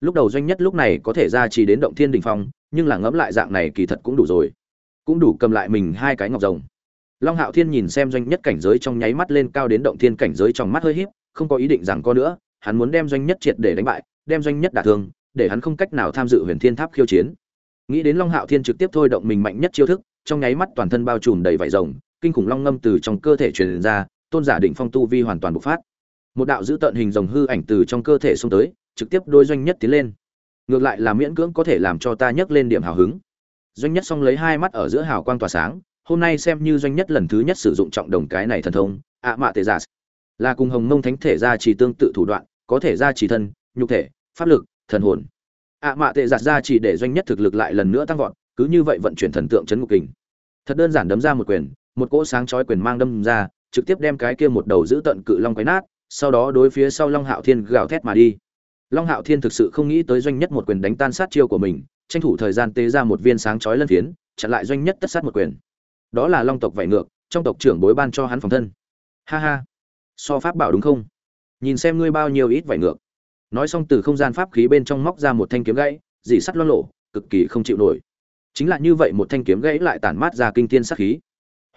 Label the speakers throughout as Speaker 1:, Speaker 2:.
Speaker 1: lúc đầu doanh nhất lúc này có thể ra chỉ đến động thiên đỉnh phong, nhưng là ngẫm lại dạng này kỳ thật cũng đủ rồi. Cũng đủ cầm lại mình hai cái ngọc rồng. Long hạo thiên nhìn xem doanh nhất cảnh giới trong nháy mắt lên cao đến động thiên cảnh giới trong mắt hơi híp, không có ý định rằng có nữa, hắn muốn đem doanh nhất triệt để đánh bại, đem doanh nhất đả thương, để hắn không cách nào tham dự huyền thiên tháp khiêu chiến. Nghĩ đến long hạo thiên trực tiếp thôi động mình mạnh nhất chiêu thức, trong nháy mắt toàn thân bao trùm đầy vải rồng, kinh khủng long ngâm từ trong cơ thể truyền ra, tôn giả định phong tu vi hoàn toàn bộc phát một đạo giữ tận hình rồng hư ảnh từ trong cơ thể xông tới, trực tiếp đôi doanh nhất tiến lên. Ngược lại là miễn cưỡng có thể làm cho ta nhấc lên điểm hào hứng. Doanh nhất xong lấy hai mắt ở giữa hào quang tỏa sáng, hôm nay xem như doanh nhất lần thứ nhất sử dụng trọng đồng cái này thần thông, ạ mạ tề giả. Là cùng hồng mông thánh thể ra chỉ tương tự thủ đoạn, có thể ra chỉ thân, nhục thể, pháp lực, thần hồn. Ạ mạ tệ giặt ra chỉ để doanh nhất thực lực lại lần nữa tăng vọt, cứ như vậy vận chuyển thần tượng chấn ngục kình. Thật đơn giản đấm ra một quyền, một cỗ sáng chói quyền mang đâm ra, trực tiếp đem cái kia một đầu giữ tận cự long quấy nát sau đó đối phía sau long hạo thiên gào thét mà đi. Long hạo thiên thực sự không nghĩ tới doanh nhất một quyền đánh tan sát chiêu của mình, tranh thủ thời gian tế ra một viên sáng chói lân phiến, chặn lại doanh nhất tất sát một quyền. Đó là long tộc vảy ngược, trong tộc trưởng bối ban cho hắn phòng thân. Ha ha. So pháp bảo đúng không? Nhìn xem ngươi bao nhiêu ít vảy ngược. Nói xong từ không gian pháp khí bên trong móc ra một thanh kiếm gãy dỉ sắt loan lộ, cực kỳ không chịu nổi. Chính là như vậy một thanh kiếm gãy lại tản mát ra kinh thiên sát khí.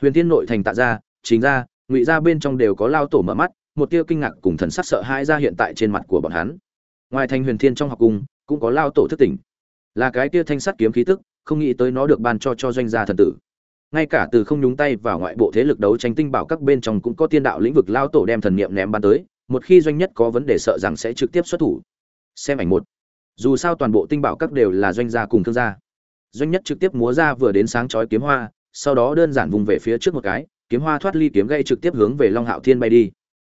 Speaker 1: Huyền thiên nội thành tạ ra chính ra, ngụy ra bên trong đều có lao tổ mở mắt một tia kinh ngạc cùng thần sắc sợ hãi ra hiện tại trên mặt của bọn hắn. Ngoài thành huyền thiên trong học cung, cũng có lao tổ thức tỉnh. Là cái tia thanh sắt kiếm khí tức, không nghĩ tới nó được ban cho cho doanh gia thần tử. Ngay cả từ không nhúng tay vào ngoại bộ thế lực đấu tranh tinh bảo các bên trong cũng có tiên đạo lĩnh vực lao tổ đem thần niệm ném ban tới, một khi doanh nhất có vấn đề sợ rằng sẽ trực tiếp xuất thủ. Xem ảnh một. Dù sao toàn bộ tinh bảo các đều là doanh gia cùng thương gia. Doanh nhất trực tiếp múa ra vừa đến sáng chói kiếm hoa, sau đó đơn giản vùng về phía trước một cái, kiếm hoa thoát ly kiếm gây trực tiếp hướng về long hạo thiên bay đi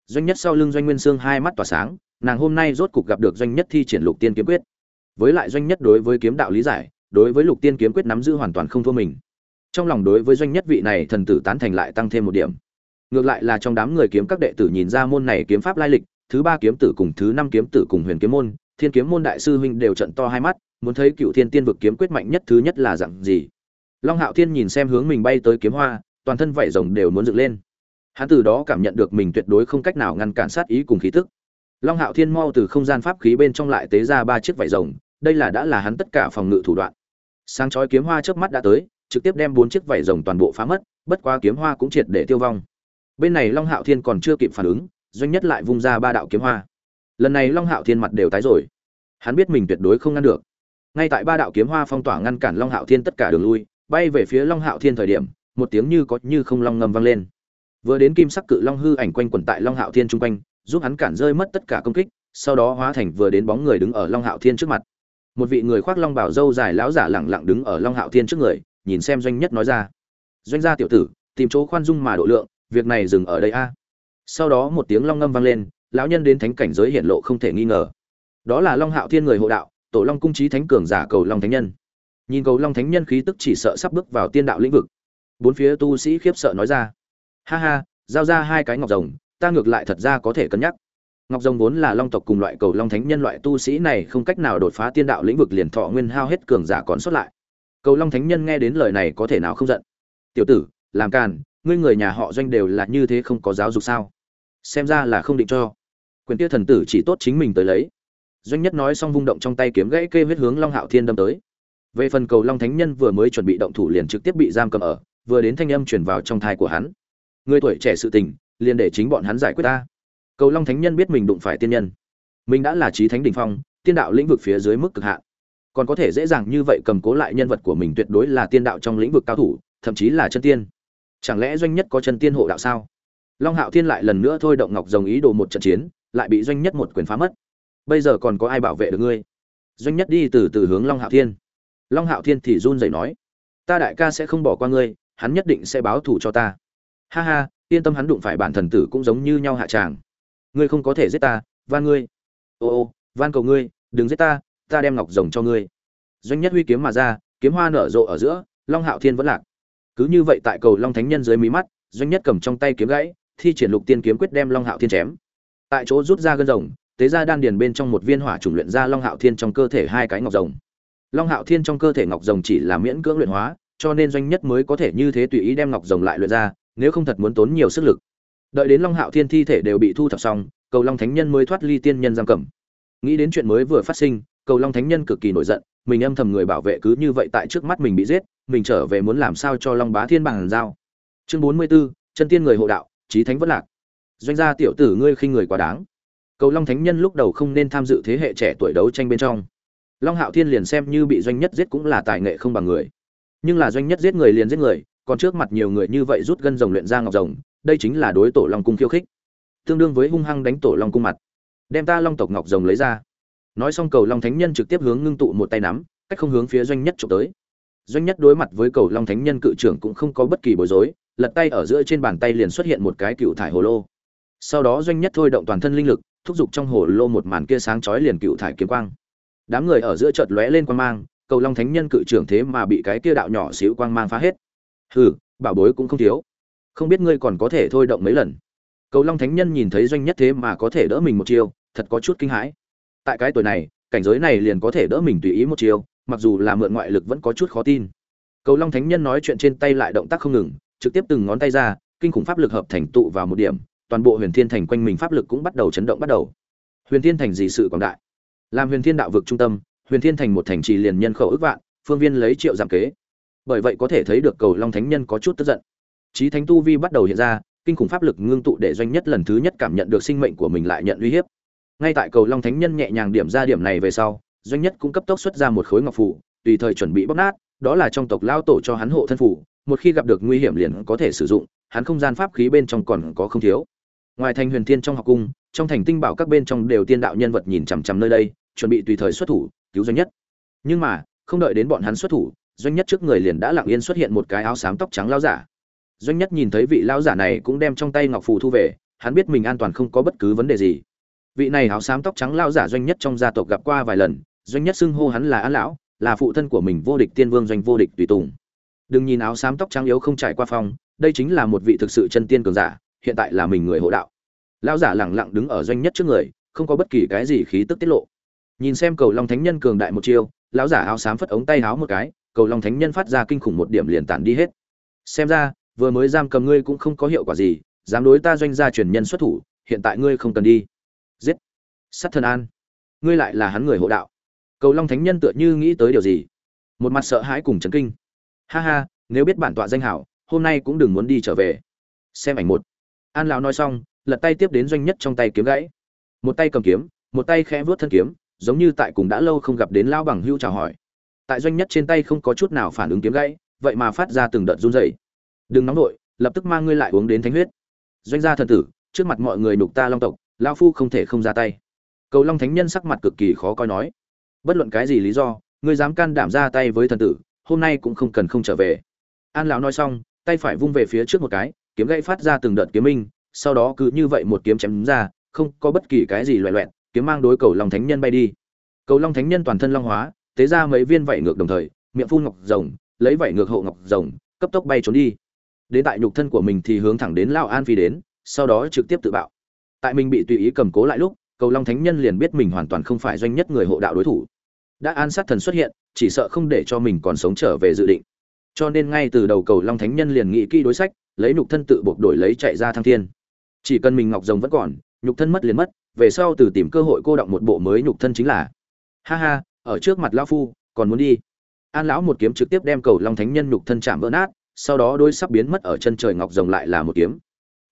Speaker 1: doanh nhất sau lưng doanh nguyên sương hai mắt tỏa sáng, nàng hôm nay rốt cục gặp được doanh nhất thi triển lục tiên kiếm quyết. Với lại doanh nhất đối với kiếm đạo lý giải, đối với lục tiên kiếm quyết nắm giữ hoàn toàn không thua mình. Trong lòng đối với doanh nhất vị này thần tử tán thành lại tăng thêm một điểm. Ngược lại là trong đám người kiếm các đệ tử nhìn ra môn này kiếm pháp lai lịch, thứ ba kiếm tử cùng thứ năm kiếm tử cùng huyền kiếm môn, thiên kiếm môn đại sư huynh đều trận to hai mắt, muốn thấy cựu thiên tiên vực kiếm quyết mạnh nhất thứ nhất là dặn gì. Long hạo thiên nhìn xem hướng mình bay tới kiếm hoa, toàn thân vảy rồng đều muốn dựng lên hắn từ đó cảm nhận được mình tuyệt đối không cách nào ngăn cản sát ý cùng khí tức. Long hạo thiên mau từ không gian pháp khí bên trong lại tế ra ba chiếc vảy rồng, đây là đã là hắn tất cả phòng ngự thủ đoạn. Sáng chói kiếm hoa trước mắt đã tới, trực tiếp đem bốn chiếc vảy rồng toàn bộ phá mất, bất quá kiếm hoa cũng triệt để tiêu vong. Bên này long hạo thiên còn chưa kịp phản ứng, doanh nhất lại vung ra ba đạo kiếm hoa. Lần này long hạo thiên mặt đều tái rồi. Hắn biết mình tuyệt đối không ngăn được. Ngay tại ba đạo kiếm hoa phong tỏa ngăn cản long hạo thiên tất cả đường lui, bay về phía long hạo thiên thời điểm, một tiếng như có như không long ngầm vang lên vừa đến kim sắc cự long hư ảnh quanh quẩn tại long hạo thiên chung quanh, giúp hắn cản rơi mất tất cả công kích, sau đó hóa thành vừa đến bóng người đứng ở long hạo thiên trước mặt. Một vị người khoác long bảo dâu dài lão giả lẳng lặng đứng ở long hạo thiên trước người, nhìn xem doanh nhất nói ra. Doanh gia tiểu tử, tìm chỗ khoan dung mà độ lượng, việc này dừng ở đây a. Sau đó một tiếng long ngâm vang lên, lão nhân đến thánh cảnh giới hiện lộ không thể nghi ngờ. Đó là long hạo thiên người hộ đạo, tổ long cung trí thánh cường giả cầu long thánh nhân. Nhìn cầu long thánh nhân khí tức chỉ sợ sắp bước vào tiên đạo lĩnh vực. Bốn phía tu sĩ khiếp sợ nói ra ha ha, giao ra hai cái ngọc rồng, ta ngược lại thật ra có thể cân nhắc. Ngọc rồng vốn là long tộc cùng loại cầu long thánh nhân loại tu sĩ này không cách nào đột phá tiên đạo lĩnh vực liền thọ nguyên hao hết cường giả còn xuất lại. Cầu long thánh nhân nghe đến lời này có thể nào không giận? Tiểu tử, làm càn, ngươi người nhà họ doanh đều là như thế không có giáo dục sao? Xem ra là không định cho. Quyền tia thần tử chỉ tốt chính mình tới lấy. Doanh nhất nói xong vung động trong tay kiếm gãy kê huyết hướng long hạo thiên đâm tới. Về phần cầu long thánh nhân vừa mới chuẩn bị động thủ liền trực tiếp bị giam cầm ở, vừa đến thanh âm chuyển vào trong thai của hắn người tuổi trẻ sự tình, liền để chính bọn hắn giải quyết ta. Cầu long thánh nhân biết mình đụng phải tiên nhân. Mình đã là trí thánh đình phong, tiên đạo lĩnh vực phía dưới mức cực hạn. Còn có thể dễ dàng như vậy cầm cố lại nhân vật của mình tuyệt đối là tiên đạo trong lĩnh vực cao thủ, thậm chí là chân tiên. Chẳng lẽ doanh nhất có chân tiên hộ đạo sao? Long hạo thiên lại lần nữa thôi động ngọc rồng ý đồ một trận chiến, lại bị doanh nhất một quyền phá mất. Bây giờ còn có ai bảo vệ được ngươi? Doanh nhất đi từ từ hướng long hạo thiên. Long hạo thiên thì run rẩy nói, ta đại ca sẽ không bỏ qua ngươi, hắn nhất định sẽ báo thù cho ta ha ha, yên tâm hắn đụng phải bản thần tử cũng giống như nhau hạ tràng. Ngươi không có thể giết ta, van ngươi. Ô ô, van cầu ngươi, đừng giết ta ta đem ngọc rồng cho ngươi. Doanh nhất huy kiếm mà ra, kiếm hoa nở rộ ở giữa, long hạo thiên vẫn lạc. Cứ như vậy tại cầu long thánh nhân dưới mí mắt, doanh nhất cầm trong tay kiếm gãy, thi triển lục tiên kiếm quyết đem long hạo thiên chém. Tại chỗ rút ra gân rồng, tế ra đan điền bên trong một viên hỏa trùng luyện ra long hạo thiên trong cơ thể hai cái ngọc rồng. Long hạo thiên trong cơ thể ngọc rồng chỉ là miễn cưỡng luyện hóa, cho nên doanh nhất mới có thể như thế tùy ý đem ngọc rồng lại luyện ra nếu không thật muốn tốn nhiều sức lực. Đợi đến long hạo thiên thi thể đều bị thu thập xong cầu long thánh nhân mới thoát ly tiên nhân giam cầm. Nghĩ đến chuyện mới vừa phát sinh cầu long thánh nhân cực kỳ nổi giận mình âm thầm người bảo vệ cứ như vậy tại trước mắt mình bị giết mình trở về muốn làm sao cho long bá thiên bằng giao. Chương bốn mươi 44, chân tiên người hộ đạo trí thánh vẫn lạc. Doanh gia tiểu tử ngươi khinh người quá đáng. Cầu long thánh nhân lúc đầu không nên tham dự thế hệ trẻ tuổi đấu tranh bên trong. Long hạo thiên liền xem như bị doanh nhất giết cũng là tài nghệ không bằng người. Nhưng là doanh nhất giết người liền giết người còn trước mặt nhiều người như vậy rút gân rồng luyện ra ngọc rồng, đây chính là đối tổ long cung khiêu khích. Tương đương với hung hăng đánh tổ long cung mặt. Đem ta long tộc ngọc rồng lấy ra. Nói xong cầu long thánh nhân trực tiếp hướng ngưng tụ một tay nắm, cách không hướng phía doanh nhất trộm tới. Doanh nhất đối mặt với cầu long thánh nhân cự trưởng cũng không có bất kỳ bối rối, lật tay ở giữa trên bàn tay liền xuất hiện một cái cựu thải hồ lô. Sau đó doanh nhất thôi động toàn thân linh lực, thúc giục trong hồ lô một màn kia sáng chói liền cựu thải kiếm quang. Đám người ở giữa chợt lóe lên quang mang, cầu long thánh nhân cự trưởng thế mà bị cái kia đạo nhỏ xíu quang mang phá hết hừ, bảo bối cũng không thiếu. Không biết ngươi còn có thể thôi động mấy lần. Cầu long thánh nhân nhìn thấy doanh nhất thế mà có thể đỡ mình một chiêu, thật có chút kinh hãi. Tại cái tuổi này, cảnh giới này liền có thể đỡ mình tùy ý một chiêu, mặc dù là mượn ngoại lực vẫn có chút khó tin. Cầu long thánh nhân nói chuyện trên tay lại động tác không ngừng, trực tiếp từng ngón tay ra, kinh khủng pháp lực hợp thành tụ vào một điểm, toàn bộ huyền thiên thành quanh mình pháp lực cũng bắt đầu chấn động bắt đầu. Huyền thiên thành gì sự quảng đại? Làm huyền thiên đạo vực trung tâm, huyền thiên thành một thành trì liền nhân khẩu ước vạn, phương viên lấy triệu giảm kế bởi vậy có thể thấy được cầu long thánh nhân có chút tức giận. Trí thánh tu vi bắt đầu hiện ra, kinh khủng pháp lực ngưng tụ để doanh nhất lần thứ nhất cảm nhận được sinh mệnh của mình lại nhận uy hiếp. Ngay tại cầu long thánh nhân nhẹ nhàng điểm ra điểm này về sau, doanh nhất cũng cấp tốc xuất ra một khối ngọc phủ, tùy thời chuẩn bị bóc nát, đó là trong tộc lao tổ cho hắn hộ thân phủ, một khi gặp được nguy hiểm liền có thể sử dụng, hắn không gian pháp khí bên trong còn có không thiếu. Ngoài thành huyền thiên trong học cung, trong thành tinh bảo các bên trong đều tiên đạo nhân vật nhìn chằm chằm nơi đây, chuẩn bị tùy thời xuất thủ, cứu doanh nhất. Nhưng mà, không đợi đến bọn hắn xuất thủ doanh nhất trước người liền đã lặng yên xuất hiện một cái áo xám tóc trắng lao giả. Doanh nhất nhìn thấy vị lao giả này cũng đem trong tay ngọc phù thu về, hắn biết mình an toàn không có bất cứ vấn đề gì. Vị này áo xám tóc trắng lao giả doanh nhất trong gia tộc gặp qua vài lần, doanh nhất xưng hô hắn là an lão, là phụ thân của mình vô địch tiên vương doanh vô địch tùy tùng. Đừng nhìn áo xám tóc trắng yếu không trải qua phong, đây chính là một vị thực sự chân tiên cường giả, hiện tại là mình người hộ đạo. Lao giả lẳng lặng đứng ở doanh nhất trước người, không có bất kỳ cái gì khí tức tiết lộ. Nhìn xem cầu long thánh nhân cường đại một chiêu, lão giả áo xám phất ống tay áo một cái cầu long thánh nhân phát ra kinh khủng một điểm liền tản đi hết. Xem ra, vừa mới giam cầm ngươi cũng không có hiệu quả gì, dám đối ta doanh gia truyền nhân xuất thủ, hiện tại ngươi không cần đi. Giết. Sát Thần an. Ngươi lại là hắn người hộ đạo. Cầu long thánh nhân tựa như nghĩ tới điều gì? Một mặt sợ hãi cùng chấn kinh. Ha ha, nếu biết bản tọa danh hảo, hôm nay cũng đừng muốn đi trở về. Xem ảnh một. An lão nói xong, lật tay tiếp đến doanh nhất trong tay kiếm gãy. Một tay cầm kiếm, một tay khẽ vuốt thân kiếm, giống như tại cùng đã lâu không gặp đến lao bằng hưu chào hỏi tại doanh nhất trên tay không có chút nào phản ứng kiếm gãy vậy mà phát ra từng đợt run rẩy. Đừng nóng nổi lập tức mang ngươi lại uống đến thánh huyết. Doanh gia thần tử trước mặt mọi người nục ta long tộc lao phu không thể không ra tay. Cầu long thánh nhân sắc mặt cực kỳ khó coi nói. Bất luận cái gì lý do ngươi dám can đảm ra tay với thần tử hôm nay cũng không cần không trở về. An lão nói xong tay phải vung về phía trước một cái kiếm gãy phát ra từng đợt kiếm minh sau đó cứ như vậy một kiếm chém ra không có bất kỳ cái gì loẹ loẹt, kiếm mang đối cầu long thánh nhân bay đi. Cầu long thánh nhân toàn thân long hóa tế ra mấy viên vảy ngược đồng thời, miệng phun ngọc rồng, lấy vảy ngược hộ ngọc rồng, cấp tốc bay trốn đi. Đến tại nhục thân của mình thì hướng thẳng đến lao an phi đến, sau đó trực tiếp tự bạo. Tại mình bị tùy ý cầm cố lại lúc, cầu long thánh nhân liền biết mình hoàn toàn không phải doanh nhất người hộ đạo đối thủ. Đã an sát thần xuất hiện, chỉ sợ không để cho mình còn sống trở về dự định. Cho nên ngay từ đầu cầu long thánh nhân liền nghĩ kỹ đối sách, lấy nhục thân tự buộc đổi lấy chạy ra thăng thiên. Chỉ cần mình ngọc rồng vẫn còn, nhục thân mất liền mất, về sau từ tìm cơ hội cô động một bộ mới nhục thân chính là. Ha ha ở trước mặt lão phu, còn muốn đi. An lão một kiếm trực tiếp đem cầu long thánh nhân nhục thân chạm vỡ nát, sau đó đôi sắp biến mất ở chân trời ngọc rồng lại là một kiếm.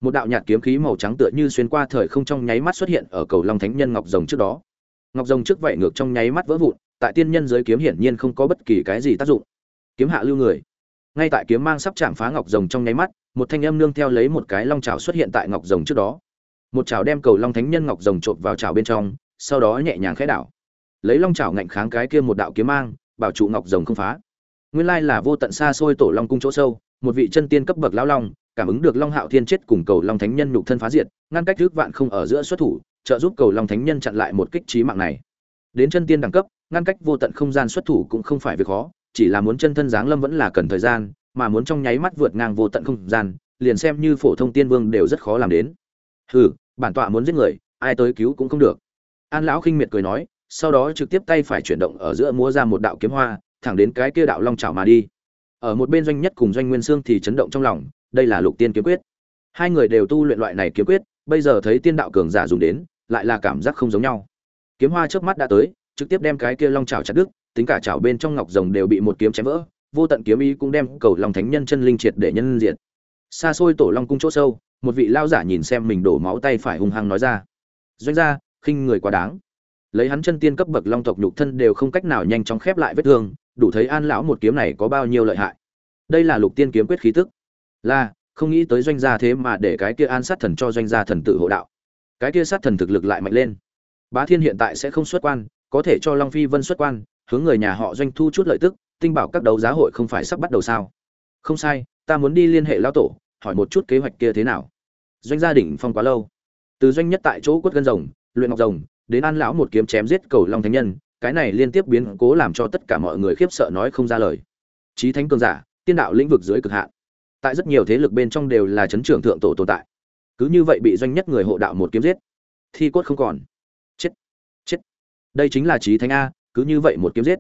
Speaker 1: Một đạo nhạt kiếm khí màu trắng tựa như xuyên qua thời không trong nháy mắt xuất hiện ở cầu long thánh nhân ngọc rồng trước đó. Ngọc rồng trước vậy ngược trong nháy mắt vỡ vụn, tại tiên nhân giới kiếm hiển nhiên không có bất kỳ cái gì tác dụng. Kiếm hạ lưu người. Ngay tại kiếm mang sắp chạm phá ngọc rồng trong nháy mắt, một thanh âm nương theo lấy một cái long trào xuất hiện tại ngọc rồng trước đó. Một chảo đem cầu long thánh nhân ngọc rồng trộn vào chảo bên trong, sau đó nhẹ nhàng khẽ đảo lấy long chảo ngạnh kháng cái kia một đạo kiếm mang, bảo trụ ngọc rồng không phá. Nguyên lai là vô tận xa xôi tổ long cung chỗ sâu, một vị chân tiên cấp bậc lão long, cảm ứng được long hạo thiên chết cùng cầu long thánh nhân nhục thân phá diệt, ngăn cách trước vạn không ở giữa xuất thủ, trợ giúp cầu long thánh nhân chặn lại một kích chí mạng này. Đến chân tiên đẳng cấp, ngăn cách vô tận không gian xuất thủ cũng không phải việc khó, chỉ là muốn chân thân giáng lâm vẫn là cần thời gian, mà muốn trong nháy mắt vượt ngang vô tận không gian, liền xem như phổ thông tiên vương đều rất khó làm đến. Hừ, bản tọa muốn giết người, ai tới cứu cũng không được. An lão khinh miệt cười nói sau đó trực tiếp tay phải chuyển động ở giữa múa ra một đạo kiếm hoa, thẳng đến cái kia đạo long chảo mà đi. Ở một bên doanh nhất cùng doanh nguyên sương thì chấn động trong lòng, đây là lục tiên kiếm quyết. Hai người đều tu luyện loại này kiếm quyết, bây giờ thấy tiên đạo cường giả dùng đến, lại là cảm giác không giống nhau. Kiếm hoa trước mắt đã tới, trực tiếp đem cái kia long chảo chặt đứt, tính cả chảo bên trong ngọc rồng đều bị một kiếm chém vỡ, vô tận kiếm ý cũng đem cầu long thánh nhân chân linh triệt để nhân diện xa xôi tổ long cung chỗ sâu, một vị lao giả nhìn xem mình đổ máu tay phải hung hăng nói ra, doanh gia, khinh người quá đáng lấy hắn chân tiên cấp bậc long tộc nhục thân đều không cách nào nhanh chóng khép lại vết thương, đủ thấy an lão một kiếm này có bao nhiêu lợi hại. Đây là lục tiên kiếm quyết khí tức. Là, không nghĩ tới doanh gia thế mà để cái kia an sát thần cho doanh gia thần tự hộ đạo. Cái kia sát thần thực lực lại mạnh lên. Bá thiên hiện tại sẽ không xuất quan, có thể cho long phi vân xuất quan, hướng người nhà họ doanh thu chút lợi tức, tinh bảo các đấu giá hội không phải sắp bắt đầu sao? Không sai, ta muốn đi liên hệ lão tổ, hỏi một chút kế hoạch kia thế nào. Doanh gia đỉnh phong quá lâu. Từ doanh nhất tại chỗ quất gân rồng, luyện ngọc rồng đến an lão một kiếm chém giết cầu long thánh nhân, cái này liên tiếp biến cố làm cho tất cả mọi người khiếp sợ nói không ra lời. Trí thánh cường giả, tiên đạo lĩnh vực dưới cực hạn. Tại rất nhiều thế lực bên trong đều là chấn trưởng thượng tổ tồn tại. Cứ như vậy bị doanh nhất người hộ đạo một kiếm giết, thi cốt không còn. Chết chết. Đây chính là trí thánh a, cứ như vậy một kiếm giết.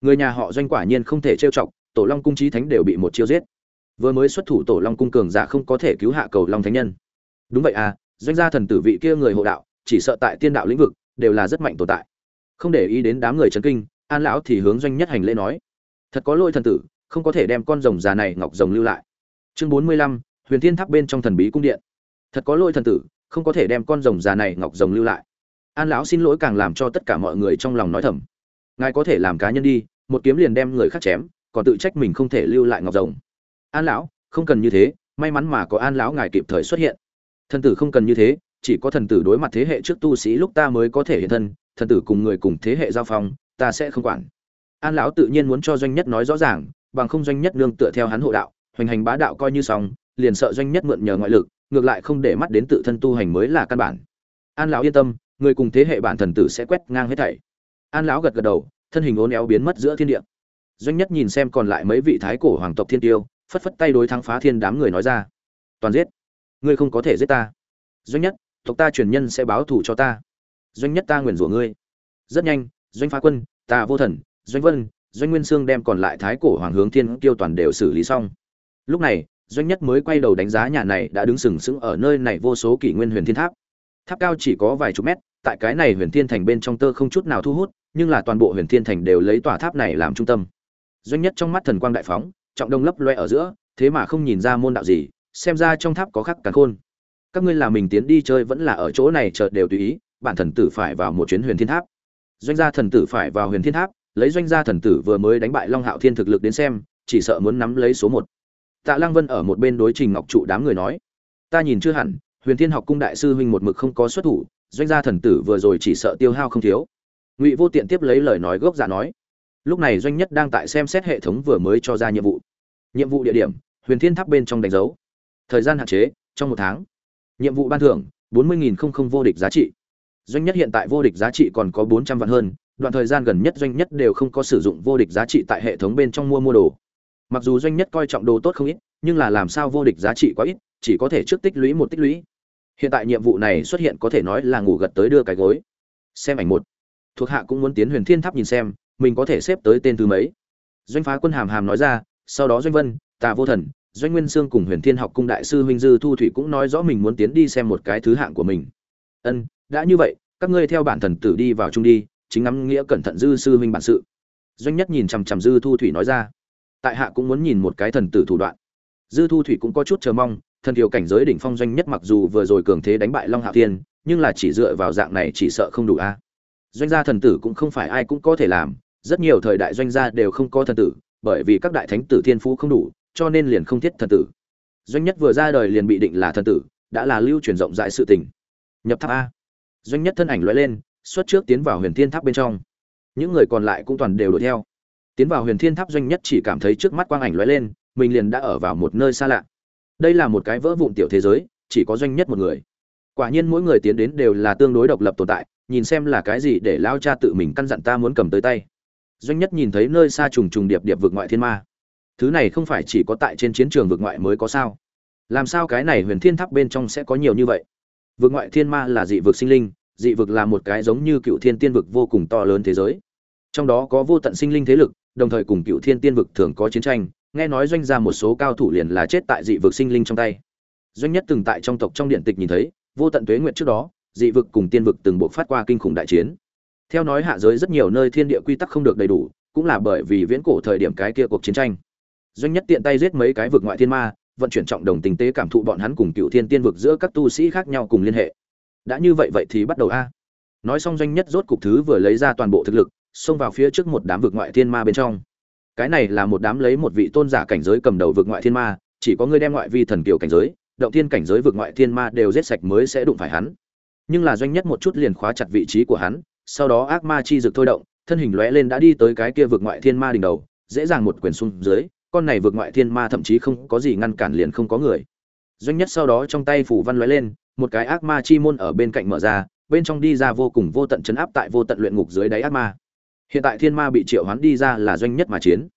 Speaker 1: Người nhà họ doanh quả nhiên không thể trêu chọc, tổ long cung trí thánh đều bị một chiêu giết. Vừa mới xuất thủ tổ long cung cường giả không có thể cứu hạ cầu long thánh nhân. Đúng vậy à doanh gia thần tử vị kia người hộ đạo, chỉ sợ tại tiên đạo lĩnh vực đều là rất mạnh tồn tại. Không để ý đến đám người chấn kinh, an lão thì hướng doanh nhất hành lễ nói, thật có lỗi thần tử, không có thể đem con rồng già này ngọc rồng lưu lại. Chương bốn mươi lăm, huyền thiên tháp bên trong thần bí cung điện. Thật có lỗi thần tử, không có thể đem con rồng già này ngọc rồng lưu lại. An lão xin lỗi càng làm cho tất cả mọi người trong lòng nói thầm, ngài có thể làm cá nhân đi, một kiếm liền đem người khác chém, còn tự trách mình không thể lưu lại ngọc rồng. An lão, không cần như thế, may mắn mà có an lão ngài kịp thời xuất hiện. Thần tử không cần như thế chỉ có thần tử đối mặt thế hệ trước tu sĩ lúc ta mới có thể hiện thân, thần tử cùng người cùng thế hệ giao phong, ta sẽ không quản. An lão tự nhiên muốn cho doanh nhất nói rõ ràng, bằng không doanh nhất nương tựa theo hắn hộ đạo, hoành hành bá đạo coi như xong, liền sợ doanh nhất mượn nhờ ngoại lực, ngược lại không để mắt đến tự thân tu hành mới là căn bản. An lão yên tâm, người cùng thế hệ bản thần tử sẽ quét ngang hết thảy. An lão gật gật đầu, thân hình ốn éo biến mất giữa thiên địa. Doanh nhất nhìn xem còn lại mấy vị thái cổ hoàng tộc thiên tiêu, phất phất tay đối thắng phá thiên đám người nói ra. Toàn giết. Ngươi không có thể giết ta. Doanh nhất tộc ta truyền nhân sẽ báo thù cho ta. Doanh nhất ta nguyền rủa ngươi. Rất nhanh, doanh phá quân, ta vô thần, doanh vân, doanh nguyên sương đem còn lại thái cổ hoàng hướng thiên tiêu toàn đều xử lý xong. Lúc này, doanh nhất mới quay đầu đánh giá nhà này đã đứng sừng sững ở nơi này vô số kỷ nguyên huyền thiên tháp. Tháp cao chỉ có vài chục mét, tại cái này huyền thiên thành bên trong tơ không chút nào thu hút, nhưng là toàn bộ huyền thiên thành đều lấy tòa tháp này làm trung tâm. Doanh nhất trong mắt thần quang đại phóng, trọng đông lấp loe ở giữa, thế mà không nhìn ra môn đạo gì, xem ra trong tháp có khắc càn khôn các ngươi là mình tiến đi chơi vẫn là ở chỗ này chợt đều tùy ý, bản thần tử phải vào một chuyến huyền thiên tháp. Doanh gia thần tử phải vào huyền thiên tháp, lấy doanh gia thần tử vừa mới đánh bại long hạo thiên thực lực đến xem, chỉ sợ muốn nắm lấy số một. Tạ lăng vân ở một bên đối trình ngọc trụ đám người nói, ta nhìn chưa hẳn, huyền thiên học cung đại sư huynh một mực không có xuất thủ, doanh gia thần tử vừa rồi chỉ sợ tiêu hao không thiếu. Ngụy vô tiện tiếp lấy lời nói gốc giả nói, lúc này doanh nhất đang tại xem xét hệ thống vừa mới cho ra nhiệm vụ. Nhiệm vụ địa điểm, huyền thiên tháp bên trong đánh dấu. Thời gian hạn chế, trong một tháng nhiệm vụ ban thưởng, bốn mươi không không vô địch giá trị. Doanh nhất hiện tại vô địch giá trị còn có bốn trăm vạn hơn, đoạn thời gian gần nhất doanh nhất đều không có sử dụng vô địch giá trị tại hệ thống bên trong mua mua đồ. Mặc dù doanh nhất coi trọng đồ tốt không ít, nhưng là làm sao vô địch giá trị quá ít, chỉ có thể trước tích lũy một tích lũy. Hiện tại nhiệm vụ này xuất hiện có thể nói là ngủ gật tới đưa cái gối. Xem ảnh một. Thuộc hạ cũng muốn tiến huyền thiên tháp nhìn xem, mình có thể xếp tới tên thứ mấy. Doanh phá quân hàm hàm nói ra, sau đó doanh vân, tà vô thần doanh nguyên sương cùng huyền thiên học cung đại sư huynh dư thu thủy cũng nói rõ mình muốn tiến đi xem một cái thứ hạng của mình. Ân, đã như vậy, các ngươi theo bản thần tử đi vào chung đi, chính ngắm nghĩa cẩn thận dư sư huynh bản sự. Doanh nhất nhìn chằm chằm dư thu thủy nói ra. Tại hạ cũng muốn nhìn một cái thần tử thủ đoạn. Dư thu thủy cũng có chút chờ mong, thần thiều cảnh giới đỉnh phong doanh nhất mặc dù vừa rồi cường thế đánh bại long hạ thiên, nhưng là chỉ dựa vào dạng này chỉ sợ không đủ a. Doanh gia thần tử cũng không phải ai cũng có thể làm, rất nhiều thời đại doanh gia đều không có thần tử, bởi vì các đại thánh tử thiên phú không đủ cho nên liền không thiết thần tử. Doanh nhất vừa ra đời liền bị định là thần tử, đã là lưu truyền rộng rãi sự tình. Nhập tháp a. Doanh nhất thân ảnh loại lên, xuất trước tiến vào huyền thiên tháp bên trong. Những người còn lại cũng toàn đều đuổi theo. Tiến vào huyền thiên tháp doanh nhất chỉ cảm thấy trước mắt quang ảnh loại lên, mình liền đã ở vào một nơi xa lạ. Đây là một cái vỡ vụn tiểu thế giới, chỉ có doanh nhất một người. Quả nhiên mỗi người tiến đến đều là tương đối độc lập tồn tại, nhìn xem là cái gì để lao cha tự mình căn dặn ta muốn cầm tới tay. Doanh nhất nhìn thấy nơi xa trùng trùng điệp điệp vực ngoại thiên ma thứ này không phải chỉ có tại trên chiến trường vực ngoại mới có sao? Làm sao cái này huyền thiên tháp bên trong sẽ có nhiều như vậy? Vực ngoại thiên ma là dị vực sinh linh, dị vực là một cái giống như cựu thiên tiên vực vô cùng to lớn thế giới. Trong đó có vô tận sinh linh thế lực, đồng thời cùng cựu thiên tiên vực thường có chiến tranh, nghe nói doanh ra một số cao thủ liền là chết tại dị vực sinh linh trong tay. Doanh nhất từng tại trong tộc trong điện tịch nhìn thấy, vô tận tuế nguyện trước đó, dị vực cùng tiên vực từng buộc phát qua kinh khủng đại chiến. Theo nói hạ giới rất nhiều nơi thiên địa quy tắc không được đầy đủ, cũng là bởi vì viễn cổ thời điểm cái kia cuộc chiến tranh doanh nhất tiện tay giết mấy cái vực ngoại thiên ma, vận chuyển trọng đồng tình tế cảm thụ bọn hắn cùng cựu thiên tiên vực giữa các tu sĩ khác nhau cùng liên hệ. Đã như vậy vậy thì bắt đầu a. Nói xong doanh nhất rốt cục thứ vừa lấy ra toàn bộ thực lực, xông vào phía trước một đám vực ngoại thiên ma bên trong. Cái này là một đám lấy một vị tôn giả cảnh giới cầm đầu vực ngoại thiên ma, chỉ có người đem ngoại vi thần kiều cảnh giới, động thiên cảnh giới vực ngoại thiên ma đều giết sạch mới sẽ đụng phải hắn. Nhưng là doanh nhất một chút liền khóa chặt vị trí của hắn, sau đó ác ma chi dực thôi động, thân hình lóe lên đã đi tới cái kia vực ngoại thiên ma đỉnh đầu, dễ dàng một quyền xuống dưới con này vượt ngoại thiên ma thậm chí không có gì ngăn cản liền không có người. Doanh nhất sau đó trong tay phủ văn lóe lên, một cái ác ma chi môn ở bên cạnh mở ra, bên trong đi ra vô cùng vô tận chấn áp tại vô tận luyện ngục dưới đáy ác ma. Hiện tại thiên ma bị triệu hoán đi ra là doanh nhất mà chiến.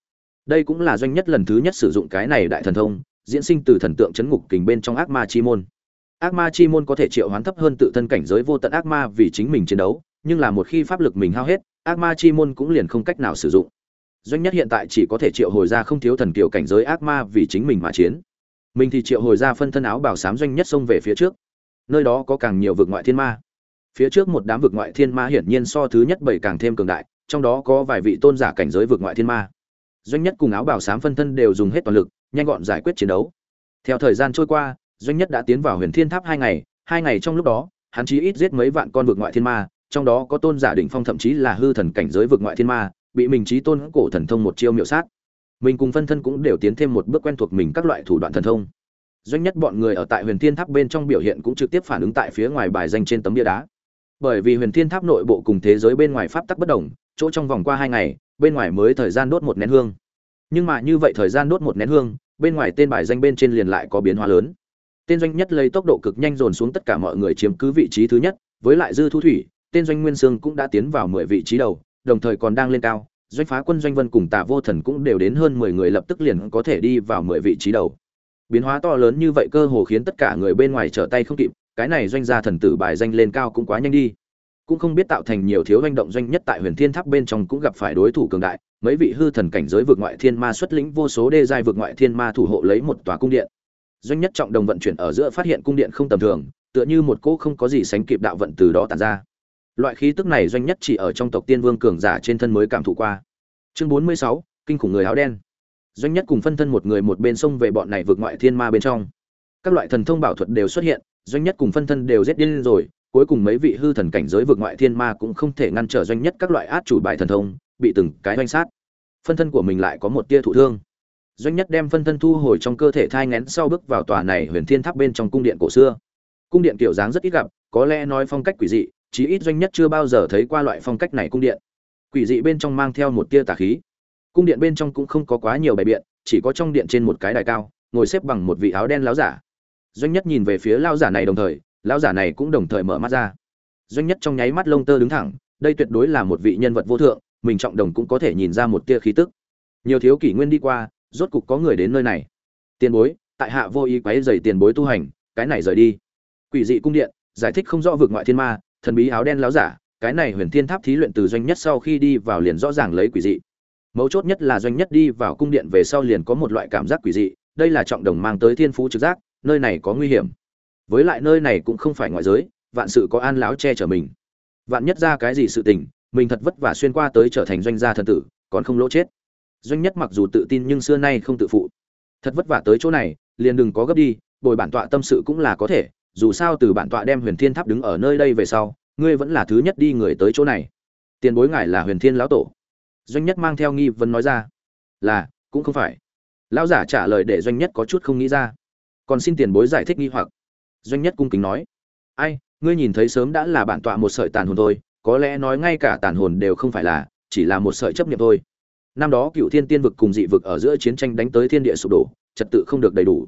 Speaker 1: Đây cũng là doanh nhất lần thứ nhất sử dụng cái này đại thần thông, diễn sinh từ thần tượng chấn ngục kình bên trong ác ma chi môn. Ác ma chi môn có thể triệu hoán thấp hơn tự thân cảnh giới vô tận ác ma vì chính mình chiến đấu, nhưng là một khi pháp lực mình hao hết, ác ma chi môn cũng liền không cách nào sử dụng doanh nhất hiện tại chỉ có thể triệu hồi ra không thiếu thần kiều cảnh giới ác ma vì chính mình mà chiến. Mình thì triệu hồi ra phân thân áo bảo sám doanh nhất xông về phía trước. Nơi đó có càng nhiều vực ngoại thiên ma. Phía trước một đám vực ngoại thiên ma hiển nhiên so thứ nhất bảy càng thêm cường đại, trong đó có vài vị tôn giả cảnh giới vực ngoại thiên ma. Doanh nhất cùng áo bảo sám phân thân đều dùng hết toàn lực, nhanh gọn giải quyết chiến đấu. Theo thời gian trôi qua, doanh nhất đã tiến vào huyền thiên tháp hai ngày hai ngày trong lúc đó, hắn chí ít giết mấy vạn con vực ngoại thiên ma, trong đó có tôn giả đỉnh phong thậm chí là hư thần cảnh giới vực ngoại thiên ma bị mình trí tôn cổ thần thông một chiêu miệu sát. Mình cùng phân thân cũng đều tiến thêm một bước quen thuộc mình các loại thủ đoạn thần thông. Doanh nhất bọn người ở tại huyền thiên tháp bên trong biểu hiện cũng trực tiếp phản ứng tại phía ngoài bài danh trên tấm bia đá. Bởi vì huyền thiên tháp nội bộ cùng thế giới bên ngoài pháp tắc bất đồng, chỗ trong vòng qua hai ngày, bên ngoài mới thời gian đốt một nén hương. Nhưng mà như vậy thời gian đốt một nén hương, bên ngoài tên bài danh bên trên liền lại có biến hóa lớn. Tên doanh nhất lấy tốc độ cực nhanh dồn xuống tất cả mọi người chiếm cứ vị trí thứ nhất, với lại dư thu thủy, tên doanh nguyên sương cũng đã tiến vào mười vị trí đầu đồng thời còn đang lên cao, doanh phá quân doanh vân cùng tạ vô thần cũng đều đến hơn mười người lập tức liền có thể đi vào mười vị trí đầu. Biến hóa to lớn như vậy cơ hồ khiến tất cả người bên ngoài trở tay không kịp, cái này doanh gia thần tử bài danh lên cao cũng quá nhanh đi. Cũng không biết tạo thành nhiều thiếu doanh động doanh nhất tại huyền thiên tháp bên trong cũng gặp phải đối thủ cường đại, mấy vị hư thần cảnh giới vượt ngoại thiên ma xuất lĩnh vô số đê giai vượt ngoại thiên ma thủ hộ lấy một tòa cung điện. Doanh nhất trọng đồng vận chuyển ở giữa phát hiện cung điện không tầm thường, tựa như một cỗ không có gì sánh kịp đạo vận từ đó tàn ra loại khí tức này doanh nhất chỉ ở trong tộc tiên vương cường giả trên thân mới cảm thụ qua. Chương bốn mươi sáu, kinh khủng người áo đen. Doanh nhất cùng phân thân một người một bên sông về bọn này vượt ngoại thiên ma bên trong. Các loại thần thông bảo thuật đều xuất hiện, doanh nhất cùng phân thân đều giết điên rồi, cuối cùng mấy vị hư thần cảnh giới vượt ngoại thiên ma cũng không thể ngăn trở doanh nhất các loại át chủ bài thần thông, bị từng cái doanh sát. Phân thân của mình lại có một tia thụ thương. Doanh nhất đem phân thân thu hồi trong cơ thể thai ngén sau bước vào tòa này huyền thiên tháp bên trong cung điện cổ xưa. Cung điện kiểu dáng rất ít gặp, có lẽ nói phong cách quỷ dị chí ít doanh nhất chưa bao giờ thấy qua loại phong cách này cung điện. Quỷ dị bên trong mang theo một tia tà khí. Cung điện bên trong cũng không có quá nhiều bài biện, chỉ có trong điện trên một cái đài cao, ngồi xếp bằng một vị áo đen láo giả. Doanh nhất nhìn về phía lao giả này đồng thời, lão giả này cũng đồng thời mở mắt ra. Doanh nhất trong nháy mắt lông tơ đứng thẳng, đây tuyệt đối là một vị nhân vật vô thượng, mình trọng đồng cũng có thể nhìn ra một tia khí tức. Nhiều thiếu kỷ nguyên đi qua, rốt cục có người đến nơi này. Tiền bối, tại hạ vô ý quấy dày tiền bối tu hành, cái này rời đi. Quỷ dị cung điện, giải thích không rõ vượt ngoại thiên ma thần bí áo đen láo giả, cái này huyền thiên tháp thí luyện từ doanh nhất sau khi đi vào liền rõ ràng lấy quỷ dị. Mấu chốt nhất là doanh nhất đi vào cung điện về sau liền có một loại cảm giác quỷ dị, đây là trọng đồng mang tới thiên phú trực giác, nơi này có nguy hiểm. Với lại nơi này cũng không phải ngoại giới, vạn sự có an láo che chở mình. Vạn nhất ra cái gì sự tình, mình thật vất vả xuyên qua tới trở thành doanh gia thần tử, còn không lỗ chết. Doanh nhất mặc dù tự tin nhưng xưa nay không tự phụ. Thật vất vả tới chỗ này, liền đừng có gấp đi, bồi bản tọa tâm sự cũng là có thể dù sao từ bản tọa đem huyền thiên tháp đứng ở nơi đây về sau, ngươi vẫn là thứ nhất đi người tới chỗ này. Tiền bối ngài là huyền thiên lão tổ. Doanh nhất mang theo nghi vấn nói ra. Là, cũng không phải. Lão giả trả lời để doanh nhất có chút không nghĩ ra. Còn xin tiền bối giải thích nghi hoặc. Doanh nhất cung kính nói. Ai, ngươi nhìn thấy sớm đã là bản tọa một sợi tàn hồn thôi, có lẽ nói ngay cả tàn hồn đều không phải là, chỉ là một sợi chấp niệm thôi. Năm đó cựu thiên tiên vực cùng dị vực ở giữa chiến tranh đánh tới thiên địa sụp đổ, trật tự không được đầy đủ.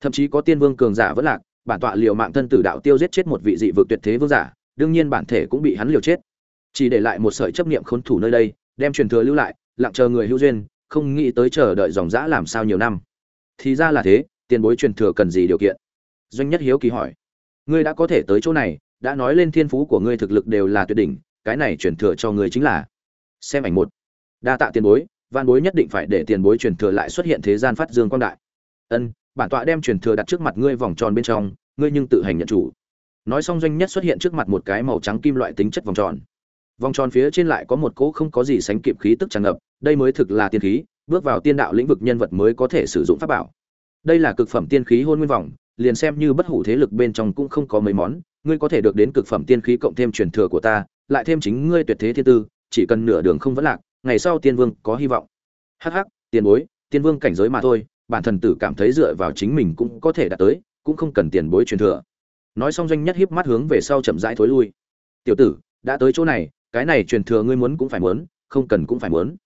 Speaker 1: Thậm chí có tiên vương cường giả vẫn lạc bản tọa liều mạng thân tử đạo tiêu giết chết một vị dị vực tuyệt thế vương giả, đương nhiên bản thể cũng bị hắn liều chết. Chỉ để lại một sợi chấp niệm khốn thủ nơi đây, đem truyền thừa lưu lại, lặng chờ người hữu duyên, không nghĩ tới chờ đợi dòng dã làm sao nhiều năm. Thì ra là thế, tiền bối truyền thừa cần gì điều kiện? Doanh nhất hiếu kỳ hỏi. Ngươi đã có thể tới chỗ này, đã nói lên thiên phú của ngươi thực lực đều là tuyệt đỉnh, cái này truyền thừa cho ngươi chính là. Xem ảnh một. Đa tạ tiền bối, văn bối nhất định phải để tiền bối truyền thừa lại xuất hiện thế gian phát dương quang đại. Ân bản tọa đem truyền thừa đặt trước mặt ngươi vòng tròn bên trong, ngươi nhưng tự hành nhận chủ. Nói xong doanh nhất xuất hiện trước mặt một cái màu trắng kim loại tính chất vòng tròn. Vòng tròn phía trên lại có một cỗ không có gì sánh kịp khí tức tràn ngập, đây mới thực là tiên khí, bước vào tiên đạo lĩnh vực nhân vật mới có thể sử dụng pháp bảo. Đây là cực phẩm tiên khí hôn nguyên vòng, liền xem như bất hủ thế lực bên trong cũng không có mấy món, ngươi có thể được đến cực phẩm tiên khí cộng thêm truyền thừa của ta, lại thêm chính ngươi tuyệt thế thiên tư, chỉ cần nửa đường không vẫn lạc, ngày sau tiên vương có hy vọng. Hắc hắc, tiền bối, tiên vương cảnh giới mà thôi bản thần tử cảm thấy dựa vào chính mình cũng có thể đạt tới, cũng không cần tiền bối truyền thừa. Nói xong doanh nhất híp mắt hướng về sau chậm rãi thối lui. Tiểu tử, đã tới chỗ này, cái này truyền thừa ngươi muốn cũng phải muốn, không cần cũng phải muốn.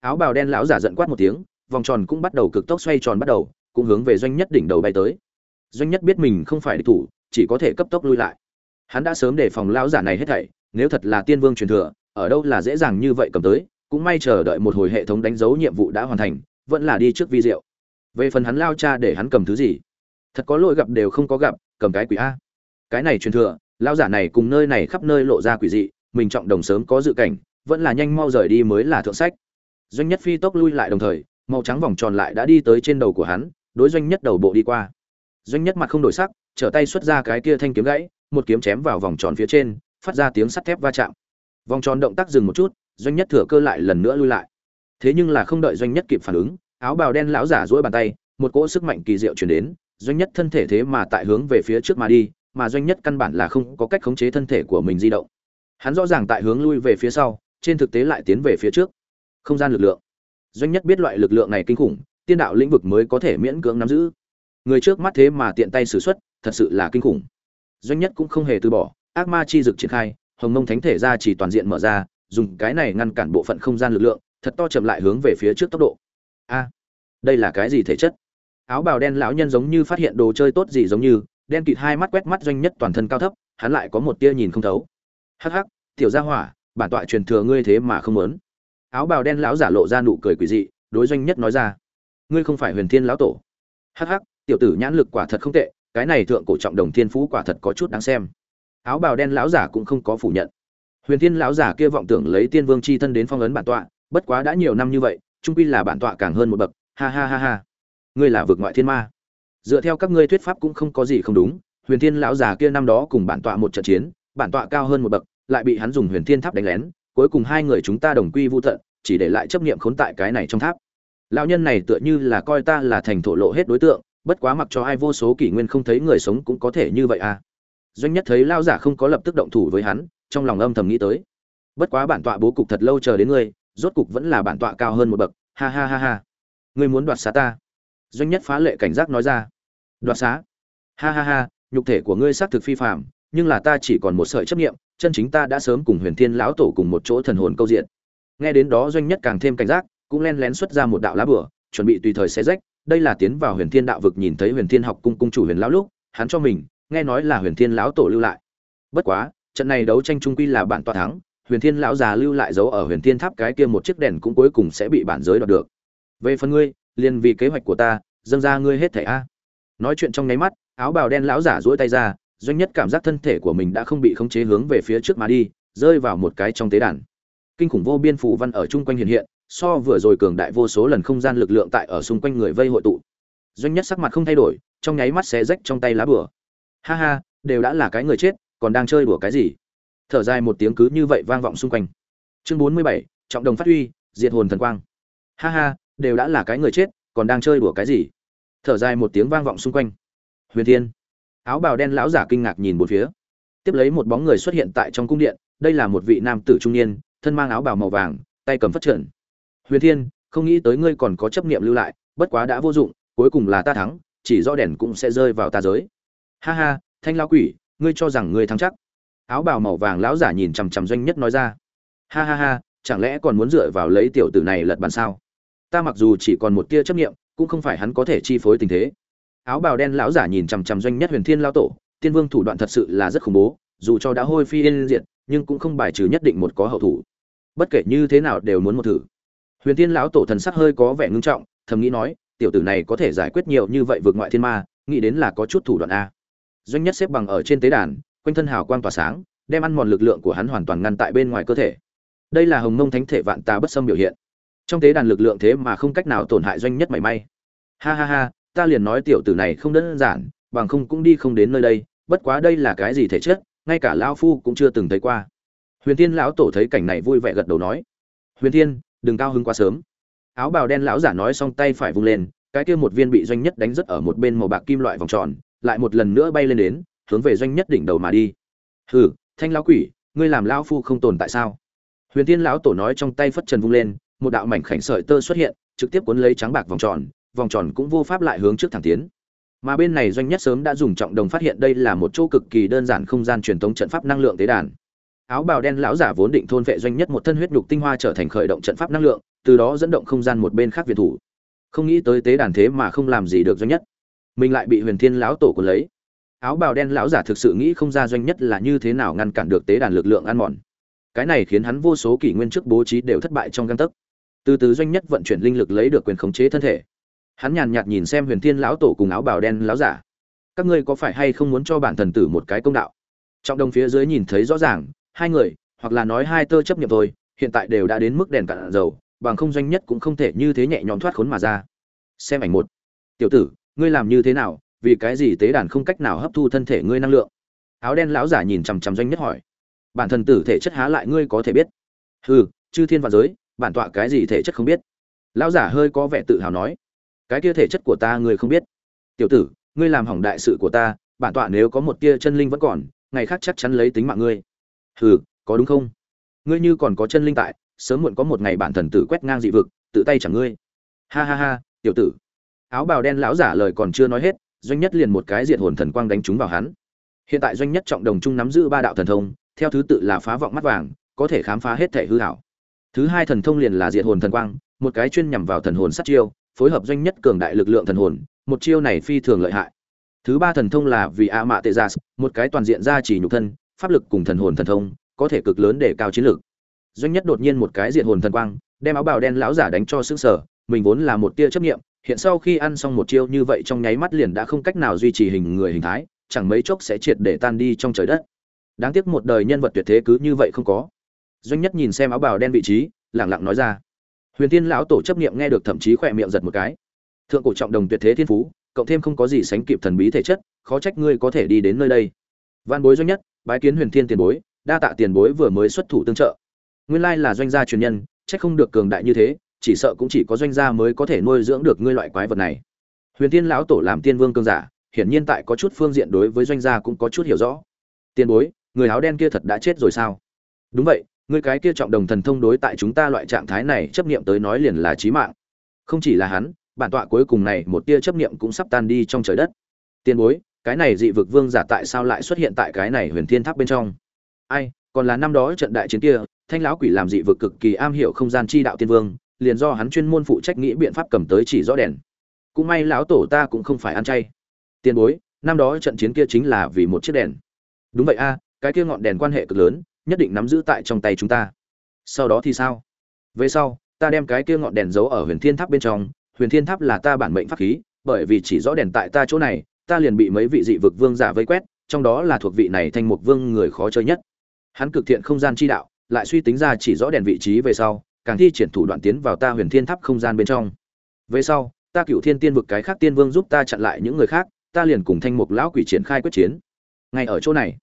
Speaker 1: Áo bào đen lão giả giận quát một tiếng, vòng tròn cũng bắt đầu cực tốc xoay tròn bắt đầu, cũng hướng về doanh nhất đỉnh đầu bay tới. Doanh nhất biết mình không phải địch thủ, chỉ có thể cấp tốc lui lại. Hắn đã sớm đề phòng lão giả này hết thảy, nếu thật là tiên vương truyền thừa, ở đâu là dễ dàng như vậy cầm tới, cũng may chờ đợi một hồi hệ thống đánh dấu nhiệm vụ đã hoàn thành, vẫn là đi trước vi diệu về phần hắn lao cha để hắn cầm thứ gì? Thật có lỗi gặp đều không có gặp, cầm cái quỷ a. Cái này truyền thừa, lao giả này cùng nơi này khắp nơi lộ ra quỷ dị, mình trọng đồng sớm có dự cảnh, vẫn là nhanh mau rời đi mới là thượng sách. Doanh nhất phi tốc lui lại đồng thời, màu trắng vòng tròn lại đã đi tới trên đầu của hắn, đối doanh nhất đầu bộ đi qua. Doanh nhất mặt không đổi sắc, trở tay xuất ra cái kia thanh kiếm gãy, một kiếm chém vào vòng tròn phía trên, phát ra tiếng sắt thép va chạm. Vòng tròn động tác dừng một chút, doanh nhất thừa cơ lại lần nữa lui lại. Thế nhưng là không đợi doanh nhất kịp phản ứng áo bào đen lão giả duỗi bàn tay, một cỗ sức mạnh kỳ diệu truyền đến, doanh nhất thân thể thế mà tại hướng về phía trước mà đi, mà doanh nhất căn bản là không có cách khống chế thân thể của mình di động. Hắn rõ ràng tại hướng lui về phía sau, trên thực tế lại tiến về phía trước. Không gian lực lượng. Doanh nhất biết loại lực lượng này kinh khủng, tiên đạo lĩnh vực mới có thể miễn cưỡng nắm giữ. Người trước mắt thế mà tiện tay sử xuất, thật sự là kinh khủng. Doanh nhất cũng không hề từ bỏ, ác ma chi dực triển khai, hồng mông thánh thể ra chỉ toàn diện mở ra, dùng cái này ngăn cản bộ phận không gian lực lượng, thật to chậm lại hướng về phía trước tốc độ a, đây là cái gì thể chất? Áo bào đen lão nhân giống như phát hiện đồ chơi tốt gì giống như, đen kịt hai mắt quét mắt doanh nhất toàn thân cao thấp, hắn lại có một tia nhìn không thấu. Hắc hắc, tiểu gia hỏa, bản tọa truyền thừa ngươi thế mà không muốn. Áo bào đen lão giả lộ ra nụ cười quỷ dị, đối doanh nhất nói ra. Ngươi không phải huyền thiên lão tổ. Hắc hắc, tiểu tử nhãn lực quả thật không tệ, cái này thượng cổ trọng đồng thiên phú quả thật có chút đáng xem. Áo bào đen lão giả cũng không có phủ nhận. Huyền thiên lão giả kia vọng tưởng lấy tiên vương c h i thân đến phong ấn bản tọa, bất quá đã nhiều năm như vậy trung quy là bản tọa càng hơn một bậc, ha ha ha ha. Ngươi là vực ngoại thiên ma. Dựa theo các ngươi thuyết pháp cũng không có gì không đúng, huyền thiên lão già kia năm đó cùng bản tọa một trận chiến, bản tọa cao hơn một bậc, lại bị hắn dùng huyền thiên tháp đánh lén, cuối cùng hai người chúng ta đồng quy vô tận, chỉ để lại chấp niệm khốn tại cái này trong tháp. Lão nhân này tựa như là coi ta là thành thổ lộ hết đối tượng, bất quá mặc cho ai vô số kỷ nguyên không thấy người sống cũng có thể như vậy à. Doanh nhất thấy lao giả không có lập tức động thủ với hắn, trong lòng âm thầm nghĩ tới. Bất quá bản tọa bố cục thật lâu chờ đến ngươi rốt cục vẫn là bản tọa cao hơn một bậc, ha ha ha ha. Ngươi muốn đoạt xá ta? Doanh nhất phá lệ cảnh giác nói ra. Đoạt xá? Ha ha ha, nhục thể của ngươi xác thực phi phạm nhưng là ta chỉ còn một sợi chấp nghiệm chân chính ta đã sớm cùng huyền thiên lão tổ cùng một chỗ thần hồn câu diện. Nghe đến đó doanh nhất càng thêm cảnh giác, cũng len lén xuất ra một đạo lá bửa chuẩn bị tùy thời xé rách. Đây là tiến vào huyền thiên đạo vực nhìn thấy huyền thiên học cung cung chủ huyền lão lúc, hắn cho mình, nghe nói là huyền thiên lão tổ lưu lại. Bất quá, trận này đấu tranh trung quy là bản tọa thắng huyền thiên lão già lưu lại dấu ở huyền thiên tháp cái kia một chiếc đèn cũng cuối cùng sẽ bị bản giới đoạt được. Về phần ngươi, liền vì kế hoạch của ta, dâng ra ngươi hết thảy a. Nói chuyện trong nháy mắt, áo bào đen lão giả duỗi tay ra, doanh nhất cảm giác thân thể của mình đã không bị khống chế hướng về phía trước mà đi, rơi vào một cái trong tế đàn. Kinh khủng vô biên phù văn ở chung quanh hiện hiện, so vừa rồi cường đại vô số lần không gian lực lượng tại ở xung quanh người vây hội tụ. Doanh nhất sắc mặt không thay đổi, trong nháy mắt xé rách trong tay lá bửa ha ha, đều đã là cái người chết, còn đang chơi đùa cái gì? Thở dài một tiếng cứ như vậy vang vọng xung quanh. Chương bốn mươi bảy, trọng đồng phát huy, diệt hồn thần quang. Ha ha, đều đã là cái người chết, còn đang chơi đùa cái gì? Thở dài một tiếng vang vọng xung quanh. Huyền thiên. Áo bào đen lão giả kinh ngạc nhìn một phía. Tiếp lấy một bóng người xuất hiện tại trong cung điện, đây là một vị nam tử trung niên, thân mang áo bào màu vàng, tay cầm phát triển huyền thiên, không nghĩ tới ngươi còn có chấp niệm lưu lại, bất quá đã vô dụng, cuối cùng là ta thắng, chỉ do đèn cũng sẽ rơi vào ta giới. Ha ha, thanh lão quỷ, ngươi cho rằng ngươi thắng chắc áo bào màu vàng lão giả nhìn chằm chằm doanh nhất nói ra. Ha ha ha, chẳng lẽ còn muốn dựa vào lấy tiểu tử này lật bàn sao? Ta mặc dù chỉ còn một tia chấp nghiệm cũng không phải hắn có thể chi phối tình thế. Áo bào đen lão giả nhìn chằm chằm doanh nhất huyền thiên lao tổ, tiên vương thủ đoạn thật sự là rất khủng bố, dù cho đã hôi phi yên diện nhưng cũng không bài trừ nhất định một có hậu thủ. Bất kể như thế nào đều muốn một thử. Huyền thiên lão tổ thần sắc hơi có vẻ ngưng trọng, thầm nghĩ nói, tiểu tử này có thể giải quyết nhiều như vậy vượt ngoại thiên ma, nghĩ đến là có chút thủ đoạn a. Doanh nhất xếp bằng ở trên tế đàn quanh thân hào quang tỏa sáng, đem ăn mòn lực lượng của hắn hoàn toàn ngăn tại bên ngoài cơ thể. Đây là hồng mông thánh thể vạn tà bất xâm biểu hiện. Trong tế đàn lực lượng thế mà không cách nào tổn hại doanh nhất mảy may. Ha ha ha, ta liền nói tiểu tử này không đơn giản, bằng không cũng đi không đến nơi đây, bất quá đây là cái gì thể chất, ngay cả lão phu cũng chưa từng thấy qua. Huyền thiên lão tổ thấy cảnh này vui vẻ gật đầu nói, huyền thiên, đừng cao hứng quá sớm. Áo bào đen lão giả nói xong tay phải vung lên, cái kia một viên bị doanh nhất đánh rất ở một bên màu bạc kim loại vòng tròn, lại một lần nữa bay lên đến hướng về doanh nhất đỉnh đầu mà đi. Hừ, thanh lão quỷ, ngươi làm lão phu không tồn tại sao? Huyền thiên lão tổ nói trong tay phất trần vung lên, một đạo mảnh khảnh sợi tơ xuất hiện, trực tiếp cuốn lấy trắng bạc vòng tròn vòng tròn cũng vô pháp lại hướng trước thẳng tiến. Mà bên này doanh nhất sớm đã dùng trọng đồng phát hiện đây là một chỗ cực kỳ đơn giản không gian truyền thống trận pháp năng lượng tế đàn. Áo bào đen lão giả vốn định thôn vệ doanh nhất một thân huyết nhục tinh hoa trở thành khởi động trận pháp năng lượng, từ đó dẫn động không gian một bên khác việt thủ. Không nghĩ tới tế đàn thế mà không làm gì được doanh nhất. Mình lại bị huyền thiên lão tổ của lấy áo bào đen lão giả thực sự nghĩ không ra doanh nhất là như thế nào ngăn cản được tế đàn lực lượng ăn mòn. Cái này khiến hắn vô số kỷ nguyên trước bố trí đều thất bại trong găng tấc. Từ từ doanh nhất vận chuyển linh lực lấy được quyền khống chế thân thể. Hắn nhàn nhạt nhìn xem huyền thiên lão tổ cùng áo bào đen lão giả. Các ngươi có phải hay không muốn cho bản thần tử một cái công đạo? Trọng đồng phía dưới nhìn thấy rõ ràng, hai người, hoặc là nói hai tơ chấp nhận thôi, hiện tại đều đã đến mức đèn cạn dầu, bằng không doanh nhất cũng không thể như thế nhẹ nhõm thoát khốn mà ra. Xem ảnh một. Tiểu tử, ngươi làm như thế nào vì cái gì tế đàn không cách nào hấp thu thân thể ngươi năng lượng? Áo đen lão giả nhìn chằm chằm doanh nhất hỏi. Bản thần tử thể chất há lại ngươi có thể biết? Hừ, chư thiên và giới, bản tọa cái gì thể chất không biết? Lão giả hơi có vẻ tự hào nói. Cái kia thể chất của ta ngươi không biết. Tiểu tử, ngươi làm hỏng đại sự của ta, bản tọa nếu có một tia chân linh vẫn còn, ngày khác chắc chắn lấy tính mạng ngươi. Hừ, có đúng không? Ngươi như còn có chân linh tại, sớm muộn có một ngày bản thần tử quét ngang dị vực, tự tay chẳng ngươi. Ha ha ha, tiểu tử. Áo bào đen lão giả lời còn chưa nói hết doanh nhất liền một cái diệt hồn thần quang đánh trúng vào hắn. Hiện tại doanh nhất trọng đồng trung nắm giữ ba đạo thần thông, theo thứ tự là phá vọng mắt vàng, có thể khám phá hết thể hư hảo thứ hai thần thông liền là diệt hồn thần quang, một cái chuyên nhằm vào thần hồn sát chiêu, phối hợp doanh nhất cường đại lực lượng thần hồn, một chiêu này phi thường lợi hại. Thứ ba thần thông là vì a mạ tê gia dạ, một cái toàn diện gia chỉ nhục thân, pháp lực cùng thần hồn thần thông, có thể cực lớn để cao chiến lược. Doanh nhất đột nhiên một cái diệt hồn thần quang, đem áo bào đen lão giả đánh cho xương sở mình vốn là một tia chấp nghiệm hiện sau khi ăn xong một chiêu như vậy trong nháy mắt liền đã không cách nào duy trì hình người hình thái, chẳng mấy chốc sẽ triệt để tan đi trong trời đất. Đáng tiếc một đời nhân vật tuyệt thế cứ như vậy không có. Doanh nhất nhìn xem áo bào đen vị trí lẳng lặng nói ra. Huyền tiên lão tổ chấp niệm nghe được thậm chí khỏe miệng giật một cái. Thượng cổ trọng đồng tuyệt thế thiên phú, cộng thêm không có gì sánh kịp thần bí thể chất, khó trách ngươi có thể đi đến nơi đây. Văn bối doanh nhất, bái kiến huyền thiên tiền bối, đa tạ tiền bối vừa mới xuất thủ tương trợ. Nguyên lai là doanh gia truyền nhân trách không được cường đại như thế chỉ sợ cũng chỉ có doanh gia mới có thể nuôi dưỡng được ngươi loại quái vật này. Huyền tiên lão tổ làm tiên vương cương giả, hiển nhiên tại có chút phương diện đối với doanh gia cũng có chút hiểu rõ. Tiền bối, người áo đen kia thật đã chết rồi sao? Đúng vậy, người cái kia trọng đồng thần thông đối tại chúng ta loại trạng thái này chấp niệm tới nói liền là chí mạng. Không chỉ là hắn, bản tọa cuối cùng này một tia chấp niệm cũng sắp tan đi trong trời đất. Tiền bối, cái này dị vực vương giả tại sao lại xuất hiện tại cái này huyền thiên tháp bên trong? Ai, còn là năm đó trận đại chiến kia, thanh lão quỷ làm dị vực cực kỳ am hiểu không gian chi đạo tiên vương liền do hắn chuyên môn phụ trách nghĩ biện pháp cầm tới chỉ rõ đèn. Cũng may lão tổ ta cũng không phải ăn chay. Tiền bối, năm đó trận chiến kia chính là vì một chiếc đèn. Đúng vậy a, cái kia ngọn đèn quan hệ cực lớn, nhất định nắm giữ tại trong tay chúng ta. Sau đó thì sao? Về sau, ta đem cái kia ngọn đèn giấu ở huyền thiên tháp bên trong, huyền thiên tháp là ta bản mệnh pháp khí, bởi vì chỉ rõ đèn tại ta chỗ này, ta liền bị mấy vị dị vực vương giả vây quét, trong đó là thuộc vị này thanh mục vương người khó chơi nhất. Hắn cực thiện không gian chi đạo, lại suy tính ra chỉ rõ đèn vị trí về sau càng thi triển thủ đoạn tiến vào ta huyền thiên tháp không gian bên trong. Về sau, ta cựu thiên tiên vực cái khác tiên vương giúp ta chặn lại những người khác, ta liền cùng thanh mục lão quỷ triển khai quyết chiến. Ngay ở chỗ này.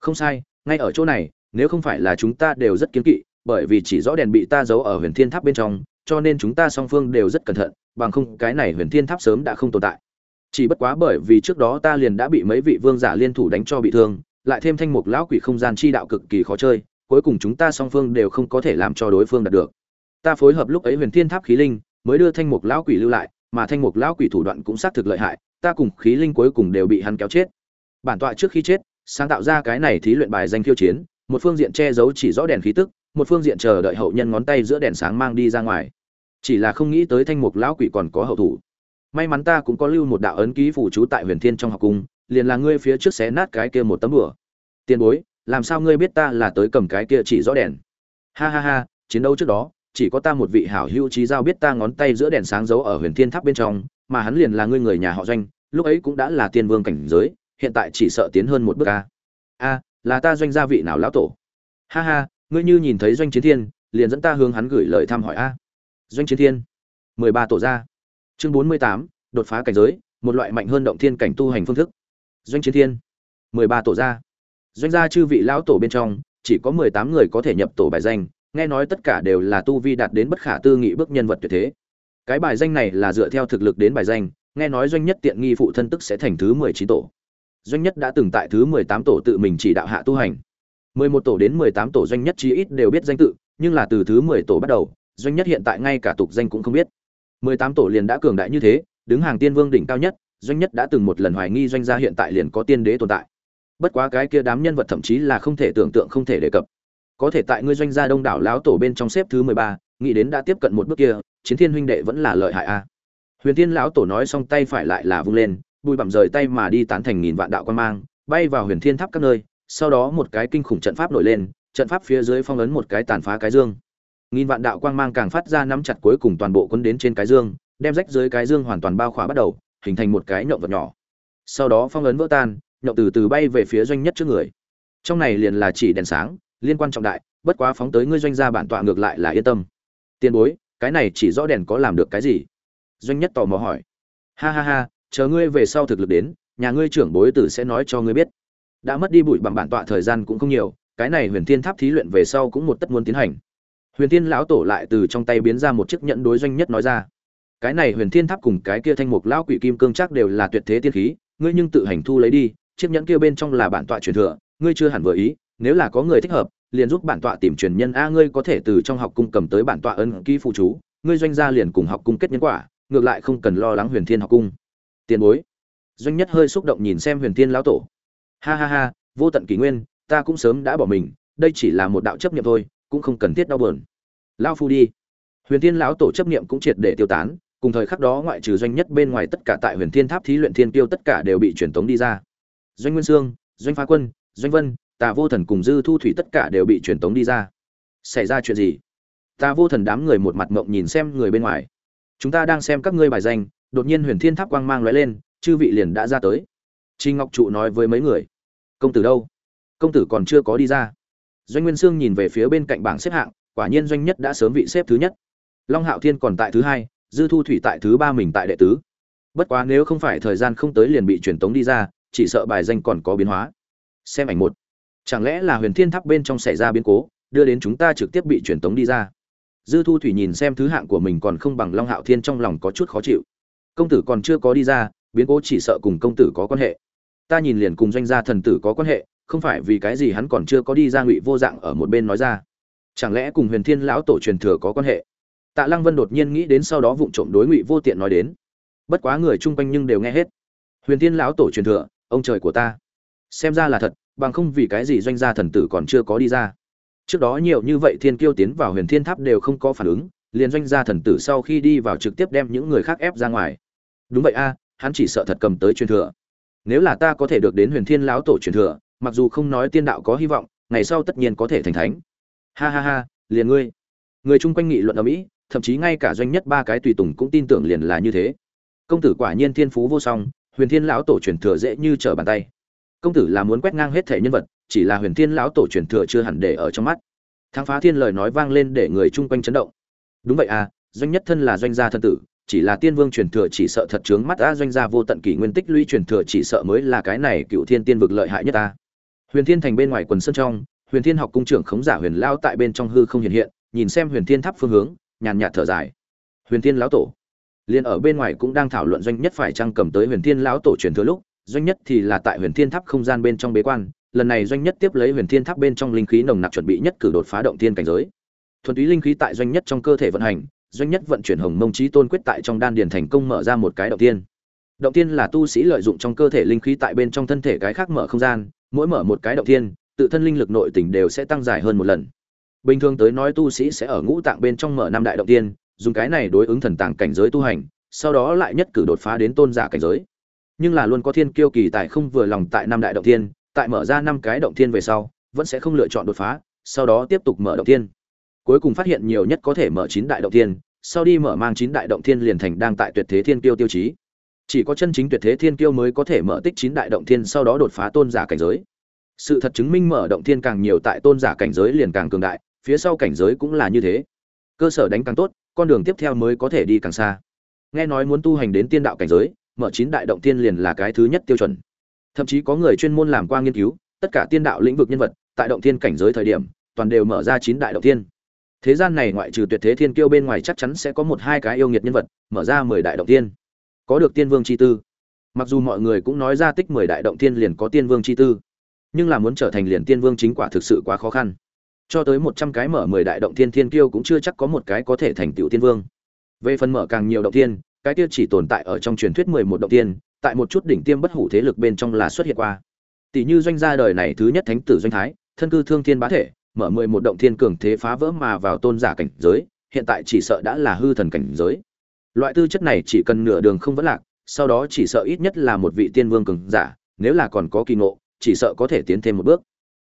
Speaker 1: Không sai, ngay ở chỗ này, nếu không phải là chúng ta đều rất kiến kỵ, bởi vì chỉ rõ đèn bị ta giấu ở huyền thiên tháp bên trong, cho nên chúng ta song phương đều rất cẩn thận, bằng không cái này huyền thiên tháp sớm đã không tồn tại. Chỉ bất quá bởi vì trước đó ta liền đã bị mấy vị vương giả liên thủ đánh cho bị thương, lại thêm thanh mục lão quỷ không gian chi đạo cực kỳ khó chơi, cuối cùng chúng ta song phương đều không có thể làm cho đối phương đạt được ta phối hợp lúc ấy huyền thiên tháp khí linh, mới đưa thanh mục lão quỷ lưu lại, mà thanh mục lão quỷ thủ đoạn cũng xác thực lợi hại, ta cùng khí linh cuối cùng đều bị hắn kéo chết. Bản tọa trước khi chết, sáng tạo ra cái này thí luyện bài danh khiêu chiến, một phương diện che giấu chỉ rõ đèn khí tức, một phương diện chờ đợi hậu nhân ngón tay giữa đèn sáng mang đi ra ngoài. Chỉ là không nghĩ tới thanh mục lão quỷ còn có hậu thủ. May mắn ta cũng có lưu một đạo ấn ký phủ chú tại huyền thiên trong học cung, liền là ngươi phía trước xé nát cái kia một tấm bửa tiền bối, làm sao ngươi biết ta là tới cầm cái kia chỉ rõ đèn? Ha ha ha, chiến đấu trước đó chỉ có ta một vị hảo hữu trí giao biết ta ngón tay giữa đèn sáng giấu ở huyền thiên tháp bên trong, mà hắn liền là ngươi người nhà họ doanh, lúc ấy cũng đã là tiên vương cảnh giới, hiện tại chỉ sợ tiến hơn một bước a. A, là ta doanh gia vị nào lão tổ? Ha ha, ngươi như nhìn thấy doanh chiến thiên, liền dẫn ta hướng hắn gửi lời thăm hỏi a. Doanh chiến thiên, mười ba tổ gia. Chương bốn mươi tám, đột phá cảnh giới, một loại mạnh hơn động thiên cảnh tu hành phương thức. Doanh chiến thiên, mười ba tổ gia. Doanh gia chư vị lão tổ bên trong, chỉ có mười tám người có thể nhập tổ bài danh nghe nói tất cả đều là tu vi đạt đến bất khả tư nghị bước nhân vật tuyệt thế. Cái bài danh này là dựa theo thực lực đến bài danh, nghe nói doanh nhất tiện nghi phụ thân tức sẽ thành thứ mười chín tổ. Doanh nhất đã từng tại thứ mười tám tổ tự mình chỉ đạo hạ tu hành. Mười một tổ đến mười tám tổ doanh nhất chí ít đều biết danh tự, nhưng là từ thứ mười tổ bắt đầu, doanh nhất hiện tại ngay cả tục danh cũng không biết. Mười tám tổ liền đã cường đại như thế, đứng hàng tiên vương đỉnh cao nhất, doanh nhất đã từng một lần hoài nghi doanh gia hiện tại liền có tiên đế tồn tại. Bất quá cái kia đám nhân vật thậm chí là không thể tưởng tượng, không thể đề cập có thể tại ngươi doanh gia đông đảo lão tổ bên trong xếp thứ mười ba, nghĩ đến đã tiếp cận một bước kia, chiến thiên huynh đệ vẫn là lợi hại a. Huyền thiên lão tổ nói xong tay phải lại là vung lên, bùi bặm rời tay mà đi tán thành nghìn vạn đạo quan mang, bay vào huyền thiên tháp các nơi, sau đó một cái kinh khủng trận pháp nổi lên, trận pháp phía dưới phong ấn một cái tàn phá cái dương. Nghìn vạn đạo quang mang càng phát ra nắm chặt cuối cùng toàn bộ quân đến trên cái dương, đem rách dưới cái dương hoàn toàn bao khỏa bắt đầu, hình thành một cái nhộng vật nhỏ. Sau đó phong ấn vỡ tan, nhộng từ từ bay về phía doanh nhất trước người. Trong này liền là chỉ đèn sáng liên quan trọng đại, bất quá phóng tới ngươi doanh gia bản tọa ngược lại là yên tâm. Tiền bối, cái này chỉ rõ đèn có làm được cái gì? Doanh nhất tò mò hỏi. Ha ha ha, chờ ngươi về sau thực lực đến, nhà ngươi trưởng bối tử sẽ nói cho ngươi biết. Đã mất đi bụi bằng bản tọa thời gian cũng không nhiều, cái này huyền thiên tháp thí luyện về sau cũng một tất muốn tiến hành. Huyền thiên lão tổ lại từ trong tay biến ra một chiếc nhẫn đối doanh nhất nói ra. Cái này huyền thiên tháp cùng cái kia thanh mục lão quỷ kim cương chắc đều là tuyệt thế tiên khí, ngươi nhưng tự hành thu lấy đi, chiếc nhẫn kia bên trong là bản tọa truyền thừa, ngươi chưa hẳn vừa ý nếu là có người thích hợp, liền giúp bản tọa tìm truyền nhân. A, ngươi có thể từ trong học cung cầm tới bản tọa ân ký phụ chú, ngươi doanh gia liền cùng học cung kết nhân quả, ngược lại không cần lo lắng huyền thiên học cung. Tiền bối. Doanh nhất hơi xúc động nhìn xem huyền thiên lão tổ. Ha ha ha, vô tận kỷ nguyên, ta cũng sớm đã bỏ mình, đây chỉ là một đạo chấp niệm thôi, cũng không cần thiết đau buồn. Lao phu đi. Huyền thiên lão tổ chấp niệm cũng triệt để tiêu tán, cùng thời khắc đó ngoại trừ doanh nhất bên ngoài tất cả tại huyền thiên tháp thí luyện thiên tiêu tất cả đều bị truyền tống đi ra. Doanh nguyên sương, doanh phá quân, doanh vân tà vô thần cùng dư thu thủy tất cả đều bị truyền tống đi ra xảy ra chuyện gì tà vô thần đám người một mặt mộng nhìn xem người bên ngoài chúng ta đang xem các ngươi bài danh đột nhiên huyền thiên tháp quang mang lóe lên chư vị liền đã ra tới Trình Ngọc Trụ nói với mấy người, "Công tử đâu? Công tử còn chưa có đi ra." Doanh Nguyên Sương nhìn về phía bên cạnh bảng xếp hạng, quả nhiên doanh nhất đã sớm vị xếp thứ nhất. Long Hạo Thiên còn tại thứ hai, Dư Thu Thủy tại thứ ba mình tại đệ tứ. Bất quá nếu không phải thời gian không tới liền bị truyền tống đi ra, chỉ sợ bài danh còn có biến hóa. Xem ảnh một. Chẳng lẽ là Huyền Thiên Tháp bên trong xảy ra biến cố, đưa đến chúng ta trực tiếp bị truyền tống đi ra? Dư Thu Thủy nhìn xem thứ hạng của mình còn không bằng Long Hạo Thiên trong lòng có chút khó chịu. Công tử còn chưa có đi ra, biến cố chỉ sợ cùng công tử có quan hệ. Ta nhìn liền cùng doanh gia thần tử có quan hệ không phải vì cái gì hắn còn chưa có đi ra ngụy vô dạng ở một bên nói ra. Chẳng lẽ cùng huyền thiên lão tổ truyền thừa có quan hệ? Tạ lăng vân đột nhiên nghĩ đến sau đó vụng trộm đối ngụy vô tiện nói đến. Bất quá người chung quanh nhưng đều nghe hết. Huyền thiên lão tổ truyền thừa ông trời của ta. Xem ra là thật bằng không vì cái gì doanh gia thần tử còn chưa có đi ra. Trước đó nhiều như vậy thiên kiêu tiến vào huyền thiên tháp đều không có phản ứng, liền doanh gia thần tử sau khi đi vào trực tiếp đem những người khác ép ra ngoài. Đúng vậy a, hắn chỉ sợ thật cầm tới truyền thừa. Nếu là ta có thể được đến huyền thiên lão tổ truyền thừa, mặc dù không nói tiên đạo có hy vọng, ngày sau tất nhiên có thể thành thánh. Ha ha ha, liền ngươi. Người chung quanh nghị luận ở mỹ, thậm chí ngay cả doanh nhất ba cái tùy tùng cũng tin tưởng liền là như thế. Công tử quả nhiên thiên phú vô song, huyền thiên lão tổ truyền thừa dễ như trở bàn tay công tử là muốn quét ngang hết thể nhân vật, chỉ là huyền thiên lão tổ truyền thừa chưa hẳn để ở trong mắt. Thắng phá thiên lời nói vang lên để người chung quanh chấn động. Đúng vậy à doanh nhất thân là doanh gia thân tử, chỉ là tiên vương truyền thừa chỉ sợ thật chướng mắt a doanh gia vô tận kỷ nguyên tích lũy truyền thừa chỉ sợ mới là cái này cựu thiên tiên vực lợi hại nhất ta. Huyền thiên thành bên ngoài quần sân trong, huyền thiên học cung trưởng khống giả huyền lao tại bên trong hư không hiện hiện, nhìn xem huyền thiên tháp phương hướng, nhàn nhạt thở dài. Huyền thiên lão tổ. Liền ở bên ngoài cũng đang thảo luận doanh nhất phải trăng cầm tới huyền thiên lão tổ truyền thừa lúc doanh nhất thì là tại huyền thiên tháp không gian bên trong bế quan, lần này doanh nhất tiếp lấy huyền thiên tháp bên trong linh khí nồng nặc chuẩn bị nhất cử đột phá động thiên cảnh giới. Thuần túy linh khí tại doanh nhất trong cơ thể vận hành, doanh nhất vận chuyển hồng mông trí tôn quyết tại trong đan điền thành công mở ra một cái động tiên động tiên là tu sĩ lợi dụng trong cơ thể linh khí tại bên trong thân thể cái khác mở không gian, mỗi mở một cái động tiên tự thân linh lực nội tỉnh đều sẽ tăng dài hơn một lần. Bình thường tới nói tu sĩ sẽ ở ngũ tạng bên trong mở năm đại động tiên dùng cái này đối ứng thần tàng cảnh giới tu hành, sau đó lại nhất cử đột phá đến tôn giả cảnh giới nhưng là luôn có thiên kiêu kỳ tài không vừa lòng tại năm đại động thiên, tại mở ra năm cái động thiên về sau, vẫn sẽ không lựa chọn đột phá, sau đó tiếp tục mở động thiên. Cuối cùng phát hiện nhiều nhất có thể mở chín đại động thiên, sau đi mở mang chín đại động thiên liền thành đang tại tuyệt thế thiên kiêu tiêu chí. Chỉ có chân chính tuyệt thế thiên kiêu mới có thể mở tích chín đại động thiên sau đó đột phá tôn giả cảnh giới. Sự thật chứng minh mở động thiên càng nhiều tại tôn giả cảnh giới liền càng cường đại, phía sau cảnh giới cũng là như thế. Cơ sở đánh càng tốt, con đường tiếp theo mới có thể đi càng xa. Nghe nói muốn tu hành đến tiên đạo cảnh giới mở chín đại động thiên liền là cái thứ nhất tiêu chuẩn. Thậm chí có người chuyên môn làm qua nghiên cứu, tất cả tiên đạo lĩnh vực nhân vật, tại động thiên cảnh giới thời điểm, toàn đều mở ra chín đại động thiên thế gian này ngoại trừ tuyệt thế thiên kiêu bên ngoài chắc chắn sẽ có một hai cái yêu nghiệt nhân vật, mở ra mười đại động thiên có được tiên vương chi tư. Mặc dù mọi người cũng nói ra tích mười đại động thiên liền có tiên vương chi tư, nhưng là muốn trở thành liền tiên vương chính quả thực sự quá khó khăn. Cho tới một trăm cái mở mười đại động thiên thiên kiêu cũng chưa chắc có một cái có thể thành tựu tiên vương. Về phần mở càng nhiều động thiên cái kia chỉ tồn tại ở trong truyền thuyết mười một động thiên tại một chút đỉnh tiêm bất hủ thế lực bên trong là xuất hiện qua. Tỷ như doanh gia đời này thứ nhất thánh tử doanh thái, thân cư thương thiên bá thể, mở mười một động thiên cường thế phá vỡ mà vào tôn giả cảnh giới, hiện tại chỉ sợ đã là hư thần cảnh giới. Loại tư chất này chỉ cần nửa đường không vẫn lạc, sau đó chỉ sợ ít nhất là một vị tiên vương cường giả, nếu là còn có kỳ ngộ, chỉ sợ có thể tiến thêm một bước.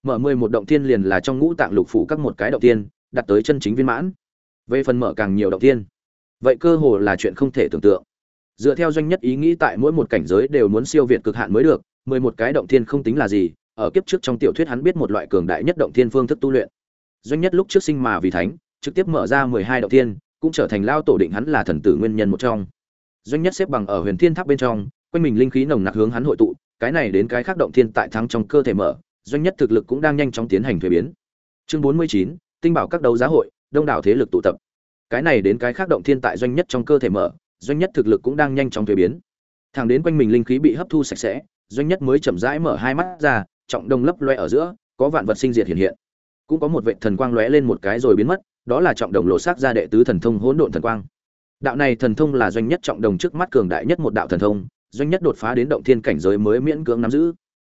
Speaker 1: Mở mười một động thiên liền là trong ngũ tạng lục phủ các một cái động tiên, đặt tới chân chính viên mãn. Về phần mở càng nhiều động tiên vậy cơ hồ là chuyện không thể tưởng tượng. Dựa theo doanh nhất ý nghĩ tại mỗi một cảnh giới đều muốn siêu việt cực hạn mới được, mười một cái động thiên không tính là gì, ở kiếp trước trong tiểu thuyết hắn biết một loại cường đại nhất động thiên phương thức tu luyện. Doanh nhất lúc trước sinh mà vì thánh, trực tiếp mở ra mười hai động thiên, cũng trở thành lao tổ định hắn là thần tử nguyên nhân một trong. Doanh nhất xếp bằng ở huyền thiên tháp bên trong, quanh mình linh khí nồng nặc hướng hắn hội tụ, cái này đến cái khác động thiên tại thắng trong cơ thể mở, doanh nhất thực lực cũng đang nhanh chóng tiến hành thuế biến. Chương bốn mươi chín, tinh bảo các đấu giá hội, đông đảo thế lực tụ tập cái này đến cái khác động thiên tại doanh nhất trong cơ thể mở, doanh nhất thực lực cũng đang nhanh chóng thuế biến. Thẳng đến quanh mình linh khí bị hấp thu sạch sẽ, doanh nhất mới chậm rãi mở hai mắt ra, trọng đông lấp loe ở giữa, có vạn vật sinh diệt hiện hiện. Cũng có một vệ thần quang lóe lên một cái rồi biến mất, đó là trọng đồng lộ xác ra đệ tứ thần thông hỗn độn thần quang. Đạo này thần thông là doanh nhất trọng đồng trước mắt cường đại nhất một đạo thần thông, doanh nhất đột phá đến động thiên cảnh giới mới miễn cưỡng nắm giữ.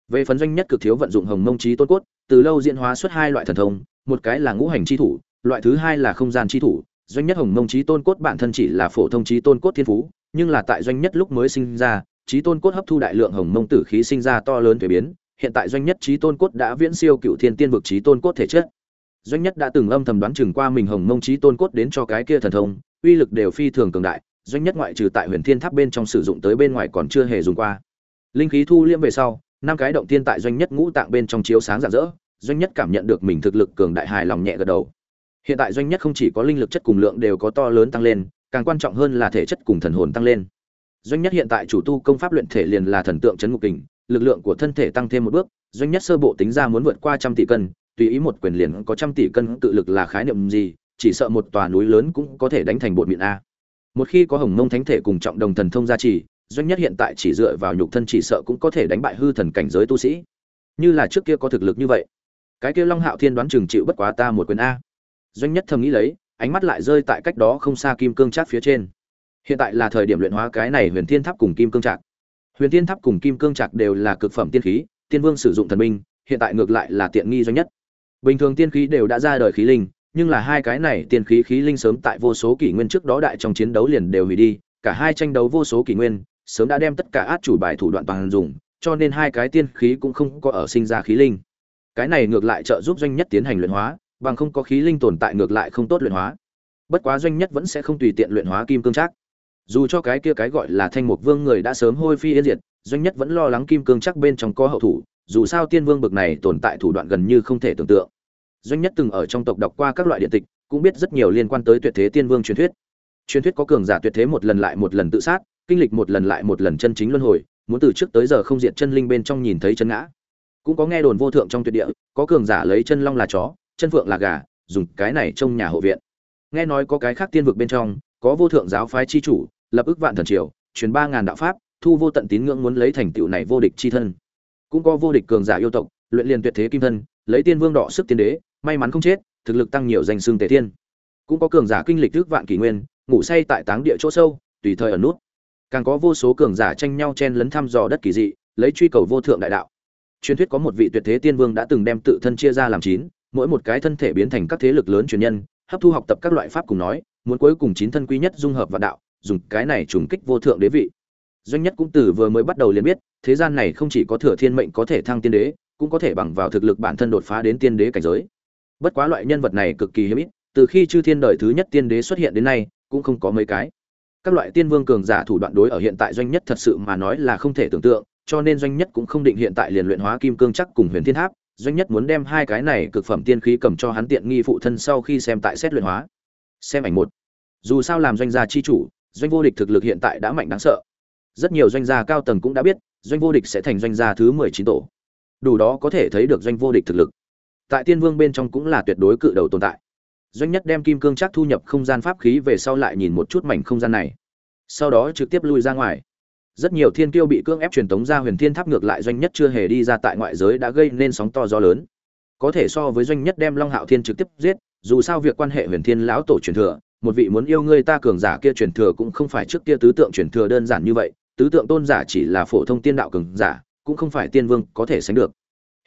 Speaker 1: Về phần doanh nhất cực thiếu vận dụng hồng mông trí tôn cốt, từ lâu diễn hóa xuất hai loại thần thông, một cái là ngũ hành chi thủ, loại thứ hai là không gian chi thủ doanh nhất hồng mông trí tôn cốt bản thân chỉ là phổ thông trí tôn cốt thiên phú, nhưng là tại doanh nhất lúc mới sinh ra trí tôn cốt hấp thu đại lượng hồng mông tử khí sinh ra to lớn thuế biến, hiện tại doanh nhất trí tôn cốt đã viễn siêu cựu thiên tiên vực trí tôn cốt thể chất. Doanh nhất đã từng âm thầm đoán chừng qua mình hồng mông trí tôn cốt đến cho cái kia thần thông, uy lực đều phi thường cường đại, doanh nhất ngoại trừ tại huyền thiên tháp bên trong sử dụng tới bên ngoài còn chưa hề dùng qua. Linh khí thu liễm về sau, năm cái động tiên tại doanh nhất ngũ tạng bên trong chiếu sáng rạng rỡ, doanh nhất cảm nhận được mình thực lực cường đại hài lòng nhẹ gật đầu hiện tại doanh nhất không chỉ có linh lực chất cùng lượng đều có to lớn tăng lên, càng quan trọng hơn là thể chất cùng thần hồn tăng lên. Doanh nhất hiện tại chủ tu công pháp luyện thể liền là thần tượng chấn ngục kình, lực lượng của thân thể tăng thêm một bước, doanh nhất sơ bộ tính ra muốn vượt qua trăm tỷ cân, tùy ý một quyền liền có trăm tỷ cân tự lực là khái niệm gì, chỉ sợ một tòa núi lớn cũng có thể đánh thành bột miệng a. Một khi có hồng mông thánh thể cùng trọng đồng thần thông gia trì, doanh nhất hiện tại chỉ dựa vào nhục thân chỉ sợ cũng có thể đánh bại hư thần cảnh giới tu sĩ. Như là trước kia có thực lực như vậy, cái kia long hạo thiên đoán chừng chịu bất quá ta một quyền a doanh nhất thầm nghĩ lấy, ánh mắt lại rơi tại cách đó không xa kim cương trác phía trên. Hiện tại là thời điểm luyện hóa cái này huyền thiên tháp cùng kim cương trạc. Huyền thiên tháp cùng kim cương trạc đều là cực phẩm tiên khí, tiên vương sử dụng thần binh, hiện tại ngược lại là tiện nghi doanh nhất. Bình thường tiên khí đều đã ra đời khí linh, nhưng là hai cái này tiên khí khí linh sớm tại vô số kỷ nguyên trước đó đại trong chiến đấu liền đều hủy đi, cả hai tranh đấu vô số kỷ nguyên, sớm đã đem tất cả át chủ bài thủ đoạn bằng dùng, cho nên hai cái tiên khí cũng không có ở sinh ra khí linh. Cái này ngược lại trợ giúp doanh nhất tiến hành luyện hóa bằng không có khí linh tồn tại ngược lại không tốt luyện hóa. Bất quá doanh nhất vẫn sẽ không tùy tiện luyện hóa kim cương trác. Dù cho cái kia cái gọi là thanh mục vương người đã sớm hôi phi yên diệt, doanh nhất vẫn lo lắng kim cương chắc bên trong có hậu thủ, dù sao tiên vương bực này tồn tại thủ đoạn gần như không thể tưởng tượng. Doanh nhất từng ở trong tộc đọc qua các loại điện tịch, cũng biết rất nhiều liên quan tới tuyệt thế tiên vương truyền thuyết. Truyền thuyết có cường giả tuyệt thế một lần lại một lần tự sát, kinh lịch một lần lại một lần chân chính luân hồi, muốn từ trước tới giờ không diệt chân linh bên trong nhìn thấy chân ngã. Cũng có nghe đồn vô thượng trong tuyệt địa, có cường giả lấy chân long là chó chân phượng là gà, dùng cái này trong nhà hộ viện. Nghe nói có cái khác tiên vực bên trong, có vô thượng giáo phái chi chủ, lập ức vạn thần triều, truyền ba ngàn đạo pháp, thu vô tận tín ngưỡng muốn lấy thành tựu này vô địch chi thân. Cũng có vô địch cường giả yêu tộc, luyện liền tuyệt thế kim thân, lấy tiên vương đọ sức tiên đế, may mắn không chết, thực lực tăng nhiều danh xương tề thiên cũng có cường giả kinh lịch thức vạn kỷ nguyên, ngủ say tại táng địa chỗ sâu, tùy thời ở nút. Càng có vô số cường giả tranh nhau chen lấn thăm dò đất kỳ dị, lấy truy cầu vô thượng đại đạo. Truyền thuyết có một vị tuyệt thế tiên vương đã từng đem tự thân chia ra làm chín mỗi một cái thân thể biến thành các thế lực lớn truyền nhân, hấp thu học tập các loại pháp cùng nói, muốn cuối cùng chín thân quý nhất dung hợp vạn đạo, dùng cái này trùng kích vô thượng đế vị. Doanh nhất cũng từ vừa mới bắt đầu liền biết, thế gian này không chỉ có thừa thiên mệnh có thể thăng tiên đế, cũng có thể bằng vào thực lực bản thân đột phá đến tiên đế cảnh giới. Bất quá loại nhân vật này cực kỳ hiếm ít, từ khi chư thiên đời thứ nhất tiên đế xuất hiện đến nay, cũng không có mấy cái. Các loại tiên vương cường giả thủ đoạn đối ở hiện tại doanh nhất thật sự mà nói là không thể tưởng tượng, cho nên doanh nhất cũng không định hiện tại liền luyện hóa kim cương chắc cùng huyền thiên tháp doanh nhất muốn đem hai cái này cực phẩm tiên khí cầm cho hắn tiện nghi phụ thân sau khi xem tại xét luyện hóa. Xem ảnh một. Dù sao làm doanh gia chi chủ, doanh vô địch thực lực hiện tại đã mạnh đáng sợ. Rất nhiều doanh gia cao tầng cũng đã biết, doanh vô địch sẽ thành doanh gia thứ mười chín tổ. Đủ đó có thể thấy được doanh vô địch thực lực. Tại tiên vương bên trong cũng là tuyệt đối cự đầu tồn tại. Doanh nhất đem kim cương chắc thu nhập không gian pháp khí về sau lại nhìn một chút mảnh không gian này. Sau đó trực tiếp lui ra ngoài rất nhiều thiên kiêu bị cưỡng ép truyền tống ra huyền thiên tháp ngược lại doanh nhất chưa hề đi ra tại ngoại giới đã gây nên sóng to gió lớn. Có thể so với doanh nhất đem long hạo thiên trực tiếp giết, dù sao việc quan hệ huyền thiên lão tổ truyền thừa, một vị muốn yêu ngươi ta cường giả kia truyền thừa cũng không phải trước kia tứ tượng truyền thừa đơn giản như vậy, tứ tượng tôn giả chỉ là phổ thông tiên đạo cường giả, cũng không phải tiên vương có thể sánh được.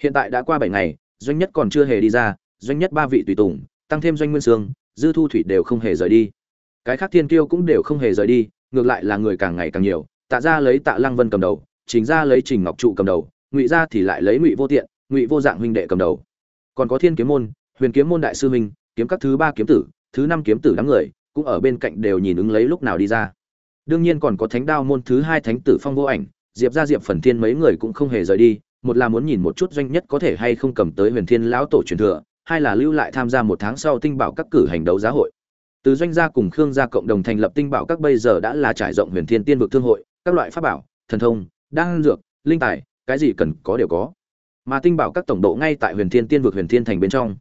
Speaker 1: Hiện tại đã qua bảy ngày, doanh nhất còn chưa hề đi ra, doanh nhất ba vị tùy tùng, tăng thêm doanh nguyên sương, dư thu thủy đều không hề rời đi. Cái khác thiên kiêu cũng đều không hề rời đi, ngược lại là người càng ngày càng nhiều tạ ra lấy tạ lăng vân cầm đầu chính ra lấy trình ngọc trụ cầm đầu, ngụy ra thì lại lấy ngụy vô tiện, ngụy vô dạng huynh đệ cầm đầu. Còn có thiên kiếm môn, huyền kiếm môn đại sư huynh, kiếm các thứ ba kiếm tử, thứ năm kiếm tử đám người, cũng ở bên cạnh đều nhìn ứng lấy lúc nào đi ra. Đương nhiên còn có thánh đao môn thứ hai thánh tử phong vô ảnh, diệp ra diệp phần thiên mấy người cũng không hề rời đi, một là muốn nhìn một chút doanh nhất có thể hay không cầm tới huyền thiên lão tổ truyền thừa, hai là lưu lại tham gia một tháng sau tinh bảo các cử hành đấu giá hội. Từ doanh gia cùng khương gia cộng đồng thành lập tinh bảo các bây giờ đã là trải rộng huyền thiên tiên vực thương hội các loại pháp bảo, thần thông, đan dược, linh tài, cái gì cần có đều có. Mà tinh bảo các tổng độ ngay tại huyền thiên tiên vực huyền thiên thành bên trong.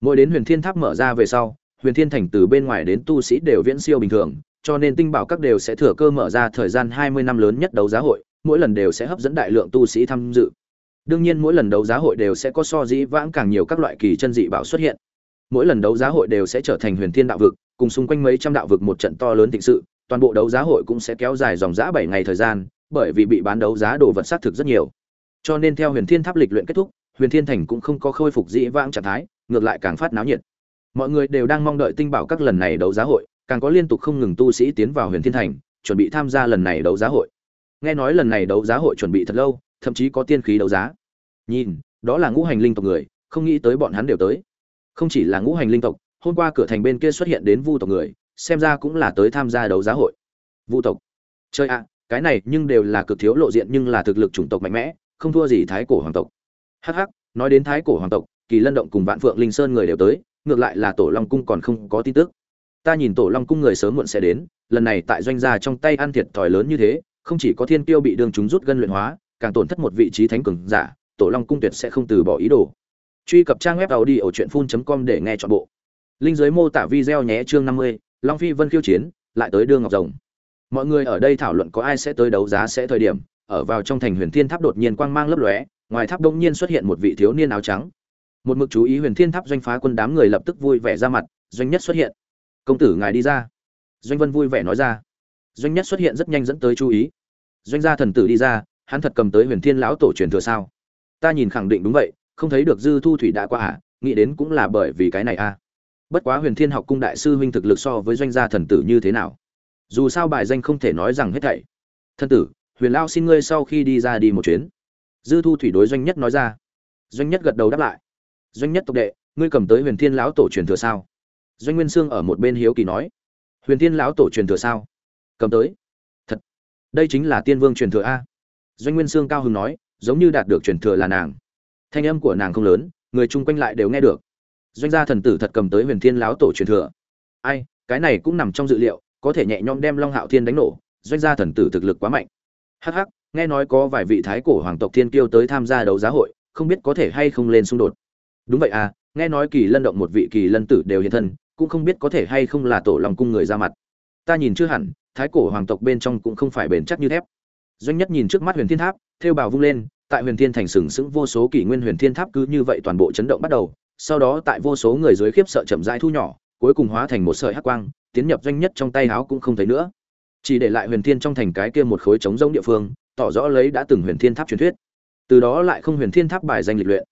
Speaker 1: Mỗi đến huyền thiên tháp mở ra về sau, huyền thiên thành từ bên ngoài đến tu sĩ đều viễn siêu bình thường, cho nên tinh bảo các đều sẽ thừa cơ mở ra thời gian hai mươi năm lớn nhất đấu giá hội, mỗi lần đều sẽ hấp dẫn đại lượng tu sĩ tham dự. Đương nhiên mỗi lần đấu giá hội đều sẽ có so dĩ vãng càng nhiều các loại kỳ chân dị bảo xuất hiện. Mỗi lần đấu giá hội đều sẽ trở thành huyền thiên đạo vực, cùng xung quanh mấy trăm đạo vực một trận to lớn thịnh sự toàn bộ đấu giá hội cũng sẽ kéo dài dòng dã bảy ngày thời gian, bởi vì bị bán đấu giá đồ vật xác thực rất nhiều. Cho nên theo huyền thiên tháp lịch luyện kết thúc, huyền thiên thành cũng không có khôi phục dĩ vãng trạng thái, ngược lại càng phát náo nhiệt. Mọi người đều đang mong đợi tinh bảo các lần này đấu giá hội, càng có liên tục không ngừng tu sĩ tiến vào huyền thiên thành, chuẩn bị tham gia lần này đấu giá hội. Nghe nói lần này đấu giá hội chuẩn bị thật lâu, thậm chí có tiên khí đấu giá. Nhìn, đó là ngũ hành linh tộc người, không nghĩ tới bọn hắn đều tới. Không chỉ là ngũ hành linh tộc, hôm qua cửa thành bên kia xuất hiện đến vu tộc người xem ra cũng là tới tham gia đấu giá hội. Vũ tộc. Chơi ạ à, cái này nhưng đều là cực thiếu lộ diện nhưng là thực lực chủng tộc mạnh mẽ, không thua gì thái cổ hoàng tộc. Hh nói đến thái cổ hoàng tộc, kỳ lân động cùng vạn phượng linh sơn người đều tới, ngược lại là tổ long cung còn không có tin tức. Ta nhìn tổ long cung người sớm muộn sẽ đến, lần này tại doanh gia trong tay ăn thiệt thòi lớn như thế, không chỉ có thiên tiêu bị đường chúng rút gân luyện hóa, càng tổn thất một vị trí thánh cường giả, tổ long cung tuyệt sẽ không từ bỏ ý đồ. Truy cập trang web tàu đi ở truyện phun com để nghe chọn bộ. Linh giới mô tả video nhé chương năm mươi long phi vân khiêu chiến, lại tới đường ngọc rồng. Mọi người ở đây thảo luận có ai sẽ tới đấu giá sẽ thời điểm, ở vào trong thành huyền thiên tháp đột nhiên quang mang lấp lóe, ngoài tháp đông nhiên xuất hiện một vị thiếu niên áo trắng. Một mực chú ý huyền thiên tháp doanh phá quân đám người lập tức vui vẻ ra mặt, doanh nhất xuất hiện. Công tử ngài đi ra. Doanh vân vui vẻ nói ra. Doanh nhất xuất hiện rất nhanh dẫn tới chú ý. Doanh gia thần tử đi ra, hắn thật cầm tới huyền thiên lão tổ truyền thừa sao? Ta nhìn khẳng định đúng vậy, không thấy được dư thu thủy đã qua à nghĩ đến cũng là bởi vì cái này à bất quá huyền thiên học cung đại sư huynh thực lực so với doanh gia thần tử như thế nào? Dù sao bài danh không thể nói rằng hết thảy. Thần tử, huyền lao xin ngươi sau khi đi ra đi một chuyến. Dư thu thủy đối doanh nhất nói ra. Doanh nhất gật đầu đáp lại. Doanh nhất tộc đệ, ngươi cầm tới huyền thiên lão tổ truyền thừa sao? Doanh nguyên sương ở một bên hiếu kỳ nói. Huyền thiên lão tổ truyền thừa sao? Cầm tới. Thật. Đây chính là tiên vương truyền thừa a. Doanh nguyên sương cao hưng nói, giống như đạt được truyền thừa là nàng. Thanh âm của nàng không lớn, người chung quanh lại đều nghe được doanh gia thần tử thật cầm tới huyền thiên lão tổ truyền thừa. Ai, cái này cũng nằm trong dự liệu, có thể nhẹ nhõm đem long hạo thiên đánh nổ, doanh gia thần tử thực lực quá mạnh. Hắc hắc, nghe nói có vài vị thái cổ hoàng tộc thiên kiêu tới tham gia đấu giá hội, không biết có thể hay không lên xung đột. Đúng vậy à nghe nói kỳ lân động một vị kỳ lân tử đều hiện thân, cũng không biết có thể hay không là tổ lòng cung người ra mặt. Ta nhìn chưa hẳn, thái cổ hoàng tộc bên trong cũng không phải bền chắc như thép. Doanh nhất nhìn trước mắt huyền thiên tháp, thêu bào vung lên, tại huyền thiên thành sừng sững vô số kỷ nguyên huyền thiên tháp cứ như vậy toàn bộ chấn động bắt đầu sau đó tại vô số người dưới khiếp sợ chậm rãi thu nhỏ, cuối cùng hóa thành một sợi hắc quang, tiến nhập doanh nhất trong tay áo cũng không thấy nữa. Chỉ để lại huyền thiên trong thành cái kia một khối trống rỗng địa phương, tỏ rõ lấy đã từng huyền thiên tháp truyền thuyết. Từ đó lại không huyền thiên tháp bài danh lịch luyện.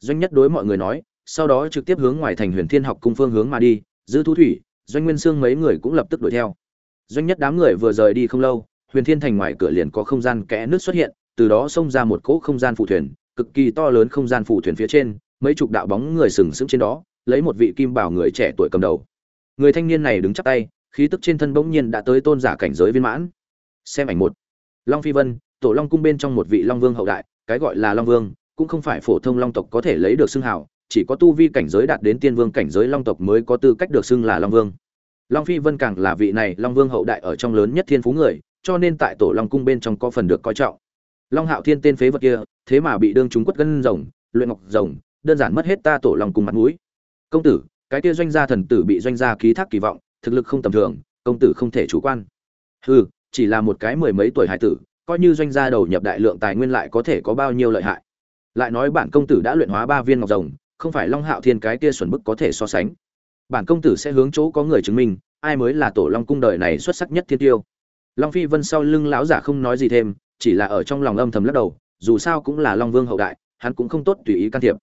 Speaker 1: Doanh nhất đối mọi người nói, sau đó trực tiếp hướng ngoài thành huyền thiên học cung phương hướng mà đi, dư thu thủy, doanh nguyên sương mấy người cũng lập tức đuổi theo. Doanh nhất đám người vừa rời đi không lâu, huyền thiên thành ngoài cửa liền có không gian kẽ nước xuất hiện, từ đó xông ra một cỗ không gian phụ thuyền, cực kỳ to lớn không gian phụ thuyền phía trên mấy chục đạo bóng người sừng sững trên đó, lấy một vị kim bảo người trẻ tuổi cầm đầu. Người thanh niên này đứng chắp tay, khí tức trên thân bỗng nhiên đã tới tôn giả cảnh giới viên mãn. Xem ảnh một. Long phi vân, tổ long cung bên trong một vị long vương hậu đại, cái gọi là long vương, cũng không phải phổ thông long tộc có thể lấy được xưng hào, chỉ có tu vi cảnh giới đạt đến tiên vương cảnh giới long tộc mới có tư cách được xưng là long vương. Long phi vân càng là vị này long vương hậu đại ở trong lớn nhất thiên phú người, cho nên tại tổ long cung bên trong có phần được coi trọng. Long hạo thiên tên phế vật kia, thế mà bị đương chúng quất gân rồng, luyện ngọc rồng đơn giản mất hết ta tổ lòng cùng mặt mũi. Công tử, cái kia doanh gia thần tử bị doanh gia ký thác kỳ vọng, thực lực không tầm thường, công tử không thể chủ quan. Hừ, chỉ là một cái mười mấy tuổi hải tử, coi như doanh gia đầu nhập đại lượng tài nguyên lại có thể có bao nhiêu lợi hại. Lại nói bản công tử đã luyện hóa ba viên ngọc rồng, không phải long hạo thiên cái kia xuẩn bức có thể so sánh. Bản công tử sẽ hướng chỗ có người chứng minh, ai mới là tổ long cung đời này xuất sắc nhất thiên tiêu. Long phi vân sau lưng lão giả không nói gì thêm, chỉ là ở trong lòng âm thầm lắc đầu, dù sao cũng là long vương hậu đại, hắn cũng không tốt tùy ý can thiệp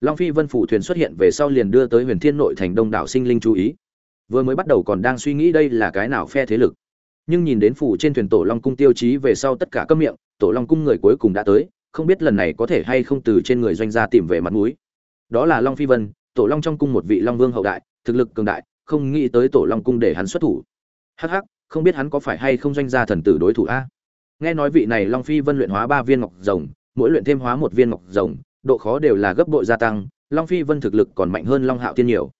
Speaker 1: long phi vân phủ thuyền xuất hiện về sau liền đưa tới huyền thiên nội thành đông đảo sinh linh chú ý. Vừa mới bắt đầu còn đang suy nghĩ đây là cái nào phe thế lực. Nhưng nhìn đến phủ trên thuyền tổ long cung tiêu chí về sau tất cả các miệng, tổ long cung người cuối cùng đã tới, không biết lần này có thể hay không từ trên người doanh gia tìm về mặt mũi. Đó là long phi vân, tổ long trong cung một vị long vương hậu đại, thực lực cường đại, không nghĩ tới tổ long cung để hắn xuất thủ. Hắc hắc, không biết hắn có phải hay không doanh gia thần tử đối thủ a? Nghe nói vị này long phi vân luyện hóa ba viên ngọc rồng, mỗi luyện thêm hóa một viên ngọc rồng độ khó đều là gấp bội gia tăng, long phi vân thực lực còn mạnh hơn long hạo tiên nhiều.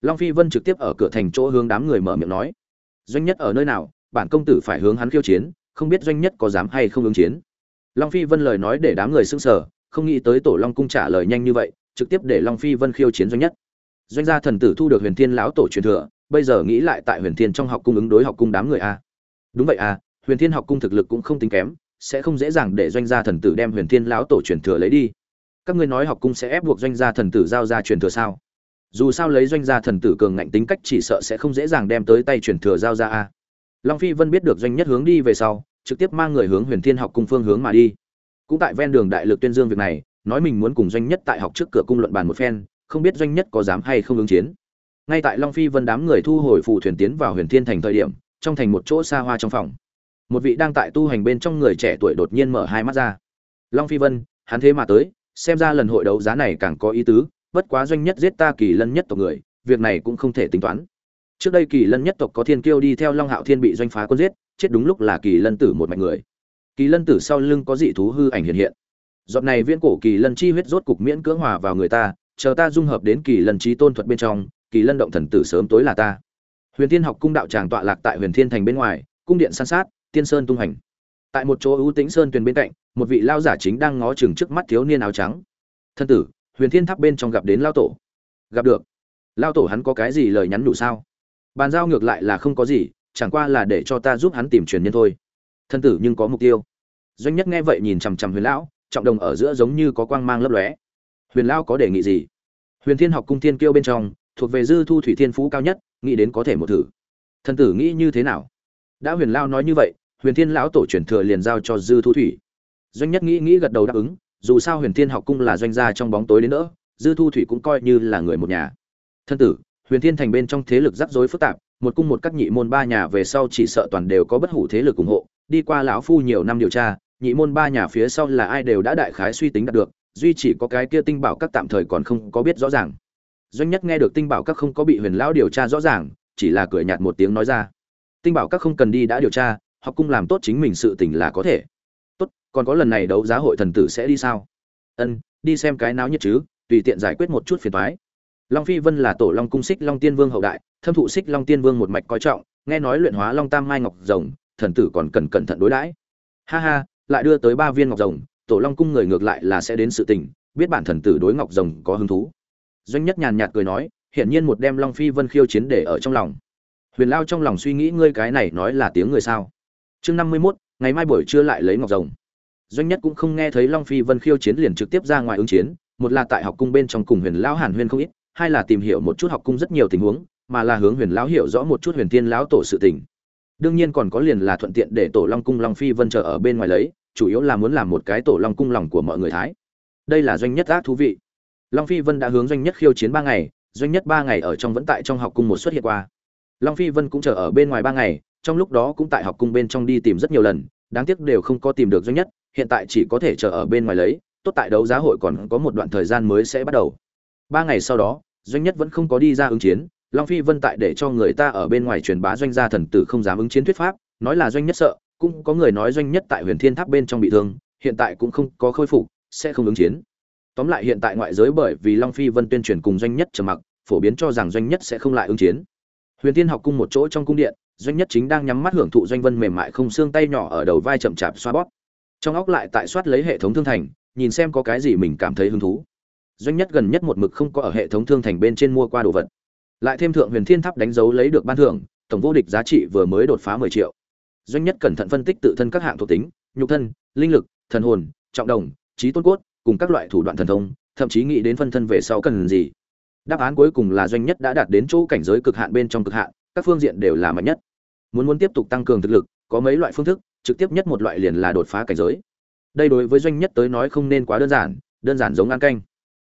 Speaker 1: Long phi vân trực tiếp ở cửa thành chỗ hướng đám người mở miệng nói, doanh nhất ở nơi nào? Bản công tử phải hướng hắn khiêu chiến, không biết doanh nhất có dám hay không ứng chiến. Long phi vân lời nói để đám người sững sờ, không nghĩ tới tổ long cung trả lời nhanh như vậy, trực tiếp để long phi vân khiêu chiến doanh nhất. Doanh gia thần tử thu được huyền thiên lão tổ truyền thừa, bây giờ nghĩ lại tại huyền thiên trong học cung ứng đối học cung đám người a. Đúng vậy a, huyền thiên học cung thực lực cũng không tính kém, sẽ không dễ dàng để doanh gia thần tử đem huyền thiên lão tổ truyền thừa lấy đi các ngươi nói học cung sẽ ép buộc doanh gia thần tử giao ra truyền thừa sao? Dù sao lấy doanh gia thần tử cường ngạnh tính cách chỉ sợ sẽ không dễ dàng đem tới tay truyền thừa giao ra a. Long phi vân biết được doanh nhất hướng đi về sau, trực tiếp mang người hướng huyền thiên học cung phương hướng mà đi. Cũng tại ven đường đại lực tuyên dương việc này, nói mình muốn cùng doanh nhất tại học trước cửa cung luận bàn một phen, không biết doanh nhất có dám hay không ứng chiến. Ngay tại long phi vân đám người thu hồi phù thuyền tiến vào huyền thiên thành thời điểm, trong thành một chỗ xa hoa trong phòng. Một vị đang tại tu hành bên trong người trẻ tuổi đột nhiên mở hai mắt ra. Long phi vân, hắn thế mà tới xem ra lần hội đấu giá này càng có ý tứ, bất quá doanh nhất giết ta kỳ lân nhất tộc người, việc này cũng không thể tính toán. Trước đây kỳ lân nhất tộc có thiên kiêu đi theo long hạo thiên bị doanh phá quân giết, chết đúng lúc là kỳ lân tử một mạnh người. Kỳ lân tử sau lưng có dị thú hư ảnh hiện hiện. Giọt này viễn cổ kỳ lân chi huyết rốt cục miễn cưỡng hòa vào người ta, chờ ta dung hợp đến kỳ lân trí tôn thuật bên trong, kỳ lân động thần tử sớm tối là ta. Huyền thiên học cung đạo tràng tọa lạc tại huyền thiên thành bên ngoài, cung điện san sát, tiên sơn tung hành tại một chỗ ưu tĩnh sơn tuyền bên cạnh một vị lao giả chính đang ngó chừng trước mắt thiếu niên áo trắng. Thân tử, huyền thiên tháp bên trong gặp đến lao tổ. Gặp được. Lao tổ hắn có cái gì lời nhắn đủ sao? Bàn giao ngược lại là không có gì, chẳng qua là để cho ta giúp hắn tìm truyền nhân thôi. Thân tử nhưng có mục tiêu. Doanh nhất nghe vậy nhìn chằm chằm huyền lão, trọng đồng ở giữa giống như có quang mang lấp lóe. Huyền lão có đề nghị gì? Huyền thiên học cung thiên kiêu bên trong, thuộc về dư thu thủy thiên phú cao nhất, nghĩ đến có thể một thử. Thân tử nghĩ như thế nào? Đã huyền lao nói như vậy, huyền thiên lão tổ truyền thừa liền giao cho dư thu thủy doanh nhất nghĩ nghĩ gật đầu đáp ứng, dù sao huyền thiên học cung là doanh gia trong bóng tối đến nữa dư thu thủy cũng coi như là người một nhà. Thân tử, huyền thiên thành bên trong thế lực rắc rối phức tạp, một cung một các nhị môn ba nhà về sau chỉ sợ toàn đều có bất hủ thế lực ủng hộ, đi qua lão phu nhiều năm điều tra, nhị môn ba nhà phía sau là ai đều đã đại khái suy tính đạt được, duy chỉ có cái kia tinh bảo các tạm thời còn không có biết rõ ràng. Doanh nhất nghe được tinh bảo các không có bị huyền lão điều tra rõ ràng, chỉ là cười nhạt một tiếng nói ra. Tinh bảo các không cần đi đã điều tra, học cung làm tốt chính mình sự tình là có thể còn có lần này đấu giá hội thần tử sẽ đi sao? Ân, đi xem cái náo nhiệt chứ, tùy tiện giải quyết một chút phiền toái. Long phi vân là tổ long cung xích long tiên vương hậu đại, thâm thụ xích long tiên vương một mạch coi trọng, nghe nói luyện hóa long tam mai ngọc rồng, thần tử còn cần cẩn thận đối đãi. Ha ha, lại đưa tới ba viên ngọc rồng, tổ long cung người ngược lại là sẽ đến sự tình, biết bản thần tử đối ngọc rồng có hứng thú. Doanh nhất nhàn nhạt cười nói, hiển nhiên một đem long phi vân khiêu chiến để ở trong lòng. Huyền lao trong lòng suy nghĩ ngươi cái này nói là tiếng người sao? Chương năm mươi mốt, ngày mai buổi trưa lại lấy ngọc rồng doanh nhất cũng không nghe thấy long phi vân khiêu chiến liền trực tiếp ra ngoài ứng chiến, một là tại học cung bên trong cùng huyền lão hàn huyên không ít, hai là tìm hiểu một chút học cung rất nhiều tình huống, mà là hướng huyền lão hiểu rõ một chút huyền thiên lão tổ sự tình. Đương nhiên còn có liền là thuận tiện để tổ long cung long phi vân chờ ở bên ngoài lấy, chủ yếu là muốn làm một cái tổ long cung lòng của mọi người thái. Đây là doanh nhất ác thú vị. Long phi vân đã hướng doanh nhất khiêu chiến ba ngày, doanh nhất ba ngày ở trong vẫn tại trong học cung một xuất hiện qua. Long phi vân cũng chờ ở bên ngoài ba ngày, trong lúc đó cũng tại học cung bên trong đi tìm rất nhiều lần, đáng tiếc đều không có tìm được doanh nhất hiện tại chỉ có thể chờ ở bên ngoài lấy, tốt tại đấu giá hội còn có một đoạn thời gian mới sẽ bắt đầu. Ba ngày sau đó, doanh nhất vẫn không có đi ra ứng chiến, long phi vân tại để cho người ta ở bên ngoài truyền bá doanh gia thần tử không dám ứng chiến thuyết pháp, nói là doanh nhất sợ, cũng có người nói doanh nhất tại huyền thiên tháp bên trong bị thương, hiện tại cũng không có khôi phục, sẽ không ứng chiến. Tóm lại hiện tại ngoại giới bởi vì long phi vân tuyên truyền cùng doanh nhất trầm mặc, phổ biến cho rằng doanh nhất sẽ không lại ứng chiến. Huyền thiên học cung một chỗ trong cung điện, doanh nhất chính đang nhắm mắt hưởng thụ doanh vân mềm mại không xương tay nhỏ ở đầu vai chậm chạp xoa bóp trong óc lại tại soát lấy hệ thống thương thành, nhìn xem có cái gì mình cảm thấy hứng thú. Doanh nhất gần nhất một mực không có ở hệ thống thương thành bên trên mua qua đồ vật. Lại thêm thượng huyền thiên tháp đánh dấu lấy được ban thưởng, tổng vô địch giá trị vừa mới đột phá mười triệu. Doanh nhất cẩn thận phân tích tự thân các hạng thuộc tính, nhục thân, linh lực, thần hồn, trọng đồng, trí tôn cốt, cùng các loại thủ đoạn thần thông, thậm chí nghĩ đến phân thân về sau cần gì. Đáp án cuối cùng là doanh nhất đã đạt đến chỗ cảnh giới cực hạn bên trong cực hạn, các phương diện đều là mạnh nhất. Muốn muốn tiếp tục tăng cường thực lực, có mấy loại phương thức trực tiếp nhất một loại liền là đột phá cảnh giới. Đây đối với doanh nhất tới nói không nên quá đơn giản đơn giản giống ăn canh.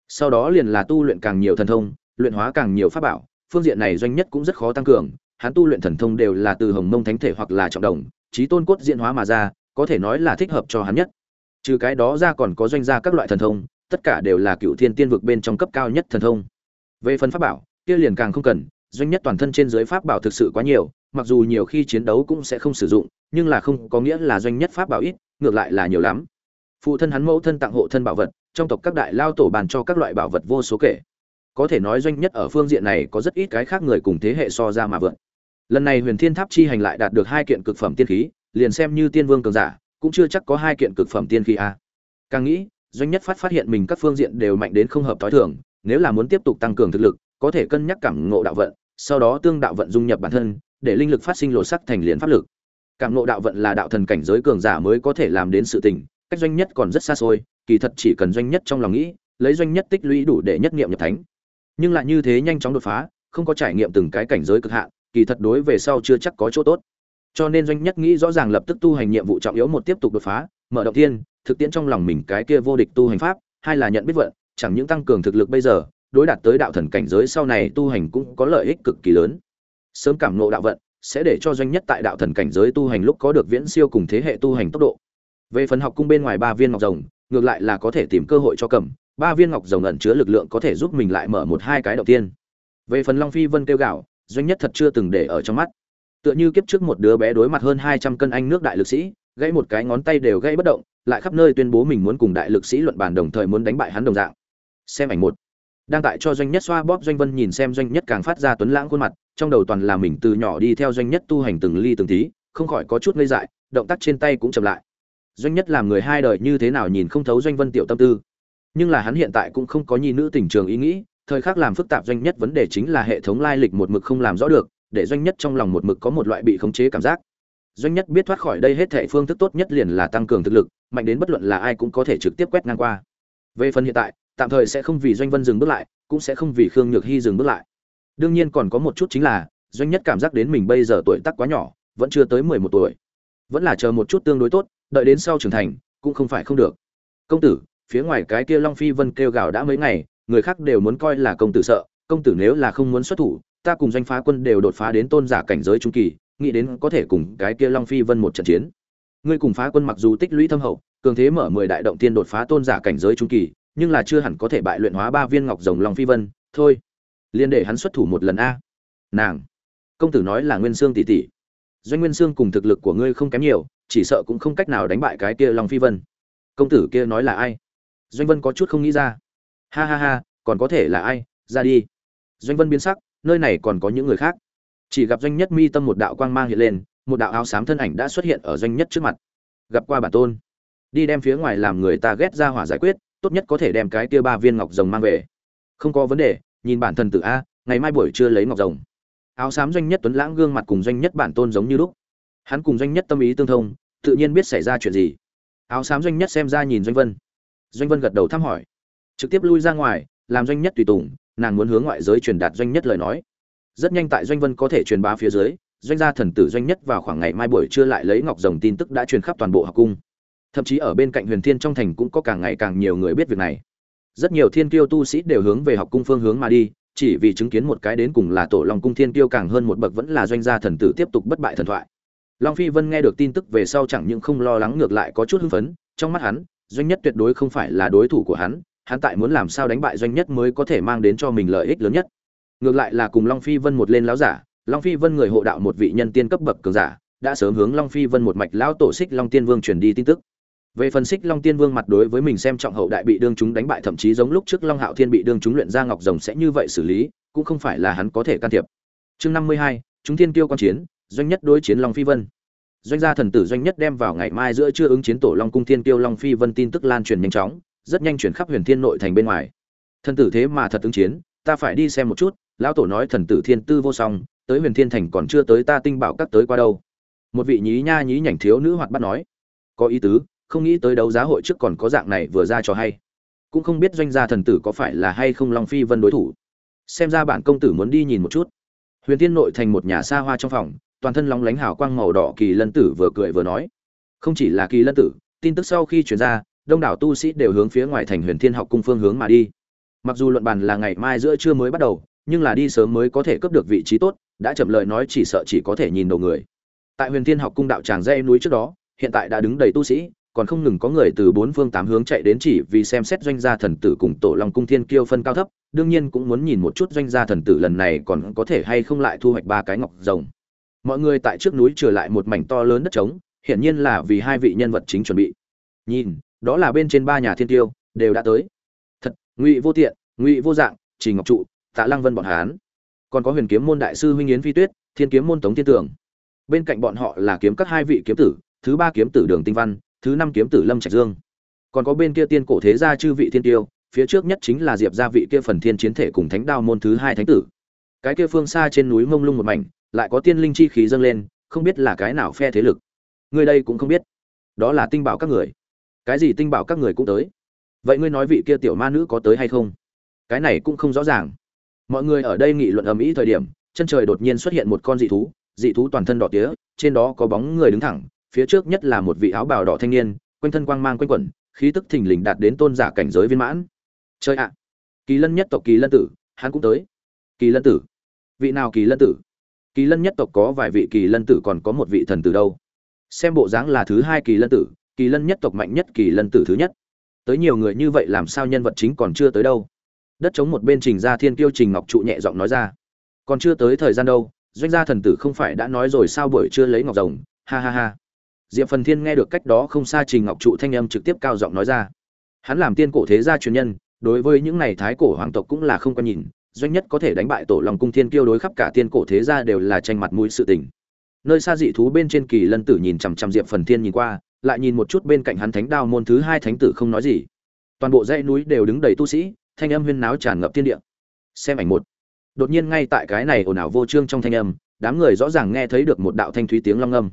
Speaker 1: Sau đó liền là tu luyện càng nhiều thần thông, luyện hóa càng nhiều pháp bảo, phương diện này doanh nhất cũng rất khó tăng cường, hắn tu luyện thần thông đều là từ hồng mông thánh thể hoặc là trọng đồng trí tôn cốt diễn hóa mà ra, có thể nói là thích hợp cho hắn nhất. Trừ cái đó ra còn có doanh gia các loại thần thông, tất cả đều là cựu thiên tiên vực bên trong cấp cao nhất thần thông. Về phần pháp bảo, kia liền càng không cần, doanh nhất toàn thân trên dưới pháp bảo thực sự quá nhiều mặc dù nhiều khi chiến đấu cũng sẽ không sử dụng, nhưng là không có nghĩa là doanh nhất pháp bảo ít, ngược lại là nhiều lắm. Phụ thân hắn mẫu thân tặng hộ thân bảo vật, trong tộc các đại lao tổ bàn cho các loại bảo vật vô số kể. Có thể nói doanh nhất ở phương diện này có rất ít cái khác người cùng thế hệ so ra mà vượt lần này huyền thiên tháp chi hành lại đạt được hai kiện cực phẩm tiên khí, liền xem như tiên vương cường giả, cũng chưa chắc có hai kiện cực phẩm tiên khí a. Càng nghĩ, doanh nhất phát phát hiện mình các phương diện đều mạnh đến không hợp thói thường, nếu là muốn tiếp tục tăng cường thực lực, có thể cân nhắc cảm ngộ đạo vận, sau đó tương đạo vận dung nhập bản thân để linh lực phát sinh lộ sắc thành liền pháp lực. Cảm ngộ đạo vận là đạo thần cảnh giới cường giả mới có thể làm đến sự tình, cách doanh nhất còn rất xa xôi, kỳ thật chỉ cần doanh nhất trong lòng nghĩ, lấy doanh nhất tích lũy đủ để nhất nghiệm nhập thánh. Nhưng lại như thế nhanh chóng đột phá, không có trải nghiệm từng cái cảnh giới cực hạn, kỳ thật đối về sau chưa chắc có chỗ tốt. Cho nên doanh nhất nghĩ rõ ràng lập tức tu hành nhiệm vụ trọng yếu một tiếp tục đột phá, mở động tiên, thực tiễn trong lòng mình cái kia vô địch tu hành pháp, hai là nhận biết vận, chẳng những tăng cường thực lực bây giờ, đối đạt tới đạo thần cảnh giới sau này tu hành cũng có lợi ích cực kỳ lớn sớm cảm ngộ đạo vận, sẽ để cho doanh nhất tại đạo thần cảnh giới tu hành lúc có được viễn siêu cùng thế hệ tu hành tốc độ. Về phần học cung bên ngoài ba viên ngọc rồng, ngược lại là có thể tìm cơ hội cho cầm, ba viên ngọc rồng ẩn chứa lực lượng có thể giúp mình lại mở một hai cái đầu tiên. Về phần long phi vân kêu gạo, doanh nhất thật chưa từng để ở trong mắt. Tựa như kiếp trước một đứa bé đối mặt hơn hai trăm cân anh nước đại lực sĩ, gãy một cái ngón tay đều gãy bất động, lại khắp nơi tuyên bố mình muốn cùng đại lực sĩ luận bàn đồng thời muốn đánh bại hắn đồng dạng. Xem ảnh một đang tại cho doanh nhất xoa bóp, doanh vân nhìn xem doanh nhất càng phát ra tuấn lãng khuôn mặt, trong đầu toàn là mình từ nhỏ đi theo doanh nhất tu hành từng ly từng tí, không khỏi có chút ngây dại, động tác trên tay cũng chậm lại. Doanh nhất làm người hai đời như thế nào nhìn không thấu doanh vân tiểu tâm tư. Nhưng là hắn hiện tại cũng không có nhi nữ tình trường ý nghĩ, thời khắc làm phức tạp doanh nhất vấn đề chính là hệ thống lai lịch một mực không làm rõ được, để doanh nhất trong lòng một mực có một loại bị khống chế cảm giác. Doanh nhất biết thoát khỏi đây hết thệ phương thức tốt nhất liền là tăng cường thực lực, mạnh đến bất luận là ai cũng có thể trực tiếp quét ngang qua. Về phần hiện tại tạm thời sẽ không vì doanh vân dừng bước lại, cũng sẽ không vì khương nhược hy dừng bước lại. Đương nhiên còn có một chút chính là, doanh nhất cảm giác đến mình bây giờ tuổi tác quá nhỏ, vẫn chưa tới mười một tuổi. Vẫn là chờ một chút tương đối tốt, đợi đến sau trưởng thành, cũng không phải không được. Công tử, phía ngoài cái kia long phi vân kêu gào đã mấy ngày, người khác đều muốn coi là công tử sợ, công tử nếu là không muốn xuất thủ, ta cùng doanh phá quân đều đột phá đến tôn giả cảnh giới trung kỳ, nghĩ đến có thể cùng cái kia long phi vân một trận chiến. Ngươi cùng phá quân mặc dù tích lũy thâm hậu, cường thế mở mười đại động tiên đột phá tôn giả cảnh giới trung kỳ nhưng là chưa hẳn có thể bại luyện hóa ba viên ngọc rồng long phi vân, thôi, liền để hắn xuất thủ một lần a. Nàng, công tử nói là nguyên sương tỷ tỷ. Doanh nguyên sương cùng thực lực của ngươi không kém nhiều, chỉ sợ cũng không cách nào đánh bại cái kia long phi vân. Công tử kia nói là ai? Doanh vân có chút không nghĩ ra. Ha ha ha, còn có thể là ai? Ra đi. Doanh vân biến sắc, nơi này còn có những người khác. Chỉ gặp doanh nhất mi tâm một đạo quang mang hiện lên, một đạo áo xám thân ảnh đã xuất hiện ở doanh nhất trước mặt. Gặp qua bản tôn. Đi đem phía ngoài làm người ta ghét ra hỏa giải quyết tốt nhất có thể đem cái kia ba viên ngọc rồng mang về. Không có vấn đề, nhìn bản thân tự a, ngày mai buổi trưa lấy ngọc rồng. Áo xám doanh nhất tuấn lãng gương mặt cùng doanh nhất bản tôn giống như lúc. Hắn cùng doanh nhất tâm ý tương thông, tự nhiên biết xảy ra chuyện gì. Áo xám doanh nhất xem ra nhìn doanh vân. Doanh vân gật đầu thăm hỏi. Trực tiếp lui ra ngoài, làm doanh nhất tùy tùng, nàng muốn hướng ngoại giới truyền đạt doanh nhất lời nói. Rất nhanh tại doanh vân có thể truyền bá phía dưới, doanh gia thần tử doanh nhất vào khoảng ngày mai buổi trưa lại lấy ngọc rồng tin tức đã truyền khắp toàn bộ học cung thậm chí ở bên cạnh huyền thiên trong thành cũng có càng ngày càng nhiều người biết việc này. Rất nhiều thiên kiêu tu sĩ đều hướng về học cung phương hướng mà đi, chỉ vì chứng kiến một cái đến cùng là tổ long cung thiên kiêu càng hơn một bậc vẫn là doanh gia thần tử tiếp tục bất bại thần thoại. Long phi vân nghe được tin tức về sau chẳng những không lo lắng ngược lại có chút hưng phấn, trong mắt hắn, doanh nhất tuyệt đối không phải là đối thủ của hắn hắn tại muốn làm sao đánh bại doanh nhất mới có thể mang đến cho mình lợi ích lớn nhất. Ngược lại là cùng long phi vân một lên láo giả, long phi vân người hộ đạo một vị nhân tiên cấp bậc cường giả, đã sớm hướng long phi vân một mạch lão tổ xích long tiên vương truyền đi tin tức về phần xích long tiên vương mặt đối với mình xem trọng hậu đại bị đương chúng đánh bại, thậm chí giống lúc trước long hạo thiên bị đương chúng luyện ra ngọc rồng sẽ như vậy xử lý, cũng không phải là hắn có thể can thiệp. Chương năm mươi hai, chúng thiên tiêu quan chiến, doanh nhất đối chiến long phi vân. Doanh gia thần tử doanh nhất đem vào ngày mai giữa trưa ứng chiến tổ long cung thiên tiêu long phi vân tin tức lan truyền nhanh chóng, rất nhanh chuyển khắp huyền thiên nội thành bên ngoài. Thần tử thế mà thật ứng chiến, ta phải đi xem một chút, lão tổ nói thần tử thiên tư vô song, tới huyền thiên thành còn chưa tới ta tinh bảo các tới qua đâu. Một vị nhí nha nhí nhảnh thiếu nữ hoạt bắt nói, có ý tứ không nghĩ tới đấu giá hội trước còn có dạng này vừa ra cho hay. Cũng không biết doanh gia thần tử có phải là hay không long phi vân đối thủ. Xem ra bản công tử muốn đi nhìn một chút. Huyền thiên nội thành một nhà xa hoa trong phòng, toàn thân lóng lánh hào quang màu đỏ kỳ lân tử vừa cười vừa nói. Không chỉ là kỳ lân tử, tin tức sau khi chuyển ra, đông đảo tu sĩ đều hướng phía ngoài thành huyền thiên học cung phương hướng mà đi. Mặc dù luận bàn là ngày mai giữa trưa mới bắt đầu, nhưng là đi sớm mới có thể cướp được vị trí tốt, đã chậm lời nói chỉ sợ chỉ có thể nhìn đầu người. Tại huyền thiên học cung đạo tràng dây núi trước đó, hiện tại đã đứng đầy tu sĩ còn không ngừng có người từ bốn phương tám hướng chạy đến chỉ vì xem xét doanh gia thần tử cùng tổ long cung thiên kiêu phân cao thấp, đương nhiên cũng muốn nhìn một chút doanh gia thần tử lần này còn có thể hay không lại thu hoạch ba cái ngọc rồng. Mọi người tại trước núi trở lại một mảnh to lớn đất trống, hiển nhiên là vì hai vị nhân vật chính chuẩn bị. Nhìn, đó là bên trên ba nhà thiên tiêu đều đã tới. Thật, ngụy vô tiện, ngụy vô dạng, trì ngọc trụ, tạ lăng vân bọn hán còn có huyền kiếm môn đại sư huynh yến phi tuyết, thiên kiếm môn tống thiên tưởng bên cạnh bọn họ là kiếm các hai vị kiếm tử, thứ ba kiếm tử đường tinh văn thứ năm kiếm tử lâm trạch dương. Còn có bên kia tiên cổ thế gia chư vị thiên tiêu, phía trước nhất chính là diệp gia vị kia phần thiên chiến thể cùng thánh đao môn thứ hai thánh tử. Cái kia phương xa trên núi mông lung một mảnh, lại có tiên linh chi khí dâng lên, không biết là cái nào phe thế lực. Người đây cũng không biết. Đó là tinh bảo các người. Cái gì tinh bảo các người cũng tới. Vậy ngươi nói vị kia tiểu ma nữ có tới hay không? Cái này cũng không rõ ràng. Mọi người ở đây nghị luận ầm ĩ thời điểm, chân trời đột nhiên xuất hiện một con dị thú dị thú toàn thân đỏ tía, trên đó có bóng người đứng thẳng phía trước nhất là một vị áo bào đỏ thanh niên, quanh thân quang mang quanh quẩn, khí tức thình lình đạt đến tôn giả cảnh giới viên mãn. Chơi ạ! Kỳ lân nhất tộc kỳ lân tử, hắn cũng tới. Kỳ lân tử. Vị nào kỳ lân tử? Kỳ lân nhất tộc có vài vị kỳ lân tử còn có một vị thần tử đâu. Xem bộ dáng là thứ hai kỳ lân tử, kỳ lân nhất tộc mạnh nhất kỳ lân tử thứ nhất. Tới nhiều người như vậy làm sao nhân vật chính còn chưa tới đâu? Đất chống một bên trình ra thiên kiêu trình ngọc trụ nhẹ giọng nói ra. Còn chưa tới thời gian đâu, doanh gia thần tử không phải đã nói rồi sao buổi chưa lấy ngọc rồng? Ha ha ha diệp phần thiên nghe được cách đó không xa trình ngọc trụ thanh âm trực tiếp cao giọng nói ra. Hắn làm tiên cổ thế gia truyền nhân, đối với những này thái cổ hoàng tộc cũng là không có nhìn, doanh nhất có thể đánh bại tổ lòng cung thiên kiêu đối khắp cả tiên cổ thế gia đều là tranh mặt mũi sự tình. Nơi xa dị thú bên trên kỳ lân tử nhìn chằm chằm diệp phần thiên nhìn qua, lại nhìn một chút bên cạnh hắn thánh đao môn thứ hai thánh tử không nói gì. Toàn bộ dãy núi đều đứng đầy tu sĩ, thanh âm huyên náo tràn ngập thiên địa. Xem ảnh một. Đột nhiên ngay tại cái này ồn ào vô trương trong thanh âm, đám người rõ ràng nghe thấy được một đạo thanh thúy tiếng long âm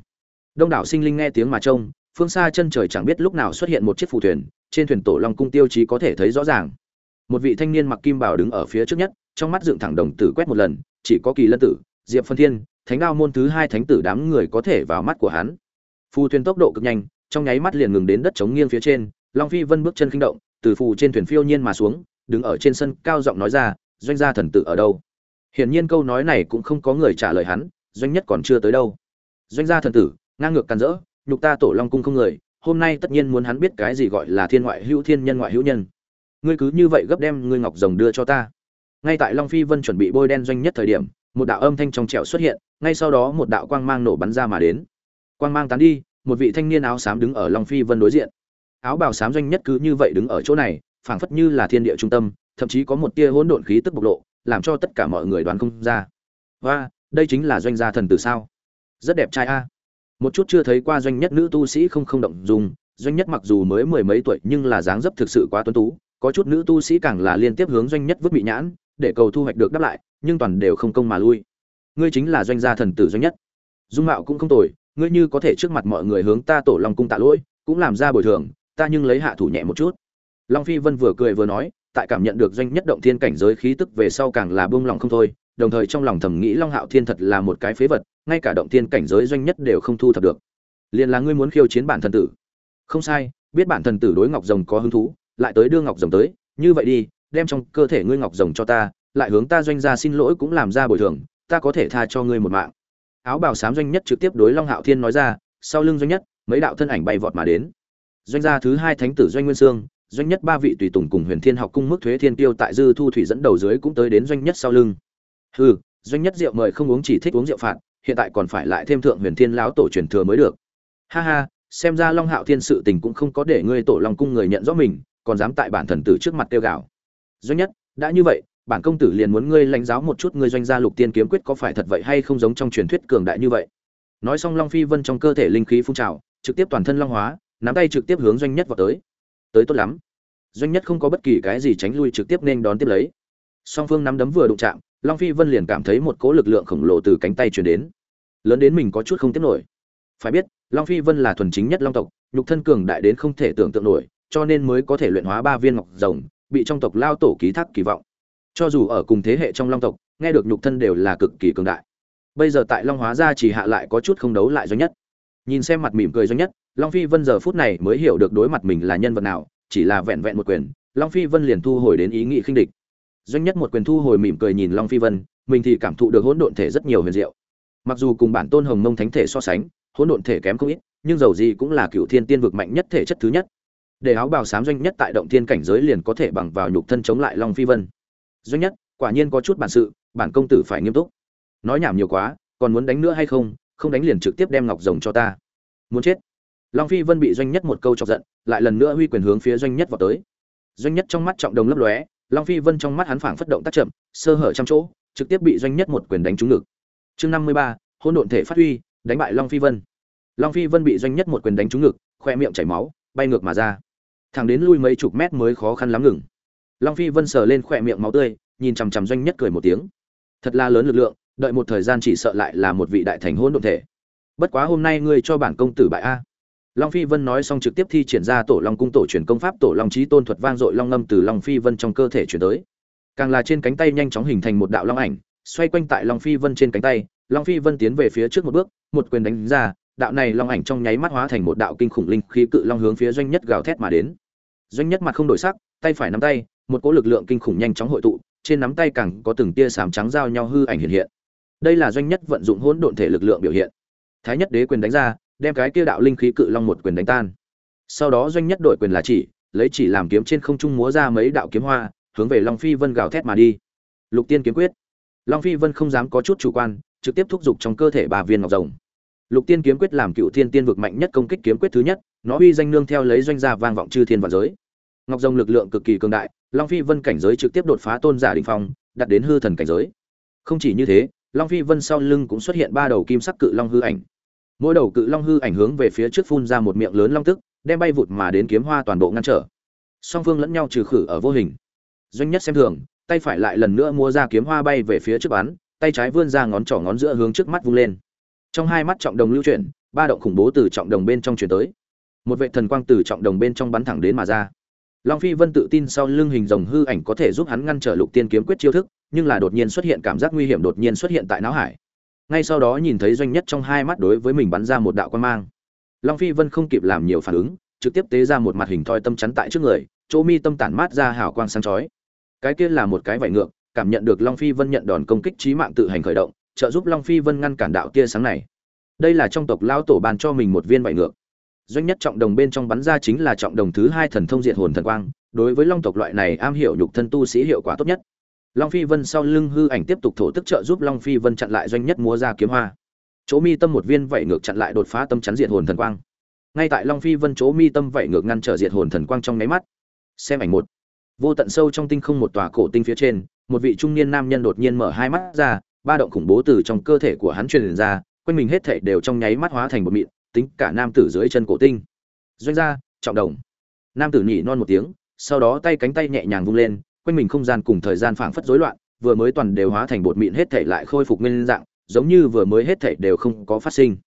Speaker 1: đông đảo sinh linh nghe tiếng mà trông, phương xa chân trời chẳng biết lúc nào xuất hiện một chiếc phù thuyền, trên thuyền tổ long cung tiêu chí có thể thấy rõ ràng. Một vị thanh niên mặc kim bảo đứng ở phía trước nhất, trong mắt dựng thẳng đồng tử quét một lần, chỉ có kỳ lân tử, diệp phân thiên, thánh đao môn thứ hai thánh tử đám người có thể vào mắt của hắn. Phù thuyền tốc độ cực nhanh, trong nháy mắt liền ngừng đến đất chống nghiêng phía trên, long phi vân bước chân kinh động, từ phù trên thuyền phiêu nhiên mà xuống, đứng ở trên sân cao giọng nói ra, doanh gia thần tử ở đâu? Hiển nhiên câu nói này cũng không có người trả lời hắn, doanh nhất còn chưa tới đâu. Doanh gia thần tử ngang ngược càn rỡ, nhục ta tổ long cung không người, hôm nay tất nhiên muốn hắn biết cái gì gọi là thiên ngoại hữu thiên nhân ngoại hữu nhân. Ngươi cứ như vậy gấp đem ngươi ngọc rồng đưa cho ta. Ngay tại long phi vân chuẩn bị bôi đen doanh nhất thời điểm, một đạo âm thanh trong trẻo xuất hiện, ngay sau đó một đạo quang mang nổ bắn ra mà đến. Quang mang tán đi, một vị thanh niên áo xám đứng ở long phi vân đối diện. Áo bào xám doanh nhất cứ như vậy đứng ở chỗ này, phảng phất như là thiên địa trung tâm, thậm chí có một tia hỗn độn khí tức bộc lộ, làm cho tất cả mọi người đoán không ra. Và đây chính là doanh gia thần tử sao? Rất đẹp trai a một chút chưa thấy qua doanh nhất nữ tu sĩ không không động dùng doanh nhất mặc dù mới mười mấy tuổi nhưng là dáng dấp thực sự quá tuấn tú, có chút nữ tu sĩ càng là liên tiếp hướng doanh nhất vứt bị nhãn, để cầu thu hoạch được đáp lại, nhưng toàn đều không công mà lui. Ngươi chính là doanh gia thần tử doanh nhất. Dung mạo cũng không tồi, ngươi như có thể trước mặt mọi người hướng ta tổ long cung tạ lỗi, cũng làm ra bồi thường, ta nhưng lấy hạ thủ nhẹ một chút. Long phi vân vừa cười vừa nói, tại cảm nhận được doanh nhất động thiên cảnh giới khí tức về sau càng là buông lòng không thôi đồng thời trong lòng thầm nghĩ long hạo thiên thật là một cái phế vật, ngay cả động thiên cảnh giới doanh nhất đều không thu thập được. Liền là ngươi muốn khiêu chiến bản thần tử. Không sai, biết bản thần tử đối ngọc rồng có hứng thú, lại tới đưa ngọc rồng tới, như vậy đi, đem trong cơ thể ngươi ngọc rồng cho ta, lại hướng ta doanh gia xin lỗi cũng làm ra bồi thường, ta có thể tha cho ngươi một mạng. Áo bào xám doanh nhất trực tiếp đối long hạo thiên nói ra, sau lưng doanh nhất, mấy đạo thân ảnh bay vọt mà đến. Doanh gia thứ hai thánh tử doanh nguyên sương, doanh nhất ba vị tùy tùng cùng huyền thiên học cung mức thuế thiên tiêu tại dư thu thủy dẫn đầu dưới cũng tới đến doanh nhất sau lưng hừ, doanh nhất rượu mời không uống chỉ thích uống rượu phạt, hiện tại còn phải lại thêm thượng huyền thiên lão tổ truyền thừa mới được. Ha ha, xem ra long hạo thiên sự tình cũng không có để ngươi tổ long cung người nhận rõ mình, còn dám tại bản thần tử trước mặt tiêu gạo doanh nhất, đã như vậy, bản công tử liền muốn ngươi lãnh giáo một chút ngươi doanh gia lục tiên kiếm quyết có phải thật vậy hay không giống trong truyền thuyết cường đại như vậy. Nói xong long phi vân trong cơ thể linh khí phun trào, trực tiếp toàn thân long hóa, nắm tay trực tiếp hướng doanh nhất vọt tới. Tới tốt lắm. Doanh nhất không có bất kỳ cái gì tránh lui trực tiếp nên đón tiếp lấy. Song phương nắm đấm vừa đụng chạm long phi vân liền cảm thấy một cỗ lực lượng khổng lồ từ cánh tay truyền đến. Lớn đến mình có chút không tiếp nổi. Phải biết, long phi vân là thuần chính nhất long tộc, nhục thân cường đại đến không thể tưởng tượng nổi, cho nên mới có thể luyện hóa ba viên ngọc rồng, bị trong tộc lao tổ ký thác kỳ vọng. Cho dù ở cùng thế hệ trong long tộc, nghe được nhục thân đều là cực kỳ cường đại. Bây giờ tại long hóa ra chỉ hạ lại có chút không đấu lại doanh nhất. Nhìn xem mặt mỉm cười doanh nhất, long phi vân giờ phút này mới hiểu được đối mặt mình là nhân vật nào, chỉ là vẹn vẹn một quyền, long phi vân liền thu hồi đến ý nghĩ khinh địch doanh nhất một quyền thu hồi mỉm cười nhìn long phi vân, mình thì cảm thụ được hỗn độn thể rất nhiều huyền diệu. Mặc dù cùng bản tôn hồng mông thánh thể so sánh, hỗn độn thể kém không ít, nhưng dầu gì cũng là cựu thiên tiên vực mạnh nhất thể chất thứ nhất. Để áo bào sám doanh nhất tại động thiên cảnh giới liền có thể bằng vào nhục thân chống lại long phi vân. Doanh nhất, quả nhiên có chút bản sự, bản công tử phải nghiêm túc. Nói nhảm nhiều quá, còn muốn đánh nữa hay không không đánh liền trực tiếp đem ngọc rồng cho ta. Muốn chết. Long phi vân bị doanh nhất một câu chọc giận, lại lần nữa huy quyền hướng phía doanh nhất vào tới. Doanh nhất trong mắt trọng đồng lấp lóe long phi vân trong mắt hắn phảng phất động tác chậm, sơ hở trăm chỗ, trực tiếp bị doanh nhất một quyền đánh trúng ngực. Chương năm mươi ba hôn độn thể phát huy, đánh bại long phi vân. Long phi vân bị doanh nhất một quyền đánh trúng ngực, khoe miệng chảy máu, bay ngược mà ra. Thẳng đến lui mấy chục mét mới khó khăn lắm ngừng. Long phi vân sờ lên khoe miệng máu tươi, nhìn chằm chằm doanh nhất cười một tiếng. Thật là lớn lực lượng, đợi một thời gian chỉ sợ lại là một vị đại thành hôn độn thể. Bất quá hôm nay ngươi cho bản công tử bại a long phi vân nói xong trực tiếp thi triển ra tổ long cung tổ truyền công pháp, tổ long Chí tôn thuật vang dội long ngâm từ long phi vân trong cơ thể chuyển tới. Càng là trên cánh tay nhanh chóng hình thành một đạo long ảnh, xoay quanh tại long phi vân trên cánh tay, long phi vân tiến về phía trước một bước, một quyền đánh ra, đạo này long ảnh trong nháy mắt hóa thành một đạo kinh khủng linh khí cự long hướng phía doanh nhất gào thét mà đến. Doanh nhất mặt không đổi sắc, tay phải nắm tay, một cỗ lực lượng kinh khủng nhanh chóng hội tụ, trên nắm tay càng có từng tia sám trắng giao nhau hư ảnh hiện hiện. Đây là doanh nhất vận dụng hỗn độn thể lực lượng biểu hiện. Thái nhất đế quyền đánh ra đem cái kia đạo linh khí cự long một quyền đánh tan. Sau đó doanh nhất đội quyền là chỉ, lấy chỉ làm kiếm trên không trung múa ra mấy đạo kiếm hoa, hướng về long phi vân gào thét mà đi. Lục tiên kiếm quyết. Long phi vân không dám có chút chủ quan, trực tiếp thúc giục trong cơ thể bà viên ngọc rồng. Lục tiên kiếm quyết làm cựu thiên tiên vực mạnh nhất công kích kiếm quyết thứ nhất, nó uy danh nương theo lấy doanh gia vang vọng chư thiên vạn giới. Ngọc rồng lực lượng cực kỳ cường đại, long phi vân cảnh giới trực tiếp đột phá tôn giả đỉnh phong đặt đến hư thần cảnh giới. Không chỉ như thế, long phi vân sau lưng cũng xuất hiện ba đầu kim sắc cự long hư ảnh mỗi đầu cự long hư ảnh hướng về phía trước phun ra một miệng lớn long tức, đem bay vụt mà đến kiếm hoa toàn bộ ngăn trở. Song phương lẫn nhau trừ khử ở vô hình. Doanh nhất xem thường, tay phải lại lần nữa mua ra kiếm hoa bay về phía trước bán tay trái vươn ra ngón trỏ ngón giữa hướng trước mắt vung lên. Trong hai mắt trọng đồng lưu chuyển, ba động khủng bố từ trọng đồng bên trong chuyển tới. Một vệ thần quang từ trọng đồng bên trong bắn thẳng đến mà ra. Long phi vân tự tin sau lưng hình rồng hư ảnh có thể giúp hắn ngăn trở lục tiên kiếm quyết chiêu thức, nhưng là đột nhiên xuất hiện cảm giác nguy hiểm đột nhiên xuất hiện tại não hải ngay sau đó nhìn thấy doanh nhất trong hai mắt đối với mình bắn ra một đạo quan mang. Long phi vân không kịp làm nhiều phản ứng, trực tiếp tế ra một mặt hình thoi tâm chắn tại trước người, chỗ mi tâm tản mát ra hào quang sáng chói. Cái kia là một cái vải ngược, cảm nhận được long phi vân nhận đòn công kích trí mạng tự hành khởi động, trợ giúp long phi vân ngăn cản đạo tia sáng này. Đây là trong tộc lao tổ bàn cho mình một viên vải ngược. Doanh nhất trọng đồng bên trong bắn ra chính là trọng đồng thứ hai thần thông diện hồn thần quang, đối với long tộc loại này am hiểu nhục thân tu sĩ hiệu quả tốt nhất long phi vân sau lưng hư ảnh tiếp tục thổ tức trợ giúp long phi vân chặn lại doanh nhất múa ra kiếm hoa. Chỗ mi tâm một viên vảy ngược chặn lại đột phá tâm chắn diệt hồn thần quang. Ngay tại long phi vân chỗ mi tâm vảy ngược ngăn trở diệt hồn thần quang trong nháy mắt. Xem ảnh một. Vô tận sâu trong tinh không một tòa cổ tinh phía trên, một vị trung niên nam nhân đột nhiên mở hai mắt ra, ba động khủng bố từ trong cơ thể của hắn truyền ra, quanh mình hết thảy đều trong nháy mắt hóa thành một mịn, tính cả nam tử dưới chân cổ tinh. Doanh gia, trọng đồng. Nam tử nhỉ non một tiếng, sau đó tay cánh tay nhẹ nhàng vung lên quanh mình không gian cùng thời gian phảng phất rối loạn, vừa mới toàn đều hóa thành bột mịn hết thảy lại khôi phục nguyên dạng, giống như vừa mới hết thảy đều không có phát sinh.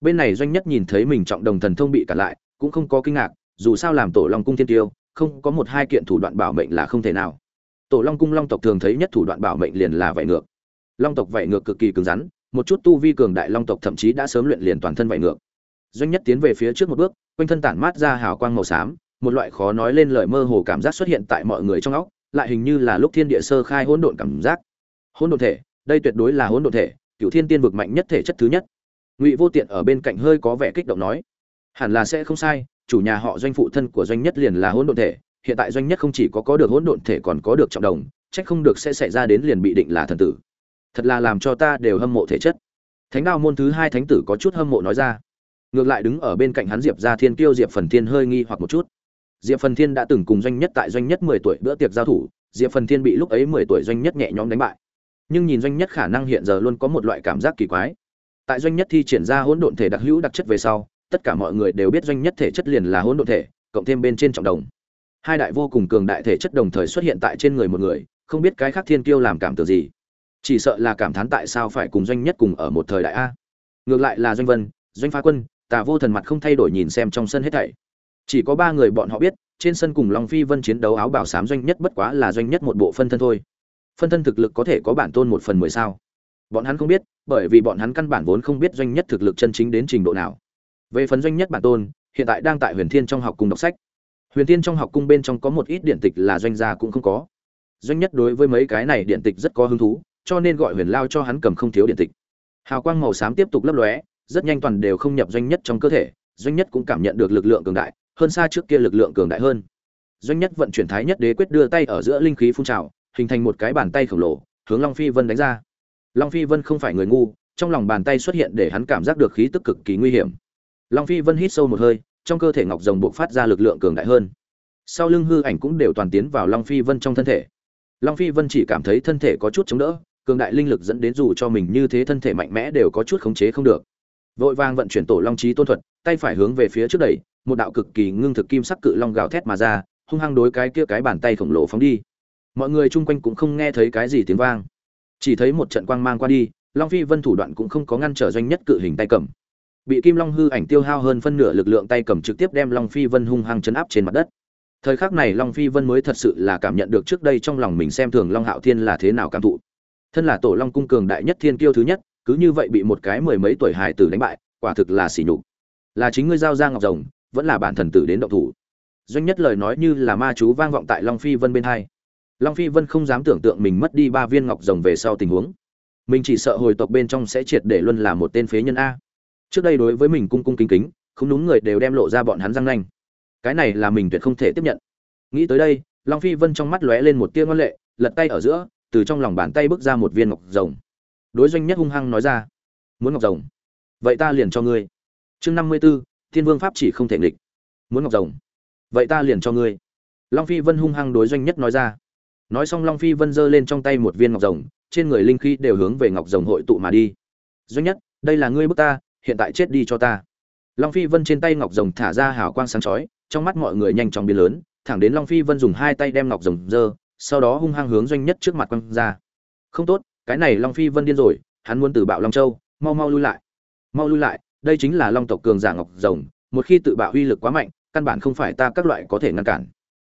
Speaker 1: Bên này doanh nhất nhìn thấy mình trọng đồng thần thông bị cả lại, cũng không có kinh ngạc, dù sao làm tổ long cung thiên tiêu, không có một hai kiện thủ đoạn bảo mệnh là không thể nào. Tổ long cung long tộc thường thấy nhất thủ đoạn bảo mệnh liền là vảy ngược. Long tộc vảy ngược cực kỳ cứng rắn, một chút tu vi cường đại long tộc thậm chí đã sớm luyện liền toàn thân vảy ngược. Doanh nhất tiến về phía trước một bước, quanh thân tản mát ra hào quang màu xám, một loại khó nói lên lời mơ hồ cảm giác xuất hiện tại mọi người trong óc lại hình như là lúc thiên địa sơ khai hỗn độn cảm giác. Hỗn độn thể, đây tuyệt đối là hỗn độn thể, cựu thiên tiên vực mạnh nhất thể chất thứ nhất. Ngụy vô tiện ở bên cạnh hơi có vẻ kích động nói, hẳn là sẽ không sai, chủ nhà họ doanh phụ thân của doanh nhất liền là hỗn độn thể, hiện tại doanh nhất không chỉ có có được hỗn độn thể còn có được trọng đồng trách không được sẽ xảy ra đến liền bị định là thần tử. Thật là làm cho ta đều hâm mộ thể chất. Thánh đao môn thứ hai thánh tử có chút hâm mộ nói ra. Ngược lại đứng ở bên cạnh hắn diệp ra thiên kiêu diệp phần thiên hơi nghi hoặc một chút diệp phần thiên đã từng cùng doanh nhất tại doanh nhất mười tuổi bữa tiệc giao thủ, diệp phần thiên bị lúc ấy mười tuổi doanh nhất nhẹ nhõm đánh bại. Nhưng nhìn doanh nhất khả năng hiện giờ luôn có một loại cảm giác kỳ quái. Tại doanh nhất thi triển ra hỗn độn thể đặc hữu đặc chất về sau, tất cả mọi người đều biết doanh nhất thể chất liền là hỗn độn thể, cộng thêm bên trên trọng đồng. Hai đại vô cùng cường đại thể chất đồng thời xuất hiện tại trên người một người, không biết cái khác thiên kiêu làm cảm tưởng gì. Chỉ sợ là cảm thán tại sao phải cùng doanh nhất cùng ở một thời đại a. Ngược lại là doanh vân, doanh phá quân, tà vô thần mặt không thay đổi nhìn xem trong sân hết thảy chỉ có ba người bọn họ biết, trên sân cùng long phi vân chiến đấu áo bảo sám doanh nhất bất quá là doanh nhất một bộ phân thân thôi. Phân thân thực lực có thể có bản tôn một phần mười sao? Bọn hắn không biết, bởi vì bọn hắn căn bản vốn không biết doanh nhất thực lực chân chính đến trình độ nào. Về phần doanh nhất bản tôn, hiện tại đang tại huyền thiên trong học cung đọc sách. Huyền thiên trong học cung bên trong có một ít điện tịch là doanh gia cũng không có. Doanh nhất đối với mấy cái này điện tịch rất có hứng thú, cho nên gọi huyền lao cho hắn cầm không thiếu điện tịch. Hào quang màu xám tiếp tục lấp lóe, rất nhanh toàn đều không nhập doanh nhất trong cơ thể, doanh nhất cũng cảm nhận được lực lượng cường đại hơn xa trước kia lực lượng cường đại hơn. Doanh nhất vận chuyển thái nhất đế quyết đưa tay ở giữa linh khí phun trào, hình thành một cái bàn tay khổng lồ, hướng long phi vân đánh ra. Long phi vân không phải người ngu, trong lòng bàn tay xuất hiện để hắn cảm giác được khí tức cực kỳ nguy hiểm. Long phi vân hít sâu một hơi, trong cơ thể ngọc rồng buộc phát ra lực lượng cường đại hơn. Sau lưng hư ảnh cũng đều toàn tiến vào long phi vân trong thân thể. Long phi vân chỉ cảm thấy thân thể có chút chống đỡ, cường đại linh lực dẫn đến dù cho mình như thế thân thể mạnh mẽ đều có chút khống chế không được. Vội vàng vận chuyển tổ long trí tôn thuật, tay phải hướng về phía trước đẩy một đạo cực kỳ ngưng thực kim sắc cự long gào thét mà ra, hung hăng đối cái kia cái bàn tay khổng lồ phóng đi. Mọi người chung quanh cũng không nghe thấy cái gì tiếng vang. Chỉ thấy một trận quang mang qua đi, long phi vân thủ đoạn cũng không có ngăn trở doanh nhất cự hình tay cầm. Bị kim long hư ảnh tiêu hao hơn phân nửa lực lượng tay cầm trực tiếp đem long phi vân hung hăng chấn áp trên mặt đất. Thời khắc này long phi vân mới thật sự là cảm nhận được trước đây trong lòng mình xem thường long hạo thiên là thế nào cảm thụ. Thân là tổ long cung cường đại nhất thiên kiêu thứ nhất, cứ như vậy bị một cái mười mấy tuổi hài tử đánh bại, quả thực là sỉ nhục. Là chính ngươi giao ra ngọc rồng vẫn là bản thần tử đến động thủ. Doanh nhất lời nói như là ma chú vang vọng tại long phi vân bên hai. Long phi vân không dám tưởng tượng mình mất đi ba viên ngọc rồng về sau tình huống. Mình chỉ sợ hồi tộc bên trong sẽ triệt để luân là một tên phế nhân a. Trước đây đối với mình cung cung kính kính, không đúng người đều đem lộ ra bọn hắn răng nanh. Cái này là mình tuyệt không thể tiếp nhận. Nghĩ tới đây, long phi vân trong mắt lóe lên một tia ngoan lệ, lật tay ở giữa, từ trong lòng bàn tay bước ra một viên ngọc rồng. Đối doanh nhất hung hăng nói ra, muốn ngọc rồng? Vậy ta liền cho ngươi. Chương năm mươi b ố thiên vương pháp chỉ không thể nghịch. Muốn ngọc rồng. Vậy ta liền cho ngươi. Long phi vân hung hăng đối doanh nhất nói ra. Nói xong long phi vân giơ lên trong tay một viên ngọc rồng trên người linh khí đều hướng về ngọc rồng hội tụ mà đi. Doanh nhất đây là ngươi bức ta hiện tại chết đi cho ta. Long phi vân trên tay ngọc rồng thả ra hào quang sáng chói trong mắt mọi người nhanh chóng biến lớn thẳng đến long phi vân dùng hai tay đem ngọc rồng giơ, sau đó hung hăng hướng doanh nhất trước mặt quăng ra. Không tốt cái này long phi vân điên rồi hắn muốn từ bạo long châu mau mau lui lại. Mau lui lại đây chính là long tộc cường giả ngọc rồng, một khi tự bạo uy lực quá mạnh, căn bản không phải ta các loại có thể ngăn cản.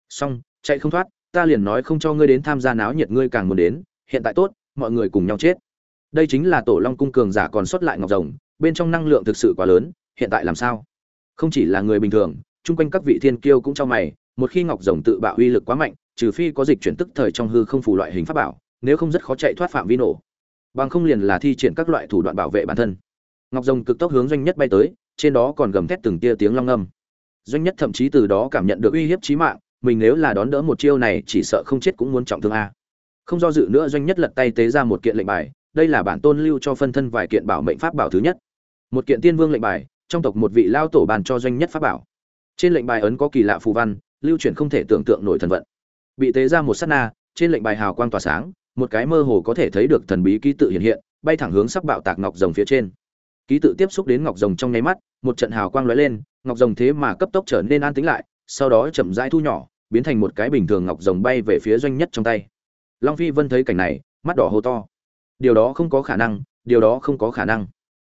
Speaker 1: Xong, chạy không thoát, ta liền nói không cho ngươi đến tham gia náo nhiệt ngươi càng muốn đến, hiện tại tốt, mọi người cùng nhau chết. Đây chính là tổ long cung cường giả còn xuất lại ngọc rồng, bên trong năng lượng thực sự quá lớn, hiện tại làm sao? Không chỉ là người bình thường, chung quanh các vị thiên kiêu cũng cho mày, một khi ngọc rồng tự bạo uy lực quá mạnh, trừ phi có dịch chuyển tức thời trong hư không phù loại hình pháp bảo, nếu không rất khó chạy thoát phạm vi nổ. Bằng không liền là thi triển các loại thủ đoạn bảo vệ bản thân ngọc rồng cực tốc hướng doanh nhất bay tới, trên đó còn gầm thét từng tia tiếng long âm doanh nhất thậm chí từ đó cảm nhận được uy hiếp chí mạng, mình nếu là đón đỡ một chiêu này chỉ sợ không chết cũng muốn trọng thương a. Không do dự nữa doanh nhất lật tay tế ra một kiện lệnh bài, đây là bản tôn lưu cho phân thân vài kiện bảo mệnh pháp bảo thứ nhất. Một kiện tiên vương lệnh bài, trong tộc một vị lao tổ bàn cho doanh nhất pháp bảo. Trên lệnh bài ấn có kỳ lạ phù văn, lưu chuyển không thể tưởng tượng nổi thần vận. Bị tế ra một sát na, trên lệnh bài hào quang tỏa sáng, một cái mơ hồ có thể thấy được thần bí ký tự hiện hiện, bay thẳng hướng sắc bạo tạc ngọc rồng phía trên ký tự tiếp xúc đến ngọc rồng trong nháy mắt, một trận hào quang lóe lên, ngọc rồng thế mà cấp tốc trở nên an tĩnh lại, sau đó chậm rãi thu nhỏ, biến thành một cái bình thường ngọc rồng bay về phía doanh nhất trong tay. Long phi vân thấy cảnh này, mắt đỏ hô to. Điều đó không có khả năng, điều đó không có khả năng.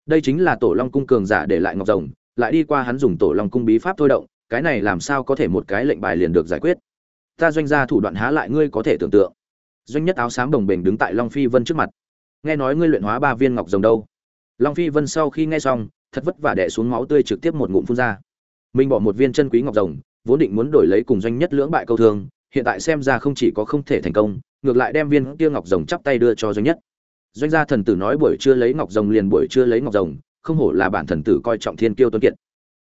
Speaker 1: Đây chính là tổ long cung cường giả để lại ngọc rồng, lại đi qua hắn dùng tổ long cung bí pháp thôi động, cái này làm sao có thể một cái lệnh bài liền được giải quyết? Ta doanh gia thủ đoạn há lại ngươi có thể tưởng tượng. Doanh nhất áo xám đồng bền đứng tại long phi vân trước mặt. Nghe nói ngươi luyện hóa ba viên ngọc rồng đâu? Long phi vân sau khi nghe xong, thật vất vả đẻ xuống máu tươi trực tiếp một ngụm phun ra. Mình bỏ một viên chân quý ngọc rồng, vốn định muốn đổi lấy cùng doanh nhất lưỡng bại câu thương, hiện tại xem ra không chỉ có không thể thành công, ngược lại đem viên kia ngọc rồng chắp tay đưa cho doanh nhất. Doanh gia thần tử nói buổi trưa lấy ngọc rồng liền buổi trưa lấy ngọc rồng, không hổ là bản thần tử coi trọng thiên kiêu tuấn kiệt.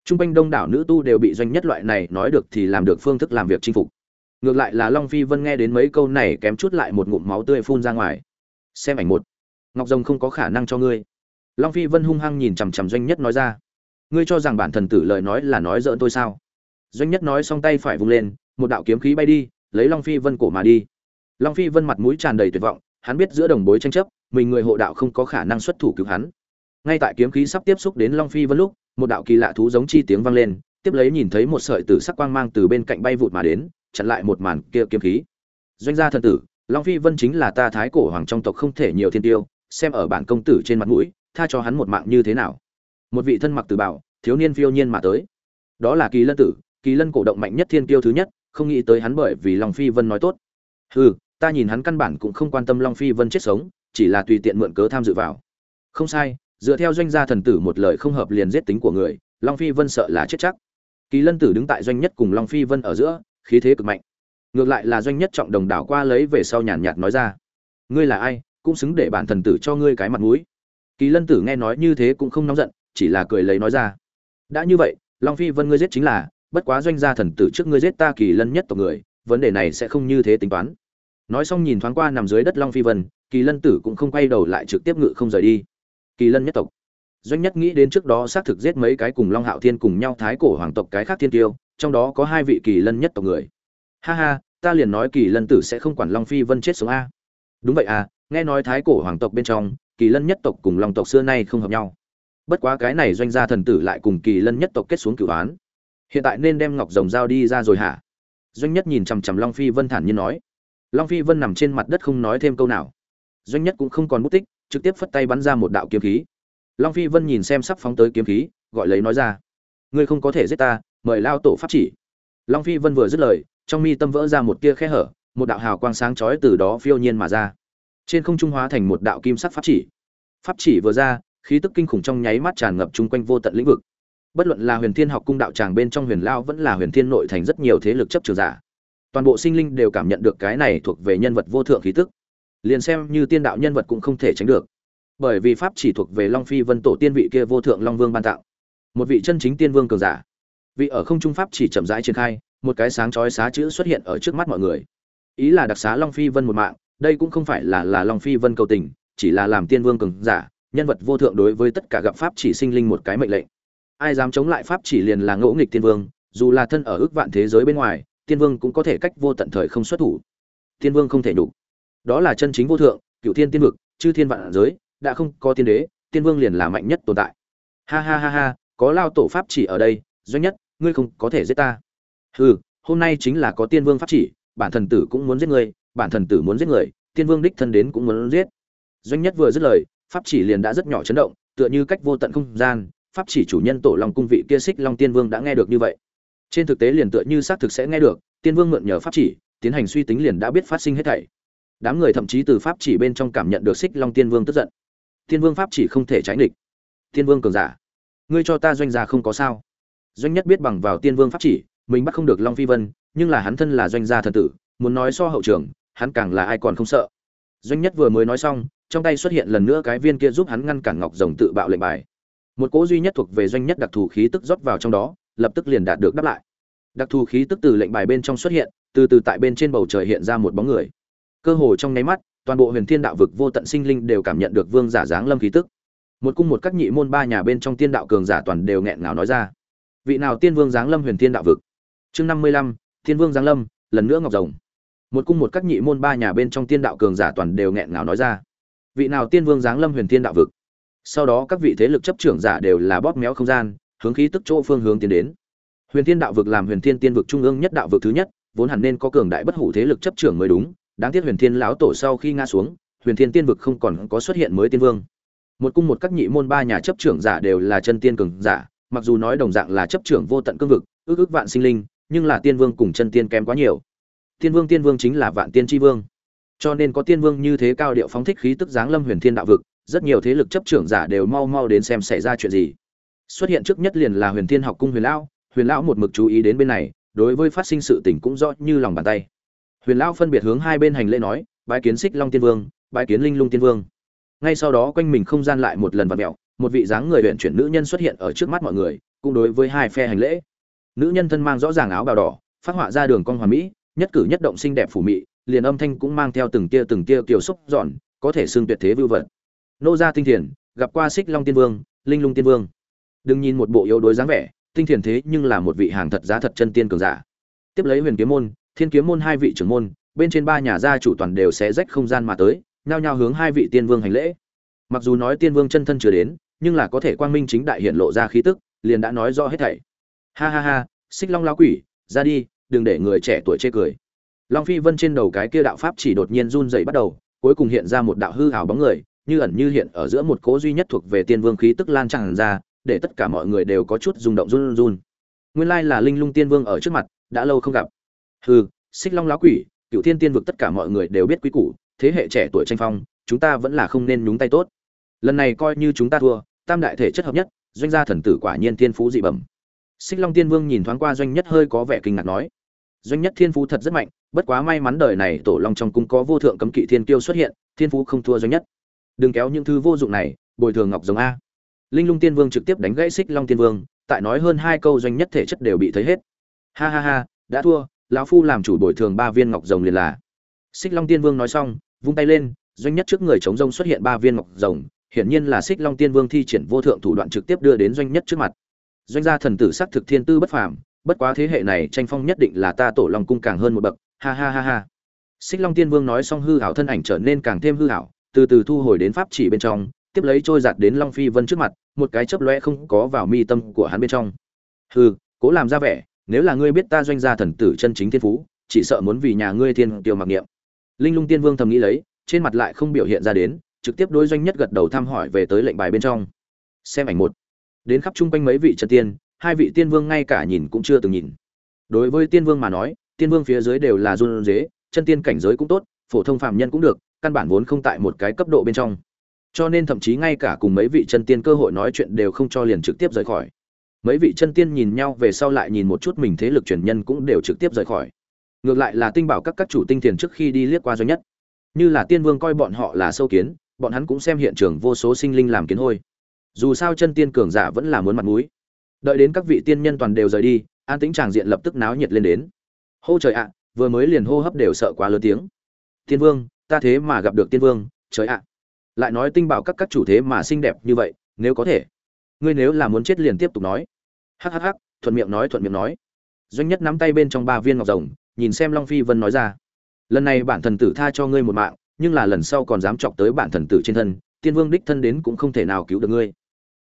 Speaker 1: Trung quanh đông đảo nữ tu đều bị doanh nhất loại này nói được thì làm được phương thức làm việc chinh phục. Ngược lại là long phi vân nghe đến mấy câu này kém chút lại một ngụm máu tươi phun ra ngoài. Xem ảnh một. Ngọc rồng không có khả năng cho ngươi long phi vân hung hăng nhìn chằm chằm doanh nhất nói ra. Ngươi cho rằng bản thần tử lời nói là nói dỡn tôi sao? Doanh nhất nói xong tay phải vung lên, một đạo kiếm khí bay đi, lấy long phi vân cổ mà đi. Long phi vân mặt mũi tràn đầy tuyệt vọng, hắn biết giữa đồng bối tranh chấp, mình người hộ đạo không có khả năng xuất thủ cứu hắn. Ngay tại kiếm khí sắp tiếp xúc đến long phi vân lúc, một đạo kỳ lạ thú giống chi tiếng vang lên, tiếp lấy nhìn thấy một sợi tử sắc quang mang từ bên cạnh bay vụt mà đến, chặn lại một màn kia kiếm khí. Doanh gia thần tử, long phi vân chính là ta thái cổ hoàng trong tộc không thể nhiều thiên tiêu, xem ở bản công tử trên mặt mũi tha cho hắn một mạng như thế nào? Một vị thân mặc tử bảo, thiếu niên phiêu nhiên mà tới. Đó là kỳ lân tử, kỳ lân cổ động mạnh nhất thiên tiêu thứ nhất, không nghĩ tới hắn bởi vì long phi vân nói tốt. Hừ, ta nhìn hắn căn bản cũng không quan tâm long phi vân chết sống, chỉ là tùy tiện mượn cớ tham dự vào. Không sai, dựa theo doanh gia thần tử một lời không hợp liền giết tính của người, long phi vân sợ là chết chắc. Kỳ lân tử đứng tại doanh nhất cùng long phi vân ở giữa, khí thế cực mạnh. Ngược lại là doanh nhất trọng đồng đảo qua lấy về sau nhàn nhạt nói ra. Ngươi là ai, cũng xứng để bản thần tử cho ngươi cái mặt mũi kỳ lân tử nghe nói như thế cũng không nóng giận, chỉ là cười lấy nói ra. Đã như vậy, long phi vân ngươi giết chính là, bất quá doanh gia thần tử trước ngươi giết ta kỳ lân nhất tộc người, vấn đề này sẽ không như thế tính toán. Nói xong nhìn thoáng qua nằm dưới đất long phi vân, kỳ lân tử cũng không quay đầu lại trực tiếp ngự không rời đi. Kỳ lân nhất tộc. Doanh nhất nghĩ đến trước đó xác thực giết mấy cái cùng long hạo thiên cùng nhau thái cổ hoàng tộc cái khác thiên tiêu, trong đó có hai vị kỳ lân nhất tộc người. Ha ha, ta liền nói kỳ lân tử sẽ không quản long phi vân chết sống a. Đúng vậy à nghe nói thái cổ hoàng tộc bên trong kỳ lân nhất tộc cùng long tộc xưa nay không hợp nhau. Bất quá cái này doanh gia thần tử lại cùng kỳ lân nhất tộc kết xuống cửu án hiện tại nên đem ngọc rồng dao đi ra rồi hả? Doanh nhất nhìn chằm chằm long phi vân thản nhiên nói. Long phi vân nằm trên mặt đất không nói thêm câu nào. Doanh nhất cũng không còn bút tích, trực tiếp phất tay bắn ra một đạo kiếm khí. Long phi vân nhìn xem sắp phóng tới kiếm khí, gọi lấy nói ra. Ngươi không có thể giết ta, mời lao tổ pháp chỉ. Long phi vân vừa dứt lời, trong mi tâm vỡ ra một tia khe hở, một đạo hào quang sáng chói từ đó phiêu nhiên mà ra trên không trung hóa thành một đạo kim sắc pháp chỉ. Pháp chỉ vừa ra, khí tức kinh khủng trong nháy mắt tràn ngập chung quanh vô tận lĩnh vực. Bất luận là huyền thiên học cung đạo tràng bên trong huyền lao vẫn là huyền thiên nội thành rất nhiều thế lực chấp trường giả. Toàn bộ sinh linh đều cảm nhận được cái này thuộc về nhân vật vô thượng khí tức. Liền xem như tiên đạo nhân vật cũng không thể tránh được. Bởi vì pháp chỉ thuộc về long phi vân tổ tiên vị kia vô thượng long vương ban tạo một vị chân chính tiên vương cường giả. Vị ở không trung pháp chỉ chậm rãi triển khai, một cái sáng chói xá chữ xuất hiện ở trước mắt mọi người. Ý là đặc xá long phi vân một mạng đây cũng không phải là là long phi vân cầu tình, chỉ là làm tiên vương cường giả, nhân vật vô thượng đối với tất cả gặp pháp chỉ sinh linh một cái mệnh lệnh. Ai dám chống lại pháp chỉ liền là ngỗ nghịch tiên vương, dù là thân ở ước vạn thế giới bên ngoài, tiên vương cũng có thể cách vô tận thời không xuất thủ. Tiên vương không thể đủ đó là chân chính vô thượng, cựu thiên tiên vực, chư thiên vạn giới, đã không có tiên đế, tiên vương liền là mạnh nhất tồn tại. Ha ha ha ha, có lao tổ pháp chỉ ở đây, doanh nhất, ngươi không có thể giết ta. Hừ, hôm nay chính là có tiên vương pháp chỉ, bản thần tử cũng muốn giết ngươi bản thần tử muốn giết người tiên vương đích thân đến cũng muốn giết. Doanh nhất vừa dứt lời, pháp chỉ liền đã rất nhỏ chấn động, tựa như cách vô tận không gian, pháp chỉ chủ nhân tổ long cung vị kia xích long tiên vương đã nghe được như vậy. Trên thực tế liền tựa như xác thực sẽ nghe được, tiên vương mượn nhờ pháp chỉ, tiến hành suy tính liền đã biết phát sinh hết thảy. Đám người thậm chí từ pháp chỉ bên trong cảm nhận được xích long tiên vương tức giận. Tiên vương pháp chỉ không thể tránh địch. Tiên vương cường giả, ngươi cho ta doanh gia không có sao. Doanh nhất biết bằng vào tiên vương pháp chỉ, mình bắt không được long phi vân, nhưng là hắn thân là doanh gia thần tử, muốn nói so hậu trường hắn càng là ai còn không sợ. Doanh nhất vừa mới nói xong, trong tay xuất hiện lần nữa cái viên kia giúp hắn ngăn cản ngọc rồng tự bạo lệnh bài. Một cỗ duy nhất thuộc về doanh nhất đặc thù khí tức rót vào trong đó, lập tức liền đạt được đáp lại. Đặc thù khí tức từ lệnh bài bên trong xuất hiện, từ từ tại bên trên bầu trời hiện ra một bóng người. Cơ hồ trong nháy mắt, toàn bộ huyền thiên đạo vực vô tận sinh linh đều cảm nhận được vương giả dáng lâm khí tức. Một cung một các nhị môn ba nhà bên trong tiên đạo cường giả toàn đều nghẹn ngào nói ra. Vị nào tiên vương giáng lâm huyền thiên đạo vực? Chương năm mươi lăm, thiên vương giáng lâm, lần nữa ngọc rồng một cung một các nhị môn ba nhà bên trong tiên đạo cường giả toàn đều nghẹn ngào nói ra. Vị nào tiên vương giáng lâm huyền thiên đạo vực? Sau đó các vị thế lực chấp trưởng giả đều là bóp méo không gian, hướng khí tức chỗ phương hướng tiến đến. Huyền thiên đạo vực làm huyền thiên tiên vực trung ương nhất đạo vực thứ nhất, vốn hẳn nên có cường đại bất hủ thế lực chấp trưởng mới đúng, đáng tiếc huyền thiên lão tổ sau khi ngã xuống, huyền thiên tiên vực không còn có xuất hiện mới tiên vương. Một cung một các nhị môn ba nhà chấp trưởng giả đều là chân tiên cường giả, mặc dù nói đồng dạng là chấp trưởng vô tận cương vực, ước ước vạn sinh linh, nhưng là tiên vương cùng chân tiên kém quá nhiều tiên vương tiên vương chính là vạn tiên tri vương. Cho nên có tiên vương như thế cao điệu phóng thích khí tức giáng lâm huyền thiên đạo vực, rất nhiều thế lực chấp trưởng giả đều mau mau đến xem xảy ra chuyện gì. Xuất hiện trước nhất liền là huyền thiên học cung huyền lão huyền lão một mực chú ý đến bên này, đối với phát sinh sự tình cũng rõ như lòng bàn tay. Huyền lão phân biệt hướng hai bên hành lễ nói, bái kiến xích long tiên vương, bái kiến linh lung tiên vương. Ngay sau đó quanh mình không gian lại một lần vặn mẹo một vị dáng người huyện chuyển nữ nhân xuất hiện ở trước mắt mọi người, cũng đối với hai phe hành lễ. Nữ nhân thân mang rõ ràng áo bào đỏ, phát họa ra đường cong hoàn mỹ nhất cử nhất động xinh đẹp phủ mị, liền âm thanh cũng mang theo từng tia từng tia kiều xúc giòn, có thể xương tuyệt thế vưu vật. Nô gia tinh thiền, gặp qua xích long tiên vương, linh lung tiên vương. Đừng nhìn một bộ yếu đối dáng vẻ, tinh thiền thế nhưng là một vị hàng thật giá thật chân tiên cường giả. Tiếp lấy huyền kiếm môn, thiên kiếm môn hai vị trưởng môn, bên trên ba nhà gia chủ toàn đều sẽ rách không gian mà tới, nhao nhao hướng hai vị tiên vương hành lễ. Mặc dù nói tiên vương chân thân chưa đến, nhưng là có thể quang minh chính đại hiện lộ ra khí tức, liền đã nói rõ hết thảy. Ha ha ha, xích long lão quỷ, ra đi đừng để người trẻ tuổi chê cười. Long phi vân trên đầu cái kia đạo pháp chỉ đột nhiên run rẩy bắt đầu, cuối cùng hiện ra một đạo hư hào bóng người, như ẩn như hiện ở giữa một cố duy nhất thuộc về tiên vương khí tức lan tràn ra, để tất cả mọi người đều có chút rung động run run. Nguyên lai là linh lung tiên vương ở trước mặt, đã lâu không gặp. Hừ, xích long lão quỷ cựu thiên tiên vực tất cả mọi người đều biết quý củ, thế hệ trẻ tuổi tranh phong, chúng ta vẫn là không nên nhúng tay tốt. Lần này coi như chúng ta thua, tam đại thể chất hợp nhất, doanh gia thần tử quả nhiên thiên phú dị bẩm xích long tiên vương nhìn thoáng qua doanh nhất hơi có vẻ kinh ngạc nói, doanh nhất thiên phú thật rất mạnh, bất quá may mắn đời này tổ long trong cung có vô thượng cấm kỵ thiên kiêu xuất hiện, thiên phú không thua doanh nhất. Đừng kéo những thứ vô dụng này, bồi thường ngọc giống a. Linh lung tiên vương trực tiếp đánh gãy xích long tiên vương, tại nói hơn hai câu doanh nhất thể chất đều bị thấy hết. Ha ha ha, đã thua, lão phu làm chủ bồi thường ba viên ngọc rồng liền là. Xích long tiên vương nói xong, vung tay lên, doanh nhất trước người chống rông xuất hiện ba viên ngọc rồng, hiển nhiên là xích long tiên vương thi triển vô thượng thủ đoạn trực tiếp đưa đến doanh nhất trước mặt doanh gia thần tử sắc thực thiên tư bất phàm, bất quá thế hệ này tranh phong nhất định là ta tổ long cung càng hơn một bậc, ha ha ha ha. Xích long tiên vương nói xong hư hảo thân ảnh trở nên càng thêm hư hảo, từ từ thu hồi đến pháp chỉ bên trong, tiếp lấy trôi giạt đến long phi vân trước mặt, một cái chớp lóe không có vào mi tâm của hắn bên trong. Hư cố làm ra vẻ, nếu là ngươi biết ta doanh gia thần tử chân chính thiên phú, chỉ sợ muốn vì nhà ngươi thiên tiêu mặc niệm. Linh lung tiên vương thầm nghĩ lấy, trên mặt lại không biểu hiện ra đến, trực tiếp đối doanh nhất gật đầu thăm hỏi về tới lệnh bài bên trong. Xem ảnh một đến khắp chung quanh mấy vị chân tiên, hai vị tiên vương ngay cả nhìn cũng chưa từng nhìn. Đối với tiên vương mà nói, tiên vương phía dưới đều là run dế chân tiên cảnh giới cũng tốt, phổ thông phạm nhân cũng được, căn bản vốn không tại một cái cấp độ bên trong. Cho nên thậm chí ngay cả cùng mấy vị chân tiên cơ hội nói chuyện đều không cho liền trực tiếp rời khỏi. Mấy vị chân tiên nhìn nhau về sau lại nhìn một chút mình thế lực truyền nhân cũng đều trực tiếp rời khỏi. Ngược lại là tinh bảo các các chủ tinh tiền trước khi đi liếc qua doanh nhất. Như là tiên vương coi bọn họ là sâu kiến, bọn hắn cũng xem hiện trường vô số sinh linh làm kiến hôi dù sao chân tiên cường giả vẫn là muốn mặt mũi. Đợi đến các vị tiên nhân toàn đều rời đi, an tĩnh tràng diện lập tức náo nhiệt lên đến. Hô trời ạ, vừa mới liền hô hấp đều sợ quá lớn tiếng. Tiên vương, ta thế mà gặp được tiên vương, trời ạ. Lại nói tinh bảo các các chủ thế mà xinh đẹp như vậy, nếu có thể. Ngươi nếu là muốn chết liền tiếp tục nói. Hắc hắc hắc, thuận miệng nói, thuận miệng nói. Doanh nhất nắm tay bên trong ba viên ngọc rồng, nhìn xem long phi vân nói ra. Lần này bản thần tử tha cho ngươi một mạng, nhưng là lần sau còn dám chọc tới bản thần tử trên thân, tiên vương đích thân đến cũng không thể nào cứu được ngươi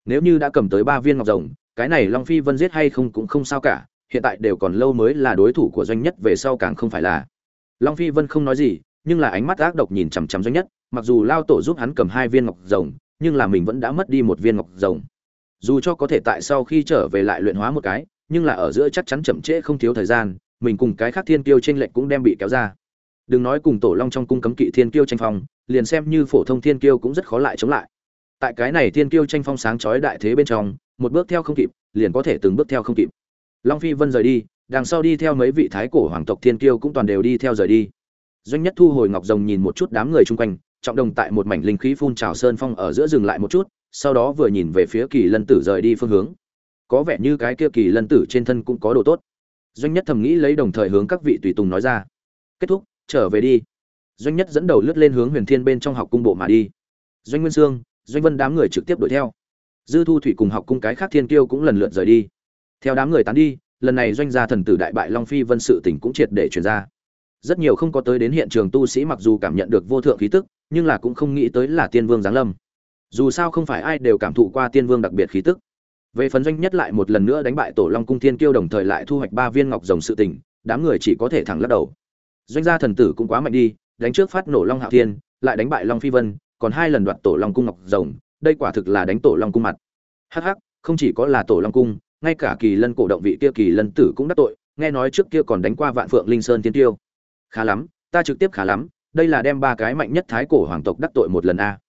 Speaker 1: nếu như đã cầm tới ba viên ngọc rồng, cái này long phi vân giết hay không cũng không sao cả, hiện tại đều còn lâu mới là đối thủ của doanh nhất, về sau càng không phải là. Long phi vân không nói gì, nhưng là ánh mắt ác độc nhìn chằm chằm doanh nhất, mặc dù lao tổ giúp hắn cầm hai viên ngọc rồng, nhưng là mình vẫn đã mất đi một viên ngọc rồng. Dù cho có thể tại sau khi trở về lại luyện hóa một cái, nhưng là ở giữa chắc chắn chậm trễ không thiếu thời gian, mình cùng cái khác thiên kiêu tranh lệch cũng đem bị kéo ra. Đừng nói cùng tổ long trong cung cấm kỵ thiên kiêu tranh phong, liền xem như phổ thông thiên kiêu cũng rất khó lại chống lại tại cái này thiên kiêu tranh phong sáng chói đại thế bên trong, một bước theo không kịp, liền có thể từng bước theo không kịp. Long phi vân rời đi, đằng sau đi theo mấy vị thái cổ hoàng tộc thiên kiêu cũng toàn đều đi theo rời đi. Doanh nhất thu hồi ngọc rồng nhìn một chút đám người chung quanh, trọng đồng tại một mảnh linh khí phun trào sơn phong ở giữa dừng lại một chút, sau đó vừa nhìn về phía kỳ lân tử rời đi phương hướng. Có vẻ như cái kia kỳ lân tử trên thân cũng có đồ tốt. Doanh nhất thầm nghĩ lấy đồng thời hướng các vị tùy tùng nói ra. Kết thúc, trở về đi. Doanh nhất dẫn đầu lướt lên hướng huyền thiên bên trong học cung bộ mà đi. Doanh nguyên sương doanh vân đám người trực tiếp đuổi theo. Dư thu thủy cùng học cung cái khác thiên kiêu cũng lần lượt rời đi. Theo đám người tán đi lần này doanh gia thần tử đại bại long phi vân sự tỉnh cũng triệt để truyền ra. Rất nhiều không có tới đến hiện trường tu sĩ mặc dù cảm nhận được vô thượng khí tức nhưng là cũng không nghĩ tới là tiên vương giáng lâm. Dù sao không phải ai đều cảm thụ qua tiên vương đặc biệt khí tức. Về phần doanh nhất lại một lần nữa đánh bại tổ long cung thiên kiêu đồng thời lại thu hoạch ba viên ngọc rồng sự Tỉnh, đám người chỉ có thể thẳng lắc đầu. Doanh gia thần tử cũng quá mạnh đi đánh trước phát nổ long hạo thiên lại đánh bại long phi vân còn hai lần đoạt tổ long cung ngọc rồng, đây quả thực là đánh tổ long cung mặt. Hh không chỉ có là tổ long cung, ngay cả kỳ lân cổ động vị kia kỳ lân tử cũng đắc tội, nghe nói trước kia còn đánh qua vạn phượng linh sơn tiên tiêu. Khá lắm, ta trực tiếp khá lắm, đây là đem ba cái mạnh nhất thái cổ hoàng tộc đắc tội một lần a.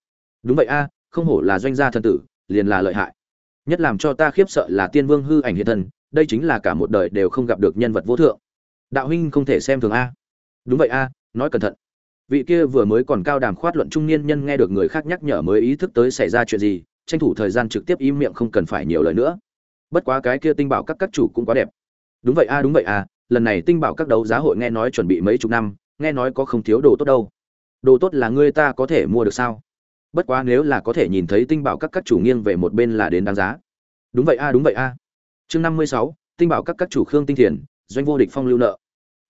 Speaker 1: Đúng vậy a, không hổ là doanh gia thần tử, liền là lợi hại. Nhất làm cho ta khiếp sợ là tiên vương hư ảnh hiện thần đây chính là cả một đời đều không gặp được nhân vật vô thượng. Đạo huynh không thể xem thường a. Đúng vậy a, nói cẩn thận vị kia vừa mới còn cao đàm khoát luận trung niên nhân nghe được người khác nhắc nhở mới ý thức tới xảy ra chuyện gì, tranh thủ thời gian trực tiếp im miệng không cần phải nhiều lời nữa. Bất quá cái kia tinh bảo các các chủ cũng quá đẹp. Đúng vậy a, đúng vậy a, lần này tinh bảo các đấu giá hội nghe nói chuẩn bị mấy chục năm, nghe nói có không thiếu đồ tốt đâu. Đồ tốt là ngươi ta có thể mua được sao? Bất quá nếu là có thể nhìn thấy tinh bảo các các chủ nghiêng về một bên là đến đáng giá. Đúng vậy a, đúng vậy a. Chương năm mươi sáu, tinh bảo các các chủ khương tinh thiền, doanh vô địch phong lưu nợ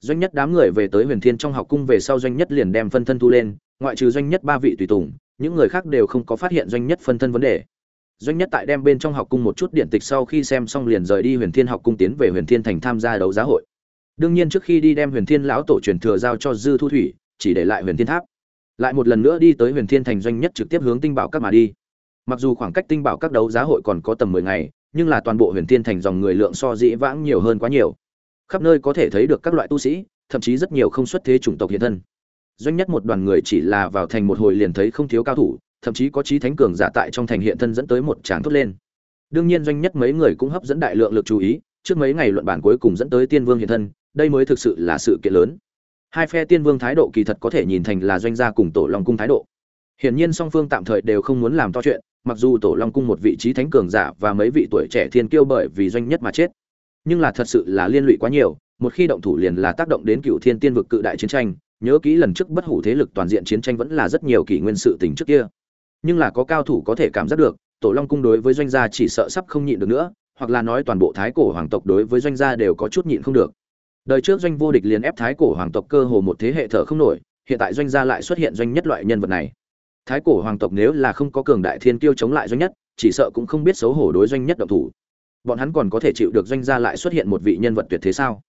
Speaker 1: doanh nhất đám người về tới huyền thiên trong học cung về sau doanh nhất liền đem phân thân thu lên, ngoại trừ doanh nhất ba vị tùy tùng, những người khác đều không có phát hiện doanh nhất phân thân vấn đề. Doanh nhất tại đem bên trong học cung một chút điện tịch sau khi xem xong liền rời đi huyền thiên học cung tiến về huyền thiên thành tham gia đấu giá hội. Đương nhiên trước khi đi đem huyền thiên lão tổ truyền thừa giao cho dư thu thủy, chỉ để lại huyền thiên tháp. Lại một lần nữa đi tới huyền thiên thành doanh nhất trực tiếp hướng tinh bảo các mà đi. Mặc dù khoảng cách tinh bảo các đấu giá hội còn có tầm mười ngày, nhưng là toàn bộ huyền thiên thành dòng người lượng so dĩ vãng nhiều hơn quá nhiều khắp nơi có thể thấy được các loại tu sĩ, thậm chí rất nhiều không xuất thế chủng tộc hiện thân. Doanh nhất một đoàn người chỉ là vào thành một hồi liền thấy không thiếu cao thủ, thậm chí có trí thánh cường giả tại trong thành hiện thân dẫn tới một tràng thốt lên. Đương nhiên doanh nhất mấy người cũng hấp dẫn đại lượng lực chú ý, trước mấy ngày luận bản cuối cùng dẫn tới tiên vương hiện thân, đây mới thực sự là sự kiện lớn. Hai phe tiên vương thái độ kỳ thật có thể nhìn thành là doanh gia cùng tổ long cung thái độ. Hiển nhiên song phương tạm thời đều không muốn làm to chuyện, mặc dù tổ long cung một vị trí thánh cường giả và mấy vị tuổi trẻ thiên kiêu bởi vì doanh nhất mà chết nhưng là thật sự là liên lụy quá nhiều, một khi động thủ liền là tác động đến cựu thiên tiên vực cự đại chiến tranh, nhớ kỹ lần trước bất hủ thế lực toàn diện chiến tranh vẫn là rất nhiều kỷ nguyên sự tình trước kia. Nhưng là có cao thủ có thể cảm giác được, tổ long cung đối với doanh gia chỉ sợ sắp không nhịn được nữa, hoặc là nói toàn bộ thái cổ hoàng tộc đối với doanh gia đều có chút nhịn không được. Đời trước doanh vô địch liền ép thái cổ hoàng tộc cơ hồ một thế hệ thở không nổi, hiện tại doanh gia lại xuất hiện doanh nhất loại nhân vật này. Thái cổ hoàng tộc nếu là không có cường đại thiên kiêu chống lại doanh nhất, chỉ sợ cũng không biết xấu hổ đối doanh nhất động thủ bọn hắn còn có thể chịu được doanh gia lại xuất hiện một vị nhân vật tuyệt thế sao?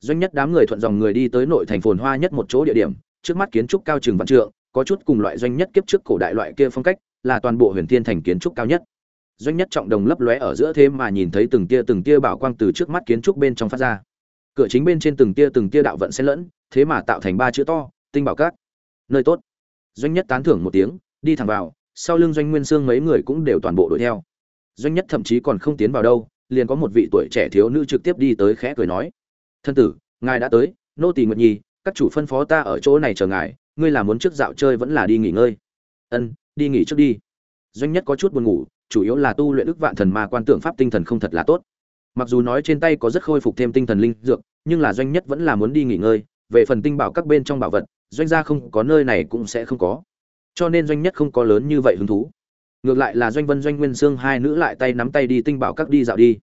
Speaker 1: Doanh nhất đám người thuận dòng người đi tới nội thành phồn hoa nhất một chỗ địa điểm, trước mắt kiến trúc cao trường vạn trượng, có chút cùng loại doanh nhất kiếp trước cổ đại loại kia phong cách, là toàn bộ huyền thiên thành kiến trúc cao nhất. Doanh nhất trọng đồng lấp lóe ở giữa thế mà nhìn thấy từng tia từng tia bảo quang từ trước mắt kiến trúc bên trong phát ra. Cửa chính bên trên từng tia từng tia đạo vận xen lẫn, thế mà tạo thành ba chữ to, tinh bảo cát nơi tốt. Doanh nhất tán thưởng một tiếng, đi thẳng vào, sau lưng doanh nguyên sương mấy người cũng đều toàn bộ đuổi theo. Doanh nhất thậm chí còn không tiến vào đâu liền có một vị tuổi trẻ thiếu nữ trực tiếp đi tới khẽ cười nói. Thân tử, ngài đã tới, nô tỳ nguyệt nhi các chủ phân phó ta ở chỗ này chờ ngài, ngươi là muốn trước dạo chơi vẫn là đi nghỉ ngơi? Ân, đi nghỉ trước đi. Doanh nhất có chút buồn ngủ, chủ yếu là tu luyện ức vạn thần ma quan tưởng pháp tinh thần không thật là tốt. Mặc dù nói trên tay có rất khôi phục thêm tinh thần linh dược, nhưng là doanh nhất vẫn là muốn đi nghỉ ngơi, về phần tinh bảo các bên trong bảo vật, doanh gia không có, nơi này cũng sẽ không có. Cho nên doanh nhất không có lớn như vậy hứng thú ngược lại là doanh vân doanh nguyên sương hai nữ lại tay nắm tay đi tinh bảo các đi dạo đi.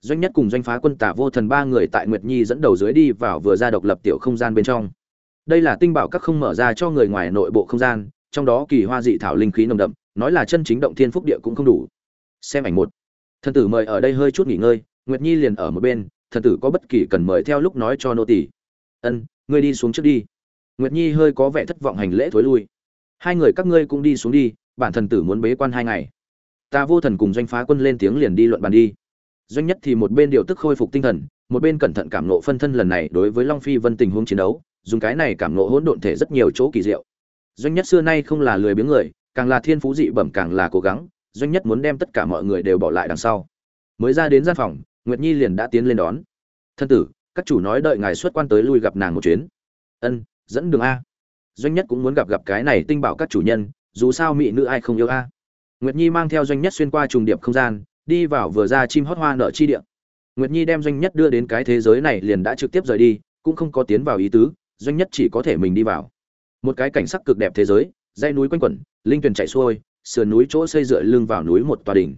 Speaker 1: Doanh nhất cùng doanh phá quân tả vô thần ba người tại nguyệt nhi dẫn đầu dưới đi vào vừa ra độc lập tiểu không gian bên trong. Đây là tinh bảo các không mở ra cho người ngoài nội bộ không gian, trong đó kỳ hoa dị thảo linh khí nồng đậm, nói là chân chính động thiên phúc địa cũng không đủ. Xem ảnh một. Thần tử mời ở đây hơi chút nghỉ ngơi, nguyệt nhi liền ở một bên, thần tử có bất kỳ cần mời theo lúc nói cho nô tỷ ân, ngươi đi xuống trước đi. Nguyệt nhi hơi có vẻ thất vọng hành lễ thối lui. Hai người các ngươi cũng đi xuống đi bản thần tử muốn bế quan hai ngày. Ta vô thần cùng doanh phá quân lên tiếng liền đi luận bàn đi. Doanh nhất thì một bên điều tức khôi phục tinh thần, một bên cẩn thận cảm nộ phân thân lần này đối với long phi vân tình huống chiến đấu, dùng cái này cảm nộ hỗn độn thể rất nhiều chỗ kỳ diệu. Doanh nhất xưa nay không là lười biếng người, càng là thiên phú dị bẩm càng là cố gắng, doanh nhất muốn đem tất cả mọi người đều bỏ lại đằng sau. Mới ra đến gian phòng, nguyệt nhi liền đã tiến lên đón. Thân tử, các chủ nói đợi ngài xuất quan tới lui gặp nàng một chuyến. Ân, dẫn đường a. Doanh nhất cũng muốn gặp gặp cái này tinh bảo các chủ nhân dù sao mỹ nữ ai không yêu a. Nguyệt nhi mang theo doanh nhất xuyên qua trùng điệp không gian, đi vào vừa ra chim hót hoa nở chi địa. Nguyệt nhi đem doanh nhất đưa đến cái thế giới này liền đã trực tiếp rời đi, cũng không có tiến vào ý tứ, doanh nhất chỉ có thể mình đi vào. Một cái cảnh sắc cực đẹp thế giới, dãy núi quanh quẩn, linh tuyền chạy xuôi, sườn núi chỗ xây dựa lưng vào núi một tòa đỉnh.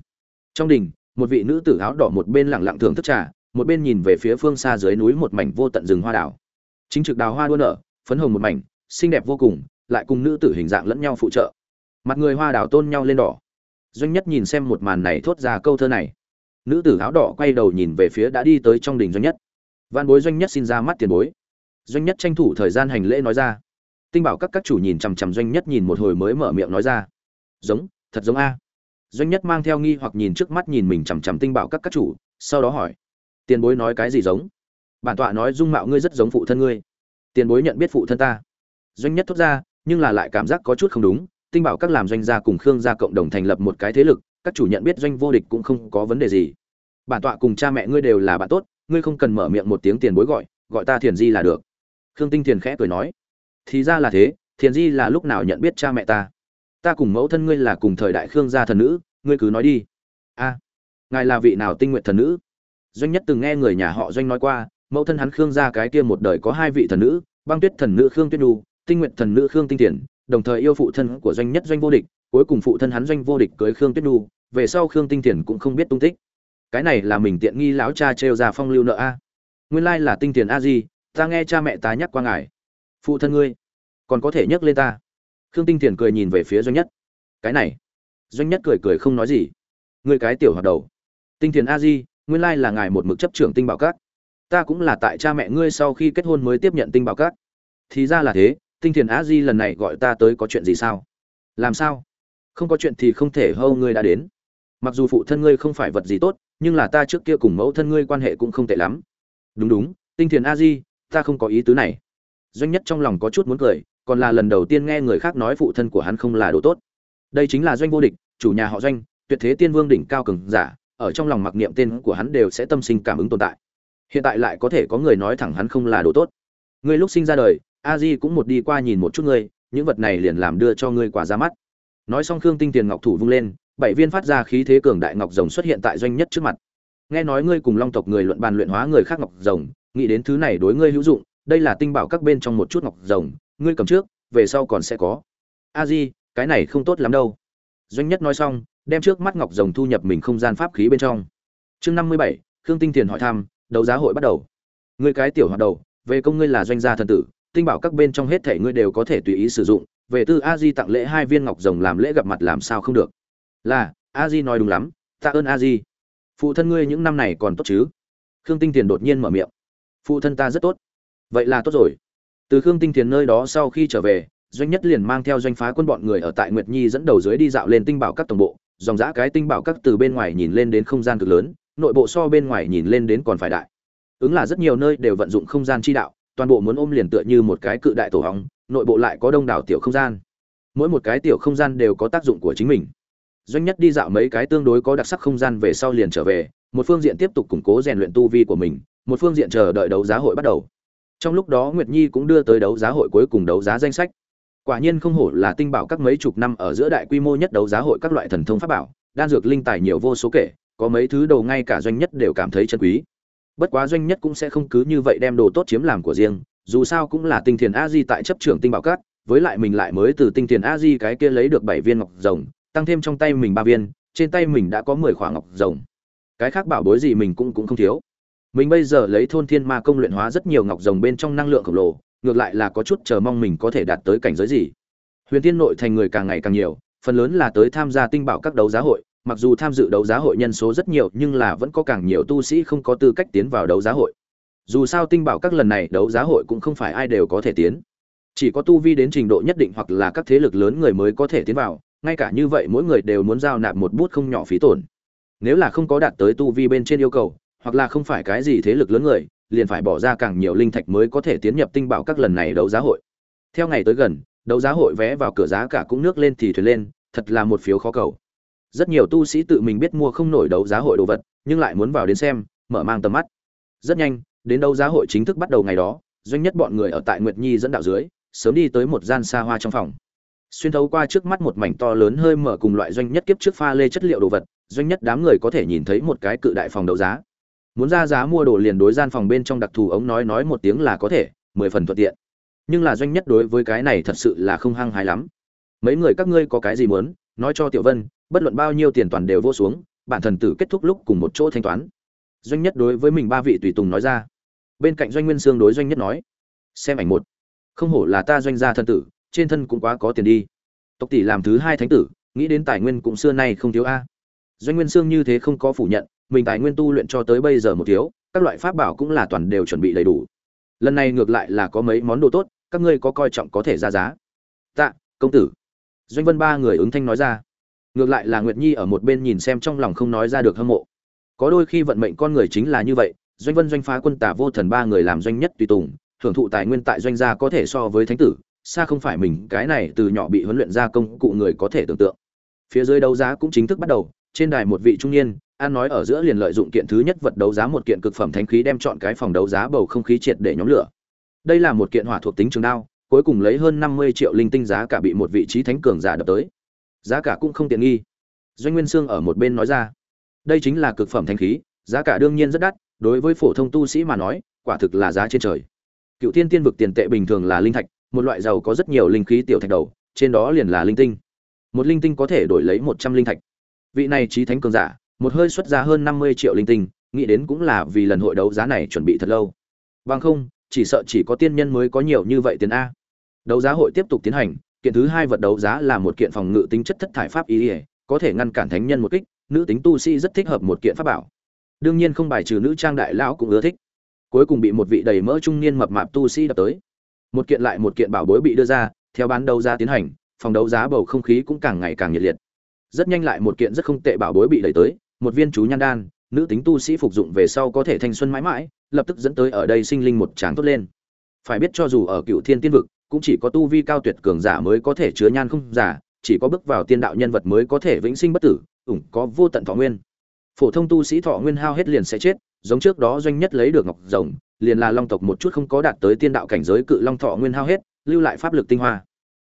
Speaker 1: Trong đỉnh, một vị nữ tử áo đỏ một bên lặng lặng thưởng thức trà, một bên nhìn về phía phương xa dưới núi một mảnh vô tận rừng hoa đảo. Chính trực đào hoa đua nở, phấn hồng một mảnh, xinh đẹp vô cùng, lại cùng nữ tử hình dạng lẫn nhau phụ trợ mặt người hoa đảo tôn nhau lên đỏ. Doanh nhất nhìn xem một màn này thốt ra câu thơ này. Nữ tử áo đỏ quay đầu nhìn về phía đã đi tới trong đình doanh nhất. Văn bối doanh nhất xin ra mắt tiền bối. Doanh nhất tranh thủ thời gian hành lễ nói ra. Tinh bảo các các chủ nhìn chằm chằm doanh nhất nhìn một hồi mới mở miệng nói ra. Giống, thật giống a. Doanh nhất mang theo nghi hoặc nhìn trước mắt nhìn mình chằm chằm tinh bảo các các chủ, sau đó hỏi. Tiền bối nói cái gì giống? Bản tọa nói dung mạo ngươi rất giống phụ thân ngươi. Tiền bối nhận biết phụ thân ta. Doanh nhất thốt ra, nhưng là lại cảm giác có chút không đúng tinh bảo các làm doanh gia cùng khương gia cộng đồng thành lập một cái thế lực, các chủ nhận biết doanh vô địch cũng không có vấn đề gì. Bản tọa cùng cha mẹ ngươi đều là bạn tốt, ngươi không cần mở miệng một tiếng tiền bối gọi gọi ta thiền di là được. Khương tinh thiền khẽ cười nói. Thì ra là thế, thiền di là lúc nào nhận biết cha mẹ ta? Ta cùng mẫu thân ngươi là cùng thời đại khương gia thần nữ, ngươi cứ nói đi. A, ngài là vị nào tinh nguyện thần nữ? Doanh nhất từng nghe người nhà họ doanh nói qua, mẫu thân hắn khương gia cái kia một đời có hai vị thần nữ, băng tuyết thần nữ khương tuyết nhu, tinh nguyện thần nữ khương tinh tiền đồng thời yêu phụ thân của doanh nhất doanh vô địch, cuối cùng phụ thân hắn doanh vô địch cưới khương tuyết nhu, về sau khương tinh tiền cũng không biết tung tích. Cái này là mình tiện nghi lão cha trêu ra phong lưu nợ a. Nguyên lai là tinh tiền a di, ta nghe cha mẹ ta nhắc qua ngài. Phụ thân ngươi, còn có thể nhắc lên ta? Khương tinh tiền cười nhìn về phía doanh nhất. Cái này, doanh nhất cười cười không nói gì. Ngươi cái tiểu hoạt đầu. Tinh tiền a di, nguyên lai là ngài một mực chấp trưởng tinh bảo các. Ta cũng là tại cha mẹ ngươi sau khi kết hôn mới tiếp nhận tinh bảo các. Thì ra là thế tinh thiền á di lần này gọi ta tới có chuyện gì sao? Làm sao? Không có chuyện thì không thể hâu ngươi đã đến. Mặc dù phụ thân ngươi không phải vật gì tốt, nhưng là ta trước kia cùng mẫu thân ngươi quan hệ cũng không tệ lắm. Đúng đúng, tinh thiền a di, ta không có ý tứ này. Doanh nhất trong lòng có chút muốn cười, còn là lần đầu tiên nghe người khác nói phụ thân của hắn không là đồ tốt. Đây chính là doanh vô địch, chủ nhà họ doanh, tuyệt thế tiên vương đỉnh cao cường giả, ở trong lòng mặc niệm tên của hắn đều sẽ tâm sinh cảm ứng tồn tại. Hiện tại lại có thể có người nói thẳng hắn không là đồ tốt. Ngươi lúc sinh ra đời a di cũng một đi qua nhìn một chút ngươi, những vật này liền làm đưa cho ngươi quả ra mắt. Nói xong khương tinh tiền ngọc thủ vung lên, bảy viên phát ra khí thế cường đại ngọc rồng xuất hiện tại doanh nhất trước mặt. Nghe nói ngươi cùng long tộc người luận bàn luyện hóa người khác ngọc rồng, nghĩ đến thứ này đối ngươi hữu dụng, đây là tinh bảo các bên trong một chút ngọc rồng, ngươi cầm trước, về sau còn sẽ có. A di, cái này không tốt lắm đâu. Doanh nhất nói xong, đem trước mắt ngọc rồng thu nhập mình không gian pháp khí bên trong. Chương năm mươi bảy, khương tinh tiền hỏi thăm, đấu giá hội bắt đầu. Ngươi cái tiểu hoạt đầu, về công ngươi là doanh gia thần tử tinh bảo các bên trong hết thể ngươi đều có thể tùy ý sử dụng, về tư a di tặng lễ hai viên ngọc rồng làm lễ gặp mặt làm sao không được. Là, a di nói đúng lắm, tạ ơn a di. Phụ thân ngươi những năm này còn tốt chứ? Khương tinh tiền đột nhiên mở miệng. Phụ thân ta rất tốt. Vậy là tốt rồi. Từ khương tinh tiền nơi đó sau khi trở về, doanh nhất liền mang theo doanh phá quân bọn người ở tại nguyệt nhi dẫn đầu dưới đi dạo lên tinh bảo các tổng bộ, dòng giã cái tinh bảo các từ bên ngoài nhìn lên đến không gian cực lớn, nội bộ so bên ngoài nhìn lên đến còn phải đại. Ứng là rất nhiều nơi đều vận dụng không gian chi đạo toàn bộ muốn ôm liền tựa như một cái cự đại tổ hóng, nội bộ lại có đông đảo tiểu không gian. Mỗi một cái tiểu không gian đều có tác dụng của chính mình. Doanh nhất đi dạo mấy cái tương đối có đặc sắc không gian về sau liền trở về, một phương diện tiếp tục củng cố rèn luyện tu vi của mình, một phương diện chờ đợi đấu giá hội bắt đầu. Trong lúc đó nguyệt nhi cũng đưa tới đấu giá hội cuối cùng đấu giá danh sách. Quả nhiên không hổ là tinh bảo các mấy chục năm ở giữa đại quy mô nhất đấu giá hội các loại thần thông pháp bảo, đan dược linh tài nhiều vô số kể, có mấy thứ đầu ngay cả doanh nhất đều cảm thấy chân quý bất quá doanh nhất cũng sẽ không cứ như vậy đem đồ tốt chiếm làm của riêng, dù sao cũng là tinh thiền a di tại chấp trưởng tinh bảo cát, với lại mình lại mới từ tinh thiền a di cái kia lấy được bảy viên ngọc rồng, tăng thêm trong tay mình ba viên, trên tay mình đã có mười khoảng ngọc rồng. Cái khác bảo bối gì mình cũng cũng không thiếu. Mình bây giờ lấy thôn thiên ma công luyện hóa rất nhiều ngọc rồng bên trong năng lượng khổng lồ, ngược lại là có chút chờ mong mình có thể đạt tới cảnh giới gì. Huyền thiên nội thành người càng ngày càng nhiều, phần lớn là tới tham gia tinh bảo các đấu giá hội mặc dù tham dự đấu giá hội nhân số rất nhiều nhưng là vẫn có càng nhiều tu sĩ không có tư cách tiến vào đấu giá hội. Dù sao tinh bảo các lần này đấu giá hội cũng không phải ai đều có thể tiến. Chỉ có tu vi đến trình độ nhất định hoặc là các thế lực lớn người mới có thể tiến vào, ngay cả như vậy mỗi người đều muốn giao nạp một bút không nhỏ phí tổn. Nếu là không có đạt tới tu vi bên trên yêu cầu, hoặc là không phải cái gì thế lực lớn người, liền phải bỏ ra càng nhiều linh thạch mới có thể tiến nhập tinh bảo các lần này đấu giá hội. Theo ngày tới gần, đấu giá hội vé vào cửa giá cả cũng nước lên thì thuyền lên, thật là một phiếu khó cầu rất nhiều tu sĩ tự mình biết mua không nổi đấu giá hội đồ vật, nhưng lại muốn vào đến xem, mở mang tầm mắt. Rất nhanh, đến đấu giá hội chính thức bắt đầu ngày đó, doanh nhất bọn người ở tại nguyệt nhi dẫn đạo dưới, sớm đi tới một gian xa hoa trong phòng. Xuyên thấu qua trước mắt một mảnh to lớn hơi mở cùng loại doanh nhất kiếp trước pha lê chất liệu đồ vật, doanh nhất đám người có thể nhìn thấy một cái cự đại phòng đấu giá. Muốn ra giá mua đồ liền đối gian phòng bên trong đặc thù ống nói nói một tiếng là có thể, mười phần thuận tiện. Nhưng là doanh nhất đối với cái này thật sự là không hăng hái lắm. Mấy người các ngươi có cái gì muốn, nói cho tiểu vân bất luận bao nhiêu tiền toàn đều vô xuống, bản thần tử kết thúc lúc cùng một chỗ thanh toán. Doanh nhất đối với mình ba vị tùy tùng nói ra. Bên cạnh doanh nguyên sương đối doanh nhất nói, xem ảnh một. Không hổ là ta doanh gia thần tử, trên thân cũng quá có tiền đi. Tộc tỷ làm thứ hai thánh tử, nghĩ đến tài nguyên cũng xưa nay không thiếu a. Doanh nguyên sương như thế không có phủ nhận, mình tài nguyên tu luyện cho tới bây giờ một thiếu, các loại pháp bảo cũng là toàn đều chuẩn bị đầy đủ. Lần này ngược lại là có mấy món đồ tốt, các ngươi có coi trọng có thể ra giá. Tạ, công tử. Doanh vân ba người ứng thanh nói ra ngược lại là nguyệt nhi ở một bên nhìn xem trong lòng không nói ra được hâm mộ. Có đôi khi vận mệnh con người chính là như vậy, doanh vân doanh phá quân tả vô thần ba người làm doanh nhất tùy tùng hưởng thụ tài nguyên tại doanh gia có thể so với thánh tử, xa không phải mình, cái này từ nhỏ bị huấn luyện ra công cụ người có thể tưởng tượng. Phía dưới đấu giá cũng chính thức bắt đầu, trên đài một vị trung niên, an nói ở giữa liền lợi dụng kiện thứ nhất vật đấu giá một kiện cực phẩm thánh khí đem chọn cái phòng đấu giá bầu không khí triệt để nhóm lửa. Đây là một kiện hỏa thuộc tính trường đao, cuối cùng lấy hơn năm mươi triệu linh tinh giá cả bị một vị trí thánh cường giả đập tới giá cả cũng không tiện nghi. Doanh nguyên sương ở một bên nói ra, đây chính là cực phẩm thanh khí, giá cả đương nhiên rất đắt, đối với phổ thông tu sĩ mà nói, quả thực là giá trên trời. Cựu thiên tiên vực tiền tệ bình thường là linh thạch, một loại giàu có rất nhiều linh khí tiểu thạch đầu, trên đó liền là linh tinh. Một linh tinh có thể đổi lấy một trăm linh thạch. Vị này trí thánh cường giả, một hơi xuất ra hơn năm mươi triệu linh tinh, nghĩ đến cũng là vì lần hội đấu giá này chuẩn bị thật lâu. Vâng không, chỉ sợ chỉ có tiên nhân mới có nhiều như vậy tiền a. Đấu giá hội tiếp tục tiến hành kiện thứ hai vật đấu giá là một kiện phòng ngự tính chất thất thải pháp y, ỉa có thể ngăn cản thánh nhân một kích nữ tính tu sĩ rất thích hợp một kiện pháp bảo. Đương nhiên không bài trừ nữ trang đại lão cũng ưa thích. Cuối cùng bị một vị đầy mỡ trung niên mập mạp tu sĩ đập tới. Một kiện lại một kiện bảo bối bị đưa ra theo bán đấu giá tiến hành phòng đấu giá bầu không khí cũng càng ngày càng nhiệt liệt. Rất nhanh lại một kiện rất không tệ bảo bối bị đẩy tới một viên chú nhan đan nữ tính tu sĩ phục dụng về sau có thể thanh xuân mãi mãi lập tức dẫn tới ở đây sinh linh một tráng tốt lên. Phải biết cho dù ở cựu thiên tiên vực cũng chỉ có tu vi cao tuyệt cường giả mới có thể chứa nhan không giả, chỉ có bước vào tiên đạo nhân vật mới có thể vĩnh sinh bất tử, ủng có vô tận thọ nguyên. Phổ thông tu sĩ thọ nguyên hao hết liền sẽ chết, giống trước đó doanh nhất lấy được ngọc rồng, liền là long tộc một chút không có đạt tới tiên đạo cảnh giới cự long thọ nguyên hao hết, lưu lại pháp lực tinh hoa.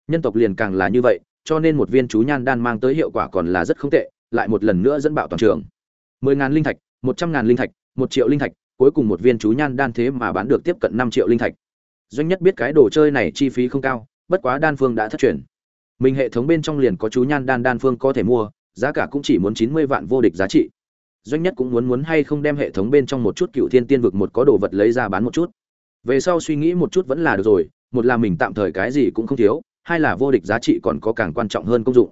Speaker 1: Nhân tộc liền càng là như vậy, cho nên một viên chú nhan đan mang tới hiệu quả còn là rất không tệ, lại một lần nữa dẫn bạo toàn trường. Mười ngàn linh thạch, một trăm ngàn linh thạch, một triệu linh thạch, cuối cùng một viên chú nhan đan thế mà bán được tiếp cận năm triệu linh thạch doanh nhất biết cái đồ chơi này chi phí không cao, bất quá đan phương đã thất truyền. Mình hệ thống bên trong liền có chú nhan đan đan phương có thể mua, giá cả cũng chỉ muốn chín mươi vạn vô địch giá trị. Doanh nhất cũng muốn muốn hay không đem hệ thống bên trong một chút cựu thiên tiên vực một có đồ vật lấy ra bán một chút. Về sau suy nghĩ một chút vẫn là được rồi, một là mình tạm thời cái gì cũng không thiếu, hai là vô địch giá trị còn có càng quan trọng hơn công dụng.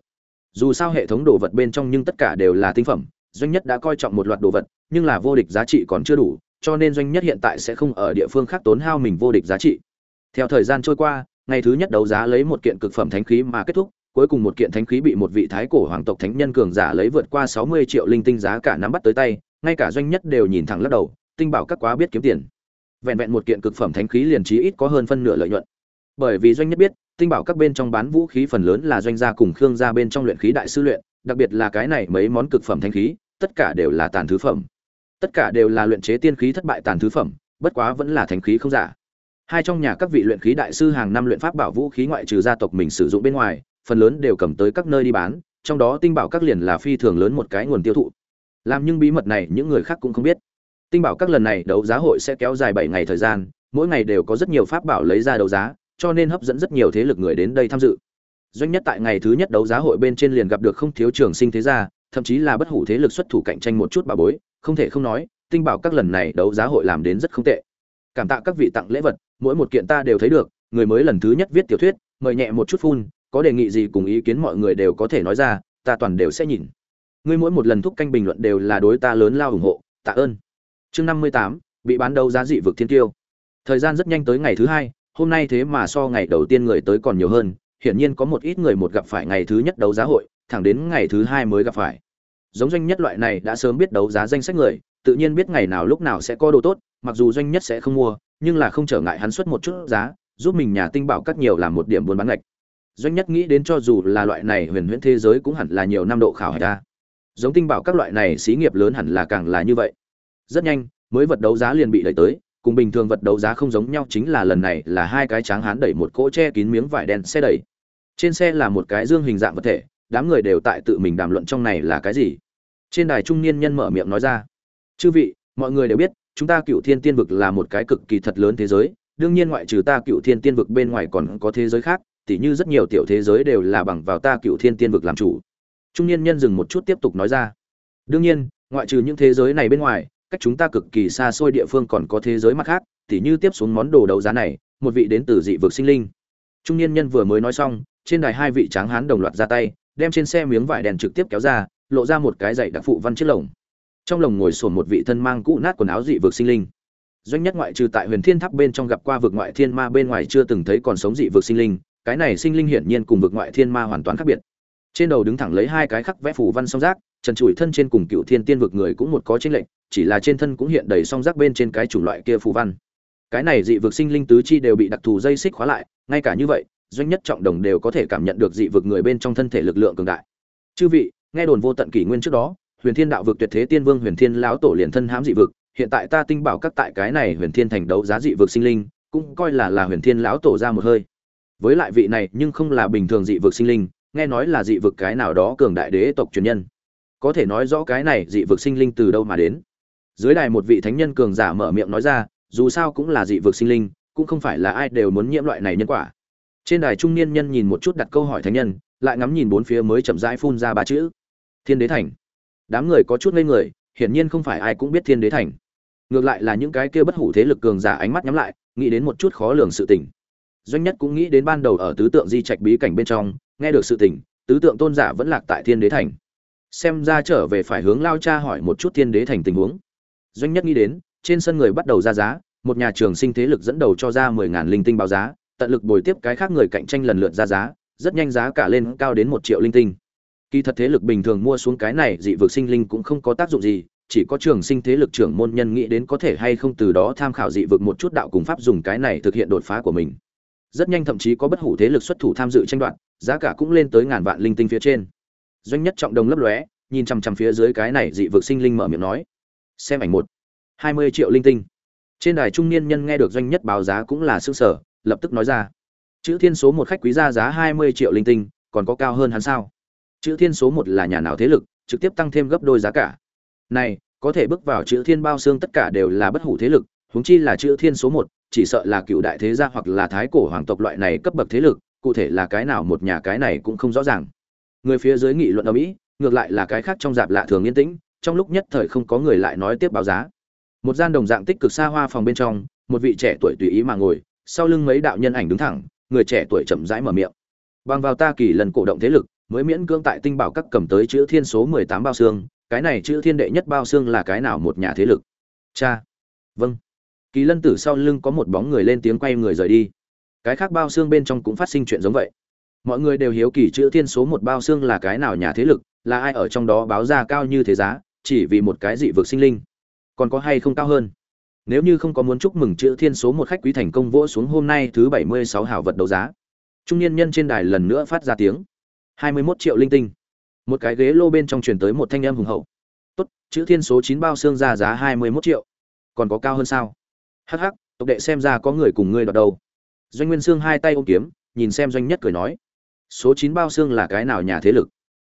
Speaker 1: Dù sao hệ thống đồ vật bên trong nhưng tất cả đều là tinh phẩm, doanh nhất đã coi trọng một loạt đồ vật, nhưng là vô địch giá trị còn chưa đủ, cho nên doanh nhất hiện tại sẽ không ở địa phương khác tốn hao mình vô địch giá trị theo thời gian trôi qua, ngày thứ nhất đấu giá lấy một kiện cực phẩm thánh khí mà kết thúc, cuối cùng một kiện thánh khí bị một vị thái cổ hoàng tộc thánh nhân cường giả lấy vượt qua sáu mươi triệu linh tinh giá cả nắm bắt tới tay, ngay cả doanh nhất đều nhìn thẳng lắc đầu, tinh bảo các quá biết kiếm tiền. Vẹn vẹn một kiện cực phẩm thánh khí liền chí ít có hơn phân nửa lợi nhuận. Bởi vì doanh nhất biết, tinh bảo các bên trong bán vũ khí phần lớn là doanh gia cùng khương gia bên trong luyện khí đại sư luyện, đặc biệt là cái này mấy món cực phẩm thánh khí, tất cả đều là tàn thứ phẩm. Tất cả đều là luyện chế tiên khí thất bại tàn thứ phẩm, bất quá vẫn là thánh khí không giả hai trong nhà các vị luyện khí đại sư hàng năm luyện pháp bảo vũ khí ngoại trừ gia tộc mình sử dụng bên ngoài phần lớn đều cầm tới các nơi đi bán trong đó tinh bảo các liền là phi thường lớn một cái nguồn tiêu thụ làm nhưng bí mật này những người khác cũng không biết tinh bảo các lần này đấu giá hội sẽ kéo dài bảy ngày thời gian mỗi ngày đều có rất nhiều pháp bảo lấy ra đấu giá cho nên hấp dẫn rất nhiều thế lực người đến đây tham dự. Doanh nhất tại ngày thứ nhất đấu giá hội bên trên liền gặp được không thiếu trường sinh thế gia, thậm chí là bất hủ thế lực xuất thủ cạnh tranh một chút bà bối, không thể không nói, tinh bảo các lần này đấu giá hội làm đến rất không tệ. Cảm tạ các vị tặng lễ vật, mỗi một kiện ta đều thấy được, người mới lần thứ nhất viết tiểu thuyết, mời nhẹ một chút phun, có đề nghị gì cùng ý kiến mọi người đều có thể nói ra, ta toàn đều sẽ nhìn. Ngươi mỗi một lần thúc canh bình luận đều là đối ta lớn lao ủng hộ, tạ ơn. Chương năm mươi tám bị bán đấu giá dị vực thiên tiêu. Thời gian rất nhanh tới ngày thứ hai, hôm nay thế mà so ngày đầu tiên người tới còn nhiều hơn hiển nhiên có một ít người một gặp phải ngày thứ nhất đấu giá hội thẳng đến ngày thứ hai mới gặp phải giống doanh nhất loại này đã sớm biết đấu giá danh sách người tự nhiên biết ngày nào lúc nào sẽ có đồ tốt mặc dù doanh nhất sẽ không mua nhưng là không trở ngại hắn xuất một chút giá, giúp mình nhà tinh bảo cắt nhiều làm một điểm buôn bán ngạch. Doanh nhất nghĩ đến cho dù là loại này huyền huyễn thế giới cũng hẳn là nhiều năm độ khảo hạch ra. Giống tinh bảo các loại này xí nghiệp lớn hẳn là càng là như vậy. Rất nhanh, mới vật đấu giá liền bị đẩy tới, cùng bình thường vật đấu giá không giống nhau chính là lần này là hai cái tráng hán đẩy một cỗ che kín miếng vải đen xe đẩy. Trên xe là một cái dương hình dạng vật thể, đám người đều tại tự mình đàm luận trong này là cái gì. Trên đài trung niên nhân mở miệng nói ra. Chư vị, mọi người đều biết chúng ta cựu thiên tiên vực là một cái cực kỳ thật lớn thế giới, đương nhiên ngoại trừ ta cựu thiên tiên vực bên ngoài còn có thế giới khác, tỉ như rất nhiều tiểu thế giới đều là bằng vào ta cựu thiên tiên vực làm chủ. Trung niên nhân dừng một chút tiếp tục nói ra. Đương nhiên, ngoại trừ những thế giới này bên ngoài, cách chúng ta cực kỳ xa xôi địa phương còn có thế giới mặt khác, tỉ như tiếp xuống món đồ đấu giá này, một vị đến từ dị vực sinh linh. Trung niên nhân vừa mới nói xong, trên đài hai vị tráng hán đồng loạt ra tay, đem trên xe miếng vải đèn trực tiếp kéo ra, lộ ra một cái dạy đặc phụ văn chiếc lồng trong lồng ngồi sổn một vị thân mang cũ nát quần áo dị vực sinh linh. Doanh nhất ngoại trừ tại huyền thiên tháp bên trong gặp qua vực ngoại thiên ma bên ngoài chưa từng thấy còn sống dị vực sinh linh, cái này sinh linh hiển nhiên cùng vực ngoại thiên ma hoàn toàn khác biệt. Trên đầu đứng thẳng lấy hai cái khắc vẽ phù văn song giác, trần trụi thân trên cùng cựu thiên tiên vực người cũng một có trên lệnh chỉ là trên thân cũng hiện đầy song giác bên trên cái chủng loại kia phù văn. Cái này dị vực sinh linh tứ chi đều bị đặc thù dây xích khóa lại, ngay cả như vậy, doanh nhất trọng đồng đều có thể cảm nhận được dị vực người bên trong thân thể lực lượng cường đại. Chư vị, nghe đồn vô tận kỷ nguyên trước đó huyền thiên đạo vực tuyệt thế tiên vương huyền thiên lão tổ liền thân hám dị vực, hiện tại ta tinh bảo các tại cái này huyền thiên thành đấu giá dị vực sinh linh, cũng coi là là huyền thiên lão tổ ra một hơi. Với lại vị này nhưng không là bình thường dị vực sinh linh, nghe nói là dị vực cái nào đó cường đại đế tộc truyền nhân. Có thể nói rõ cái này dị vực sinh linh từ đâu mà đến. Dưới đài một vị thánh nhân cường giả mở miệng nói ra, dù sao cũng là dị vực sinh linh, cũng không phải là ai đều muốn nhiễm loại này nhân quả. Trên đài trung niên nhân nhìn một chút đặt câu hỏi thánh nhân, lại ngắm nhìn bốn phía mới chậm rãi phun ra ba chữ. Thiên đế thành đám người có chút ngây người, hiển nhiên không phải ai cũng biết thiên đế thành. Ngược lại là những cái kia bất hủ thế lực cường giả ánh mắt nhắm lại, nghĩ đến một chút khó lường sự tình. Doanh nhất cũng nghĩ đến ban đầu ở tứ tượng di trạch bí cảnh bên trong, nghe được sự tình, tứ tượng tôn giả vẫn lạc tại thiên đế thành. Xem ra trở về phải hướng lao cha hỏi một chút thiên đế thành tình huống. Doanh nhất nghĩ đến, trên sân người bắt đầu ra giá, một nhà trường sinh thế lực dẫn đầu cho ra mười ngàn linh tinh báo giá, tận lực bồi tiếp cái khác người cạnh tranh lần lượt ra giá, rất nhanh giá cả lên cao đến một triệu linh tinh kỳ thật thế lực bình thường mua xuống cái này dị vực sinh linh cũng không có tác dụng gì, chỉ có trường sinh thế lực trưởng môn nhân nghĩ đến có thể hay không từ đó tham khảo dị vực một chút đạo cùng pháp dùng cái này thực hiện đột phá của mình. Rất nhanh thậm chí có bất hủ thế lực xuất thủ tham dự tranh đoạt, giá cả cũng lên tới ngàn vạn linh tinh phía trên. Doanh nhất trọng đồng lấp lóe, nhìn chằm chằm phía dưới cái này dị vực sinh linh mở miệng nói, xem ảnh một, hai mươi triệu linh tinh. Trên đài trung niên nhân nghe được doanh nhất báo giá cũng là s sở lập tức nói ra, chữ thiên số một khách quý ra giá hai mươi triệu linh tinh, còn có cao hơn hắn sao? Chữ thiên số một là nhà nào thế lực, trực tiếp tăng thêm gấp đôi giá cả. Này, có thể bước vào chữ thiên bao xương tất cả đều là bất hủ thế lực, huống chi là chữ thiên số một, chỉ sợ là cựu đại thế gia hoặc là thái cổ hoàng tộc loại này cấp bậc thế lực, cụ thể là cái nào một nhà cái này cũng không rõ ràng. Người phía dưới nghị luận ở mỹ, ngược lại là cái khác trong dạp lạ thường yên tĩnh, trong lúc nhất thời không có người lại nói tiếp báo giá. Một gian đồng dạng tích cực xa hoa phòng bên trong, một vị trẻ tuổi tùy ý mà ngồi, sau lưng mấy đạo nhân ảnh đứng thẳng, người trẻ tuổi chậm rãi mở miệng. Bằng vào ta kỳ lần cổ động thế lực mới miễn cưỡng tại tinh bảo các cầm tới chữ thiên số mười tám bao xương, cái này chữ thiên đệ nhất bao xương là cái nào một nhà thế lực? Cha. Vâng. Kỳ lân tử sau lưng có một bóng người lên tiếng quay người rời đi. Cái khác bao xương bên trong cũng phát sinh chuyện giống vậy. Mọi người đều hiếu kỳ chữ thiên số một bao xương là cái nào nhà thế lực, là ai ở trong đó báo ra cao như thế giá, chỉ vì một cái dị vực sinh linh. Còn có hay không cao hơn? Nếu như không có muốn chúc mừng chữ thiên số một khách quý thành công vỗ xuống hôm nay thứ bảy mươi sáu hảo vật đấu giá. Trung niên nhân trên đài lần nữa phát ra tiếng hai mươi 21 triệu linh tinh. Một cái ghế lô bên trong truyền tới một thanh âm hùng hậu. Tốt, chữ thiên số chín bao xương ra giá hai mươi 21 triệu. Còn có cao hơn sao? Hắc hắc, tộc đệ xem ra có người cùng ngươi đoạt đâu doanh nguyên xương hai tay ôm kiếm, nhìn xem doanh nhất cười nói. Số chín bao xương là cái nào nhà thế lực?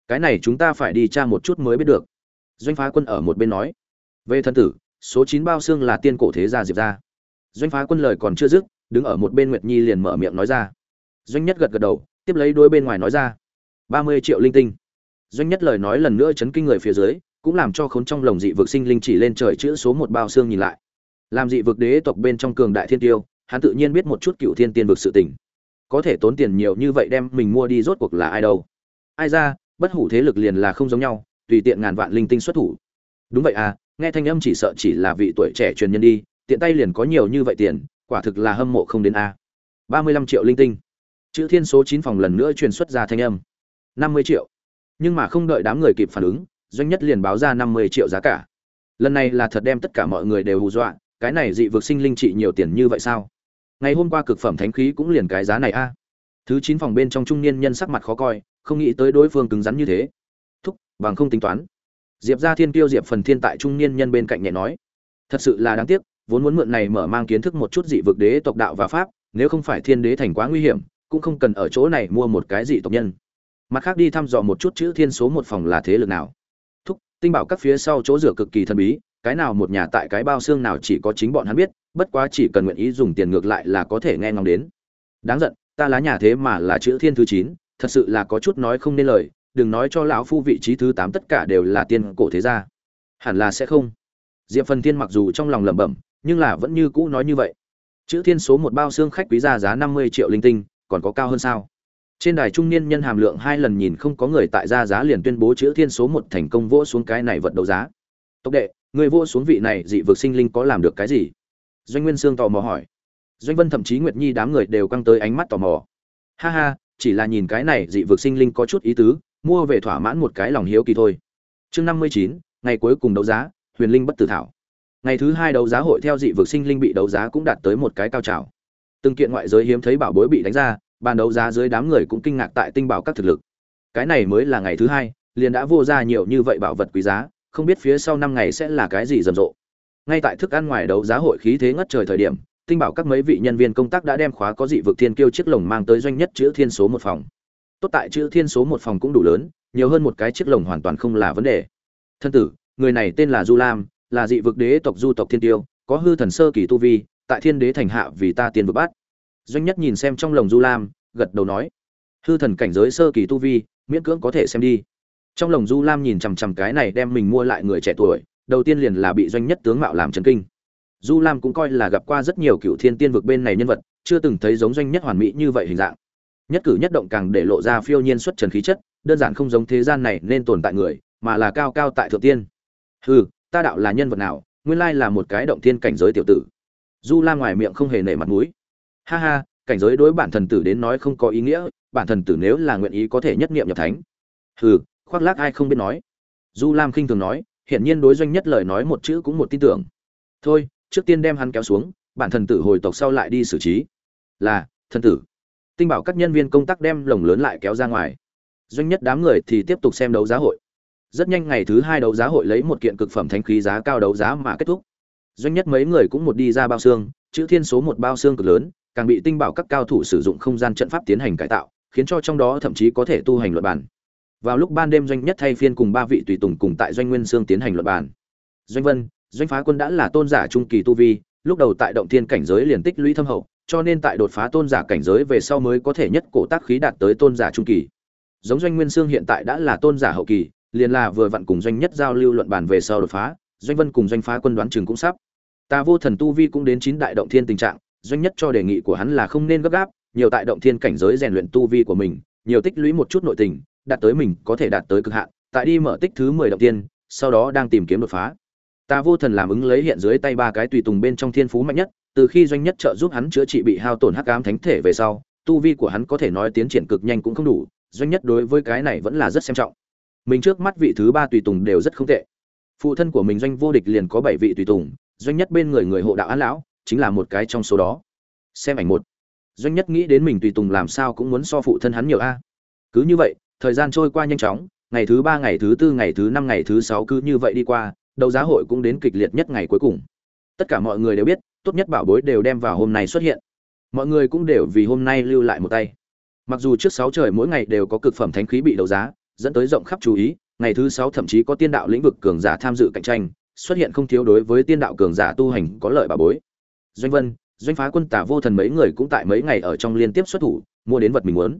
Speaker 1: Cái này chúng ta phải đi tra một chút mới biết được. Doanh phá quân ở một bên nói. Về thân tử, số chín bao xương là tiên cổ thế gia diệp gia. Doanh phá quân lời còn chưa dứt, đứng ở một bên nguyệt nhi liền mở miệng nói ra. Doanh nhất gật gật đầu, tiếp lấy đôi bên ngoài nói ra ba mươi triệu linh tinh. Doanh nhất lời nói lần nữa chấn kinh người phía dưới, cũng làm cho khốn trong lồng dị vực sinh linh chỉ lên trời chữ số một bao xương nhìn lại. Làm dị vực đế tộc bên trong cường đại thiên tiêu, hắn tự nhiên biết một chút cựu thiên tiên vực sự tình. Có thể tốn tiền nhiều như vậy đem mình mua đi rốt cuộc là ai đâu. Ai ra, bất hủ thế lực liền là không giống nhau, tùy tiện ngàn vạn linh tinh xuất thủ. Đúng vậy à nghe thanh âm chỉ sợ chỉ là vị tuổi trẻ truyền nhân đi, tiện tay liền có nhiều như vậy tiền, quả thực là hâm mộ không đến a. Ba mươi lăm triệu linh tinh. Chữ thiên số chín phòng lần nữa truyền xuất ra thanh âm năm mươi triệu. Nhưng mà không đợi đám người kịp phản ứng, doanh nhất liền báo ra năm mươi triệu giá cả. Lần này là thật đem tất cả mọi người đều hù dọa, cái này dị vực sinh linh trị nhiều tiền như vậy sao? Ngày hôm qua cực phẩm thánh khí cũng liền cái giá này a. Thứ chín phòng bên trong trung niên nhân sắc mặt khó coi, không nghĩ tới đối phương cứng rắn như thế. Thúc, bằng không tính toán. Diệp ra thiên tiêu diệp phần thiên tại trung niên nhân bên cạnh nhẹ nói. Thật sự là đáng tiếc, vốn muốn mượn này mở mang kiến thức một chút dị vực đế tộc đạo và pháp, nếu không phải thiên đế thành quá nguy hiểm, cũng không cần ở chỗ này mua một cái dị tộc nhân mặt khác đi thăm dò một chút chữ thiên số một phòng là thế lực nào. Thúc, tinh bảo các phía sau chỗ rửa cực kỳ thần bí, cái nào một nhà tại cái bao xương nào chỉ có chính bọn hắn biết, bất quá chỉ cần nguyện ý dùng tiền ngược lại là có thể nghe ngóng đến. Đáng giận, ta lá nhà thế mà là chữ thiên thứ chín, thật sự là có chút nói không nên lời, đừng nói cho lão phu vị trí thứ tám tất cả đều là tiên cổ thế gia. Hẳn là sẽ không. Diệp phần thiên mặc dù trong lòng lẩm bẩm, nhưng là vẫn như cũ nói như vậy. Chữ thiên số một bao xương khách quý gia giá năm mươi triệu linh tinh, còn có cao hơn sao? Trên đài trung niên nhân hàm lượng hai lần nhìn không có người tại ra giá liền tuyên bố chữ thiên số một thành công vỗ xuống cái này vật đấu giá. Tốc đệ, người vỗ xuống vị này dị vực sinh linh có làm được cái gì? Doanh nguyên sương tò mò hỏi. Doanh vân thậm chí nguyệt nhi đám người đều căng tới ánh mắt tò mò. Ha ha, chỉ là nhìn cái này dị vực sinh linh có chút ý tứ, mua về thỏa mãn một cái lòng hiếu kỳ thôi. Chương năm mươi chín, ngày cuối cùng đấu giá, huyền linh bất tử thảo. Ngày thứ hai đấu giá hội theo dị vực sinh linh bị đấu giá cũng đạt tới một cái cao trào. Từng kiện ngoại giới hiếm thấy bảo bối bị đánh ra bàn đấu giá dưới đám người cũng kinh ngạc tại tinh bảo các thực lực. Cái này mới là ngày thứ hai, liền đã vô ra nhiều như vậy bảo vật quý giá, không biết phía sau năm ngày sẽ là cái gì rầm rộ. Ngay tại thức ăn ngoài đấu giá hội khí thế ngất trời thời điểm, tinh bảo các mấy vị nhân viên công tác đã đem khóa có dị vực thiên kiêu chiếc lồng mang tới doanh nhất chữ thiên số một phòng. Tốt tại chữ thiên số một phòng cũng đủ lớn, nhiều hơn một cái chiếc lồng hoàn toàn không là vấn đề. Thân tử, người này tên là du lam, là dị vực đế tộc du tộc thiên tiêu có hư thần sơ kỳ tu vi, tại thiên đế thành hạ vì ta tiền vực bắt doanh nhất nhìn xem trong lồng du lam, gật đầu nói, hư thần cảnh giới sơ kỳ tu vi, miễn cưỡng có thể xem đi. Trong lồng du lam nhìn chằm chằm cái này đem mình mua lại người trẻ tuổi, đầu tiên liền là bị doanh nhất tướng mạo làm chấn kinh. Du lam cũng coi là gặp qua rất nhiều cựu thiên tiên vực bên này nhân vật, chưa từng thấy giống doanh nhất hoàn mỹ như vậy hình dạng. Nhất cử nhất động càng để lộ ra phiêu nhiên xuất trần khí chất, đơn giản không giống thế gian này nên tồn tại người, mà là cao cao tại thượng tiên. Hừ, ta đạo là nhân vật nào, nguyên lai là một cái động thiên cảnh giới tiểu tử. Du lam ngoài miệng không hề nể mặt mũi ha ha, cảnh giới đối bản thần tử đến nói không có ý nghĩa, bản thần tử nếu là nguyện ý có thể nhất niệm nhập thánh. Hừ, khoác lác ai không biết nói. Du lam khinh thường nói, hiển nhiên đối doanh nhất lời nói một chữ cũng một tin tưởng. Thôi, trước tiên đem hắn kéo xuống, bản thần tử hồi tộc sau lại đi xử trí. Là, thần tử. Tinh bảo các nhân viên công tác đem lồng lớn lại kéo ra ngoài. Doanh nhất đám người thì tiếp tục xem đấu giá hội. Rất nhanh ngày thứ hai đấu giá hội lấy một kiện cực phẩm thánh khí giá cao đấu giá mà kết thúc. Doanh nhất mấy người cũng một đi ra bao xương, chữ thiên số một bao xương cực lớn càng bị tinh bảo các cao thủ sử dụng không gian trận pháp tiến hành cải tạo, khiến cho trong đó thậm chí có thể tu hành luật bản. Vào lúc ban đêm doanh nhất thay phiên cùng ba vị tùy tùng cùng tại doanh nguyên sương tiến hành luật bản. Doanh vân, doanh phá quân đã là tôn giả trung kỳ tu vi, lúc đầu tại động thiên cảnh giới liền tích lũy thâm hậu, cho nên tại đột phá tôn giả cảnh giới về sau mới có thể nhất cổ tác khí đạt tới tôn giả trung kỳ. Giống doanh nguyên sương hiện tại đã là tôn giả hậu kỳ, liền là vừa vặn cùng doanh nhất giao lưu luận bàn về sau đột phá, doanh vân cùng doanh phá quân đoán chừng cũng sắp. Ta vô thần tu vi cũng đến chín đại động thiên tình trạng doanh nhất cho đề nghị của hắn là không nên gấp gáp, nhiều tại động thiên cảnh giới rèn luyện tu vi của mình, nhiều tích lũy một chút nội tình, đạt tới mình có thể đạt tới cực hạn, tại đi mở tích thứ mười động tiên sau đó đang tìm kiếm đột phá. Ta vô thần làm ứng lấy hiện dưới tay ba cái tùy tùng bên trong thiên phú mạnh nhất, từ khi doanh nhất trợ giúp hắn chữa trị bị hao tổn hắc ám thánh thể về sau, tu vi của hắn có thể nói tiến triển cực nhanh cũng không đủ, doanh nhất đối với cái này vẫn là rất xem trọng. Mình trước mắt vị thứ ba tùy tùng đều rất không tệ. Phụ thân của mình doanh vô địch liền có bảy vị tùy tùng, doanh nhất bên người người hộ đạo an lão chính là một cái trong số đó. Xem ảnh một. Doanh nhất nghĩ đến mình tùy tùng làm sao cũng muốn so phụ thân hắn nhiều a. Cứ như vậy, thời gian trôi qua nhanh chóng, ngày thứ ba, ngày thứ tư, ngày thứ năm, ngày thứ sáu cứ như vậy đi qua, đấu giá hội cũng đến kịch liệt nhất ngày cuối cùng. Tất cả mọi người đều biết, tốt nhất bảo bối đều đem vào hôm nay xuất hiện. Mọi người cũng đều vì hôm nay lưu lại một tay. Mặc dù trước sáu trời mỗi ngày đều có cực phẩm thánh khí bị đấu giá, dẫn tới rộng khắp chú ý, ngày thứ sáu thậm chí có tiên đạo lĩnh vực cường giả tham dự cạnh tranh, xuất hiện không thiếu đối với tiên đạo cường giả tu hành có lợi bà bối doanh vân, doanh phá quân tả vô thần mấy người cũng tại mấy ngày ở trong liên tiếp xuất thủ, mua đến vật mình muốn.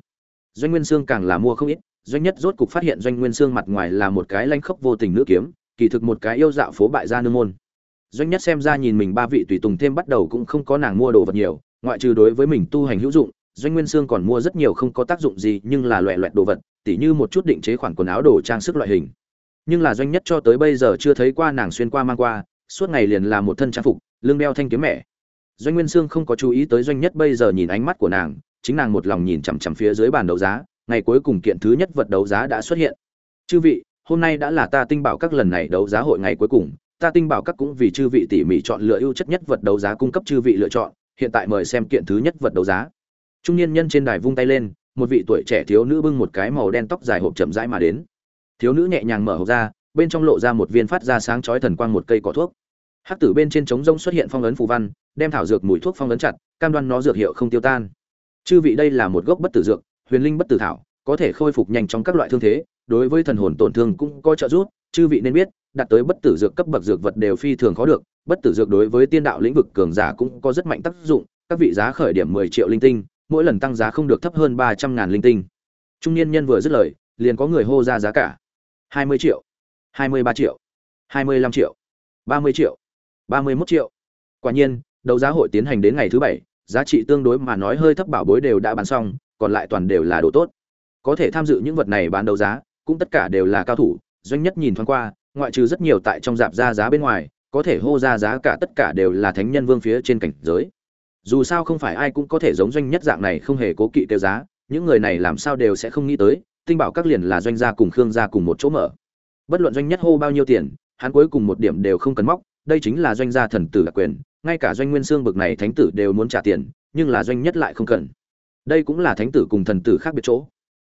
Speaker 1: Doanh nguyên sương càng là mua không ít, doanh nhất rốt cục phát hiện doanh nguyên sương mặt ngoài là một cái lanh khốc vô tình nữ kiếm, kỳ thực một cái yêu dạo phố bại gia nương môn. Doanh nhất xem ra nhìn mình ba vị tùy tùng thêm bắt đầu cũng không có nàng mua đồ vật nhiều, ngoại trừ đối với mình tu hành hữu dụng, doanh nguyên sương còn mua rất nhiều không có tác dụng gì, nhưng là loẹ loẹt đồ vật, tỉ như một chút định chế khoản quần áo đồ trang sức loại hình. Nhưng là doanh nhất cho tới bây giờ chưa thấy qua nàng xuyên qua mang qua, suốt ngày liền là một thân trang phục, lưng đeo thanh kiếm mẹ doanh nguyên sương không có chú ý tới doanh nhất bây giờ nhìn ánh mắt của nàng, chính nàng một lòng nhìn chằm chằm phía dưới bàn đấu giá, ngày cuối cùng kiện thứ nhất vật đấu giá đã xuất hiện. Chư vị, hôm nay đã là ta tinh bảo các lần này đấu giá hội ngày cuối cùng, ta tinh bảo các cũng vì chư vị tỉ mỉ chọn lựa ưu chất nhất vật đấu giá cung cấp chư vị lựa chọn, hiện tại mời xem kiện thứ nhất vật đấu giá. Trung niên nhân trên đài vung tay lên, một vị tuổi trẻ thiếu nữ bưng một cái màu đen tóc dài hộp chậm rãi mà đến. Thiếu nữ nhẹ nhàng mở hộp ra, bên trong lộ ra một viên phát ra sáng chói thần quang một cây cỏ thuốc hắc tử bên trên trống rông xuất hiện phong ấn phù văn, đem thảo dược mùi thuốc phong ấn chặt, cam đoan nó dược hiệu không tiêu tan. Chư vị đây là một gốc bất tử dược, huyền linh bất tử thảo, có thể khôi phục nhanh chóng các loại thương thế, đối với thần hồn tổn thương cũng có trợ giúp, chư vị nên biết, đạt tới bất tử dược cấp bậc dược vật đều phi thường khó được, bất tử dược đối với tiên đạo lĩnh vực cường giả cũng có rất mạnh tác dụng, các vị giá khởi điểm mười triệu linh tinh, mỗi lần tăng giá không được thấp hơn ba trăm ngàn linh tinh. Trung niên nhân vừa dứt lời, liền có người hô ra giá cả. Hai mươi triệu, hai mươi ba triệu, hai mươi lăm triệu, ba mươi triệu ba mươi mốt triệu. Quả nhiên, đấu giá hội tiến hành đến ngày thứ bảy, giá trị tương đối mà nói hơi thấp bảo bối đều đã bán xong, còn lại toàn đều là đồ tốt. Có thể tham dự những vật này bán đấu giá, cũng tất cả đều là cao thủ, doanh nhất nhìn thoáng qua, ngoại trừ rất nhiều tại trong dạp ra giá bên ngoài, có thể hô ra giá cả tất cả đều là thánh nhân vương phía trên cảnh giới. Dù sao không phải ai cũng có thể giống doanh nhất dạng này không hề cố kỵ tiêu giá, những người này làm sao đều sẽ không nghĩ tới, tinh bảo các liền là doanh gia cùng khương gia cùng một chỗ mở. Bất luận doanh nhất hô bao nhiêu tiền, hắn cuối cùng một điểm đều không cần móc đây chính là doanh gia thần tử đặc quyền, ngay cả doanh nguyên xương bực này thánh tử đều muốn trả tiền, nhưng là doanh nhất lại không cần. Đây cũng là thánh tử cùng thần tử khác biệt chỗ.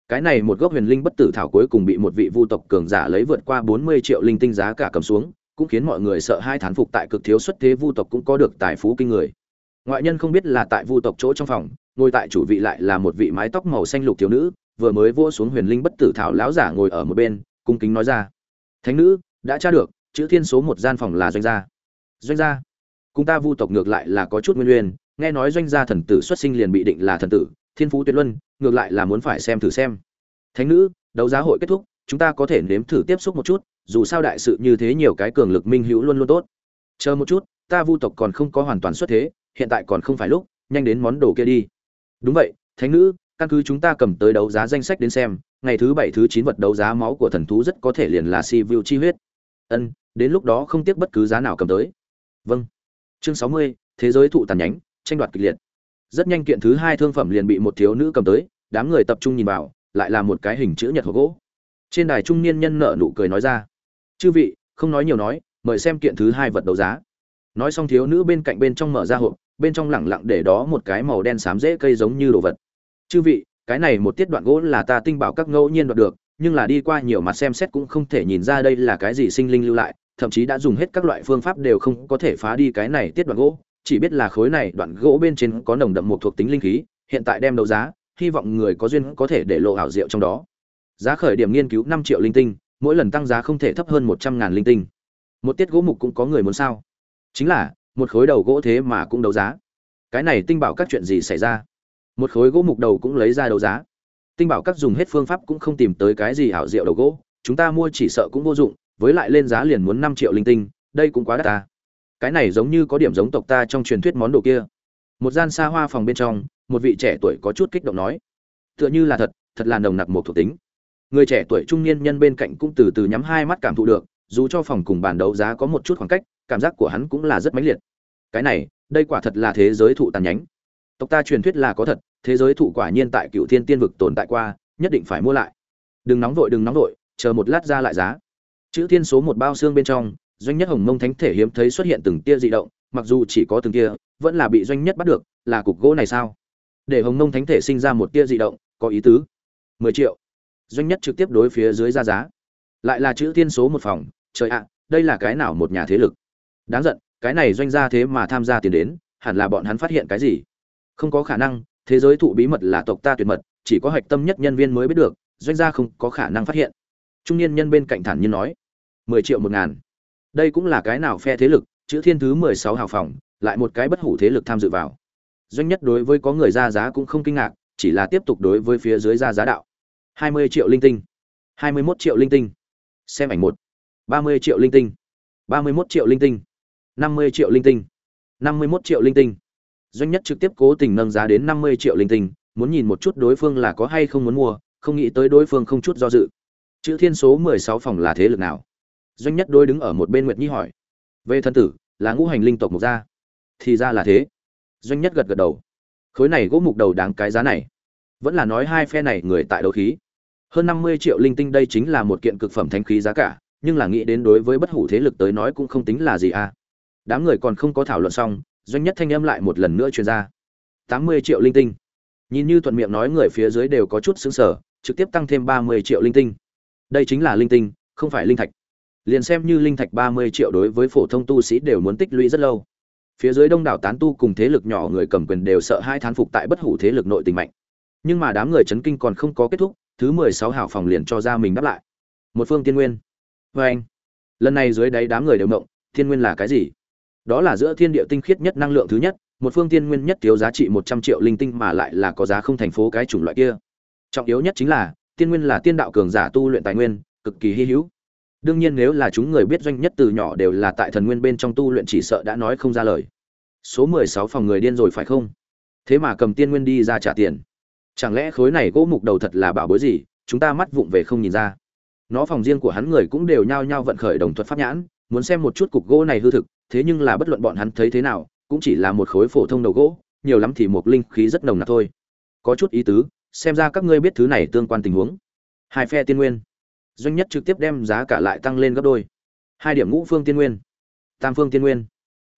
Speaker 1: Cái này một gốc huyền linh bất tử thảo cuối cùng bị một vị vu tộc cường giả lấy vượt qua bốn mươi triệu linh tinh giá cả cầm xuống, cũng khiến mọi người sợ hai thán phục tại cực thiếu xuất thế vu tộc cũng có được tài phú kinh người. Ngoại nhân không biết là tại vu tộc chỗ trong phòng, ngồi tại chủ vị lại là một vị mái tóc màu xanh lục thiếu nữ, vừa mới vỗ xuống huyền linh bất tử thảo lão giả ngồi ở một bên, cung kính nói ra, thánh nữ, đã tra được chữ thiên số một gian phòng là doanh gia. Doanh gia? Cùng ta vu tộc ngược lại là có chút nguyên nguyên, nghe nói doanh gia thần tử xuất sinh liền bị định là thần tử, thiên phú tuyệt luân, ngược lại là muốn phải xem thử xem. Thánh nữ, đấu giá hội kết thúc, chúng ta có thể nếm thử tiếp xúc một chút, dù sao đại sự như thế nhiều cái cường lực minh hữu luôn luôn tốt. Chờ một chút, ta vu tộc còn không có hoàn toàn xuất thế, hiện tại còn không phải lúc, nhanh đến món đồ kia đi. Đúng vậy, thánh nữ, căn cứ chúng ta cầm tới đấu giá danh sách đến xem, ngày thứ bảy thứ chín vật đấu giá máu của thần thú rất có thể liền là si vu chi huyết. Ân đến lúc đó không tiếc bất cứ giá nào cầm tới. Vâng. Chương sáu mươi, thế giới thụ tàn nhánh, tranh đoạt kịch liệt. Rất nhanh kiện thứ hai thương phẩm liền bị một thiếu nữ cầm tới, đám người tập trung nhìn vào, lại là một cái hình chữ nhật hộp gỗ. Trên đài trung niên nhân nợ nụ cười nói ra, chư vị, không nói nhiều nói, mời xem kiện thứ hai vật đấu giá. Nói xong thiếu nữ bên cạnh bên trong mở ra hộp, bên trong lẳng lặng để đó một cái màu đen xám dễ cây giống như đồ vật. Chư vị, cái này một tiết đoạn gỗ là ta tinh bảo các ngẫu nhiên đoạt được nhưng là đi qua nhiều mặt xem xét cũng không thể nhìn ra đây là cái gì sinh linh lưu lại, thậm chí đã dùng hết các loại phương pháp đều không có thể phá đi cái này tiết đoạn gỗ. Chỉ biết là khối này đoạn gỗ bên trên có nồng đậm một thuộc tính linh khí, hiện tại đem đấu giá, hy vọng người có duyên có thể để lộ ảo diệu trong đó. Giá khởi điểm nghiên cứu năm triệu linh tinh, mỗi lần tăng giá không thể thấp hơn một trăm ngàn linh tinh. Một tiết gỗ mục cũng có người muốn sao? Chính là, một khối đầu gỗ thế mà cũng đấu giá. Cái này tinh bảo các chuyện gì xảy ra? Một khối gỗ mục đầu cũng lấy ra đấu giá tinh bảo các dùng hết phương pháp cũng không tìm tới cái gì ảo diệu đầu gỗ, chúng ta mua chỉ sợ cũng vô dụng, với lại lên giá liền muốn năm triệu linh tinh, đây cũng quá đắt ta. Cái này giống như có điểm giống tộc ta trong truyền thuyết món đồ kia. Một gian xa hoa phòng bên trong, một vị trẻ tuổi có chút kích động nói, tựa như là thật thật là nồng nặc một thuộc tính. Người trẻ tuổi trung niên nhân bên cạnh cũng từ từ nhắm hai mắt cảm thụ được, dù cho phòng cùng bàn đấu giá có một chút khoảng cách, cảm giác của hắn cũng là rất mãnh liệt. Cái này, đây quả thật là thế giới thụ tàn nhánh. Tộc ta truyền thuyết là có thật thế giới thụ quả nhiên tại cựu thiên tiên vực tồn tại qua, nhất định phải mua lại. Đừng nóng vội, đừng nóng vội, chờ một lát ra lại giá. Chữ thiên số một bao xương bên trong, doanh nhất hồng mông thánh thể hiếm thấy xuất hiện từng tia dị động, mặc dù chỉ có từng tia vẫn là bị doanh nhất bắt được, là cục gỗ này sao? Để hồng mông thánh thể sinh ra một tia dị động, có ý tứ? Mười triệu. Doanh nhất trực tiếp đối phía dưới ra giá. Lại là chữ thiên số một phòng, trời ạ, đây là cái nào một nhà thế lực? Đáng giận, cái này doanh gia thế mà tham gia tiền đến, hẳn là bọn hắn phát hiện cái gì? Không có khả năng thế giới thụ bí mật là tộc ta tuyệt mật, chỉ có hạch tâm nhất nhân viên mới biết được, doanh gia không có khả năng phát hiện. Trung niên nhân bên cạnh thản nhiên nói, mười triệu một ngàn. Đây cũng là cái nào phe thế lực, chữ thiên thứ mười sáu hào phòng, lại một cái bất hủ thế lực tham dự vào. Doanh nhất đối với có người ra giá cũng không kinh ngạc, chỉ là tiếp tục đối với phía dưới ra giá đạo. Hai mươi triệu linh tinh. Hai mươi mốt triệu linh tinh. Xem ảnh một. Ba mươi triệu linh tinh. Ba mươi mốt triệu linh tinh. Năm mươi triệu linh tinh. Năm mươi mốt triệu linh tinh doanh nhất trực tiếp cố tình nâng giá đến năm mươi triệu linh tinh, muốn nhìn một chút đối phương là có hay không muốn mua, không nghĩ tới đối phương không chút do dự. Chữ thiên số mười sáu phòng là thế lực nào? Doanh nhất đôi đứng ở một bên nguyệt nhi hỏi. Về thân tử, là ngũ hành linh tộc mục gia. Thì ra là thế. Doanh nhất gật gật đầu. Khối này gỗ mục đầu đáng cái giá này. Vẫn là nói hai phe này người tại đấu khí. Hơn năm mươi triệu linh tinh đây chính là một kiện cực phẩm thánh khí giá cả, nhưng là nghĩ đến đối với bất hủ thế lực tới nói cũng không tính là gì à. Đám người còn không có thảo luận xong doanh nhất thanh âm lại một lần nữa truyền ra. Tám mươi triệu linh tinh. Nhìn như thuận miệng nói người phía dưới đều có chút xứng sở trực tiếp tăng thêm ba mươi triệu linh tinh. Đây chính là linh tinh, không phải linh thạch. Liền xem như linh thạch ba mươi triệu đối với phổ thông tu sĩ đều muốn tích lũy rất lâu. Phía dưới đông đảo tán tu cùng thế lực nhỏ người cầm quyền đều sợ hai thán phục tại bất hủ thế lực nội tình mạnh. Nhưng mà đám người chấn kinh còn không có kết thúc, thứ mười sáu hào phòng liền cho ra mình đáp lại. Một phương tiên nguyên. Vê anh lần này dưới đáy đám người đều động thiên nguyên là cái gì? Đó là giữa thiên địa tinh khiết nhất năng lượng thứ nhất, một phương tiên nguyên nhất thiếu giá trị một trăm triệu linh tinh mà lại là có giá không thành phố cái chủng loại kia. Trọng yếu nhất chính là, tiên nguyên là tiên đạo cường giả tu luyện tài nguyên, cực kỳ hy hữu. Đương nhiên nếu là chúng người biết doanh nhất từ nhỏ đều là tại thần nguyên bên trong tu luyện chỉ sợ đã nói không ra lời. Số mười sáu phòng người điên rồi phải không? Thế mà cầm tiên nguyên đi ra trả tiền. Chẳng lẽ khối này gỗ mục đầu thật là bảo bối gì? Chúng ta mắt vụng về không nhìn ra. Nó phòng riêng của hắn người cũng đều nhao nhao vận khởi đồng thuật pháp nhãn, muốn xem một chút cục gỗ này hư thực thế nhưng là bất luận bọn hắn thấy thế nào, cũng chỉ là một khối phổ thông đầu gỗ, nhiều lắm thì một linh khí rất nồng nặc thôi. Có chút ý tứ, xem ra các ngươi biết thứ này tương quan tình huống. Hai phe tiên nguyên. Doanh nhất trực tiếp đem giá cả lại tăng lên gấp đôi. Hai điểm ngũ phương tiên nguyên. Tam phương tiên nguyên.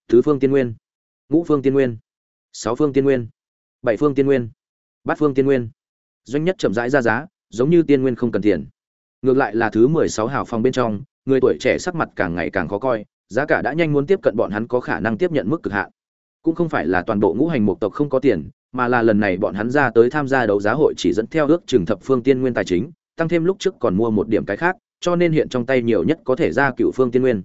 Speaker 1: Tứ phương tiên nguyên. Ngũ phương tiên nguyên. Sáu phương tiên nguyên. Bảy phương tiên nguyên. Bát phương tiên nguyên. Doanh nhất chậm rãi ra giá, giống như tiên nguyên không cần tiền. Ngược lại là thứ mười sáu hào phòng bên trong, người tuổi trẻ sắc mặt càng ngày càng khó coi giá cả đã nhanh muốn tiếp cận bọn hắn có khả năng tiếp nhận mức cực hạn. Cũng không phải là toàn bộ ngũ hành mục tộc không có tiền, mà là lần này bọn hắn ra tới tham gia đấu giá hội chỉ dẫn theo ước trường thập phương tiên nguyên tài chính, tăng thêm lúc trước còn mua một điểm cái khác, cho nên hiện trong tay nhiều nhất có thể ra cựu phương tiên nguyên.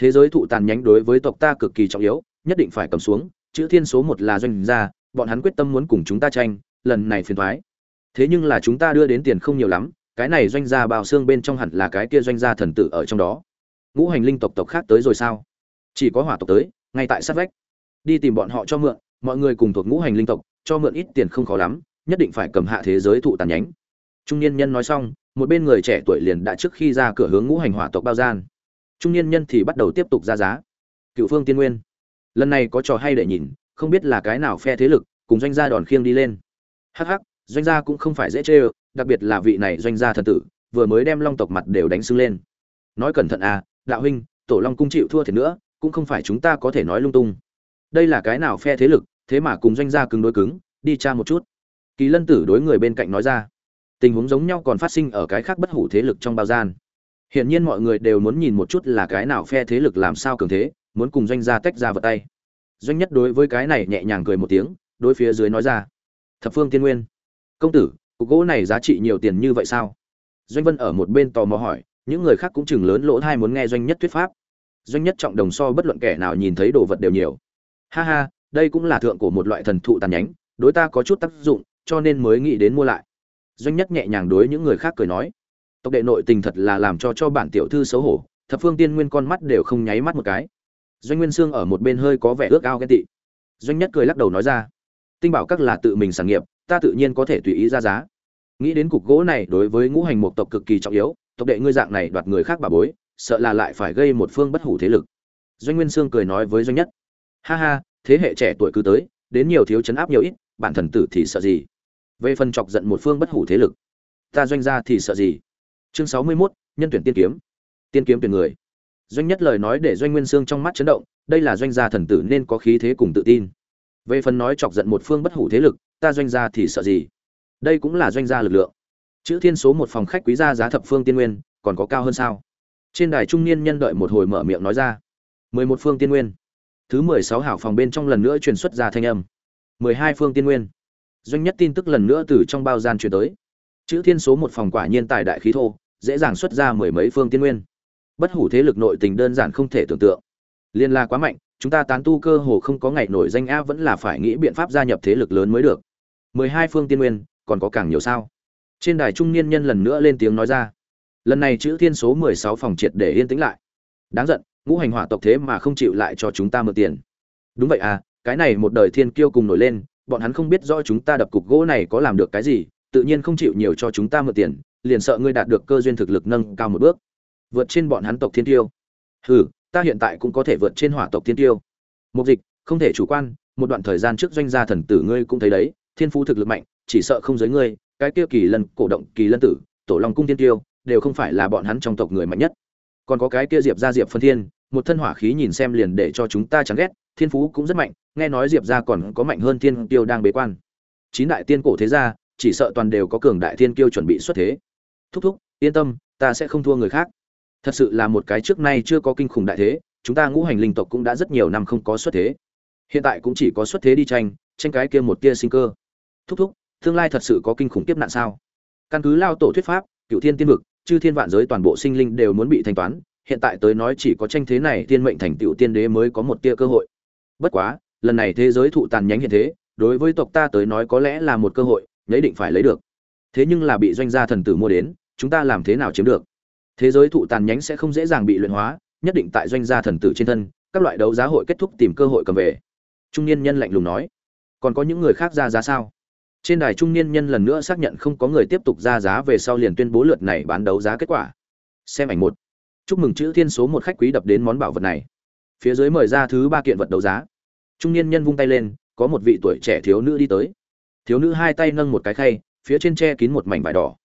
Speaker 1: Thế giới thụ tàn nhánh đối với tộc ta cực kỳ trọng yếu, nhất định phải cầm xuống, chữ thiên số một là doanh gia, bọn hắn quyết tâm muốn cùng chúng ta tranh, lần này phiền thoái thế nhưng là chúng ta đưa đến tiền không nhiều lắm, cái này doanh gia bào xương bên trong hẳn là cái kia doanh gia thần tử ở trong đó ngũ hành linh tộc tộc khác tới rồi sao? Chỉ có hỏa tộc tới, ngay tại sát vách. Đi tìm bọn họ cho mượn, mọi người cùng thuộc ngũ hành linh tộc, cho mượn ít tiền không khó lắm, nhất định phải cầm hạ thế giới thụ tàn nhánh trung niên nhân nói xong, một bên người trẻ tuổi liền đã trước khi ra cửa hướng ngũ hành hỏa tộc bao gian. Trung niên nhân thì bắt đầu tiếp tục ra giá. Cựu phương tiên nguyên. Lần này có trò hay để nhìn, không biết là cái nào phe thế lực, cùng doanh gia đòn khiêng đi lên. Hắc hắc, doanh gia cũng không phải dễ chê đặc biệt là vị này doanh gia thần tử, vừa mới đem long tộc mặt đều đánh sưng lên. Nói cẩn thận à đạo huynh, tổ long cung chịu thua thiệt nữa, cũng không phải chúng ta có thể nói lung tung. Đây là cái nào phe thế lực, thế mà cùng doanh gia cứng đối cứng, đi tra một chút. Kỳ lân tử đối người bên cạnh nói ra. Tình huống giống nhau còn phát sinh ở cái khác bất hủ thế lực trong bao gian. Hiển nhiên mọi người đều muốn nhìn một chút là cái nào phe thế lực làm sao cường thế, muốn cùng doanh gia tách ra vật tay. Doanh nhất đối với cái này nhẹ nhàng cười một tiếng, đối phía dưới nói ra. Thập phương tiên nguyên, công tử, cục gỗ này giá trị nhiều tiền như vậy sao? Doanh vân ở một bên tò mò hỏi những người khác cũng chừng lớn lỗ thai muốn nghe doanh nhất thuyết pháp. Doanh nhất trọng đồng so bất luận kẻ nào nhìn thấy đồ vật đều nhiều. Ha ha, đây cũng là thượng của một loại thần thụ tàn nhánh, đối ta có chút tác dụng, cho nên mới nghĩ đến mua lại. Doanh nhất nhẹ nhàng đối những người khác cười nói. Tộc đệ nội tình thật là làm cho cho bản tiểu thư xấu hổ, thập phương tiên nguyên con mắt đều không nháy mắt một cái. Doanh nguyên sương ở một bên hơi có vẻ ước ao ghen tị. Doanh nhất cười lắc đầu nói ra. Tinh bảo các là tự mình sản nghiệp, ta tự nhiên có thể tùy ý ra giá. Nghĩ đến cục gỗ này đối với ngũ hành một tộc cực kỳ trọng yếu tộc đệ ngươi dạng này đoạt người khác bà bối sợ là lại phải gây một phương bất hủ thế lực. Doanh nguyên sương cười nói với doanh nhất. Ha ha thế hệ trẻ tuổi cứ tới đến nhiều thiếu chấn áp nhiều ít bản thần tử thì sợ gì? Về phần chọc giận một phương bất hủ thế lực ta doanh gia thì sợ gì? Chương sáu mươi 61, nhân tuyển tiên kiếm. Tiên kiếm tuyển người. Doanh nhất lời nói để doanh nguyên sương trong mắt chấn động đây là doanh gia thần tử nên có khí thế cùng tự tin. Về phần nói chọc giận một phương bất hủ thế lực ta doanh gia thì sợ gì? Đây cũng là doanh gia lực lượng chữ thiên số một phòng khách quý gia giá thập phương tiên nguyên, còn có cao hơn sao? Trên đài trung niên nhân đợi một hồi mở miệng nói ra. Mười một phương tiên nguyên. Thứ mười sáu hảo phòng bên trong lần nữa truyền xuất ra thanh âm. Mười hai phương tiên nguyên. Doanh nhất tin tức lần nữa từ trong bao gian truyền tới. Chữ thiên số một phòng quả nhiên tài đại khí thô, dễ dàng xuất ra mười mấy phương tiên nguyên. Bất hủ thế lực nội tình đơn giản không thể tưởng tượng. Liên la quá mạnh, chúng ta tán tu cơ hồ không có ngày nổi danh a vẫn là phải nghĩ biện pháp gia nhập thế lực lớn mới được. Mười hai phương tiên nguyên, còn có càng nhiều sao? Trên đài trung niên nhân lần nữa lên tiếng nói ra. Lần này chữ thiên số mười sáu phòng triệt để yên tĩnh lại. Đáng giận, ngũ hành hỏa tộc thế mà không chịu lại cho chúng ta mượn tiền. Đúng vậy à cái này một đời thiên kiêu cùng nổi lên, bọn hắn không biết rõ chúng ta đập cục gỗ này có làm được cái gì, tự nhiên không chịu nhiều cho chúng ta mượn tiền, liền sợ ngươi đạt được cơ duyên thực lực nâng cao một bước. Vượt trên bọn hắn tộc thiên tiêu hừ, ta hiện tại cũng có thể vượt trên hỏa tộc thiên tiêu mục dịch, không thể chủ quan, một đoạn thời gian trước doanh gia thần tử ngươi cũng thấy đấy, thiên phú thực lực mạnh, chỉ sợ không giới ngươi cái kia kỳ lân, cổ động kỳ lân tử, tổ long cung thiên tiêu, đều không phải là bọn hắn trong tộc người mạnh nhất. Còn có cái kia diệp gia diệp phân thiên, một thân hỏa khí nhìn xem liền để cho chúng ta chán ghét, thiên phú cũng rất mạnh, nghe nói diệp gia còn có mạnh hơn thiên tiêu đang bế quan. Chín đại tiên cổ thế gia, chỉ sợ toàn đều có cường đại thiên kiêu chuẩn bị xuất thế. Thúc thúc, yên tâm, ta sẽ không thua người khác. Thật sự là một cái trước nay chưa có kinh khủng đại thế, chúng ta ngũ hành linh tộc cũng đã rất nhiều năm không có xuất thế. Hiện tại cũng chỉ có xuất thế đi tranh tranh cái kia một tia sinh cơ. Thúc thúc tương lai thật sự có kinh khủng tiếp nạn sao? Căn cứ lao tổ thuyết pháp cựu thiên tiên vực, chư thiên vạn giới toàn bộ sinh linh đều muốn bị thanh toán, hiện tại tới nói chỉ có tranh thế này tiên mệnh thành tựu tiên đế mới có một tia cơ hội. Bất quá, lần này thế giới thụ tàn nhánh hiện thế, đối với tộc ta tới nói có lẽ là một cơ hội, nhất định phải lấy được. Thế nhưng là bị doanh gia thần tử mua đến, chúng ta làm thế nào chiếm được? Thế giới thụ tàn nhánh sẽ không dễ dàng bị luyện hóa, nhất định tại doanh gia thần tử trên thân, các loại đấu giá hội kết thúc tìm cơ hội cầm về. Trung niên nhân lạnh lùng nói. Còn có những người khác ra giá sao? Trên đài trung niên nhân lần nữa xác nhận không có người tiếp tục ra giá về sau liền tuyên bố lượt này bán đấu giá kết quả. Xem ảnh một. Chúc mừng chữ thiên số một khách quý đập đến món bảo vật này. Phía dưới mời ra thứ ba kiện vật đấu giá. Trung niên nhân vung tay lên, có một vị tuổi trẻ thiếu nữ đi tới. Thiếu nữ hai tay nâng một cái khay, phía trên che kín một mảnh vải đỏ.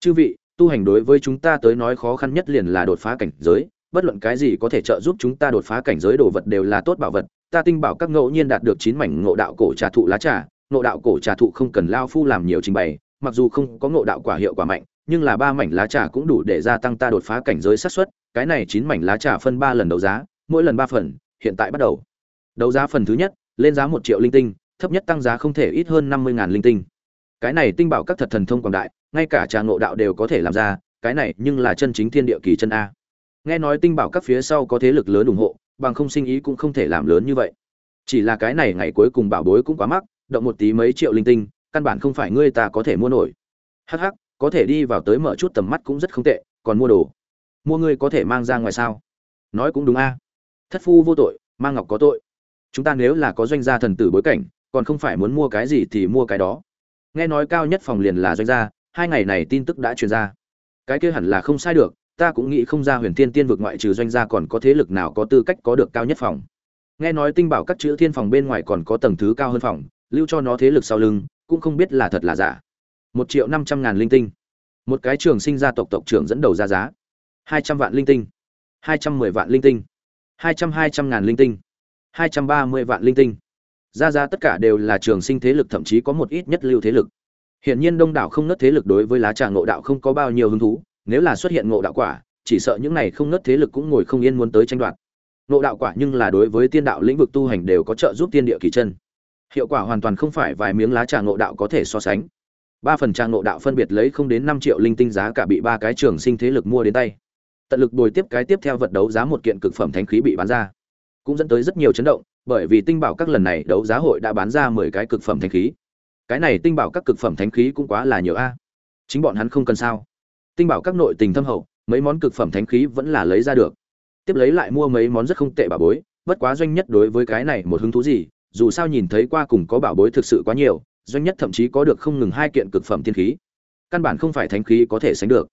Speaker 1: Chư vị, tu hành đối với chúng ta tới nói khó khăn nhất liền là đột phá cảnh giới. Bất luận cái gì có thể trợ giúp chúng ta đột phá cảnh giới đồ vật đều là tốt bảo vật. Ta tinh bảo các ngẫu nhiên đạt được chín mảnh ngộ đạo cổ trà thụ lá trà ngộ đạo cổ trà thụ không cần lao phu làm nhiều trình bày, mặc dù không có ngộ đạo quả hiệu quả mạnh, nhưng là ba mảnh lá trà cũng đủ để gia tăng ta đột phá cảnh giới sát xuất. cái này chín mảnh lá trà phân ba lần đấu giá, mỗi lần ba phần, hiện tại bắt đầu. Đấu giá phần thứ nhất, lên giá một triệu linh tinh, thấp nhất tăng giá không thể ít hơn năm mươi ngàn linh tinh. Cái này tinh bảo các thật thần thông quảng đại, ngay cả trà ngộ đạo đều có thể làm ra, cái này nhưng là chân chính thiên địa kỳ chân a. Nghe nói tinh bảo các phía sau có thế lực lớn ủng hộ, bằng không sinh ý cũng không thể làm lớn như vậy. Chỉ là cái này ngày cuối cùng bảo bối cũng quá mắc động một tí mấy triệu linh tinh, căn bản không phải ngươi ta có thể mua nổi. Hắc hắc, có thể đi vào tới mở chút tầm mắt cũng rất không tệ, còn mua đồ. Mua ngươi có thể mang ra ngoài sao? Nói cũng đúng a. Thất phu vô tội, mang ngọc có tội. Chúng ta nếu là có doanh gia thần tử bối cảnh, còn không phải muốn mua cái gì thì mua cái đó. Nghe nói cao nhất phòng liền là doanh gia, hai ngày này tin tức đã truyền ra. Cái kia hẳn là không sai được, ta cũng nghĩ không ra huyền thiên tiên vực ngoại trừ doanh gia còn có thế lực nào có tư cách có được cao nhất phòng. Nghe nói tinh bảo các chữ thiên phòng bên ngoài còn có tầng thứ cao hơn phòng lưu cho nó thế lực sau lưng, cũng không biết là thật là giả. Một triệu năm trăm ngàn linh tinh. Một cái trường sinh gia tộc tộc trưởng dẫn đầu ra giá. Hai trăm vạn linh tinh. Hai trăm mười vạn linh tinh. Hai trăm hai trăm ngàn linh tinh. Hai trăm ba mươi vạn linh tinh. Ra giá tất cả đều là trường sinh thế lực, thậm chí có một ít nhất lưu thế lực. Hiển nhiên đông đảo không nớt thế lực đối với lá trà ngộ đạo không có bao nhiêu hứng thú, nếu là xuất hiện ngộ đạo quả, chỉ sợ những này không nớt thế lực cũng ngồi không yên muốn tới tranh đoạt. Ngộ đạo quả nhưng là đối với tiên đạo lĩnh vực tu hành đều có trợ giúp tiên địa kỳ chân hiệu quả hoàn toàn không phải vài miếng lá trà ngộ đạo có thể so sánh. Ba phần trà ngộ đạo phân biệt lấy không đến năm triệu linh tinh giá cả bị ba cái trường sinh thế lực mua đến tay. Tận lực đổi tiếp cái tiếp theo vật đấu giá một kiện cực phẩm thánh khí bị bán ra. Cũng dẫn tới rất nhiều chấn động, bởi vì tinh bảo các lần này đấu giá hội đã bán ra mười cái cực phẩm thánh khí. Cái này tinh bảo các cực phẩm thánh khí cũng quá là nhiều a. Chính bọn hắn không cần sao. Tinh bảo các nội tình thâm hậu, mấy món cực phẩm thánh khí vẫn là lấy ra được. Tiếp lấy lại mua mấy món rất không tệ bà bối, bất quá doanh nhất đối với cái này một hứng thú gì dù sao nhìn thấy qua cùng có bảo bối thực sự quá nhiều, doanh nhất thậm chí có được không ngừng hai kiện cực phẩm tiên khí. Căn bản không phải thánh khí có thể sánh được.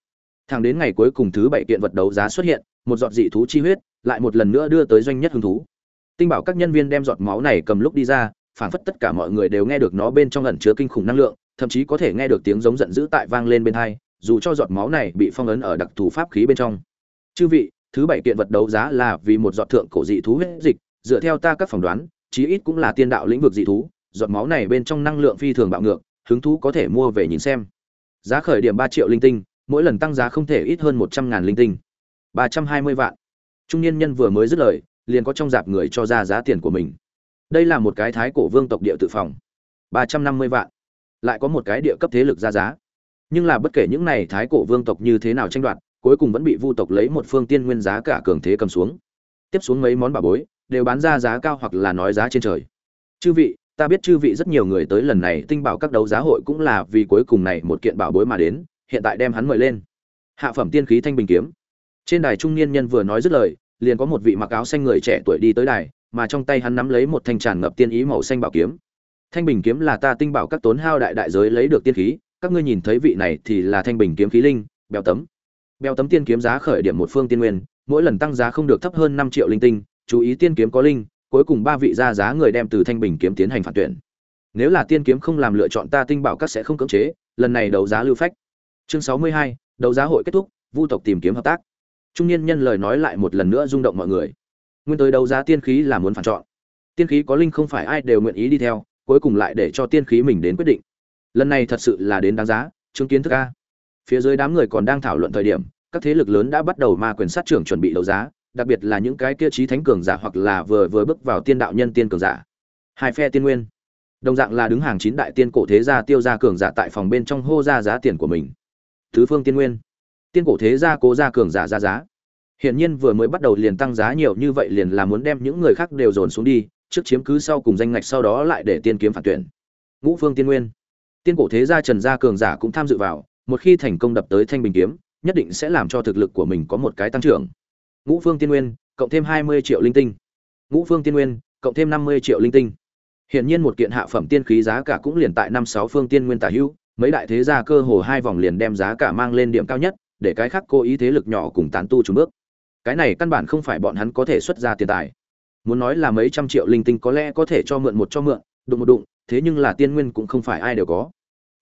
Speaker 1: Thẳng đến ngày cuối cùng thứ bảy kiện vật đấu giá xuất hiện, một giọt dị thú chi huyết, lại một lần nữa đưa tới doanh nhất hứng thú. Tinh bảo các nhân viên đem giọt máu này cầm lúc đi ra phản phất tất cả mọi người đều nghe được nó bên trong ẩn chứa kinh khủng năng lượng, thậm chí có thể nghe được tiếng giống giận dữ tại vang lên bên tai. dù cho giọt máu này bị phong ấn ở đặc thù pháp khí bên trong. Chư vị, thứ bảy kiện vật đấu giá là vì một giọt thượng cổ dị thú huyết dịch, dựa theo ta các phỏng đoán chí ít cũng là tiên đạo lĩnh vực dị thú, giọt máu này bên trong năng lượng phi thường bạo ngược, hứng thú có thể mua về nhìn xem. Giá khởi điểm ba triệu linh tinh, mỗi lần tăng giá không thể ít hơn một trăm ngàn linh tinh. Ba trăm hai mươi vạn. Trung niên nhân vừa mới dứt lời, liền có trong dạp người cho ra giá tiền của mình. Đây là một cái thái cổ vương tộc địa tự phòng. Ba trăm năm mươi vạn. Lại có một cái địa cấp thế lực ra giá. Nhưng là bất kể những này thái cổ vương tộc như thế nào tranh đoạt, cuối cùng vẫn bị vu tộc lấy một phương tiên nguyên giá cả cường thế cầm xuống. Tiếp xuống mấy món bà bối đều bán ra giá cao hoặc là nói giá trên trời. Chư vị, ta biết chư vị rất nhiều người tới lần này tinh bảo các đấu giá hội cũng là vì cuối cùng này một kiện bảo bối mà đến, hiện tại đem hắn mời lên. Hạ phẩm tiên khí thanh bình kiếm. Trên đài trung niên nhân vừa nói dứt lời, liền có một vị mặc áo xanh người trẻ tuổi đi tới đài, mà trong tay hắn nắm lấy một thanh tràn ngập tiên ý màu xanh bảo kiếm. Thanh bình kiếm là ta tinh bảo các tốn hao đại đại giới lấy được tiên khí, các ngươi nhìn thấy vị này thì là thanh bình kiếm khí linh, bèo tấm. Bèo tấm tiên kiếm giá khởi điểm một phương tiên nguyên, mỗi lần tăng giá không được thấp hơn năm triệu linh tinh chú ý tiên kiếm có linh, cuối cùng ba vị ra giá người đem từ thanh bình kiếm tiến hành phản tuyển. Nếu là tiên kiếm không làm lựa chọn ta tinh bảo các sẽ không cưỡng chế, lần này đấu giá lưu phách. Chương sáu mươi hai, đấu giá hội kết thúc, vu tộc tìm kiếm hợp tác. Trung niên nhân lời nói lại một lần nữa rung động mọi người. Nguyên tới đấu giá tiên khí là muốn phản chọn. Tiên khí có linh không phải ai đều nguyện ý đi theo, cuối cùng lại để cho tiên khí mình đến quyết định. Lần này thật sự là đến đáng giá, chứng kiến thức a. Phía dưới đám người còn đang thảo luận thời điểm, các thế lực lớn đã bắt đầu ma quyền sát trưởng chuẩn bị đấu giá đặc biệt là những cái kia trí thánh cường giả hoặc là vừa vừa bước vào tiên đạo nhân tiên cường giả. Hai phe tiên nguyên. Đồng dạng là đứng hàng chín đại tiên cổ thế gia tiêu gia cường giả tại phòng bên trong hô ra giá tiền của mình. Thứ phương tiên nguyên. Tiên cổ thế gia cố gia cường giả ra giá. Hiển nhiên vừa mới bắt đầu liền tăng giá nhiều như vậy liền là muốn đem những người khác đều dồn xuống đi, trước chiếm cứ sau cùng danh ngạch sau đó lại để tiên kiếm phản tuyển. Ngũ phương tiên nguyên. Tiên cổ thế gia trần gia cường giả cũng tham dự vào, một khi thành công đập tới thanh bình kiếm, nhất định sẽ làm cho thực lực của mình có một cái tăng trưởng ngũ phương tiên nguyên, cộng thêm hai mươi triệu linh tinh. Ngũ phương tiên nguyên, cộng thêm năm mươi triệu linh tinh. Hiển nhiên một kiện hạ phẩm tiên khí giá cả cũng liền tại năm sáu phương tiên nguyên tả hữu, mấy đại thế gia cơ hồ hai vòng liền đem giá cả mang lên điểm cao nhất, để cái khác cố ý thế lực nhỏ cùng tán tu trùng bước. Cái này căn bản không phải bọn hắn có thể xuất ra tiền tài. Muốn nói là mấy trăm triệu linh tinh có lẽ có thể cho mượn một cho mượn, đụng một đụng, thế nhưng là tiên nguyên cũng không phải ai đều có.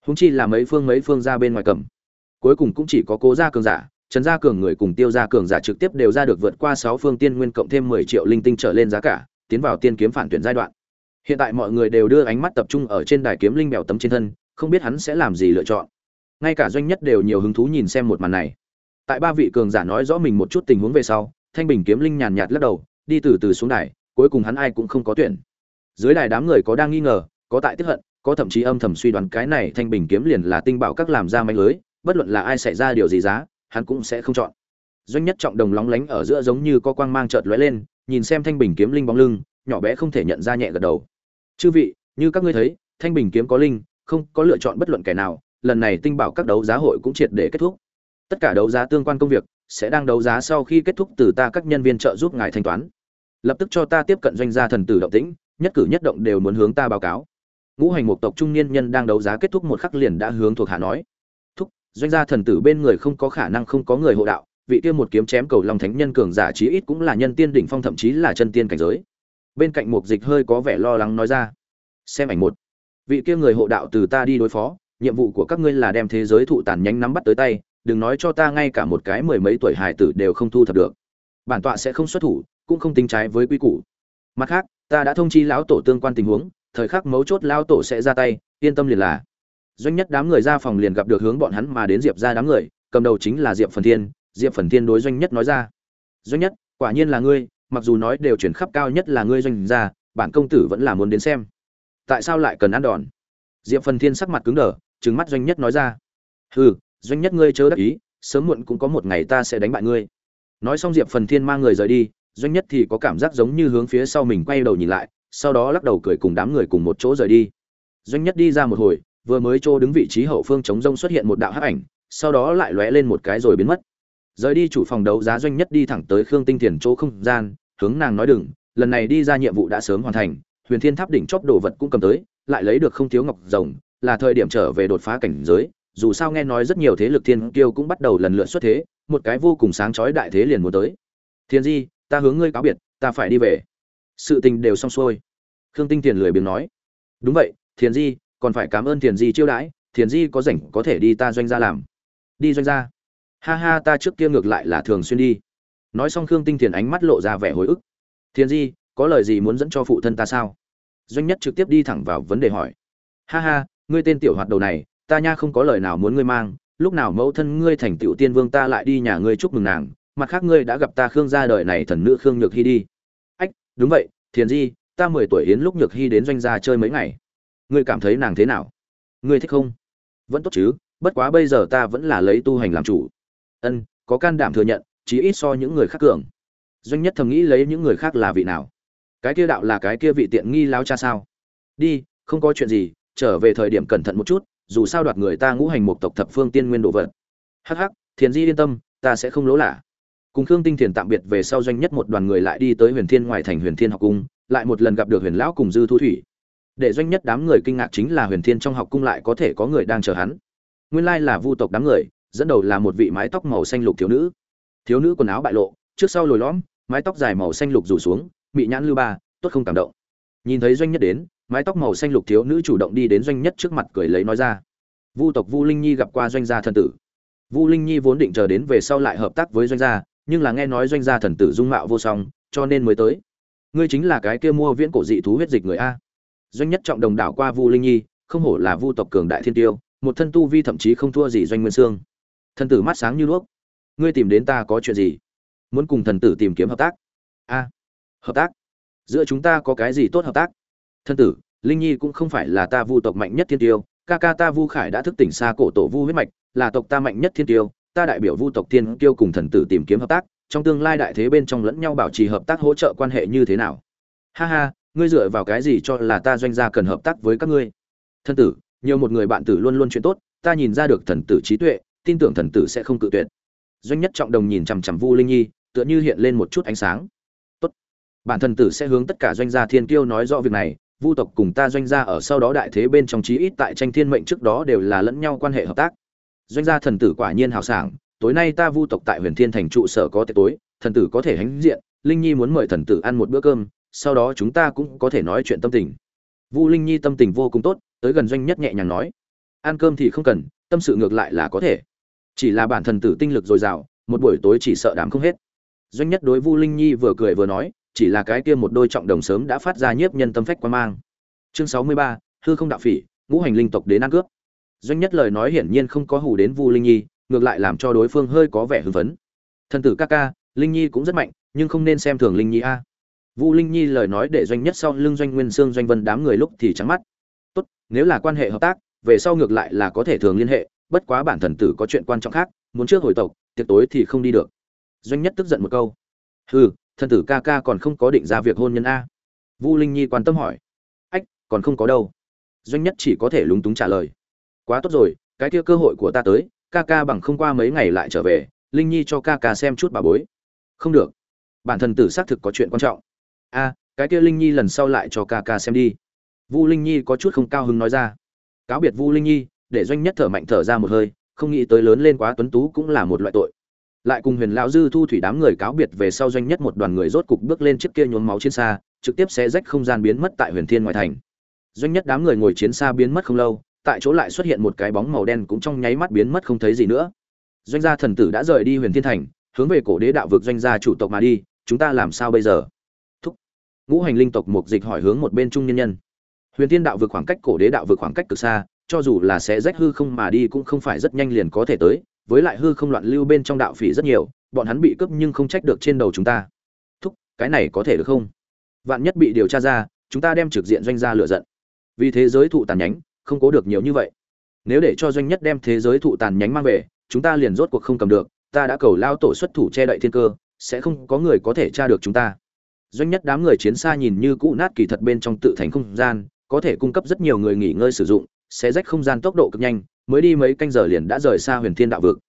Speaker 1: Húng chi là mấy phương mấy phương ra bên ngoài cầm. Cuối cùng cũng chỉ có cố gia cường giả trần gia cường người cùng tiêu gia cường giả trực tiếp đều ra được vượt qua sáu phương tiên nguyên cộng thêm mười triệu linh tinh trở lên giá cả, tiến vào tiên kiếm phản tuyển giai đoạn. Hiện tại mọi người đều đưa ánh mắt tập trung ở trên đài kiếm linh bèo tấm trên thân, không biết hắn sẽ làm gì lựa chọn. Ngay cả doanh nhất đều nhiều hứng thú nhìn xem một màn này. Tại ba vị cường giả nói rõ mình một chút tình huống về sau, thanh bình kiếm linh nhàn nhạt lắc đầu, đi từ từ xuống đài, cuối cùng hắn ai cũng không có tuyển. Dưới đài đám người có đang nghi ngờ, có tại tức hận, có thậm chí âm thầm suy đoán cái này thanh bình kiếm liền là tinh bảo các làm ra manh lưới, bất luận là ai xảy ra điều gì giá hắn cũng sẽ không chọn. Doanh nhất trọng đồng lóng lánh ở giữa giống như có quang mang chợt lóe lên, nhìn xem thanh bình kiếm linh bóng lưng, nhỏ bé không thể nhận ra nhẹ gật đầu. Chư vị, như các ngươi thấy, thanh bình kiếm có linh, không có lựa chọn bất luận kẻ nào, lần này tinh bảo các đấu giá hội cũng triệt để kết thúc. Tất cả đấu giá tương quan công việc sẽ đang đấu giá sau khi kết thúc từ ta các nhân viên trợ giúp ngài thanh toán. Lập tức cho ta tiếp cận doanh gia thần tử động tĩnh, nhất cử nhất động đều muốn hướng ta báo cáo. Ngũ hành một tộc trung niên nhân đang đấu giá kết thúc một khắc liền đã hướng thuộc hạ nói doanh gia thần tử bên người không có khả năng không có người hộ đạo, vị kia một kiếm chém cầu long thánh nhân cường giả chí ít cũng là nhân tiên đỉnh phong thậm chí là chân tiên cảnh giới. Bên cạnh mục dịch hơi có vẻ lo lắng nói ra, xem ảnh một, vị kia người hộ đạo từ ta đi đối phó, nhiệm vụ của các ngươi là đem thế giới thụ tàn nhánh nắm bắt tới tay, đừng nói cho ta ngay cả một cái mười mấy tuổi hài tử đều không thu thập được. Bản tọa sẽ không xuất thủ, cũng không tính trái với quy củ. Mặt khác, ta đã thông chi lão tổ tương quan tình huống, thời khắc mấu chốt lão tổ sẽ ra tay, yên tâm liền là doanh nhất đám người ra phòng liền gặp được hướng bọn hắn mà đến diệp ra đám người cầm đầu chính là diệp phần thiên. Diệp phần thiên đối doanh nhất nói ra doanh nhất quả nhiên là ngươi mặc dù nói đều chuyển khắp cao nhất là ngươi doanh gia, bản công tử vẫn là muốn đến xem. Tại sao lại cần ăn đòn? Diệp phần thiên sắc mặt cứng đờ trừng mắt doanh nhất nói ra hừ doanh nhất ngươi chớ đắc ý sớm muộn cũng có một ngày ta sẽ đánh bại ngươi. Nói xong diệp phần thiên mang người rời đi doanh nhất thì có cảm giác giống như hướng phía sau mình quay đầu nhìn lại sau đó lắc đầu cười cùng đám người cùng một chỗ rời đi. Doanh nhất đi ra một hồi vừa mới chỗ đứng vị trí hậu phương chống rông xuất hiện một đạo hắc ảnh, sau đó lại lóe lên một cái rồi biến mất. Rời đi chủ phòng đấu giá doanh nhất đi thẳng tới khương tinh thiền chỗ không gian, hướng nàng nói đừng, lần này đi ra nhiệm vụ đã sớm hoàn thành, huyền thiên tháp đỉnh chóp đồ vật cũng cầm tới, lại lấy được không thiếu ngọc rồng, là thời điểm trở về đột phá cảnh giới, dù sao nghe nói rất nhiều thế lực thiên kiêu cũng bắt đầu lần lượt xuất thế, một cái vô cùng sáng chói đại thế liền muốn tới. Thiên di, ta hướng ngươi cáo biệt, ta phải đi về. Sự tình đều xong xuôi. Khương tinh tiền lười biếng nói. Đúng vậy, thiên di còn phải cảm ơn thiền di chiêu đãi, thiền di có rảnh có thể đi ta doanh gia làm. Đi doanh gia. Ha ha, ta trước kia ngược lại là thường xuyên đi. Nói xong khương tinh thiền ánh mắt lộ ra vẻ hồi ức. Thiền di, có lời gì muốn dẫn cho phụ thân ta sao? Doanh nhất trực tiếp đi thẳng vào vấn đề hỏi. Ha ha, ngươi tên tiểu hoạt đầu này, ta nha không có lời nào muốn ngươi mang. Lúc nào mẫu thân ngươi thành tựu tiên vương ta lại đi nhà ngươi chúc mừng nàng. Mặt khác ngươi đã gặp ta khương gia đời này thần nữ khương nhược hy đi. Ách, đúng vậy, thiền di, ta mười tuổi hiến lúc nhược hy đến doanh gia chơi mấy ngày ngươi cảm thấy nàng thế nào? Ngươi thích không? Vẫn tốt chứ, bất quá bây giờ ta vẫn là lấy tu hành làm chủ. Ân, có can đảm thừa nhận, chí ít so những người khác cường. Doanh nhất thầm nghĩ lấy những người khác là vị nào? Cái kia đạo là cái kia vị tiện nghi lao cha sao? Đi, không có chuyện gì, trở về thời điểm cẩn thận một chút, dù sao đoạt người ta ngũ hành một tộc thập phương tiên nguyên đồ vật. Hắc hắc, thiền di yên tâm, ta sẽ không lỗ lạ. Cùng khương tinh thiền tạm biệt về sau doanh nhất một đoàn người lại đi tới huyền thiên ngoài thành huyền thiên học cung, lại một lần gặp được huyền lão cùng dư thu thủy để doanh nhất đám người kinh ngạc chính là huyền thiên trong học cung lại có thể có người đang chờ hắn. Nguyên lai là vu tộc đám người, dẫn đầu là một vị mái tóc màu xanh lục thiếu nữ. Thiếu nữ quần áo bại lộ, trước sau lồi lõm, mái tóc dài màu xanh lục rủ xuống bị nhãn lưu ba, tốt không cảm động. Nhìn thấy doanh nhất đến, mái tóc màu xanh lục thiếu nữ chủ động đi đến doanh nhất trước mặt cười lấy nói ra. Vu tộc vu linh nhi gặp qua doanh gia thần tử. Vu linh nhi vốn định chờ đến về sau lại hợp tác với doanh gia, nhưng là nghe nói doanh gia thần tử dung mạo vô song, cho nên mới tới. Ngươi chính là cái kia mua viễn cổ dị thú huyết dịch người a doanh nhất trọng đồng đảo qua vu linh nhi, không hổ là vu tộc cường đại thiên tiêu, một thân tu vi thậm chí không thua gì doanh nguyên sương thần tử mắt sáng như đuốc. Ngươi tìm đến ta có chuyện gì? Muốn cùng thần tử tìm kiếm hợp tác. A, hợp tác? Giữa chúng ta có cái gì tốt hợp tác? Thân tử, linh nhi cũng không phải là ta vu tộc mạnh nhất thiên tiêu, ca ca ta vu khải đã thức tỉnh xa cổ tổ vu huyết mạch, là tộc ta mạnh nhất thiên tiêu, ta đại biểu vu tộc thiên tiêu cùng thần tử tìm kiếm hợp tác, trong tương lai đại thế bên trong lẫn nhau bảo trì hợp tác hỗ trợ quan hệ như thế nào? Ha ha ngươi dựa vào cái gì cho là ta doanh gia cần hợp tác với các ngươi? Thân tử, nhiều một người bạn tử luôn luôn chuyện tốt, ta nhìn ra được thần tử trí tuệ, tin tưởng thần tử sẽ không cự tuyệt. Doanh nhất trọng đồng nhìn chằm chằm vu linh nhi, tựa như hiện lên một chút ánh sáng. Tốt. Bản thần tử sẽ hướng tất cả doanh gia thiên kiêu nói rõ việc này, vu tộc cùng ta doanh gia ở sau đó đại thế bên trong chí ít tại tranh thiên mệnh trước đó đều là lẫn nhau quan hệ hợp tác. Doanh gia thần tử quả nhiên hào sảng, tối nay ta vu tộc tại huyền thiên thành trụ sở có tiệc tối, thần tử có thể hãnh diện, linh nhi muốn mời thần tử ăn một bữa cơm sau đó chúng ta cũng có thể nói chuyện tâm tình. Vu linh nhi tâm tình vô cùng tốt, tới gần doanh nhất nhẹ nhàng nói. Ăn cơm thì không cần, tâm sự ngược lại là có thể. Chỉ là bản thần tử tinh lực dồi dào, một buổi tối chỉ sợ đám không hết. Doanh nhất đối vu linh nhi vừa cười vừa nói, chỉ là cái kia một đôi trọng đồng sớm đã phát ra nhiếp nhân tâm phách quan mang. Chương sáu mươi ba, hư không đạo phỉ, ngũ hành linh tộc đến ăn cướp. Doanh nhất lời nói hiển nhiên không có hù đến vu linh nhi, ngược lại làm cho đối phương hơi có vẻ hưng phấn. Thần tử ca ca, linh nhi cũng rất mạnh, nhưng không nên xem thường linh nhi a vu linh nhi lời nói để doanh nhất sau lưng doanh nguyên sương, doanh vân đám người lúc thì trắng mắt. Tốt, nếu là quan hệ hợp tác, về sau ngược lại là có thể thường liên hệ, bất quá bản thần tử có chuyện quan trọng khác, muốn trước hồi tộc, tiệc tối thì không đi được. Doanh nhất tức giận một câu. Hừ, thần tử ca ca còn không có định ra việc hôn nhân a? Vu linh nhi quan tâm hỏi. Ách, còn không có đâu. Doanh nhất chỉ có thể lúng túng trả lời. Quá tốt rồi, cái kia cơ hội của ta tới, ca ca bằng không qua mấy ngày lại trở về, linh nhi cho ca ca xem chút bà bối. Không được. Bản thần tử xác thực có chuyện quan trọng a cái kia linh nhi lần sau lại cho ca ca xem đi. Vu linh nhi có chút không cao hứng nói ra. Cáo biệt vu linh nhi, để doanh nhất thở mạnh thở ra một hơi, không nghĩ tới lớn lên quá tuấn tú cũng là một loại tội. Lại cùng huyền lão dư thu thủy đám người cáo biệt về sau doanh nhất một đoàn người rốt cục bước lên chiếc kia nhuốm máu trên xa, trực tiếp sẽ rách không gian biến mất tại huyền thiên ngoại thành. Doanh nhất đám người ngồi chiến xa biến mất không lâu, tại chỗ lại xuất hiện một cái bóng màu đen cũng trong nháy mắt biến mất không thấy gì nữa. Doanh gia thần tử đã rời đi huyền thiên thành, hướng về cổ đế đạo vực doanh gia chủ tộc mà đi, chúng ta làm sao bây giờ? Ngũ hành linh tộc mục dịch hỏi hướng một bên trung nhân nhân. Huyền thiên đạo vực khoảng cách cổ đế đạo vực khoảng cách cực xa, cho dù là sẽ rách hư không mà đi cũng không phải rất nhanh liền có thể tới, với lại hư không loạn lưu bên trong đạo phỉ rất nhiều, bọn hắn bị cướp nhưng không trách được trên đầu chúng ta. Thúc, cái này có thể được không? Vạn nhất bị điều tra ra, chúng ta đem trực diện doanh gia lựa giận. Vì thế giới thụ tàn nhánh, không cố được nhiều như vậy. Nếu để cho doanh nhất đem thế giới thụ tàn nhánh mang về, chúng ta liền rốt cuộc không cầm được, ta đã cầu lao tổ xuất thủ che đậy thiên cơ, sẽ không có người có thể tra được chúng ta doanh nhất đám người chiến xa nhìn như cũ nát kỳ thật bên trong tự thành không gian, có thể cung cấp rất nhiều người nghỉ ngơi sử dụng, sẽ rách không gian tốc độ cực nhanh, mới đi mấy canh giờ liền đã rời xa huyền thiên đạo vực.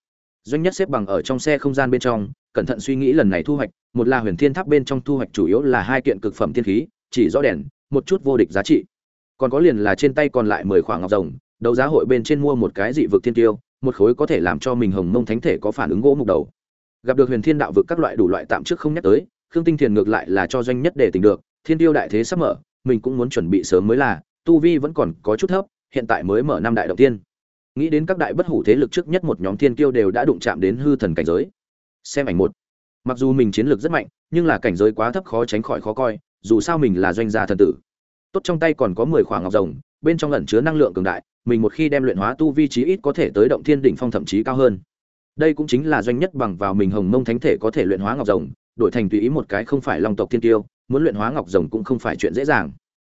Speaker 1: Doanh nhất xếp bằng ở trong xe không gian bên trong, cẩn thận suy nghĩ lần này thu hoạch, một là huyền thiên tháp bên trong thu hoạch chủ yếu là hai kiện cực phẩm thiên khí, chỉ rõ đèn, một chút vô địch giá trị. Còn có liền là trên tay còn lại mười khoảng ngọc rồng, đấu giá hội bên trên mua một cái dị vực thiên tiêu, một khối có thể làm cho mình hồng mông thánh thể có phản ứng gỗ mục đầu. Gặp được huyền thiên đạo vực các loại đủ loại tạm trước không nhắc tới khương tinh thiền ngược lại là cho doanh nhất để tình được, thiên tiêu đại thế sắp mở, mình cũng muốn chuẩn bị sớm mới là, tu vi vẫn còn có chút thấp, hiện tại mới mở năm đại Động tiên. Nghĩ đến các đại bất hủ thế lực trước nhất một nhóm thiên tiêu đều đã đụng chạm đến hư thần cảnh giới. Xem ảnh một. Mặc dù mình chiến lược rất mạnh, nhưng là cảnh giới quá thấp khó tránh khỏi khó coi, dù sao mình là doanh gia thần tử. Tốt trong tay còn có mười khoảng ngọc rồng, bên trong ẩn chứa năng lượng cường đại, mình một khi đem luyện hóa tu vi trí ít có thể tới động thiên đỉnh phong thậm chí cao hơn. Đây cũng chính là doanh nhất bằng vào mình hồng mông thánh thể có thể luyện hóa ngọc rồng đổi thành tùy ý một cái không phải long tộc thiên tiêu, muốn luyện hóa ngọc rồng cũng không phải chuyện dễ dàng.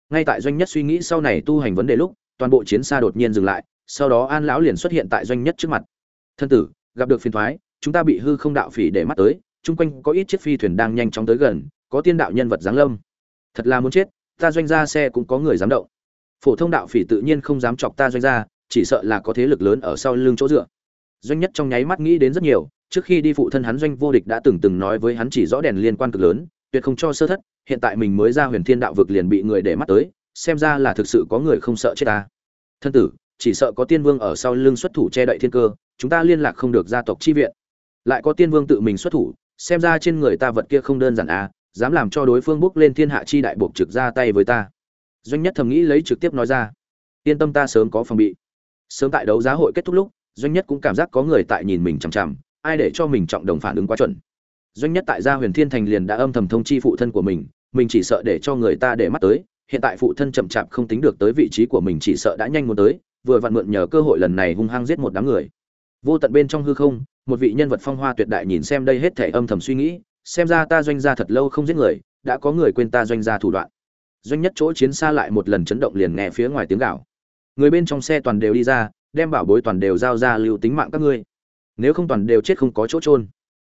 Speaker 1: Ngay tại doanh nhất suy nghĩ sau này tu hành vấn đề lúc, toàn bộ chiến xa đột nhiên dừng lại, sau đó an lão liền xuất hiện tại doanh nhất trước mặt. Thân tử, gặp được phiền thoái, chúng ta bị hư không đạo phỉ để mắt tới, chung quanh có ít chiếc phi thuyền đang nhanh chóng tới gần, có tiên đạo nhân vật giáng lâm. Thật là muốn chết, ta doanh ra xe cũng có người dám động. Phổ thông đạo phỉ tự nhiên không dám chọc ta doanh ra chỉ sợ là có thế lực lớn ở sau lưng chỗ dựa. Doanh nhất trong nháy mắt nghĩ đến rất nhiều trước khi đi phụ thân hắn doanh vô địch đã từng từng nói với hắn chỉ rõ đèn liên quan cực lớn, tuyệt không cho sơ thất, hiện tại mình mới ra huyền thiên đạo vực liền bị người để mắt tới, xem ra là thực sự có người không sợ chết ta. Thân tử, chỉ sợ có tiên vương ở sau lưng xuất thủ che đậy thiên cơ, chúng ta liên lạc không được gia tộc chi viện. Lại có tiên vương tự mình xuất thủ, xem ra trên người ta vật kia không đơn giản à dám làm cho đối phương bước lên thiên hạ chi đại buộc trực ra tay với ta. Doanh nhất thầm nghĩ lấy trực tiếp nói ra. Yên tâm ta sớm có phòng bị. Sớm tại đấu giá hội kết thúc lúc, doanh nhất cũng cảm giác có người tại nhìn mình chằm chằm ai để cho mình trọng đồng phản ứng quá chuẩn. Doanh nhất tại gia huyền thiên thành liền đã âm thầm thông chi phụ thân của mình mình chỉ sợ để cho người ta để mắt tới, hiện tại phụ thân chậm chạp không tính được tới vị trí của mình chỉ sợ đã nhanh muốn tới, vừa vặn mượn nhờ cơ hội lần này hung hăng giết một đám người. Vô tận bên trong hư không, một vị nhân vật phong hoa tuyệt đại nhìn xem đây hết thể âm thầm suy nghĩ, xem ra ta doanh gia thật lâu không giết người, đã có người quên ta doanh gia thủ đoạn. Doanh nhất chỗ chiến xa lại một lần chấn động liền nghe phía ngoài tiếng gạo người bên trong xe toàn đều đi ra, đem bảo bối toàn đều giao ra lưu tính mạng các ngươi nếu không toàn đều chết không có chỗ trôn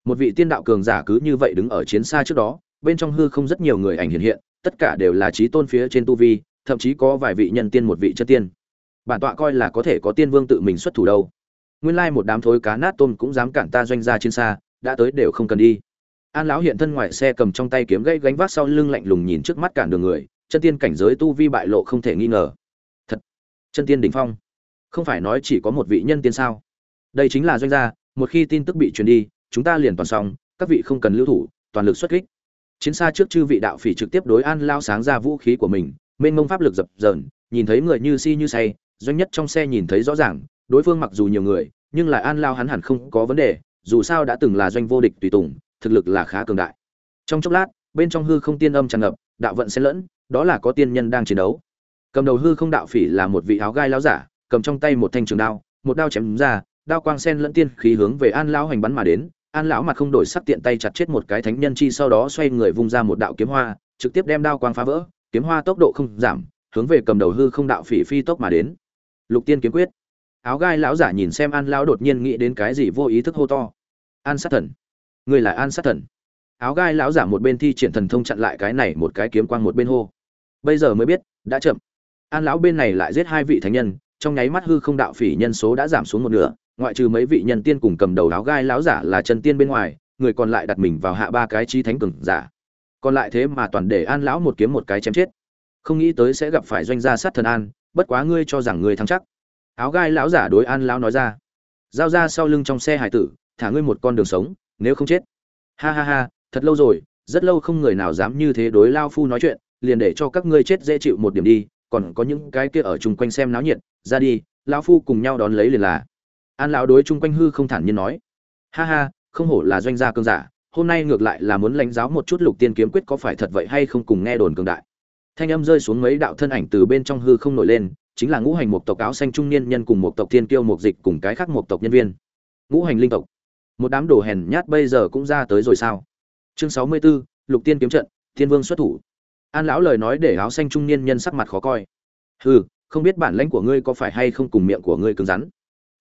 Speaker 1: một vị tiên đạo cường giả cứ như vậy đứng ở chiến xa trước đó, bên trong hư không rất nhiều người ảnh hiện hiện, tất cả đều là trí tôn phía trên tu vi, thậm chí có vài vị nhân tiên một vị chân tiên. Bản tọa coi là có thể có tiên vương tự mình xuất thủ đâu. Nguyên lai một đám thối cá nát tôm cũng dám cản ta doanh ra trên xa, đã tới đều không cần đi. An lão hiện thân ngoài xe cầm trong tay kiếm gãy gánh vác sau lưng lạnh lùng nhìn trước mắt cản đường người, chân tiên cảnh giới tu vi bại lộ không thể nghi ngờ. Thật, chân tiên đỉnh phong. Không phải nói chỉ có một vị nhân tiên sao? Đây chính là doanh gia, một khi tin tức bị truyền đi, chúng ta liền toàn xong, các vị không cần lưu thủ, toàn lực xuất kích. Chiến xa trước chư vị đạo phỉ trực tiếp đối an lao sáng ra vũ khí của mình, mênh mông pháp lực dập dờn, nhìn thấy người như si như say, doanh nhất trong xe nhìn thấy rõ ràng, đối phương mặc dù nhiều người, nhưng lại an lao hắn hẳn không có vấn đề, dù sao đã từng là doanh vô địch tùy tùng, thực lực là khá cường đại. Trong chốc lát, bên trong hư không tiên âm tràn ngập, đạo vận xen lẫn, đó là có tiên nhân đang chiến đấu. Cầm đầu hư không đạo phỉ là một vị áo gai láo giả, cầm trong tay một thanh trường đao, một đao chém ra đao quang sen lẫn tiên khí hướng về an lão hành bắn mà đến, an lão mặt không đổi sắc tiện tay chặt chết một cái thánh nhân chi sau đó xoay người vung ra một đạo kiếm hoa, trực tiếp đem đao quang phá vỡ, kiếm hoa tốc độ không giảm, hướng về cầm đầu hư không đạo phỉ phi tốc mà đến. Lục tiên kiếm quyết. Áo gai lão giả nhìn xem an lão đột nhiên nghĩ đến cái gì vô ý thức hô to. An sát thần. Người là an sát thần. Áo gai lão giả một bên thi triển thần thông chặn lại cái này một cái kiếm quang một bên hô. Bây giờ mới biết, đã chậm. An lão bên này lại giết hai vị thánh nhân, trong nháy mắt hư không đạo phỉ nhân số đã giảm xuống một nửa ngoại trừ mấy vị nhân tiên cùng cầm đầu áo gai lão giả là chân tiên bên ngoài, người còn lại đặt mình vào hạ ba cái chi thánh cường giả. Còn lại thế mà toàn để an lão một kiếm một cái chém chết. Không nghĩ tới sẽ gặp phải doanh gia sát thần an, bất quá ngươi cho rằng ngươi thắng chắc. Áo gai lão giả đối an lão nói ra. Giao ra sau lưng trong xe hải tử, thả ngươi một con đường sống, nếu không chết. Ha ha ha, thật lâu rồi, rất lâu không người nào dám như thế đối lao phu nói chuyện, liền để cho các ngươi chết dễ chịu một điểm đi, còn có những cái kia ở chung quanh xem náo nhiệt, ra đi lão phu cùng nhau đón lấy liền là an lão đối chung quanh hư không thản nhiên nói. Ha ha không hổ là doanh gia cương giả hôm nay ngược lại là muốn lãnh giáo một chút lục tiên kiếm quyết có phải thật vậy hay không cùng nghe đồn cường đại. Thanh âm rơi xuống mấy đạo thân ảnh từ bên trong hư không nổi lên chính là ngũ hành một tộc áo xanh trung niên nhân cùng một tộc thiên kiêu một dịch cùng cái khác một tộc nhân viên. Ngũ hành linh tộc. Một đám đồ hèn nhát bây giờ cũng ra tới rồi sao? Chương sáu mươi 64, lục tiên kiếm trận thiên vương xuất thủ. An lão lời nói để áo xanh trung niên nhân sắc mặt khó coi. Hừ không biết bản lãnh của ngươi có phải hay không cùng miệng của ngươi cứng rắn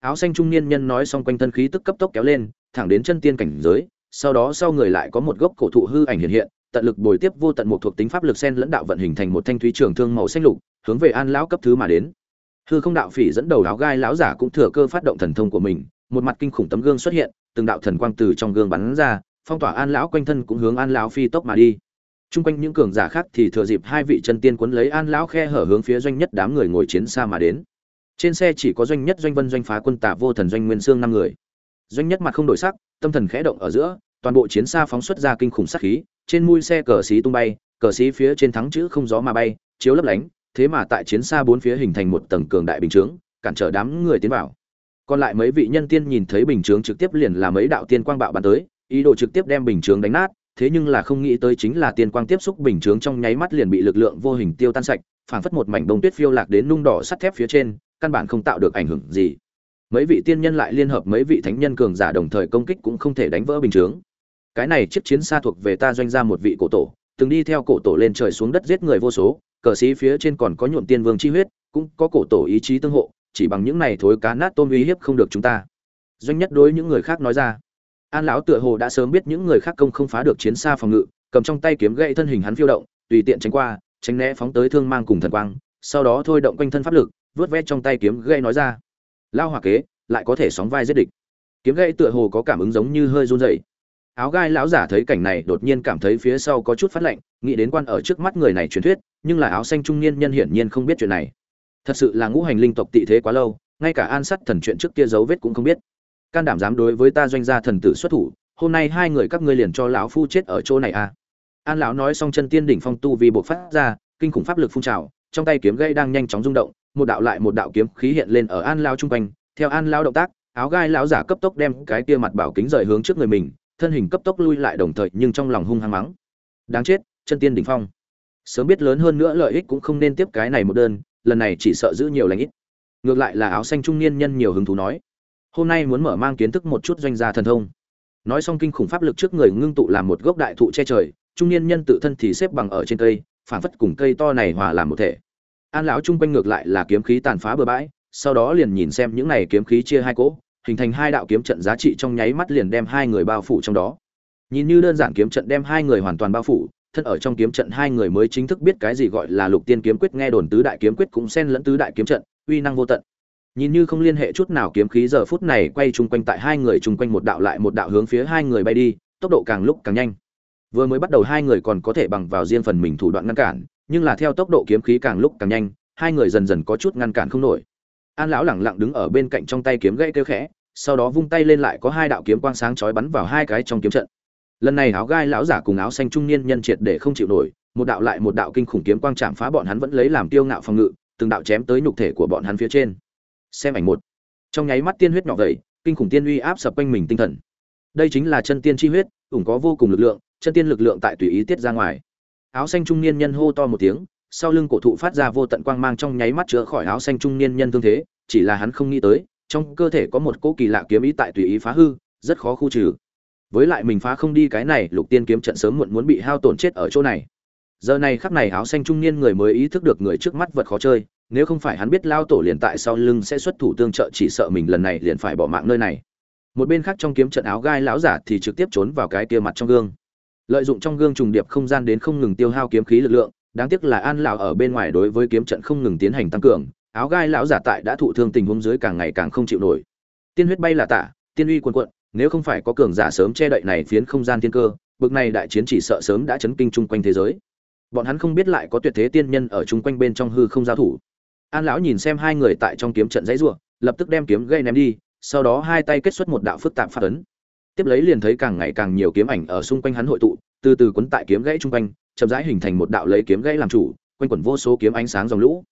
Speaker 1: áo xanh trung niên nhân nói xong quanh thân khí tức cấp tốc kéo lên, thẳng đến chân tiên cảnh giới, sau đó sau người lại có một gốc cổ thụ hư ảnh hiện hiện, tận lực bồi tiếp vô tận một thuộc tính pháp lực sen lẫn đạo vận hình thành một thanh thúy trường thương màu xanh lục, hướng về an lão cấp thứ mà đến hư không đạo phỉ dẫn đầu áo gai lão giả cũng thừa cơ phát động thần thông của mình, một mặt kinh khủng tấm gương xuất hiện, từng đạo thần quang từ trong gương bắn ra, phong tỏa an lão quanh thân cũng hướng an lão phi tốc mà đi Trung quanh những cường giả khác thì thừa dịp hai vị chân tiên cuốn lấy An lão khe hở hướng phía doanh nhất đám người ngồi chiến xa mà đến. Trên xe chỉ có doanh nhất doanh vân doanh phá quân tạ vô thần doanh nguyên sương năm người. Doanh nhất mặt không đổi sắc, tâm thần khẽ động ở giữa, toàn bộ chiến xa phóng xuất ra kinh khủng sát khí, trên mũi xe cờ xí tung bay, cờ xí phía trên thắng chữ không gió mà bay, chiếu lấp lánh, thế mà tại chiến xa bốn phía hình thành một tầng cường đại bình chướng, cản trở đám người tiến vào. Còn lại mấy vị nhân tiên nhìn thấy bình chướng trực tiếp liền là mấy đạo tiên quang bạo bắn tới, ý đồ trực tiếp đem bình chướng đánh nát, thế nhưng là không nghĩ tới chính là tiên quang tiếp xúc bình chướng trong nháy mắt liền bị lực lượng vô hình tiêu tan sạch, phảng phất một mảnh đông tuyết phiêu lạc đến nung đỏ sắt thép phía trên, căn bản không tạo được ảnh hưởng gì. Mấy vị tiên nhân lại liên hợp mấy vị thánh nhân cường giả đồng thời công kích cũng không thể đánh vỡ bình chướng. Cái này chiếc chiến xa thuộc về ta doanh ra một vị cổ tổ, từng đi theo cổ tổ lên trời xuống đất giết người vô số, cờ sĩ phía trên còn có nhuộm tiên vương chi huyết, cũng có cổ tổ ý chí tương hộ, chỉ bằng những này thối cá nát tôm uy hiếp không được chúng ta. Doanh nhất đối những người khác nói ra an lão tựa hồ đã sớm biết những người khác công không phá được chiến xa phòng ngự cầm trong tay kiếm gậy thân hình hắn phiêu động tùy tiện tránh qua tránh né phóng tới thương mang cùng thần quang sau đó thôi động quanh thân pháp lực vớt vét trong tay kiếm gậy nói ra. Lao hỏa kế, lại có thể sóng vai giết địch. Kiếm gậy tựa hồ có cảm ứng giống như hơi run rẩy. Áo gai lão giả thấy cảnh này đột nhiên cảm thấy phía sau có chút phát lạnh, nghĩ đến quan ở trước mắt người này truyền thuyết, nhưng là áo xanh trung niên nhân hiển nhiên không biết chuyện này. Thật sự là ngũ hành linh tộc tị thế quá lâu, ngay cả an sắt thần chuyện trước kia dấu vết cũng không biết. Can đảm dám đối với ta doanh gia thần tử xuất thủ, hôm nay hai người các ngươi liền cho lão phu chết ở chỗ này à. An lão nói xong chân tiên đỉnh phong tu vì bộ phát ra, kinh khủng pháp lực phun trào trong tay kiếm gây đang nhanh chóng rung động, một đạo lại một đạo kiếm khí hiện lên ở an lao trung quanh. Theo an lao động tác, áo gai lão giả cấp tốc đem cái kia mặt bảo kính rời hướng trước người mình, thân hình cấp tốc lui lại đồng thời, nhưng trong lòng hung hăng mắng. Đáng chết, chân tiên đỉnh phong. Sớm biết lớn hơn nữa lợi ích cũng không nên tiếp cái này một đơn, lần này chỉ sợ giữ nhiều lãnh ít. Ngược lại là áo xanh trung niên nhân nhiều hứng thú nói, hôm nay muốn mở mang kiến thức một chút doanh gia thần thông. Nói xong kinh khủng pháp lực trước người ngưng tụ làm một gốc đại thụ che trời, trung niên nhân tự thân thì xếp bằng ở trên cây phản phất cùng cây to này hòa làm một thể. An lão chung quanh ngược lại là kiếm khí tàn phá bừa bãi, sau đó liền nhìn xem những này kiếm khí chia hai cỗ, hình thành hai đạo kiếm trận giá trị trong nháy mắt liền đem hai người bao phủ trong đó. Nhìn như đơn giản kiếm trận đem hai người hoàn toàn bao phủ, thân ở trong kiếm trận hai người mới chính thức biết cái gì gọi là lục tiên kiếm quyết, nghe đồn tứ đại kiếm quyết cũng xen lẫn tứ đại kiếm trận, uy năng vô tận. Nhìn như không liên hệ chút nào kiếm khí giờ phút này quay chung quanh tại hai người chung quanh một đạo lại một đạo hướng phía hai người bay đi, tốc độ càng lúc càng nhanh vừa mới bắt đầu hai người còn có thể bằng vào riêng phần mình thủ đoạn ngăn cản, nhưng là theo tốc độ kiếm khí càng lúc càng nhanh, hai người dần dần có chút ngăn cản không nổi. An lão lẳng lặng đứng ở bên cạnh trong tay kiếm gãy kêu khẽ, sau đó vung tay lên lại có hai đạo kiếm quang sáng chói bắn vào hai cái trong kiếm trận. Lần này áo gai lão giả cùng áo xanh trung niên nhân triệt để không chịu nổi, một đạo lại một đạo kinh khủng kiếm quang chạm phá bọn hắn vẫn lấy làm tiêu ngạo phòng ngự, từng đạo chém tới nhục thể của bọn hắn phía trên. Xem ảnh một. Trong nháy mắt tiên huyết nhỏ gầy kinh khủng tiên uy áp sập quanh mình tinh thần. Đây chính là chân tiên chi huyết, ủng có vô cùng lực lượng chân tiên lực lượng tại tùy ý tiết ra ngoài. Áo xanh trung niên nhân hô to một tiếng, sau lưng cổ thụ phát ra vô tận quang mang trong nháy mắt chữa khỏi áo xanh trung niên nhân thương thế, chỉ là hắn không nghĩ tới, trong cơ thể có một cỗ kỳ lạ kiếm ý tại tùy ý phá hư, rất khó khu trừ. Với lại mình phá không đi cái này, lục tiên kiếm trận sớm muộn muốn bị hao tổn chết ở chỗ này. Giờ này khắc này áo xanh trung niên người mới ý thức được người trước mắt vật khó chơi, nếu không phải hắn biết lao tổ liền tại sau lưng sẽ xuất thủ tương trợ chỉ sợ mình lần này liền phải bỏ mạng nơi này. Một bên khác trong kiếm trận áo gai lão giả thì trực tiếp trốn vào cái kia mặt trong gương lợi dụng trong gương trùng điệp không gian đến không ngừng tiêu hao kiếm khí lực lượng, đáng tiếc là an lão ở bên ngoài đối với kiếm trận không ngừng tiến hành tăng cường, áo gai lão giả tại đã thụ thương tình huống dưới càng ngày càng không chịu nổi. Tiên huyết bay là tạ tiên uy quần quận nếu không phải có cường giả sớm che đậy này phiến không gian thiên cơ, bực này đại chiến chỉ sợ sớm đã chấn kinh chung quanh thế giới. Bọn hắn không biết lại có tuyệt thế tiên nhân ở chung quanh bên trong hư không giao thủ. An lão nhìn xem hai người tại trong kiếm trận dãy rủa, lập tức đem kiếm gây ném đi, sau đó hai tay kết xuất một đạo phức tạp phát ấn tiếp lấy liền thấy càng ngày càng nhiều kiếm ảnh ở xung quanh hắn hội tụ, từ từ quấn tại kiếm gãy trung quanh, chậm rãi hình thành một đạo lấy kiếm gãy làm chủ, quanh quẩn vô số kiếm ánh sáng dòng lũ.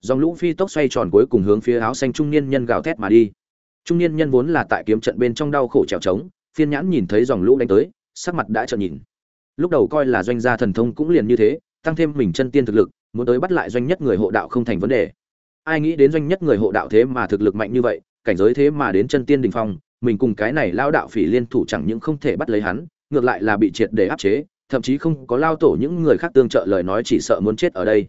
Speaker 1: Dòng lũ phi tốc xoay tròn cuối cùng hướng phía áo xanh trung niên nhân gào thét mà đi. Trung niên nhân vốn là tại kiếm trận bên trong đau khổ trèo trống, phiên nhãn nhìn thấy dòng lũ đánh tới, sắc mặt đã trợn nhìn. Lúc đầu coi là doanh gia thần thông cũng liền như thế, tăng thêm mình chân tiên thực lực, muốn tới bắt lại doanh nhất người hộ đạo không thành vấn đề. Ai nghĩ đến doanh nhất người hộ đạo thế mà thực lực mạnh như vậy, cảnh giới thế mà đến chân tiên đình phong mình cùng cái này lao đạo phỉ liên thủ chẳng những không thể bắt lấy hắn, ngược lại là bị triệt để áp chế, thậm chí không có lao tổ những người khác tương trợ lời nói chỉ sợ muốn chết ở đây.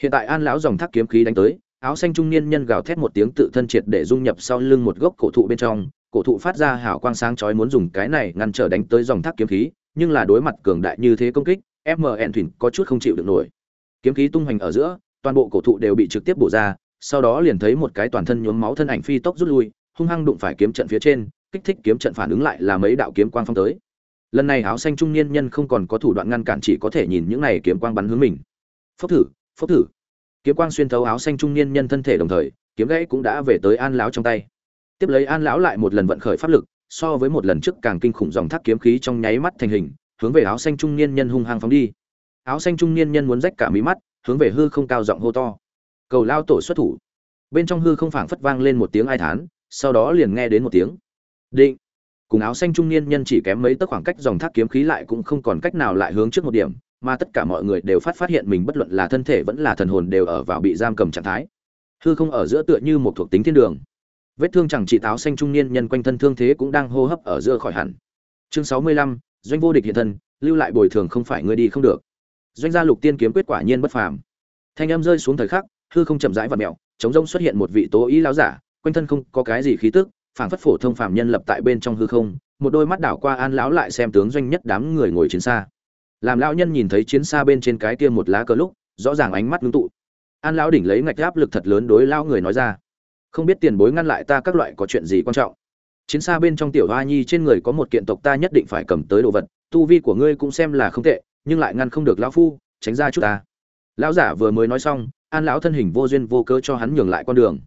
Speaker 1: Hiện tại an lão dòng thác kiếm khí đánh tới, áo xanh trung niên nhân gào thét một tiếng tự thân triệt để dung nhập sau lưng một gốc cổ thụ bên trong, cổ thụ phát ra hào quang sáng chói muốn dùng cái này ngăn trở đánh tới dòng thác kiếm khí, nhưng là đối mặt cường đại như thế công kích mn thủy có chút không chịu được nổi. Kiếm khí tung hoành ở giữa, toàn bộ cổ thụ đều bị trực tiếp bổ ra, sau đó liền thấy một cái toàn thân nhuốm máu thân ảnh phi tốc rút lui hung hăng đụng phải kiếm trận phía trên, kích thích kiếm trận phản ứng lại là mấy đạo kiếm quang phong tới. Lần này áo xanh trung niên nhân không còn có thủ đoạn ngăn cản chỉ có thể nhìn những này kiếm quang bắn hướng mình. Phốc thử phốc thử. Kiếm quang xuyên thấu áo xanh trung niên nhân thân thể đồng thời, kiếm gãy cũng đã về tới an lão trong tay. Tiếp lấy an lão lại một lần vận khởi pháp lực, so với một lần trước càng kinh khủng dòng thác kiếm khí trong nháy mắt thành hình, hướng về áo xanh trung niên nhân hung hăng phóng đi. Áo xanh trung niên nhân muốn rách cả mí mắt, hướng về hư không cao giọng hô to. Cầu lao tổ xuất thủ. Bên trong hư không phảng phất vang lên một tiếng ai thán sau đó liền nghe đến một tiếng. Định. Cùng áo xanh trung niên nhân chỉ kém mấy tấc khoảng cách dòng thác kiếm khí lại cũng không còn cách nào lại hướng trước một điểm, mà tất cả mọi người đều phát phát hiện mình bất luận là thân thể vẫn là thần hồn đều ở vào bị giam cầm trạng thái. Hư không ở giữa tựa như một thuộc tính thiên đường. Vết thương chẳng chỉ táo xanh trung niên nhân quanh thân thương thế cũng đang hô hấp ở giữa khỏi hẳn. Chương sáu mươi lăm, doanh vô địch hiện thân, lưu lại bồi thường không phải ngươi đi không được. Doanh gia lục tiên kiếm quyết quả nhiên bất phàm. Thanh âm rơi xuống thời khắc, hư không chậm rãi và mẹo chống rông xuất hiện một vị tố ý lão giả quanh thân không có cái gì khí tức, phảng phất phổ thông phàm nhân lập tại bên trong hư không, một đôi mắt đảo qua an lão lại xem tướng doanh nhất đám người ngồi chiến xa. Làm lão nhân nhìn thấy chiến xa bên trên cái kia một lá cờ lúc, rõ ràng ánh mắt ngưng tụ. An lão đỉnh lấy ngạch áp lực thật lớn đối lão người nói ra. Không biết tiền bối ngăn lại ta các loại có chuyện gì quan trọng? Chiến xa bên trong tiểu hoa nhi trên người có một kiện tộc ta nhất định phải cầm tới đồ vật, tu vi của ngươi cũng xem là không tệ, nhưng lại ngăn không được lão phu, tránh ra chút ta. Lão giả vừa mới nói xong, an lão thân hình vô duyên vô cớ cho hắn nhường lại con đường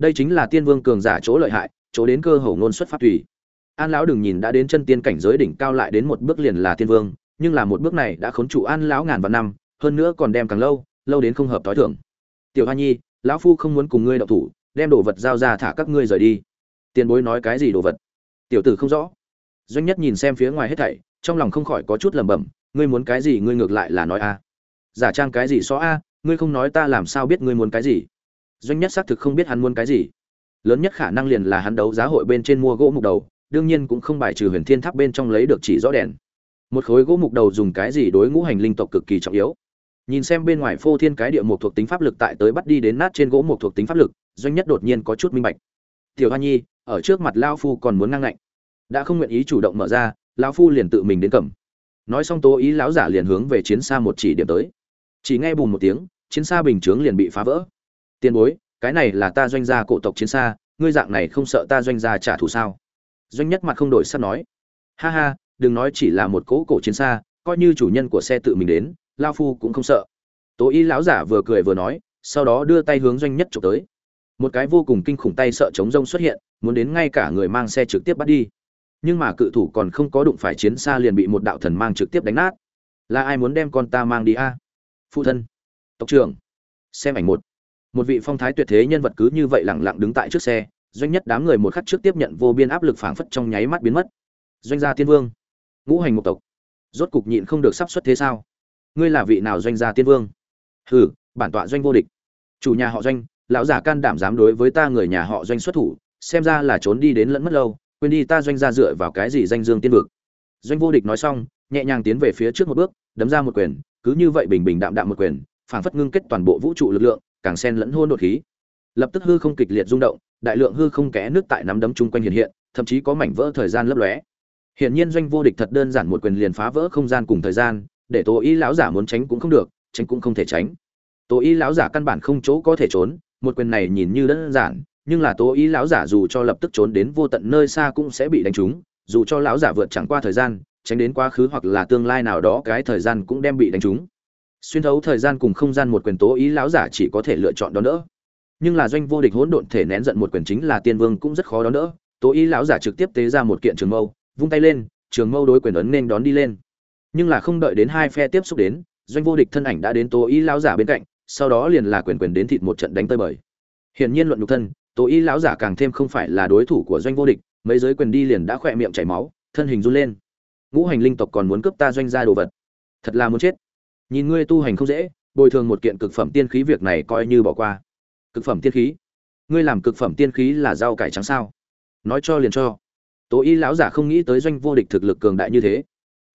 Speaker 1: đây chính là tiên vương cường giả chỗ lợi hại, chỗ đến cơ hồ ngôn xuất phát tùy. An lão đừng nhìn đã đến chân tiên cảnh giới đỉnh cao lại đến một bước liền là tiên vương, nhưng là một bước này đã khốn trụ an lão ngàn vạn năm, hơn nữa còn đem càng lâu lâu đến không hợp tối thường. tiểu hoa nhi, lão phu không muốn cùng ngươi đậu thủ, đem đồ vật giao ra thả các ngươi rời đi. Tiền bối nói cái gì đồ vật? Tiểu tử không rõ. Doanh nhất nhìn xem phía ngoài hết thảy, trong lòng không khỏi có chút lẩm bẩm, ngươi muốn cái gì ngươi ngược lại là nói a. Giả trang cái gì xó a, ngươi không nói ta làm sao biết ngươi muốn cái gì doanh nhất xác thực không biết hắn muốn cái gì. Lớn nhất khả năng liền là hắn đấu giá hội bên trên mua gỗ mục đầu, đương nhiên cũng không bài trừ huyền thiên tháp bên trong lấy được chỉ rõ đèn. Một khối gỗ mục đầu dùng cái gì đối ngũ hành linh tộc cực kỳ trọng yếu. Nhìn xem bên ngoài phô thiên cái địa mục thuộc tính pháp lực tại tới bắt đi đến nát trên gỗ mục thuộc tính pháp lực, doanh nhất đột nhiên có chút minh bạch. Tiểu hoa nhi, ở trước mặt lao phu còn muốn ngang ngạnh. Đã không nguyện ý chủ động mở ra, lao phu liền tự mình đến cầm. Nói xong tố ý, lão giả liền hướng về chiến xa một chỉ điểm tới. Chỉ nghe bùn một tiếng, chiến xa bình chướng liền bị phá vỡ tiền bối, cái này là ta doanh gia cổ tộc chiến xa, ngươi dạng này không sợ ta doanh gia trả thù sao? Doanh nhất mặt không đổi sắp nói. Ha ha, đừng nói chỉ là một cỗ cổ chiến xa, coi như chủ nhân của xe tự mình đến, lao phu cũng không sợ. Tố y lão giả vừa cười vừa nói, sau đó đưa tay hướng doanh nhất trộm tới. Một cái vô cùng kinh khủng tay sợ chống rông xuất hiện, muốn đến ngay cả người mang xe trực tiếp bắt đi. Nhưng mà cự thủ còn không có đụng phải chiến xa liền bị một đạo thần mang trực tiếp đánh nát. Là ai muốn đem con ta mang đi a? Phụ thân, tộc trưởng, xem ảnh một một vị phong thái tuyệt thế nhân vật cứ như vậy lẳng lặng đứng tại trước xe, doanh nhất đám người một khắc trước tiếp nhận vô biên áp lực phảng phất trong nháy mắt biến mất. Doanh gia tiên vương, ngũ hành một tộc, rốt cục nhịn không được sắp xuất thế sao? Ngươi là vị nào doanh gia tiên vương? Hừ, bản tọa doanh vô địch. Chủ nhà họ doanh, lão giả can đảm dám đối với ta người nhà họ doanh xuất thủ, xem ra là trốn đi đến lẫn mất lâu, quên đi ta doanh gia dựa vào cái gì danh dương tiên vực. Doanh vô địch nói xong, nhẹ nhàng tiến về phía trước một bước, đấm ra một quyền, cứ như vậy bình bình đạm đạm một quyền, phảng phất ngưng kết toàn bộ vũ trụ lực lượng càng xen lẫn hôn đột khí lập tức hư không kịch liệt rung động đại lượng hư không kẽ nước tại nắm đấm chung quanh hiện hiện thậm chí có mảnh vỡ thời gian lấp lóe Hiện nhiên doanh vô địch thật đơn giản một quyền liền phá vỡ không gian cùng thời gian, để Tố Y lão giả muốn tránh cũng không được, tránh cũng không thể tránh. Tố Y lão giả căn bản không chỗ có thể trốn, một quyền này nhìn như đơn giản, nhưng là Tố Y lão giả dù cho lập tức trốn đến vô tận nơi xa cũng sẽ bị đánh trúng, dù cho lão giả vượt chẳng qua thời gian, tránh đến quá khứ hoặc là tương lai nào đó cái thời gian cũng đem bị đánh trúng. Xuyên thấu thời gian cùng không gian một quyền Tố ý lão giả chỉ có thể lựa chọn đó đỡ. Nhưng là doanh vô địch hỗn độn thể nén giận một quyền chính là tiên vương cũng rất khó đó đỡ. Tố ý lão giả trực tiếp tế ra một kiện trường mâu, vung tay lên trường mâu đối quyền ấn nên đón đi lên. Nhưng là không đợi đến hai phe tiếp xúc đến doanh vô địch thân ảnh đã đến tố ý lão giả bên cạnh sau đó liền là quyền quyền đến thịt một trận đánh tơi bời. Hiển nhiên luận nhục thân tố ý lão giả càng thêm không phải là đối thủ của doanh vô địch mấy giới quyền đi liền đã khỏe miệng chảy máu thân hình run lên. Ngũ hành linh tộc còn muốn cướp ta doanh gia đồ vật. Thật là muốn chết nhìn ngươi tu hành không dễ, bồi thường một kiện cực phẩm tiên khí việc này coi như bỏ qua. Cực phẩm tiên khí? Ngươi làm cực phẩm tiên khí là rau cải trắng sao? Nói cho liền cho. Tố y lão giả không nghĩ tới doanh vô địch thực lực cường đại như thế.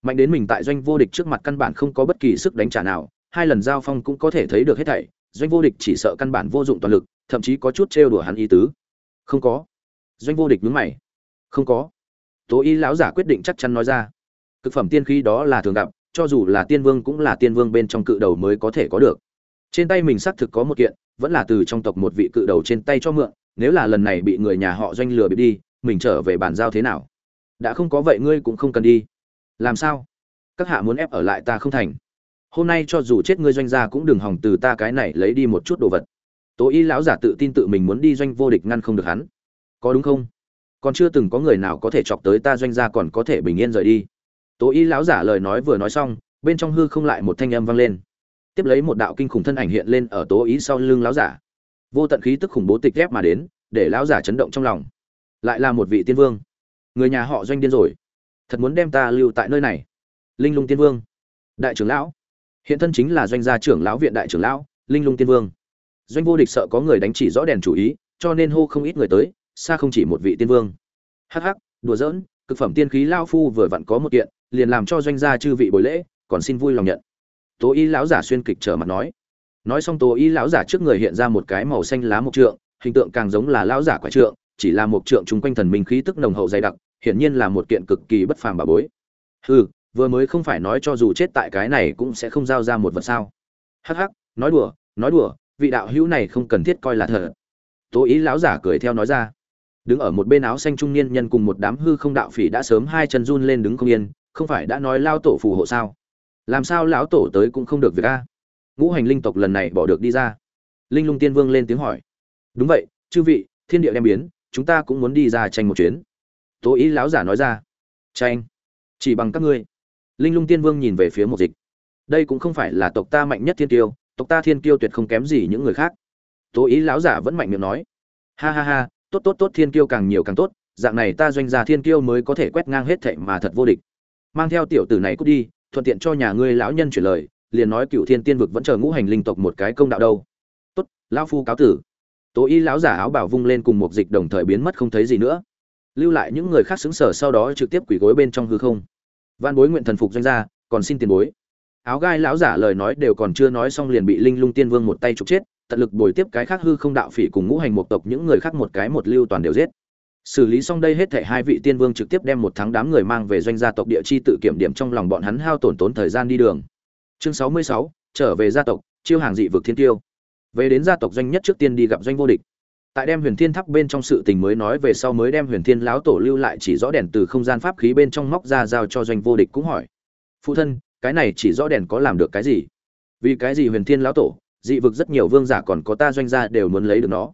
Speaker 1: Mạnh đến mình tại doanh vô địch trước mặt căn bản không có bất kỳ sức đánh trả nào, hai lần giao phong cũng có thể thấy được hết thảy, doanh vô địch chỉ sợ căn bản vô dụng toàn lực, thậm chí có chút trêu đùa hắn ý tứ. Không có. Doanh vô địch nhướng mày. Không có. Tố y lão giả quyết định chắc chắn nói ra. Cực phẩm tiên khí đó là thường gặp cho dù là tiên vương cũng là tiên vương bên trong cự đầu mới có thể có được. Trên tay mình xác thực có một kiện, vẫn là từ trong tộc một vị cự đầu trên tay cho mượn, nếu là lần này bị người nhà họ doanh lừa bị đi, mình trở về bàn giao thế nào? Đã không có vậy ngươi cũng không cần đi. Làm sao? Các hạ muốn ép ở lại ta không thành. Hôm nay cho dù chết ngươi doanh gia cũng đừng hòng từ ta cái này lấy đi một chút đồ vật. Tố y lão giả tự tin tự mình muốn đi doanh vô địch ngăn không được hắn. Có đúng không? Còn chưa từng có người nào có thể chọc tới ta doanh gia còn có thể bình yên rời đi tố y lão giả lời nói vừa nói xong, bên trong hư không lại một thanh âm vang lên. Tiếp lấy một đạo kinh khủng thân ảnh hiện lên ở tố ý sau lưng lão giả. Vô tận khí tức khủng bố tịch ghép mà đến, để lão giả chấn động trong lòng. Lại là một vị tiên vương. Người nhà họ doanh điên rồi. Thật muốn đem ta lưu tại nơi này. Linh lung tiên vương. Đại trưởng lão. Hiện thân chính là doanh gia trưởng lão viện đại trưởng lão, linh lung tiên vương. Doanh vô địch sợ có người đánh chỉ rõ đèn chủ ý, cho nên hô không ít người tới, xa không chỉ một vị tiên vương. Hắc hắc, đùa giỡn cực phẩm tiên khí lao phu vừa vặn có một kiện, liền làm cho doanh gia chư vị buổi lễ, còn xin vui lòng nhận. Tố y lão giả xuyên kịch trở mặt nói. Nói xong tố y lão giả trước người hiện ra một cái màu xanh lá mộc trượng, hình tượng càng giống là lão giả quả trượng, chỉ là một trượng chung quanh thần minh khí tức nồng hậu dày đặc, hiển nhiên là một kiện cực kỳ bất phàm bà bối. Hừ, vừa mới không phải nói cho dù chết tại cái này cũng sẽ không giao ra một vật sao. Hắc hắc, nói đùa nói đùa, vị đạo hữu này không cần thiết coi là thật tố ý lão giả cười theo nói ra đứng ở một bên áo xanh trung niên nhân cùng một đám hư không đạo phỉ đã sớm hai chân run lên đứng không yên, không phải đã nói lao tổ phù hộ sao? Làm sao lão tổ tới cũng không được việc a? Ngũ hành linh tộc lần này bỏ được đi ra. Linh lung tiên vương lên tiếng hỏi. Đúng vậy, chư vị, thiên địa đem biến, chúng ta cũng muốn đi ra tranh một chuyến. Tố ý lão giả nói ra. Tranh. Chỉ bằng các ngươi. Linh lung tiên vương nhìn về phía một dịch. Đây cũng không phải là tộc ta mạnh nhất thiên tiêu tộc ta thiên tiêu tuyệt không kém gì những người khác. Tố ý lão giả vẫn mạnh miệng nói. Ha ha ha tốt tốt tốt thiên tiêu càng nhiều càng tốt, dạng này ta doanh gia thiên tiêu mới có thể quét ngang hết thệ mà thật vô địch. Mang theo tiểu tử này cút đi, thuận tiện cho nhà ngươi lão nhân chuyển lời, liền nói cựu thiên tiên vực vẫn chờ ngũ hành linh tộc một cái công đạo đâu. Tốt, lão phu cáo tử. Tố y lão giả áo bảo vung lên cùng một dịch đồng thời biến mất không thấy gì nữa. Lưu lại những người khác xứng sở sau đó trực tiếp quỷ gối bên trong hư không. Văn bối nguyện thần phục doanh gia, còn xin tiền bối. Áo gai lão giả lời nói đều còn chưa nói xong liền bị linh lung tiên vương một tay trục chết tận lực bồi tiếp cái khác hư không đạo phỉ cùng ngũ hành một tộc, những người khác một cái một lưu toàn đều giết. Xử lý xong đây hết thảy hai vị tiên vương trực tiếp đem một tháng đám người mang về doanh gia tộc địa chi tự kiểm điểm trong lòng bọn hắn hao tổn tốn thời gian đi đường. Chương sáu mươi sáu, trở về gia tộc, chiêu hàng dị vực thiên tiêu. Về đến gia tộc doanh nhất trước tiên đi gặp doanh vô địch. Tại đem huyền thiên tháp bên trong sự tình mới nói về sau mới đem huyền thiên lão tổ lưu lại chỉ rõ đèn từ không gian pháp khí bên trong móc ra giao cho doanh vô địch cũng hỏi. Phụ thân, cái này chỉ rõ đèn có làm được cái gì? Vì cái gì huyền thiên lão tổ? Dị vực rất nhiều vương giả còn có ta doanh gia đều muốn lấy được nó.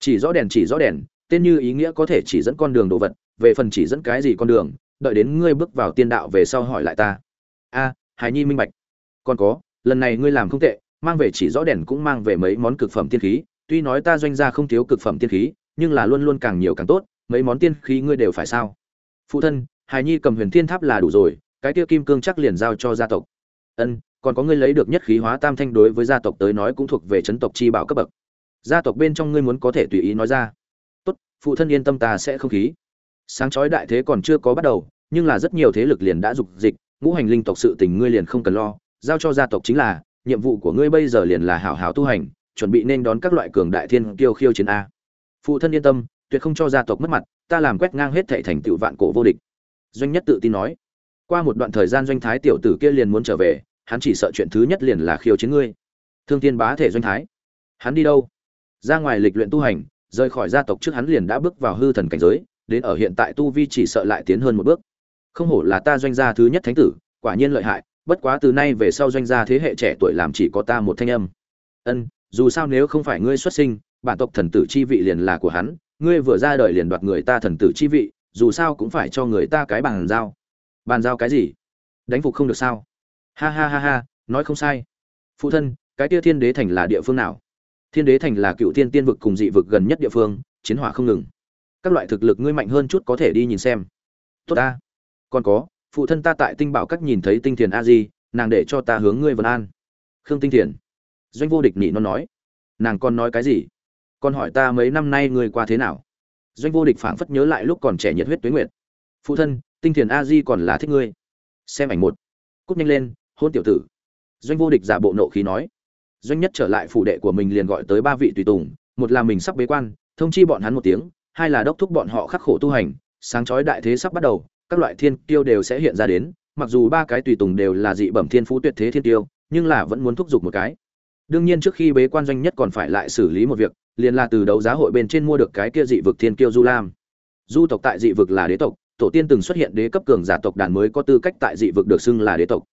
Speaker 1: Chỉ rõ đèn chỉ rõ đèn tên như ý nghĩa có thể chỉ dẫn con đường đồ vật về phần chỉ dẫn cái gì con đường đợi đến ngươi bước vào tiên đạo về sau hỏi lại ta. A à, hải nhi minh bạch. Còn có lần này ngươi làm không tệ mang về chỉ rõ đèn cũng mang về mấy món cực phẩm tiên khí tuy nói ta doanh gia không thiếu cực phẩm tiên khí nhưng là luôn luôn càng nhiều càng tốt mấy món tiên khí ngươi đều phải sao? Phụ thân hài nhi cầm huyền thiên tháp là đủ rồi cái tiêu kim cương chắc liền giao cho gia tộc. Ân còn có ngươi lấy được nhất khí hóa tam thanh đối với gia tộc tới nói cũng thuộc về chấn tộc chi bảo cấp bậc. Gia tộc bên trong ngươi muốn có thể tùy ý nói ra. Tốt, phụ thân yên tâm ta sẽ không khí. Sáng chói đại thế còn chưa có bắt đầu, nhưng là rất nhiều thế lực liền đã dục dịch, ngũ hành linh tộc sự tình ngươi liền không cần lo, giao cho gia tộc chính là, nhiệm vụ của ngươi bây giờ liền là hảo hảo tu hành, chuẩn bị nên đón các loại cường đại thiên kiêu khiêu chiến a. Phụ thân yên tâm, tuyệt không cho gia tộc mất mặt, ta làm quét ngang hết thệ thành tựu vạn cổ vô địch. Doanh nhất tự tin nói. Qua một đoạn thời gian doanh thái tiểu tử kia liền muốn trở về hắn chỉ sợ chuyện thứ nhất liền là khiêu chiến ngươi. Thương thiên bá thể doanh thái. Hắn đi đâu? Ra ngoài lịch luyện tu hành, rời khỏi gia tộc trước hắn liền đã bước vào hư thần cảnh giới, đến ở hiện tại tu vi chỉ sợ lại tiến hơn một bước. Không hổ là ta doanh gia thứ nhất thánh tử, quả nhiên lợi hại, bất quá từ nay về sau doanh gia thế hệ trẻ tuổi làm chỉ có ta một thanh âm. Ân, dù sao nếu không phải ngươi xuất sinh, bản tộc thần tử chi vị liền là của hắn, ngươi vừa ra đời liền đoạt người ta thần tử chi vị, dù sao cũng phải cho người ta cái bàn giao. Bàn giao cái gì? Đánh phục không được sao? Ha ha ha ha, nói không sai. Phụ thân, cái kia thiên đế thành là địa phương nào? Thiên đế thành là cựu thiên tiên vực cùng dị vực gần nhất địa phương, chiến hỏa không ngừng. Các loại thực lực ngươi mạnh hơn chút có thể đi nhìn xem. Tốt ta. Còn có, phụ thân ta tại tinh bảo các nhìn thấy tinh thiền a di, nàng để cho ta hướng ngươi vân an. Khương tinh thiền. Doanh vô địch nhị nó nói. Nàng còn nói cái gì? Còn hỏi ta mấy năm nay ngươi qua thế nào? Doanh vô địch phảng phất nhớ lại lúc còn trẻ nhiệt huyết tuế nguyệt. Phụ thân, tinh thiền a di còn là thích ngươi. Xem ảnh một. Cúp nhanh lên hôn tiểu tử. Doanh vô địch giả bộ nộ khí nói. Doanh nhất trở lại phủ đệ của mình liền gọi tới ba vị tùy tùng, một là mình sắp bế quan, thông chi bọn hắn một tiếng, hai là đốc thúc bọn họ khắc khổ tu hành, sáng chói đại thế sắp bắt đầu, các loại thiên tiêu đều sẽ hiện ra đến, mặc dù ba cái tùy tùng đều là dị bẩm thiên phú tuyệt thế thiên tiêu, nhưng là vẫn muốn thúc giục một cái. Đương nhiên trước khi bế quan doanh nhất còn phải lại xử lý một việc, liền là từ đấu giá hội bên trên mua được cái kia dị vực thiên kiêu du lam. Du tộc tại dị vực là đế tộc, tổ tiên từng xuất hiện đế cấp cường giả tộc đàn mới có tư cách tại dị vực được xưng là đế tộc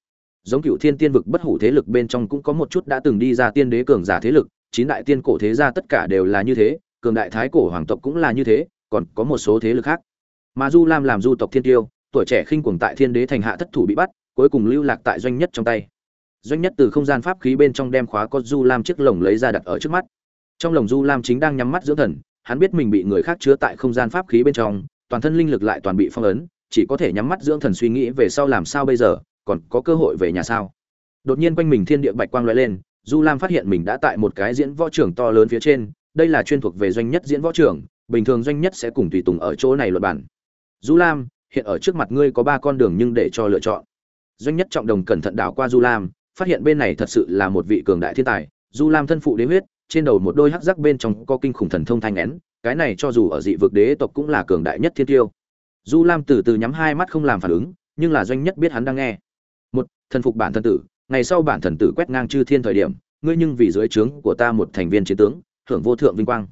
Speaker 1: giống cựu thiên tiên vực bất hủ thế lực bên trong cũng có một chút đã từng đi ra tiên đế cường giả thế lực, chín đại tiên cổ thế gia tất cả đều là như thế, cường đại thái cổ hoàng tộc cũng là như thế, còn có một số thế lực khác. Mà du lam làm du tộc thiên tiêu, tuổi trẻ khinh cuồng tại thiên đế thành hạ thất thủ bị bắt, cuối cùng lưu lạc tại doanh nhất trong tay. Doanh nhất từ không gian pháp khí bên trong đem khóa có du lam chiếc lồng lấy ra đặt ở trước mắt. Trong lồng du lam chính đang nhắm mắt dưỡng thần, hắn biết mình bị người khác chứa tại không gian pháp khí bên trong, toàn thân linh lực lại toàn bị phong ấn, chỉ có thể nhắm mắt dưỡng thần suy nghĩ về sau làm sao bây giờ còn có cơ hội về nhà sao? Đột nhiên quanh mình thiên địa bạch quang lóe lên, du lam phát hiện mình đã tại một cái diễn võ trường to lớn phía trên, đây là chuyên thuộc về doanh nhất diễn võ trường, bình thường doanh nhất sẽ cùng tùy tùng ở chỗ này luật bản du lam, hiện ở trước mặt ngươi có ba con đường nhưng để cho lựa chọn. Doanh nhất trọng đồng cẩn thận đảo qua du lam, phát hiện bên này thật sự là một vị cường đại thiên tài. Du lam thân phụ đế huyết, trên đầu một đôi hắc rắc bên trong có kinh khủng thần thông thanh nén, cái này cho dù ở dị vực đế tộc cũng là cường đại nhất thiên tiêu. Du lam từ từ nhắm hai mắt không làm phản ứng, nhưng là doanh nhất biết hắn đang nghe thần phục bản thần tử, ngày sau bản thần tử quét ngang chư thiên thời điểm, ngươi nhưng vì dưới trướng của ta một thành viên chiến tướng hưởng vô thượng vinh quang.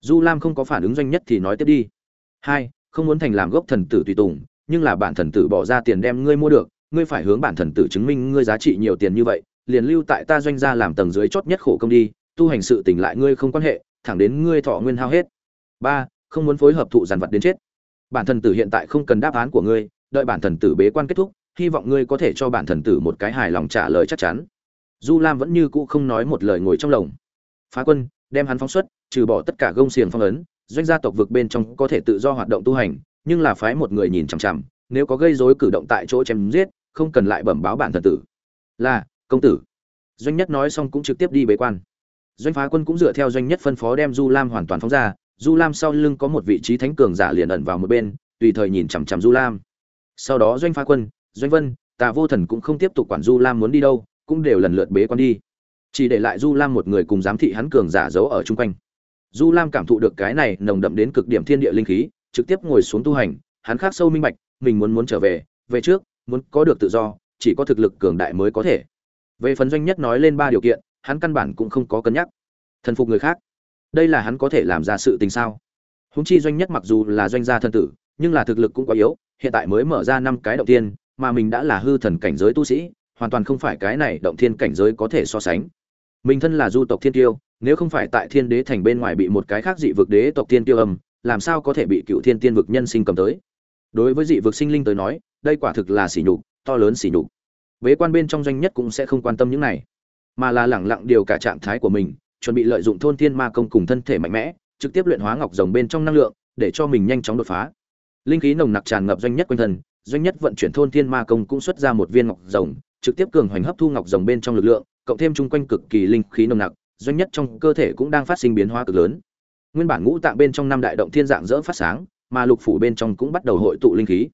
Speaker 1: Du lam không có phản ứng doanh nhất thì nói tiếp đi. Hai, không muốn thành làm gốc thần tử tùy tùng, nhưng là bản thần tử bỏ ra tiền đem ngươi mua được, ngươi phải hướng bản thần tử chứng minh ngươi giá trị nhiều tiền như vậy, liền lưu tại ta doanh gia làm tầng dưới chót nhất khổ công đi, tu hành sự tỉnh lại ngươi không quan hệ, thẳng đến ngươi thọ nguyên hao hết. Ba, không muốn phối hợp thụ giàn vật đến chết. Bản thần tử hiện tại không cần đáp án của ngươi, đợi bản thần tử bế quan kết thúc hy vọng ngươi có thể cho bản thần tử một cái hài lòng trả lời chắc chắn. Du lam vẫn như cũ không nói một lời ngồi trong lồng. Phá quân, đem hắn phóng xuất, trừ bỏ tất cả gông xiềng phong ấn, doanh gia tộc vực bên trong có thể tự do hoạt động tu hành, nhưng là phái một người nhìn chằm chằm, nếu có gây rối cử động tại chỗ chém giết, không cần lại bẩm báo bản thần tử. Là, công tử. Doanh nhất nói xong cũng trực tiếp đi bế quan. Doanh phá quân cũng dựa theo doanh nhất phân phó đem du lam hoàn toàn phóng ra, du lam sau lưng có một vị trí thánh cường giả liền ẩn vào một bên, tùy thời nhìn chằm chằm du lam. Sau đó doanh phá quân doanh vân, tà vô thần cũng không tiếp tục quản du lam muốn đi đâu, cũng đều lần lượt bế quan đi. Chỉ để lại du lam một người cùng giám thị hắn cường giả giấu ở chung quanh. Du lam cảm thụ được cái này nồng đậm đến cực điểm thiên địa linh khí, trực tiếp ngồi xuống tu hành, hắn khác sâu minh bạch, mình muốn muốn trở về về trước, muốn có được tự do, chỉ có thực lực cường đại mới có thể. Về phần doanh nhất nói lên ba điều kiện, hắn căn bản cũng không có cân nhắc. Thần phục người khác. Đây là hắn có thể làm ra sự tình sao? Húng chi doanh nhất mặc dù là doanh gia thân tử, nhưng là thực lực cũng quá yếu, hiện tại mới mở ra năm cái động tiên mà mình đã là hư thần cảnh giới tu sĩ, hoàn toàn không phải cái này động thiên cảnh giới có thể so sánh. Mình thân là du tộc thiên tiêu nếu không phải tại thiên đế thành bên ngoài bị một cái khác dị vực đế tộc thiên tiêu âm, làm sao có thể bị cựu thiên tiên vực nhân sinh cầm tới? Đối với dị vực sinh linh tới nói, đây quả thực là sỉ nhục, to lớn sỉ nhục. Bế quan bên trong doanh nhất cũng sẽ không quan tâm những này, mà là lẳng lặng điều cả trạng thái của mình, chuẩn bị lợi dụng thôn thiên ma công cùng thân thể mạnh mẽ, trực tiếp luyện hóa ngọc rồng bên trong năng lượng, để cho mình nhanh chóng đột phá. Linh khí nồng nặc tràn ngập doanh nhất quanh thân doanh nhất vận chuyển thôn thiên ma công cũng xuất ra một viên ngọc rồng, trực tiếp cường hoành hấp thu ngọc rồng bên trong lực lượng, cộng thêm chung quanh cực kỳ linh khí nồng nặc, doanh nhất trong cơ thể cũng đang phát sinh biến hóa cực lớn. Nguyên bản ngũ tạng bên trong năm đại động thiên dạng dỡ phát sáng, mà lục phủ bên trong cũng bắt đầu hội tụ linh khí.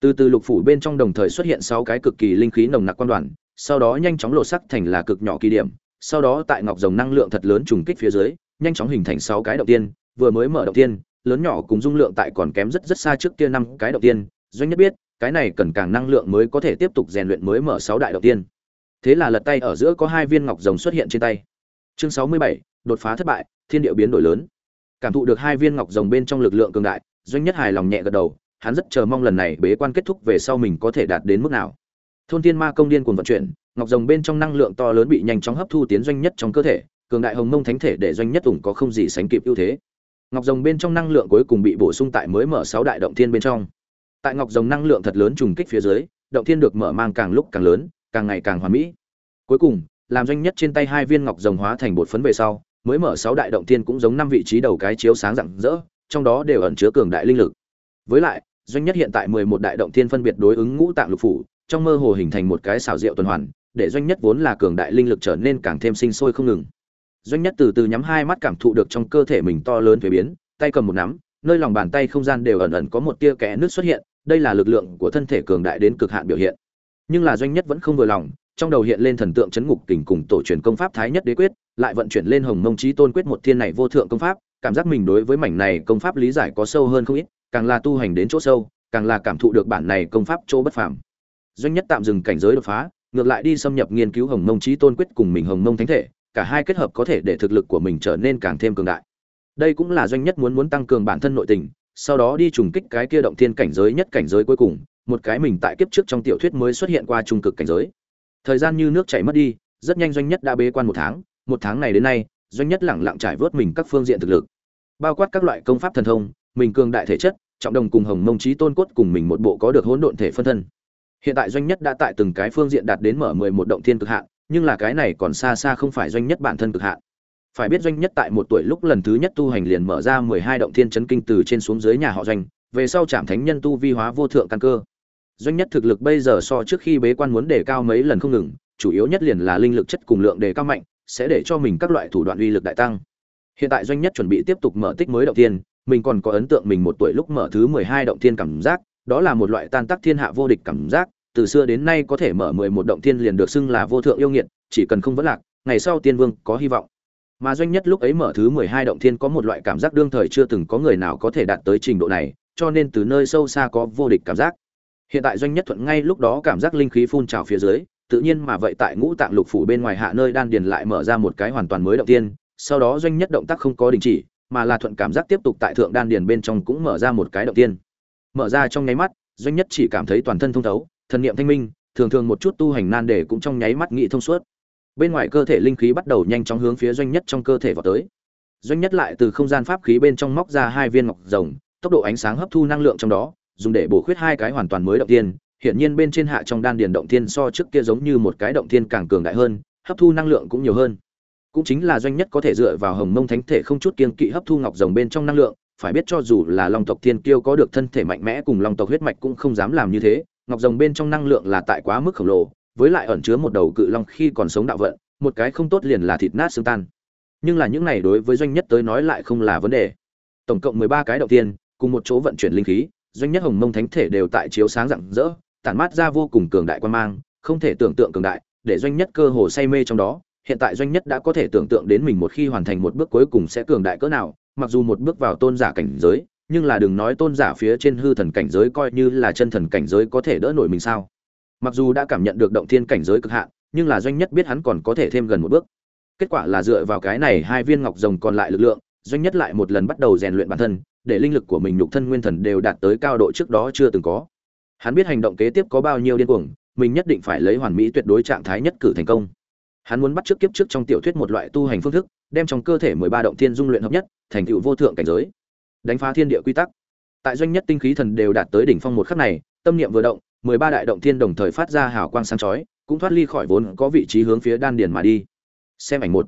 Speaker 1: Từ từ lục phủ bên trong đồng thời xuất hiện sáu cái cực kỳ linh khí nồng nặc quan đoàn, sau đó nhanh chóng lộ sắc thành là cực nhỏ kỳ điểm, sau đó tại ngọc rồng năng lượng thật lớn trùng kích phía dưới, nhanh chóng hình thành sáu cái động tiên vừa mới mở động tiên lớn nhỏ cùng dung lượng tại còn kém rất rất xa trước kia năm cái động tiên doanh nhất biết cái này cần càng năng lượng mới có thể tiếp tục rèn luyện mới mở sáu đại động tiên. Thế là lật tay ở giữa có hai viên ngọc rồng xuất hiện trên tay. Chương sáu mươi bảy, đột phá thất bại, thiên địa biến đổi lớn. Cảm thụ được hai viên ngọc rồng bên trong lực lượng cường đại, doanh nhất hài lòng nhẹ gật đầu, hắn rất chờ mong lần này bế quan kết thúc về sau mình có thể đạt đến mức nào. Thôn tiên ma công điên cuồng vận chuyển, ngọc rồng bên trong năng lượng to lớn bị nhanh chóng hấp thu tiến doanh nhất trong cơ thể, cường đại hồng mông thánh thể để doanh nhất ủng có không gì sánh kịp ưu thế. Ngọc rồng bên trong năng lượng cuối cùng bị bổ sung tại mới mở sáu đại động thiên bên trong tại ngọc rồng năng lượng thật lớn trùng kích phía dưới, động thiên được mở mang càng lúc càng lớn, càng ngày càng hoàn mỹ. Cuối cùng, làm doanh nhất trên tay hai viên ngọc rồng hóa thành bột phấn về sau, mới mở sáu đại động thiên cũng giống năm vị trí đầu cái chiếu sáng rạng rỡ, trong đó đều ẩn chứa cường đại linh lực. Với lại, doanh nhất hiện tại mười một đại động thiên phân biệt đối ứng ngũ tạng lục phủ, trong mơ hồ hình thành một cái xảo diệu tuần hoàn, để doanh nhất vốn là cường đại linh lực trở nên càng thêm sinh sôi không ngừng. Doanh nhất từ từ nhắm hai mắt cảm thụ được trong cơ thể mình to lớn thuế biến, tay cầm một nắm, nơi lòng bàn tay không gian đều ẩn ẩn có một tia kẽ nước xuất hiện đây là lực lượng của thân thể cường đại đến cực hạn biểu hiện. Nhưng là doanh nhất vẫn không vừa lòng, trong đầu hiện lên thần tượng chấn ngục kình cùng tổ truyền công pháp thái nhất đế quyết, lại vận chuyển lên hồng mông trí tôn quyết một thiên này vô thượng công pháp, cảm giác mình đối với mảnh này công pháp lý giải có sâu hơn không ít, càng là tu hành đến chỗ sâu, càng là cảm thụ được bản này công pháp chỗ bất phàm. Doanh nhất tạm dừng cảnh giới đột phá, ngược lại đi xâm nhập nghiên cứu hồng mông trí tôn quyết cùng mình hồng mông thánh thể, cả hai kết hợp có thể để thực lực của mình trở nên càng thêm cường đại. Đây cũng là doanh nhất muốn muốn tăng cường bản thân nội tình sau đó đi trùng kích cái kia động thiên cảnh giới nhất cảnh giới cuối cùng, một cái mình tại kiếp trước trong tiểu thuyết mới xuất hiện qua trung cực cảnh giới. Thời gian như nước chảy mất đi, rất nhanh doanh nhất đã bế quan một tháng một tháng này đến nay, doanh nhất lẳng lặng trải vớt mình các phương diện thực lực. Bao quát các loại công pháp thần thông, mình cường đại thể chất, trọng đồng cùng hồng mông trí tôn cốt cùng mình một bộ có được hỗn độn thể phân thân. Hiện tại doanh nhất đã tại từng cái phương diện đạt đến mở mười một động thiên cực hạn, nhưng là cái này còn xa xa không phải doanh nhất bản thân cực hạn phải biết doanh nhất tại một tuổi lúc lần thứ nhất tu hành liền mở ra mười hai động thiên chấn kinh từ trên xuống dưới nhà họ doanh, về sau trạm thánh nhân tu vi hóa vô thượng căn cơ. Doanh nhất thực lực bây giờ so trước khi bế quan muốn đề cao mấy lần không ngừng, chủ yếu nhất liền là linh lực chất cùng lượng đề cao mạnh, sẽ để cho mình các loại thủ đoạn uy lực đại tăng. Hiện tại doanh nhất chuẩn bị tiếp tục mở tích mới động thiên, mình còn có ấn tượng mình một tuổi lúc mở thứ mười hai động thiên cảm giác, đó là một loại tan tác thiên hạ vô địch cảm giác, từ xưa đến nay có thể mở mười một động thiên liền được xưng là vô thượng yêu nghiệt, chỉ cần không vấn lạc, ngày sau tiên vương có hy vọng mà doanh nhất lúc ấy mở thứ mười hai động thiên có một loại cảm giác đương thời chưa từng có người nào có thể đạt tới trình độ này, cho nên từ nơi sâu xa có vô địch cảm giác. Hiện tại doanh nhất thuận ngay lúc đó cảm giác linh khí phun trào phía dưới, tự nhiên mà vậy tại ngũ tạng lục phủ bên ngoài hạ nơi đan điền lại mở ra một cái hoàn toàn mới động tiên sau đó doanh nhất động tác không có đình chỉ, mà là thuận cảm giác tiếp tục tại thượng đan điền bên trong cũng mở ra một cái động tiên mở ra trong nháy mắt, doanh nhất chỉ cảm thấy toàn thân thông thấu, thần niệm thanh minh, thường thường một chút tu hành nan đề cũng trong nháy mắt nghĩ thông suốt bên ngoài cơ thể linh khí bắt đầu nhanh chóng hướng phía doanh nhất trong cơ thể vào tới. Doanh nhất lại từ không gian pháp khí bên trong móc ra hai viên ngọc rồng, tốc độ ánh sáng hấp thu năng lượng trong đó, dùng để bổ khuyết hai cái hoàn toàn mới động tiên. Hiện nhiên bên trên hạ trong đan điền động tiên so trước kia giống như một cái động tiên càng cường đại hơn, hấp thu năng lượng cũng nhiều hơn. Cũng chính là doanh nhất có thể dựa vào hồng mông thánh thể không chút kiên kỵ hấp thu ngọc rồng bên trong năng lượng, phải biết cho dù là long tộc thiên kiêu có được thân thể mạnh mẽ cùng long tộc huyết mạch cũng không dám làm như thế, ngọc rồng bên trong năng lượng là tại quá mức khổng lồ với lại ẩn chứa một đầu cự long khi còn sống đạo vận, một cái không tốt liền là thịt nát xương tan. Nhưng là những này đối với doanh nhất tới nói lại không là vấn đề. Tổng cộng mười ba cái đầu tiên, cùng một chỗ vận chuyển linh khí, doanh nhất hồng mông thánh thể đều tại chiếu sáng rạng rỡ, tản mát ra vô cùng cường đại quan mang, không thể tưởng tượng cường đại, để doanh nhất cơ hồ say mê trong đó. Hiện tại doanh nhất đã có thể tưởng tượng đến mình một khi hoàn thành một bước cuối cùng sẽ cường đại cỡ nào, mặc dù một bước vào tôn giả cảnh giới, nhưng là đừng nói tôn giả phía trên hư thần cảnh giới coi như là chân thần cảnh giới có thể đỡ nổi mình sao? Mặc dù đã cảm nhận được động thiên cảnh giới cực hạn, nhưng là doanh nhất biết hắn còn có thể thêm gần một bước. Kết quả là dựa vào cái này hai viên ngọc rồng còn lại lực lượng, doanh nhất lại một lần bắt đầu rèn luyện bản thân, để linh lực của mình nhục thân nguyên thần đều đạt tới cao độ trước đó chưa từng có. Hắn biết hành động kế tiếp có bao nhiêu điên cuồng, mình nhất định phải lấy hoàn mỹ tuyệt đối trạng thái nhất cử thành công. Hắn muốn bắt trước kiếp trước trong tiểu thuyết một loại tu hành phương thức, đem trong cơ thể mười ba động thiên dung luyện hợp nhất, thành tựu vô thượng cảnh giới. Đánh phá thiên địa quy tắc. Tại doanh nhất tinh khí thần đều đạt tới đỉnh phong một khắc này, tâm niệm vừa động mười ba đại động thiên đồng thời phát ra hào quang sáng chói, cũng thoát ly khỏi vốn có vị trí hướng phía đan điền mà đi. Xem ảnh một.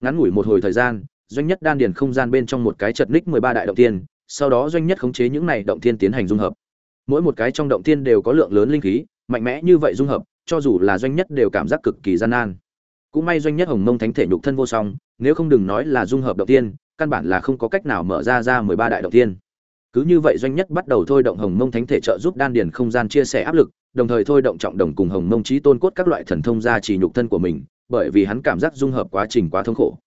Speaker 1: Ngắn ngủi một hồi thời gian, doanh nhất đan điền không gian bên trong một cái chật ních mười ba đại động thiên, sau đó doanh nhất khống chế những này động thiên tiến hành dung hợp. Mỗi một cái trong động thiên đều có lượng lớn linh khí, mạnh mẽ như vậy dung hợp, cho dù là doanh nhất đều cảm giác cực kỳ gian nan. Cũng may doanh nhất hồng mông thánh thể nhục thân vô song, nếu không đừng nói là dung hợp động tiên căn bản là không có cách nào mở ra ra mười ba đại động tiên cứ như vậy doanh nhất bắt đầu thôi động hồng mông thánh thể trợ giúp đan điền không gian chia sẻ áp lực, đồng thời thôi động trọng đồng cùng hồng mông trí tôn cốt các loại thần thông ra chỉ nhục thân của mình, bởi vì hắn cảm giác dung hợp quá trình quá thống khổ.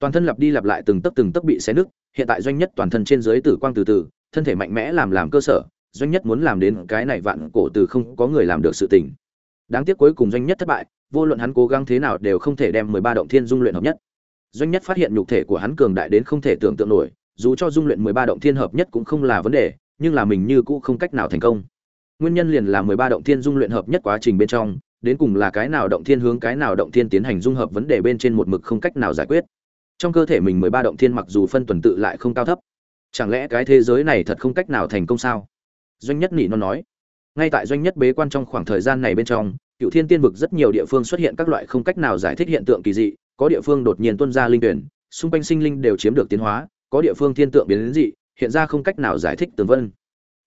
Speaker 1: Toàn thân lặp đi lặp lại từng tấc từng tấc bị xé nứt, hiện tại doanh nhất toàn thân trên dưới tử quang từ từ, thân thể mạnh mẽ làm làm cơ sở, doanh nhất muốn làm đến cái này vạn cổ từ không có người làm được sự tình. Đáng tiếc cuối cùng doanh nhất thất bại, vô luận hắn cố gắng thế nào đều không thể đem mười ba động thiên dung luyện hợp nhất. Doanh nhất phát hiện nhục thể của hắn cường đại đến không thể tưởng tượng nổi dù cho dung luyện mười ba động thiên hợp nhất cũng không là vấn đề, nhưng là mình như cũ không cách nào thành công. Nguyên nhân liền là mười ba động thiên dung luyện hợp nhất quá trình bên trong, đến cùng là cái nào động thiên hướng cái nào động thiên tiến hành dung hợp vấn đề bên trên một mực không cách nào giải quyết. Trong cơ thể mình mười ba động thiên mặc dù phân tuần tự lại không cao thấp, chẳng lẽ cái thế giới này thật không cách nào thành công sao? Doanh nhất nỉ nó nói. Ngay tại doanh nhất bế quan trong khoảng thời gian này bên trong cửu thiên tiên vực rất nhiều địa phương xuất hiện các loại không cách nào giải thích hiện tượng kỳ dị, có địa phương đột nhiên tuôn ra linh tuyển, xung quanh sinh linh đều chiếm được tiến hóa có địa phương thiên tượng biến đến dị, hiện ra không cách nào giải thích tường vân.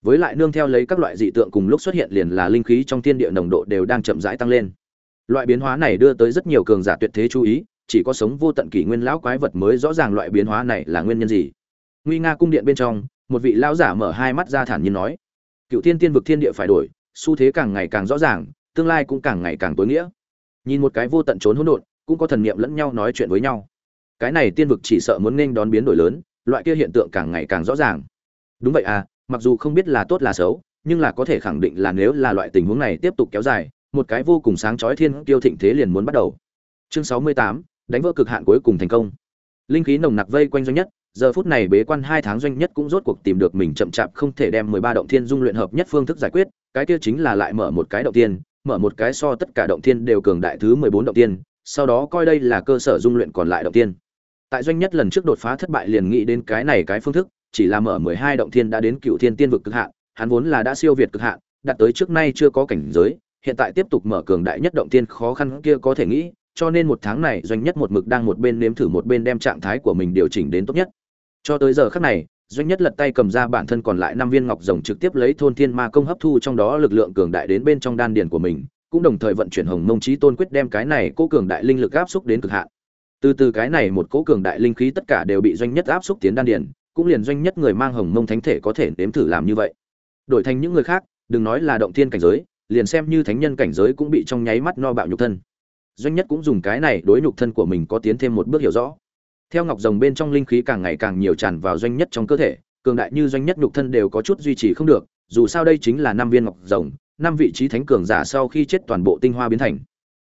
Speaker 1: Với lại nương theo lấy các loại dị tượng cùng lúc xuất hiện liền là linh khí trong thiên địa nồng độ đều đang chậm rãi tăng lên. Loại biến hóa này đưa tới rất nhiều cường giả tuyệt thế chú ý, chỉ có sống vô tận kỷ nguyên lão quái vật mới rõ ràng loại biến hóa này là nguyên nhân gì. Nguy nga cung điện bên trong, một vị lão giả mở hai mắt ra thản nhiên nói, cựu thiên tiên vực thiên địa phải đổi, xu thế càng ngày càng rõ ràng, tương lai cũng càng ngày càng tối nghĩa. Nhìn một cái vô tận trốn hỗn độn, cũng có thần niệm lẫn nhau nói chuyện với nhau. Cái này tiên vực chỉ sợ muốn nên đón biến đổi lớn loại kia hiện tượng càng ngày càng rõ ràng. Đúng vậy à mặc dù không biết là tốt là xấu, nhưng là có thể khẳng định là nếu là loại tình huống này tiếp tục kéo dài, một cái vô cùng sáng chói thiên tiêu thịnh thế liền muốn bắt đầu. Chương sáu mươi tám, đánh vỡ cực hạn cuối cùng thành công. Linh khí nồng nặc vây quanh doanh nhất, giờ phút này bế quan hai tháng doanh nhất cũng rốt cuộc tìm được mình chậm chạp không thể đem mười ba động thiên dung luyện hợp nhất phương thức giải quyết, cái kia chính là lại mở một cái động tiên mở một cái so tất cả động thiên đều cường đại thứ mười bốn động tiên sau đó coi đây là cơ sở dung luyện còn lại động tiên tại doanh nhất lần trước đột phá thất bại liền nghĩ đến cái này cái phương thức, chỉ là mở mười hai động thiên đã đến cựu thiên tiên vực cực hạn, hắn vốn là đã siêu việt cực hạn, đạt tới trước nay chưa có cảnh giới, hiện tại tiếp tục mở cường đại nhất động thiên khó khăn kia có thể nghĩ, cho nên một tháng này doanh nhất một mực đang một bên nếm thử một bên đem trạng thái của mình điều chỉnh đến tốt nhất. Cho tới giờ khắc này, doanh nhất lật tay cầm ra bản thân còn lại năm viên ngọc rồng trực tiếp lấy thôn thiên ma công hấp thu trong đó lực lượng cường đại đến bên trong đan điền của mình, cũng đồng thời vận chuyển hồng mông trí tôn quyết đem cái này cố cường đại linh lực áp xúc đến cực hạn từ từ cái này một cỗ cường đại linh khí tất cả đều bị doanh nhất áp xúc tiến đan điền, cũng liền doanh nhất người mang hồng mông thánh thể có thể nếm thử làm như vậy. Đổi thành những người khác, đừng nói là động thiên cảnh giới, liền xem như thánh nhân cảnh giới cũng bị trong nháy mắt no bạo nhục thân. Doanh nhất cũng dùng cái này đối nhục thân của mình có tiến thêm một bước hiểu rõ. Theo ngọc rồng bên trong linh khí càng ngày càng nhiều tràn vào doanh nhất trong cơ thể, cường đại như doanh nhất nhục thân đều có chút duy trì không được, dù sao đây chính là năm viên ngọc rồng, năm vị trí thánh cường giả sau khi chết toàn bộ tinh hoa biến thành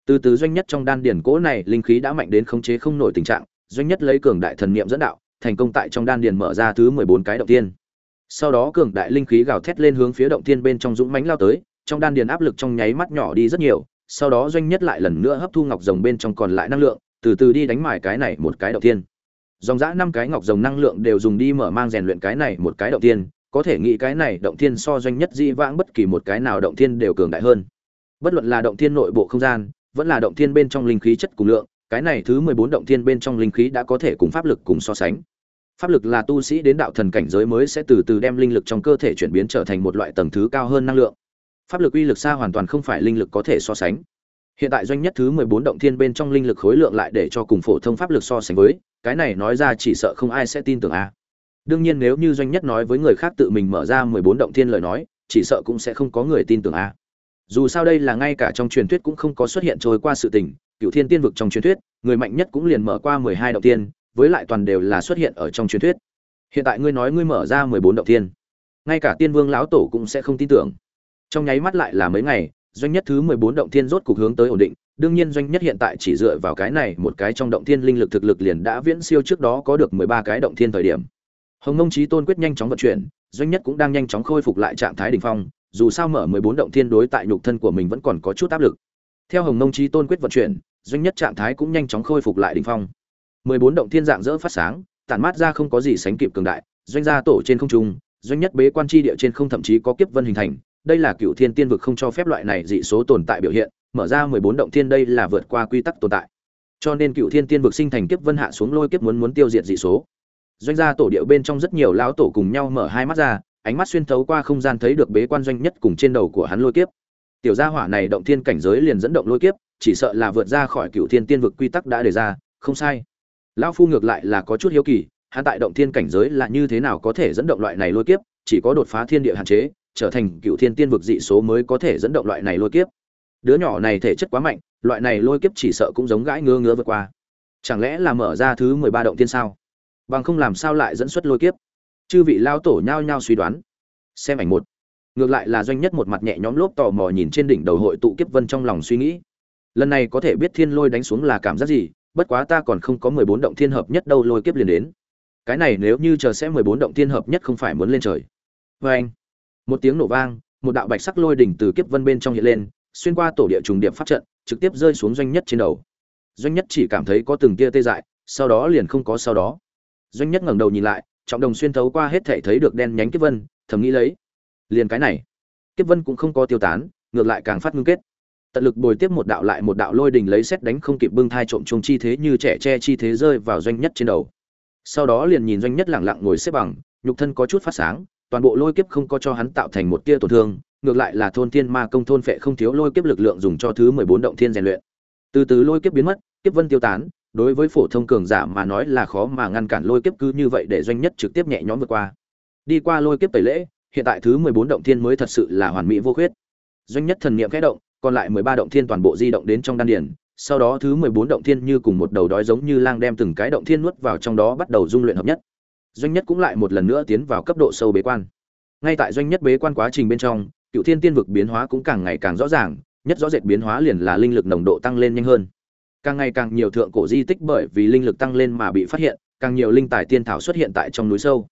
Speaker 1: từ từ doanh nhất trong đan điển cỗ này, linh khí đã mạnh đến khống chế không nổi tình trạng, doanh nhất lấy cường đại thần niệm dẫn đạo, thành công tại trong đan điền mở ra thứ mười bốn cái động tiên. Sau đó cường đại linh khí gào thét lên hướng phía động tiên bên trong dũng mãnh lao tới, trong đan điền áp lực trong nháy mắt nhỏ đi rất nhiều, sau đó doanh nhất lại lần nữa hấp thu ngọc rồng bên trong còn lại năng lượng, từ từ đi đánh mài cái này một cái động tiên. Dòng dã năm cái ngọc rồng năng lượng đều dùng đi mở mang rèn luyện cái này một cái động tiên, có thể nghĩ cái này động tiên so doanh nhất di vãng bất kỳ một cái nào động tiên đều cường đại hơn. Bất luận là động tiên nội bộ không gian vẫn là động thiên bên trong linh khí chất cùng lượng, cái này thứ mười bốn động thiên bên trong linh khí đã có thể cùng pháp lực cùng so sánh. Pháp lực là tu sĩ đến đạo thần cảnh giới mới sẽ từ từ đem linh lực trong cơ thể chuyển biến trở thành một loại tầng thứ cao hơn năng lượng. Pháp lực uy lực xa hoàn toàn không phải linh lực có thể so sánh. Hiện tại doanh nhất thứ mười bốn động thiên bên trong linh lực khối lượng lại để cho cùng phổ thông pháp lực so sánh với, cái này nói ra chỉ sợ không ai sẽ tin tưởng a. Đương nhiên nếu như doanh nhất nói với người khác tự mình mở ra mười bốn động thiên lời nói, chỉ sợ cũng sẽ không có người tin tưởng a dù sao đây là ngay cả trong truyền thuyết cũng không có xuất hiện trôi qua sự tình cựu thiên tiên vực trong truyền thuyết, người mạnh nhất cũng liền mở qua mười hai động tiên với lại toàn đều là xuất hiện ở trong truyền thuyết. Hiện tại ngươi nói ngươi mở ra mười bốn động tiên ngay cả tiên vương lão tổ cũng sẽ không tin tưởng. Trong nháy mắt lại là mấy ngày, doanh nhất thứ mười bốn động tiên rốt cục hướng tới ổn định, đương nhiên doanh nhất hiện tại chỉ dựa vào cái này một cái trong động tiên linh lực thực lực liền đã viễn siêu trước đó có được mười ba cái động tiên thời điểm. Hồng nông trí tôn quyết nhanh chóng vận chuyển, doanh nhất cũng đang nhanh chóng khôi phục lại trạng thái đỉnh phong dù sao mở mười bốn động thiên đối tại nhục thân của mình vẫn còn có chút áp lực. Theo hồng nông Chí tôn quyết vận chuyển, doanh nhất trạng thái cũng nhanh chóng khôi phục lại đỉnh phong. Mười bốn động thiên dạng dỡ phát sáng, tản mát ra không có gì sánh kịp cường đại, doanh gia tổ trên không trung, doanh nhất bế quan chi địa trên không thậm chí có kiếp vân hình thành. Đây là cựu thiên tiên vực không cho phép loại này dị số tồn tại biểu hiện, mở ra mười bốn động thiên đây là vượt qua quy tắc tồn tại. Cho nên cựu thiên tiên vực sinh thành kiếp vân hạ xuống lôi kiếp muốn muốn tiêu diệt dị số. Doanh gia tổ điệu bên trong rất nhiều lão tổ cùng nhau mở hai mắt ra ánh mắt xuyên thấu qua không gian thấy được bế quan doanh nhất cùng trên đầu của hắn lôi kiếp. Tiểu gia hỏa này động thiên cảnh giới liền dẫn động lôi kiếp, chỉ sợ là vượt ra khỏi cựu thiên tiên vực quy tắc đã đề ra, không sai. Lão phu ngược lại là có chút hiếu kỳ, hắn tại động thiên cảnh giới là như thế nào có thể dẫn động loại này lôi kiếp, chỉ có đột phá thiên địa hạn chế, trở thành cựu thiên tiên vực dị số mới có thể dẫn động loại này lôi kiếp. Đứa nhỏ này thể chất quá mạnh, loại này lôi kiếp chỉ sợ cũng giống gãi ngứa ngứa vượt qua. Chẳng lẽ là mở ra thứ mười ba động thiên sao? Bằng không làm sao lại dẫn xuất lôi kiếp? Chư vị lao tổ nhao nhao suy đoán. Xem ảnh một. Ngược lại là doanh nhất một mặt nhẹ nhõm lốp tò mò nhìn trên đỉnh đầu hội tụ kiếp vân trong lòng suy nghĩ. Lần này có thể biết thiên lôi đánh xuống là cảm giác gì, bất quá ta còn không có mười bốn động thiên hợp nhất đâu, lôi kiếp liền đến. Cái này nếu như chờ sẽ mười bốn động thiên hợp nhất không phải muốn lên trời. Vê anh, một tiếng nổ vang, một đạo bạch sắc lôi đỉnh từ kiếp vân bên trong hiện lên, xuyên qua tổ địa trùng điệp phát trận, trực tiếp rơi xuống doanh nhất trên đầu. Doanh nhất chỉ cảm thấy có từng tia tê dại, sau đó liền không có sau đó. Doanh nhất ngẩng đầu nhìn lại trọng đồng xuyên thấu qua hết thể thấy được đen nhánh kiếp vân, thầm nghĩ lấy, liền cái này, kiếp vân cũng không có tiêu tán, ngược lại càng phát ngưng kết. Tận lực bồi tiếp một đạo lại một đạo lôi đình lấy xét đánh không kịp bưng thai trộm chung chi thế như trẻ che chi thế rơi vào doanh nhất trên đầu. Sau đó liền nhìn doanh nhất lẳng lặng ngồi xếp bằng, nhục thân có chút phát sáng, toàn bộ lôi kiếp không có cho hắn tạo thành một tia tổn thương, ngược lại là thôn thiên ma công thôn phệ không thiếu lôi kiếp lực lượng dùng cho thứ mười bốn động thiên rèn luyện. Từ từ lôi kiếp biến mất, kiếp vân tiêu tán đối với phổ thông cường giả mà nói là khó mà ngăn cản lôi kiếp cứ như vậy để doanh nhất trực tiếp nhẹ nhõm vượt qua. Đi qua lôi kiếp tẩy lễ, hiện tại thứ mười bốn động thiên mới thật sự là hoàn mỹ vô khuyết. Doanh nhất thần niệm khẽ động, còn lại mười ba động thiên toàn bộ di động đến trong đan điển sau đó thứ mười bốn động thiên như cùng một đầu đói giống như lang đem từng cái động thiên nuốt vào trong đó bắt đầu dung luyện hợp nhất. Doanh nhất cũng lại một lần nữa tiến vào cấp độ sâu bế quan. Ngay tại doanh nhất bế quan quá trình bên trong, cựu thiên tiên vực biến hóa cũng càng ngày càng rõ ràng, nhất rõ rệt biến hóa liền là linh lực nồng độ tăng lên nhanh hơn càng ngày càng nhiều thượng cổ di tích bởi vì linh lực tăng lên mà bị phát hiện, càng nhiều linh tài tiên thảo xuất hiện tại trong núi sâu.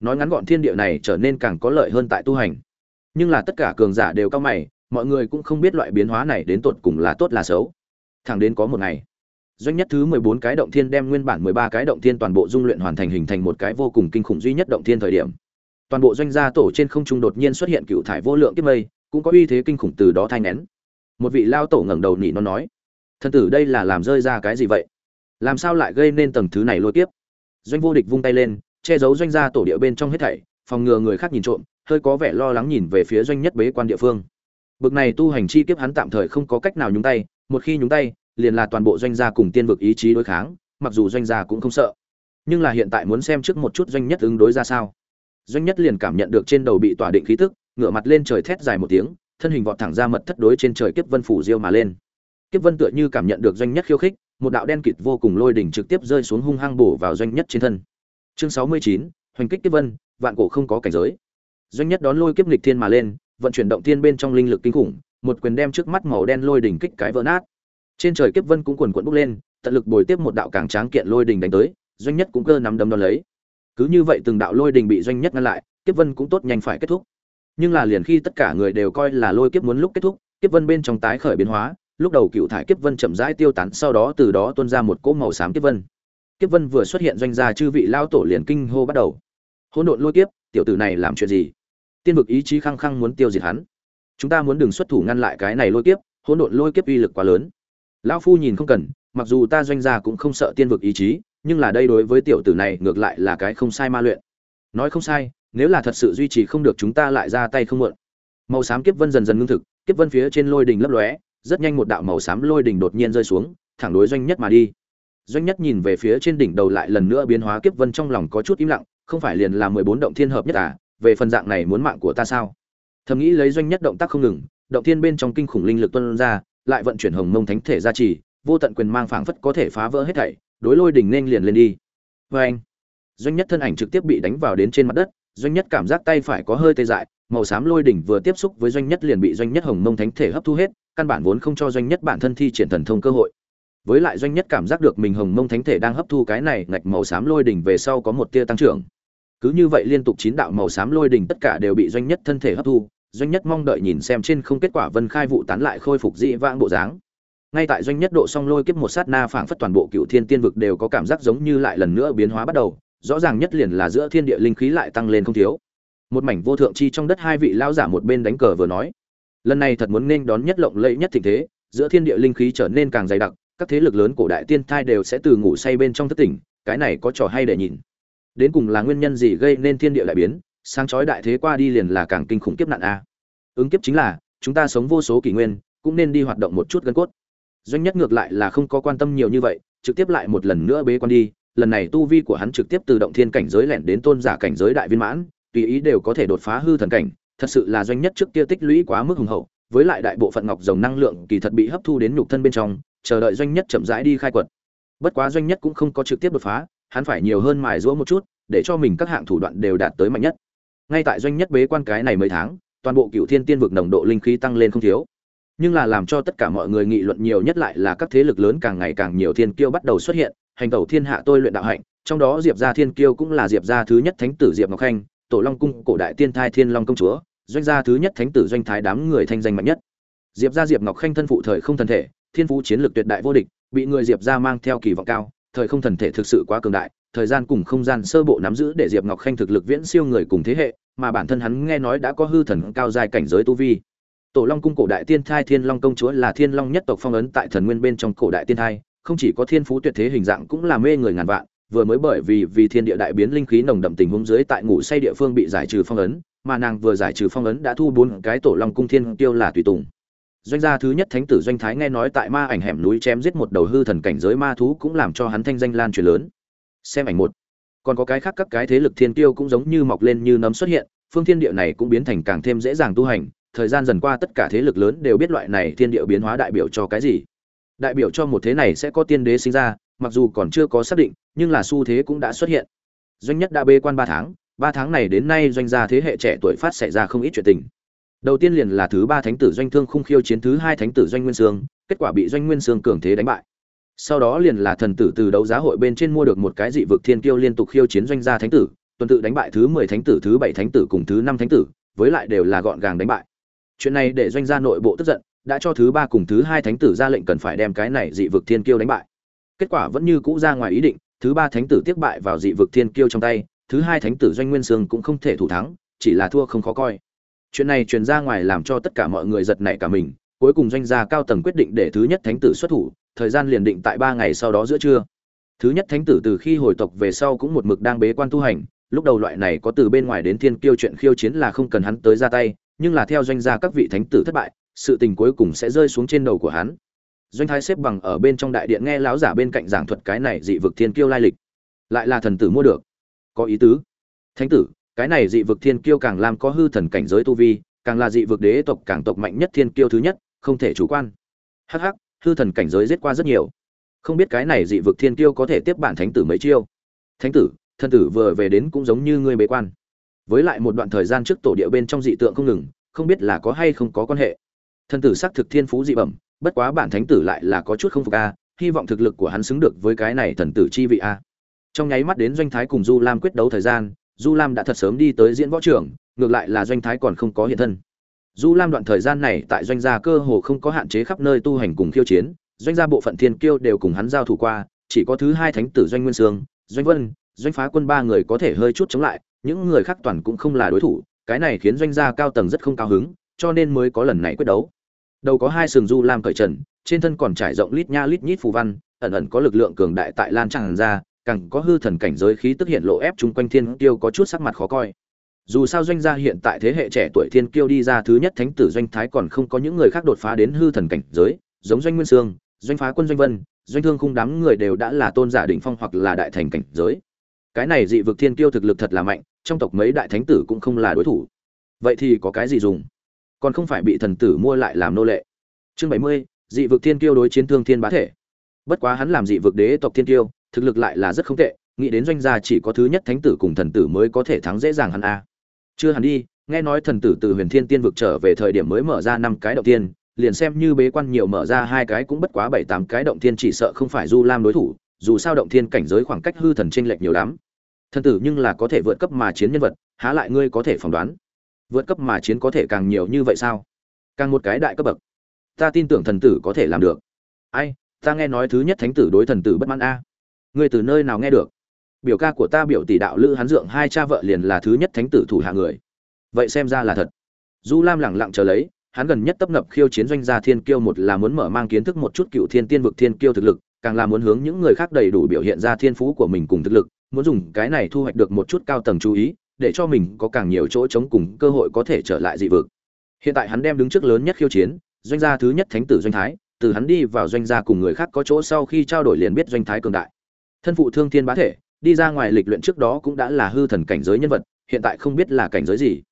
Speaker 1: Nói ngắn gọn, thiên địa này trở nên càng có lợi hơn tại tu hành. Nhưng là tất cả cường giả đều cao mày, mọi người cũng không biết loại biến hóa này đến tột cùng là tốt là xấu. Thẳng đến có một ngày, doanh nhất thứ mười bốn cái động thiên đem nguyên bản mười ba cái động thiên toàn bộ dung luyện hoàn thành hình thành một cái vô cùng kinh khủng duy nhất động thiên thời điểm. Toàn bộ doanh gia tổ trên không trung đột nhiên xuất hiện cựu thải vô lượng kiếp mây, cũng có uy thế kinh khủng từ đó thay nén. Một vị lao tổ ngẩng đầu nỉ nó nói thân tử đây là làm rơi ra cái gì vậy? Làm sao lại gây nên tầng thứ này lôi tiếp doanh vô địch vung tay lên, che giấu doanh gia tổ địa bên trong hết thảy, phòng ngừa người khác nhìn trộm, hơi có vẻ lo lắng nhìn về phía doanh nhất bế quan địa phương. Bực này tu hành chi kiếp hắn tạm thời không có cách nào nhúng tay, một khi nhúng tay, liền là toàn bộ doanh gia cùng tiên vực ý chí đối kháng, mặc dù doanh gia cũng không sợ. Nhưng là hiện tại muốn xem trước một chút doanh nhất ứng đối ra sao. Doanh nhất liền cảm nhận được trên đầu bị tỏa định khí tức, ngửa mặt lên trời thét dài một tiếng, thân hình vọt thẳng ra mật thất đối trên trời kiếp vân phủ diêu mà lên kiếp vân tựa như cảm nhận được doanh nhất khiêu khích, một đạo đen kịt vô cùng lôi đỉnh trực tiếp rơi xuống hung hăng bổ vào doanh nhất trên thân. Chương sáu mươi chín, hoành kích kiếp vân, vạn cổ không có cảnh giới. Doanh nhất đón lôi kiếp nghịch thiên mà lên, vận chuyển động thiên bên trong linh lực kinh khủng, một quyền đem trước mắt màu đen lôi đỉnh kích cái vỡ nát. Trên trời kiếp vân cũng quần cuộn bốc lên, tận lực bồi tiếp một đạo càng tráng kiện lôi đỉnh đánh tới, doanh nhất cũng cơ nắm đấm đón lấy. Cứ như vậy từng đạo lôi đỉnh bị doanh nhất ngăn lại, kiếp vân cũng tốt nhanh phải kết thúc. Nhưng là liền khi tất cả người đều coi là lôi kiếp muốn lúc kết thúc, kiếp vân bên trong tái khởi biến hóa lúc đầu cựu thải kiếp vân chậm rãi tiêu tán, sau đó từ đó tuôn ra một cỗ màu xám kiếp vân. Kiếp vân vừa xuất hiện doanh gia chư vị lao tổ liền kinh hô bắt đầu. Hỗn độn lôi kiếp, tiểu tử này làm chuyện gì? Tiên vực ý chí khăng khăng muốn tiêu diệt hắn. Chúng ta muốn đừng xuất thủ ngăn lại cái này lôi kiếp, hỗn độn lôi kiếp uy lực quá lớn. Lão phu nhìn không cần, mặc dù ta doanh gia cũng không sợ tiên vực ý chí, nhưng là đây đối với tiểu tử này ngược lại là cái không sai ma luyện. Nói không sai, nếu là thật sự duy trì không được chúng ta lại ra tay không muộn. Màu xám kiếp vân dần dần ngưng thực, kiếp vân phía trên lôi đình lấp lóe rất nhanh một đạo màu xám lôi đỉnh đột nhiên rơi xuống, thẳng đối doanh nhất mà đi. Doanh nhất nhìn về phía trên đỉnh đầu lại lần nữa biến hóa kiếp vân trong lòng có chút im lặng, không phải liền là mười bốn động thiên hợp nhất à về phần dạng này muốn mạng của ta sao? Thầm nghĩ lấy doanh nhất động tác không ngừng, động thiên bên trong kinh khủng linh lực tuôn ra, lại vận chuyển hồng mông thánh thể ra trì, vô tận quyền mang phảng phất có thể phá vỡ hết thảy, đối lôi đỉnh nên liền lên đi. Vê anh doanh nhất thân ảnh trực tiếp bị đánh vào đến trên mặt đất, doanh nhất cảm giác tay phải có hơi tê dại, màu xám lôi đỉnh vừa tiếp xúc với doanh nhất liền bị doanh nhất hồng mông thánh thể hấp thu hết căn bản vốn không cho doanh nhất bản thân thi triển thần thông cơ hội. Với lại doanh nhất cảm giác được mình hồng mông thánh thể đang hấp thu cái này ngạch màu xám lôi đỉnh về sau có một tia tăng trưởng. Cứ như vậy liên tục chín đạo màu xám lôi đỉnh tất cả đều bị doanh nhất thân thể hấp thu, doanh nhất mong đợi nhìn xem trên không kết quả vân khai vụ tán lại khôi phục dị vãng bộ dáng. Ngay tại doanh nhất độ song lôi kiếp một sát na phảng phất toàn bộ cựu thiên tiên vực đều có cảm giác giống như lại lần nữa biến hóa bắt đầu, rõ ràng nhất liền là giữa thiên địa linh khí lại tăng lên không thiếu. Một mảnh vô thượng chi trong đất hai vị lão giả một bên đánh cờ vừa nói lần này thật muốn nên đón nhất lộng lẫy nhất tình thế, giữa thiên địa linh khí trở nên càng dày đặc, các thế lực lớn cổ đại tiên thai đều sẽ từ ngủ say bên trong thất tỉnh, cái này có trò hay để nhìn. Đến cùng là nguyên nhân gì gây nên thiên địa lại biến, sáng chói đại thế qua đi liền là càng kinh khủng kiếp nạn a. Ứng kiếp chính là, chúng ta sống vô số kỷ nguyên, cũng nên đi hoạt động một chút gân cốt. Doanh nhất ngược lại là không có quan tâm nhiều như vậy, trực tiếp lại một lần nữa bế quan đi, lần này tu vi của hắn trực tiếp từ động thiên cảnh giới lẻn đến tôn giả cảnh giới đại viên mãn, tùy ý đều có thể đột phá hư thần cảnh thật sự là doanh nhất trước kia tích lũy quá mức hùng hậu, với lại đại bộ phận ngọc rồng năng lượng kỳ thật bị hấp thu đến nhục thân bên trong, chờ đợi doanh nhất chậm rãi đi khai quật. Bất quá doanh nhất cũng không có trực tiếp đột phá, hắn phải nhiều hơn mài rũa một chút, để cho mình các hạng thủ đoạn đều đạt tới mạnh nhất. Ngay tại doanh nhất bế quan cái này mấy tháng, toàn bộ cựu thiên tiên vực nồng độ linh khí tăng lên không thiếu. Nhưng là làm cho tất cả mọi người nghị luận nhiều nhất lại là các thế lực lớn càng ngày càng nhiều thiên kiêu bắt đầu xuất hiện, hành tẩu thiên hạ tôi luyện đạo hạnh, trong đó diệp gia thiên kiêu cũng là diệp gia thứ nhất thánh tử diệp ngọc khanh, tổ long cung cổ đại tiên thai thiên long công chúa doanh gia thứ nhất thánh tử doanh thái đám người thanh danh mạnh nhất. Diệp gia diệp ngọc khanh thân phụ thời không thần thể, thiên phú chiến lược tuyệt đại vô địch, bị người diệp gia mang theo kỳ vọng cao, thời không thần thể thực sự quá cường đại, thời gian cùng không gian sơ bộ nắm giữ để diệp ngọc khanh thực lực viễn siêu người cùng thế hệ, mà bản thân hắn nghe nói đã có hư thần cao dài cảnh giới tu vi. Tổ long cung cổ đại tiên thai thiên long công chúa là thiên long nhất tộc phong ấn tại thần nguyên bên trong cổ đại tiên thai, không chỉ có thiên phú tuyệt thế hình dạng cũng là mê người ngàn vạn, vừa mới bởi vì vì thiên địa đại biến linh khí nồng đậm tình huống dưới tại ngủ say địa phương bị giải trừ phong ấn mà nàng vừa giải trừ phong ấn đã thu bốn cái tổ long cung thiên tiêu là tùy tùng. Doanh gia thứ nhất thánh tử doanh thái nghe nói tại ma ảnh hẻm núi chém giết một đầu hư thần cảnh giới ma thú cũng làm cho hắn thanh danh lan truyền lớn. Xem ảnh một. Còn có cái khác các cái thế lực thiên tiêu cũng giống như mọc lên như nấm xuất hiện, phương thiên địa này cũng biến thành càng thêm dễ dàng tu hành, thời gian dần qua tất cả thế lực lớn đều biết loại này thiên địa biến hóa đại biểu cho cái gì. Đại biểu cho một thế này sẽ có tiên đế sinh ra, mặc dù còn chưa có xác định, nhưng là xu thế cũng đã xuất hiện. Doanh nhất đã bê quan ba tháng ba tháng này đến nay doanh gia thế hệ trẻ tuổi phát xảy ra không ít chuyện tình. Đầu tiên liền là thứ ba thánh tử doanh thương khung khiêu chiến thứ hai thánh tử doanh nguyên sương, kết quả bị doanh nguyên sương cường thế đánh bại. Sau đó liền là thần tử từ đấu giá hội bên trên mua được một cái dị vực thiên kiêu liên tục khiêu chiến doanh gia thánh tử, tuần tự đánh bại thứ mười thánh tử, thứ bảy thánh tử cùng thứ năm thánh tử, với lại đều là gọn gàng đánh bại. Chuyện này để doanh gia nội bộ tức giận, đã cho thứ ba cùng thứ hai thánh tử ra lệnh cần phải đem cái này dị vực thiên kiêu đánh bại. Kết quả vẫn như cũ ra ngoài ý định, thứ ba thánh tử tiếp bại vào dị vực thiên kiêu trong tay thứ hai thánh tử doanh nguyên sương cũng không thể thủ thắng, chỉ là thua không khó coi. Chuyện này truyền ra ngoài làm cho tất cả mọi người giật nảy cả mình, cuối cùng doanh gia cao tầng quyết định để thứ nhất thánh tử xuất thủ, thời gian liền định tại ba ngày sau đó giữa trưa. Thứ nhất thánh tử từ khi hồi tộc về sau cũng một mực đang bế quan tu hành, lúc đầu loại này có từ bên ngoài đến thiên kiêu chuyện khiêu chiến là không cần hắn tới ra tay, nhưng là theo doanh gia các vị thánh tử thất bại, sự tình cuối cùng sẽ rơi xuống trên đầu của hắn. Doanh thái xếp bằng ở bên trong đại điện nghe láo giả bên cạnh giảng thuật cái này dị vực thiên kiêu lai lịch. Lại là thần tử mua được có ý tứ. Thánh tử, cái này dị vực thiên kiêu càng làm có hư thần cảnh giới tu vi, càng là dị vực đế tộc càng tộc mạnh nhất thiên kiêu thứ nhất, không thể chủ quan. Hắc hắc, hư thần cảnh giới giết qua rất nhiều. Không biết cái này dị vực thiên kiêu có thể tiếp bản thánh tử mấy chiêu. Thánh tử thân tử vừa về đến cũng giống như ngươi bế quan. Với lại một đoạn thời gian trước tổ địa bên trong dị tượng không ngừng, không biết là có hay không có quan hệ. Thân tử xác thực thiên phú dị bẩm, bất quá bản thánh tử lại là có chút không phục a, hy vọng thực lực của hắn xứng được với cái này thần tử chi vị a trong nháy mắt đến doanh thái cùng du lam quyết đấu thời gian, du lam đã thật sớm đi tới diễn võ trường, ngược lại là doanh thái còn không có hiện thân. Du lam đoạn thời gian này tại doanh gia cơ hồ không có hạn chế khắp nơi tu hành cùng khiêu chiến, doanh gia bộ phận thiên kiêu đều cùng hắn giao thủ qua, chỉ có thứ hai thánh tử doanh nguyên sương, doanh vân, doanh phá quân ba người có thể hơi chút chống lại, những người khác toàn cũng không là đối thủ, cái này khiến doanh gia cao tầng rất không cao hứng, cho nên mới có lần này quyết đấu. Đầu có hai sừng du lam cởi trần, trên thân còn trải rộng lít nha lít nhít phù văn, ẩn ẩn có lực lượng cường đại tại lan tràn ra càng có hư thần cảnh giới khí tức hiện lộ ép chung quanh thiên kiêu có chút sắc mặt khó coi. Dù sao doanh gia hiện tại thế hệ trẻ tuổi thiên kiêu đi ra thứ nhất thánh tử doanh thái còn không có những người khác đột phá đến hư thần cảnh giới, giống doanh nguyên sương, doanh phá quân doanh vân, doanh thương khung đám người đều đã là tôn giả đỉnh phong hoặc là đại thành cảnh giới. Cái này dị vực thiên kiêu thực lực thật là mạnh, trong tộc mấy đại thánh tử cũng không là đối thủ. Vậy thì có cái gì dùng? Còn không phải bị thần tử mua lại làm nô lệ. Chương bảy mươi, dị vực thiên kiêu đối chiến thương thiên bá thể. Bất quá hắn làm dị vực đế tộc thiên kiêu thực lực lại là rất không tệ, nghĩ đến doanh gia chỉ có thứ nhất thánh tử cùng thần tử mới có thể thắng dễ dàng hắn a. Chưa hẳn đi, nghe nói thần tử từ huyền thiên tiên vực trở về thời điểm mới mở ra năm cái động tiên, liền xem như bế quan nhiều mở ra hai cái cũng bất quá bảy tám cái động tiên chỉ sợ không phải du lam đối thủ, dù sao động thiên cảnh giới khoảng cách hư thần chênh lệch nhiều lắm. Thần tử nhưng là có thể vượt cấp mà chiến nhân vật, há lại ngươi có thể phỏng đoán? Vượt cấp mà chiến có thể càng nhiều như vậy sao? Càng một cái đại cấp bậc. Ta tin tưởng thần tử có thể làm được. Ai, ta nghe nói thứ nhất thánh tử đối thần tử bất mãn a ngươi từ nơi nào nghe được? Biểu ca của ta biểu tỷ đạo lữ hắn dượng hai cha vợ liền là thứ nhất thánh tử thủ hạ người. Vậy xem ra là thật. Du lam lẳng lặng chờ lấy, hắn gần nhất tấp nập khiêu chiến doanh gia thiên kiêu một là muốn mở mang kiến thức một chút cựu thiên tiên vực thiên kiêu thực lực, càng là muốn hướng những người khác đầy đủ biểu hiện ra thiên phú của mình cùng thực lực, muốn dùng cái này thu hoạch được một chút cao tầng chú ý, để cho mình có càng nhiều chỗ chống cùng cơ hội có thể trở lại dị vực. Hiện tại hắn đem đứng trước lớn nhất khiêu chiến, doanh gia thứ nhất thánh tử doanh thái, từ hắn đi vào doanh gia cùng người khác có chỗ sau khi trao đổi liền biết doanh thái cường đại thân phụ thương thiên bá thể, đi ra ngoài lịch luyện trước đó cũng đã là hư thần cảnh giới nhân vật, hiện tại không biết là cảnh giới gì.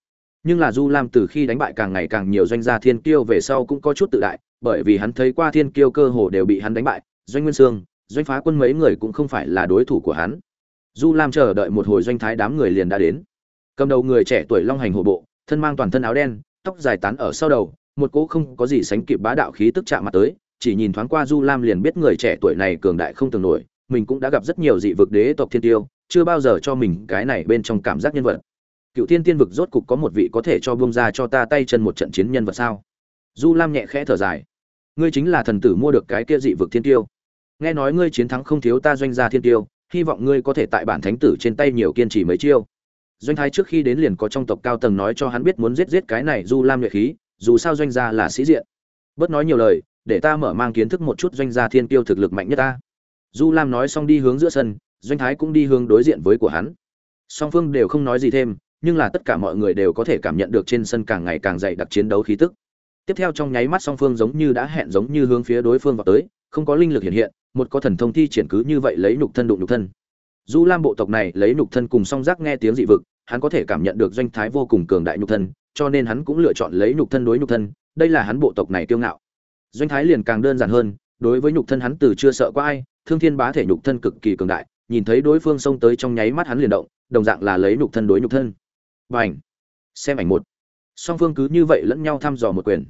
Speaker 1: Nhưng là du lam từ khi đánh bại càng ngày càng nhiều doanh gia thiên kiêu về sau cũng có chút tự đại, bởi vì hắn thấy qua thiên kiêu cơ hồ đều bị hắn đánh bại, doanh nguyên sương, doanh phá quân mấy người cũng không phải là đối thủ của hắn. Du lam chờ đợi một hồi doanh thái đám người liền đã đến. Cầm đầu người trẻ tuổi long hành hộ bộ, thân mang toàn thân áo đen, tóc dài tán ở sau đầu, một cỗ không có gì sánh kịp bá đạo khí tức chạm mặt tới, chỉ nhìn thoáng qua du lam liền biết người trẻ tuổi này cường đại không tưởng nổi mình cũng đã gặp rất nhiều dị vực đế tộc thiên tiêu, chưa bao giờ cho mình cái này bên trong cảm giác nhân vật. Cựu thiên tiên vực rốt cục có một vị có thể cho bông ra cho ta tay chân một trận chiến nhân vật sao? Du lam nhẹ khẽ thở dài. Ngươi chính là thần tử mua được cái kia dị vực thiên tiêu. Nghe nói ngươi chiến thắng không thiếu ta doanh gia thiên tiêu, hy vọng ngươi có thể tại bản thánh tử trên tay nhiều kiên trì mấy chiêu. Doanh thái trước khi đến liền có trong tộc cao tầng nói cho hắn biết muốn giết giết cái này du lam nhuệ khí, dù sao doanh gia là sĩ diện. Bớt nói nhiều lời, để ta mở mang kiến thức một chút doanh gia thiên tiêu thực lực mạnh nhất ta du lam nói xong đi hướng giữa sân, doanh thái cũng đi hướng đối diện với của hắn. Song phương đều không nói gì thêm, nhưng là tất cả mọi người đều có thể cảm nhận được trên sân càng ngày càng dày đặc chiến đấu khí tức. Tiếp theo trong nháy mắt song phương giống như đã hẹn giống như hướng phía đối phương vào tới, không có linh lực hiện hiện, một có thần thông thi triển cứ như vậy lấy nhục thân đụng nhục thân. Du lam bộ tộc này lấy nhục thân cùng song giác nghe tiếng dị vực, hắn có thể cảm nhận được doanh thái vô cùng cường đại nhục thân, cho nên hắn cũng lựa chọn lấy nhục thân đối nhục thân, đây là hắn bộ tộc này kiêu ngạo. Doanh thái liền càng đơn giản hơn, đối với nhục thân hắn từ chưa sợ qua ai thương thiên bá thể nhục thân cực kỳ cường đại, nhìn thấy đối phương xông tới trong nháy mắt hắn liền động, đồng dạng là lấy nhục thân đối nhục thân. Và ảnh xem ảnh một. Song phương cứ như vậy lẫn nhau thăm dò một quyền.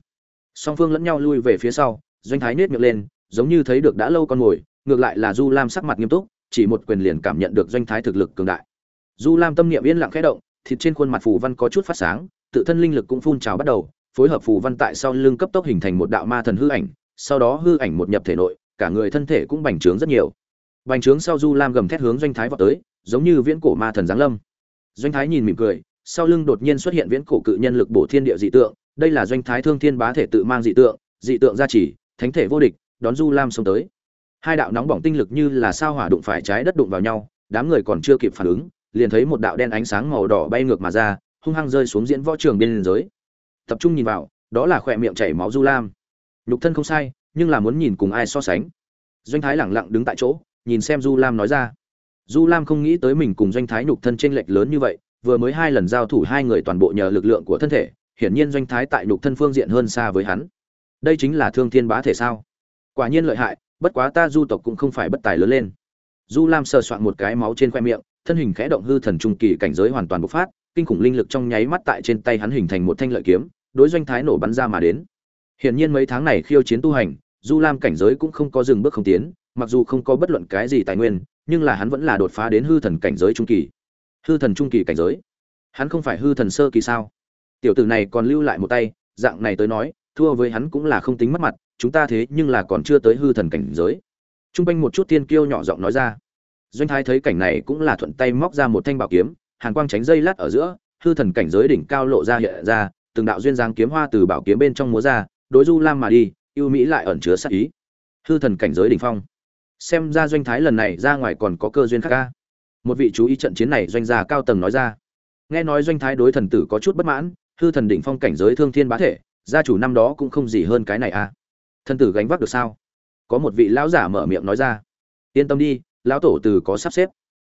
Speaker 1: Song phương lẫn nhau lui về phía sau, doanh thái nết miệng lên, giống như thấy được đã lâu con mồi, ngược lại là du lam sắc mặt nghiêm túc, chỉ một quyền liền cảm nhận được doanh thái thực lực cường đại. Du lam tâm niệm yên lặng khẽ động, thịt trên khuôn mặt phù văn có chút phát sáng, tự thân linh lực cũng phun trào bắt đầu, phối hợp phù văn tại sau lưng cấp tốc hình thành một đạo ma thần hư ảnh, sau đó hư ảnh một nhập thể nội cả người thân thể cũng bành trướng rất nhiều. Bành trướng sau du lam gầm thét hướng doanh thái vọt tới, giống như viễn cổ ma thần giáng lâm. Doanh thái nhìn mỉm cười, sau lưng đột nhiên xuất hiện viễn cổ cự nhân lực bổ thiên địa dị tượng, đây là doanh thái thương thiên bá thể tự mang dị tượng dị tượng gia trì, thánh thể vô địch, đón du lam xông tới. Hai đạo nóng bỏng tinh lực như là sao hỏa đụng phải trái đất đụng vào nhau, đám người còn chưa kịp phản ứng, liền thấy một đạo đen ánh sáng màu đỏ bay ngược mà ra, hung hăng rơi xuống diễn võ trường bên giới tập trung nhìn vào, đó là khỏe miệng chảy máu du lam. Nhục thân không sai nhưng là muốn nhìn cùng ai so sánh. Doanh thái lẳng lặng đứng tại chỗ, nhìn xem du lam nói ra. Du lam không nghĩ tới mình cùng doanh thái nhục thân t r ê n lệch lớn như vậy, vừa mới hai lần giao thủ hai người toàn bộ nhờ lực lượng của thân thể, hiển nhiên doanh thái tại nhục thân phương diện hơn xa với hắn. Đây chính là thương thiên bá thể sao? Quả nhiên lợi hại, bất quá ta du tộc cũng không phải bất tài lớn lên. Du lam sờ soạn một cái máu trên khoe miệng, thân hình khẽ động hư thần trung kỳ cảnh giới hoàn toàn bộc phát, kinh khủng linh lực trong nháy mắt tại trên tay hắn hình thành một thanh lợi kiếm, đối doanh thái nổ bắn ra mà đến. Hiển nhiên mấy tháng này khiêu chiến tu hành du lam cảnh giới cũng không có dừng bước không tiến, mặc dù không có bất luận cái gì tài nguyên, nhưng là hắn vẫn là đột phá đến hư thần cảnh giới trung kỳ. Hư thần trung kỳ cảnh giới? Hắn không phải hư thần sơ kỳ sao? Tiểu tử này còn lưu lại một tay, dạng này tới nói, thua với hắn cũng là không tính mất mặt, chúng ta thế nhưng là còn chưa tới hư thần cảnh giới. Trung r quanh một chút tiên kiêu nhỏ giọng nói ra. Doanh thái thấy cảnh này cũng là thuận tay móc ra một thanh bảo kiếm, hàn quang tránh dây lát ở giữa, hư thần cảnh giới đỉnh cao lộ ra hiện ra, từng đạo duyên dáng kiếm hoa từ bảo kiếm bên trong múa ra, đối du lam mà đi ưu mỹ lại ẩn chứa sát ý. Hư thần cảnh giới đỉnh phong. Xem ra doanh thái lần này ra ngoài còn có cơ duyên khác ca. Một vị chú ý trận chiến này doanh gia cao tầng nói ra. Nghe nói doanh thái đối thần tử có chút bất mãn, hư thần đỉnh phong cảnh giới thương thiên bá thể, gia chủ năm đó cũng không gì hơn cái này à. Thần tử gánh vác được sao? Có một vị lão giả mở miệng nói ra. Yên tâm đi, lão tổ từ có sắp xếp.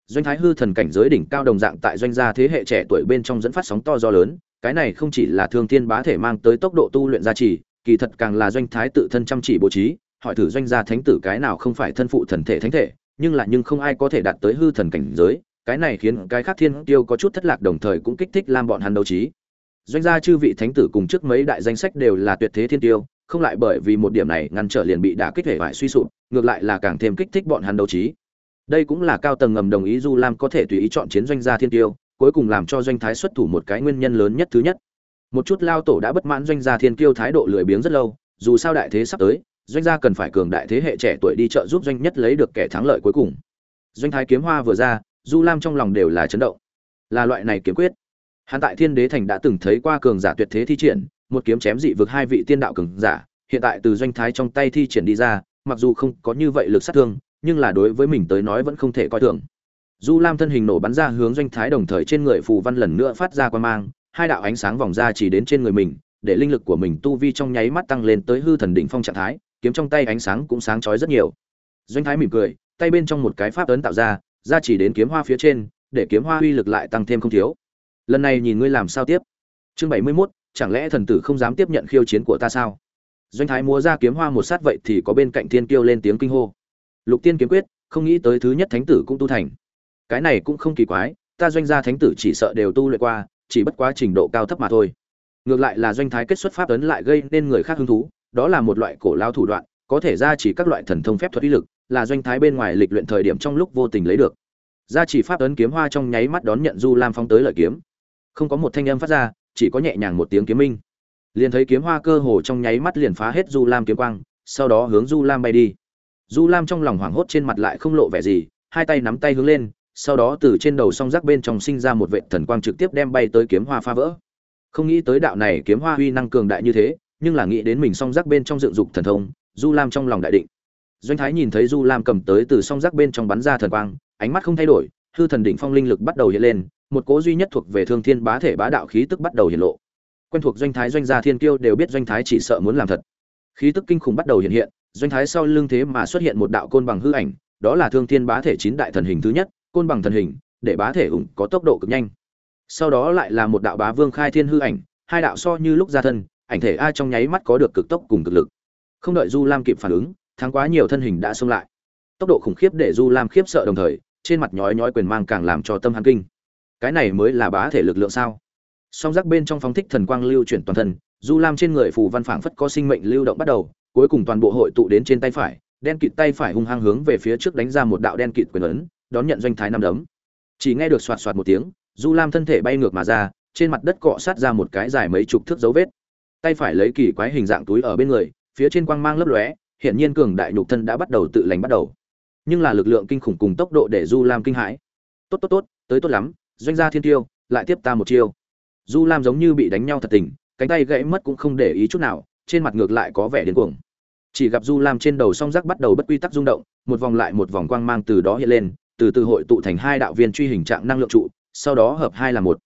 Speaker 1: Doanh thái hư thần cảnh giới đỉnh cao đồng dạng tại doanh gia thế hệ trẻ tuổi bên trong dẫn phát sóng to do lớn, cái này không chỉ là thương thiên bá thể mang tới tốc độ tu luyện gia trì kỳ thật càng là doanh thái tự thân chăm chỉ bố trí, hỏi thử doanh gia thánh tử cái nào không phải thân phụ thần thể thánh thể, nhưng là nhưng không ai có thể đạt tới hư thần cảnh giới, cái này khiến cái khác thiên tiêu có chút thất lạc đồng thời cũng kích thích làm bọn hắn đấu trí. Doanh gia chư vị thánh tử cùng trước mấy đại danh sách đều là tuyệt thế thiên tiêu, không lại bởi vì một điểm này ngăn trở liền bị đả kích hệ vải suy sụp, ngược lại là càng thêm kích thích bọn hắn đấu trí. Đây cũng là cao tầng ngầm đồng ý du lam có thể tùy ý chọn chiến doanh gia thiên tiêu, cuối cùng làm cho doanh thái xuất thủ một cái nguyên nhân lớn nhất thứ nhất một chút lao tổ đã bất mãn doanh gia thiên kiêu thái độ lười biếng rất lâu, dù sao đại thế sắp tới, doanh gia cần phải cường đại thế hệ trẻ tuổi đi trợ giúp doanh nhất lấy được kẻ thắng lợi cuối cùng. Doanh thái kiếm hoa vừa ra, du lam trong lòng đều là chấn động. Là loại này kiếm quyết. Hắn tại thiên đế thành đã từng thấy qua cường giả tuyệt thế thi triển, một kiếm chém dị vực hai vị tiên đạo cường giả, hiện tại từ doanh thái trong tay thi triển đi ra, mặc dù không có như vậy lực sát thương, nhưng là đối với mình tới nói vẫn không thể coi thường. Du lam thân hình nổ bắn ra hướng doanh thái đồng thời trên người phù văn lần nữa phát ra quan mang hai đạo ánh sáng vòng ra chỉ đến trên người mình để linh lực của mình tu vi trong nháy mắt tăng lên tới hư thần đỉnh phong trạng thái kiếm trong tay ánh sáng cũng sáng chói rất nhiều. Doanh thái mỉm cười tay bên trong một cái pháp ấn tạo ra ra chỉ đến kiếm hoa phía trên để kiếm hoa uy lực lại tăng thêm không thiếu. Lần này nhìn ngươi làm sao tiếp? Chương bảy mươi 71, chẳng lẽ thần tử không dám tiếp nhận khiêu chiến của ta sao? Doanh thái múa ra kiếm hoa một sát vậy thì có bên cạnh thiên kiêu lên tiếng kinh hô. Lục tiên kiếm quyết không nghĩ tới thứ nhất thánh tử cũng tu thành. Cái này cũng không kỳ quái ta doanh gia thánh tử chỉ sợ đều tu luyện qua chỉ bất quá trình độ cao thấp mà thôi. Ngược lại là doanh thái kết xuất pháp ấn lại gây nên người khác hứng thú, đó là một loại cổ lao thủ đoạn, có thể ra chỉ các loại thần thông phép thuật uy lực, là doanh thái bên ngoài lịch luyện thời điểm trong lúc vô tình lấy được. Gia chỉ pháp ấn kiếm hoa trong nháy mắt đón nhận du lam phóng tới lợi kiếm. Không có một thanh âm phát ra, chỉ có nhẹ nhàng một tiếng kiếm minh. Liền thấy kiếm hoa cơ hồ trong nháy mắt liền phá hết du lam kiếm quang, sau đó hướng du lam bay đi. Du lam trong lòng hoảng hốt trên mặt lại không lộ vẻ gì, hai tay nắm tay hướng lên sau đó từ trên đầu song giác bên trong sinh ra một vệ thần quang trực tiếp đem bay tới kiếm hoa phá vỡ. Không nghĩ tới đạo này kiếm hoa huy năng cường đại như thế, nhưng là nghĩ đến mình song giác bên trong dựng dục thần thông, du lam trong lòng đại định. Doanh thái nhìn thấy du lam cầm tới từ song giác bên trong bắn ra thần quang, ánh mắt không thay đổi, hư thần đỉnh phong linh lực bắt đầu hiện lên, một cố duy nhất thuộc về thương thiên bá thể bá đạo khí tức bắt đầu hiện lộ. Quen thuộc doanh thái, doanh gia thiên kiêu đều biết doanh thái chỉ sợ muốn làm thật. Khí tức kinh khủng bắt đầu hiện hiện, doanh thái sau lưng thế mà xuất hiện một đạo côn bằng hư ảnh, đó là thương thiên bá thể chín đại thần hình thứ nhất côn bằng thần hình, để bá thể ủng có tốc độ cực nhanh. Sau đó lại là một đạo bá vương khai thiên hư ảnh, hai đạo so như lúc ra thân, ảnh thể ai trong nháy mắt có được cực tốc cùng cực lực. Không đợi du lam kịp phản ứng thắng quá nhiều thân hình đã xông lại. Tốc độ khủng khiếp để du lam khiếp sợ đồng thời, trên mặt nhói nhói quyền mang càng làm cho tâm hắn kinh. Cái này mới là bá thể lực lượng sao? Song giác bên trong phóng thích thần quang lưu chuyển toàn thân, du lam trên người phù văn phảng phất có sinh mệnh lưu động bắt đầu, cuối cùng toàn bộ hội tụ đến trên tay phải, đen kịt tay phải hung hăng hướng về phía trước đánh ra một đạo đen kịt quyền ấn đón nhận doanh thái năm đấm. Chỉ nghe được xoạt xoạt một tiếng, du lam thân thể bay ngược mà ra, trên mặt đất cọ sát ra một cái dài mấy chục thước dấu vết. Tay phải lấy kỳ quái hình dạng túi ở bên người, phía trên quang mang lấp lóe hiện nhiên cường đại nhục thân đã bắt đầu tự lành bắt đầu. Nhưng là lực lượng kinh khủng cùng tốc độ để du lam kinh hãi. Tốt tốt tốt, tới tốt lắm, doanh gia thiên tiêu, lại tiếp ta một chiêu. Du lam giống như bị đánh nhau thật tình, cánh tay gãy mất cũng không để ý chút nào, trên mặt ngược lại có vẻ điên cuồng. Chỉ gặp du lam trên đầu song giác bắt đầu bất quy tắc rung động, một vòng lại một vòng quang mang từ đó hiện lên từ từ hội tụ thành hai đạo viên truy hình trạng năng lượng trụ, sau đó hợp hai là một.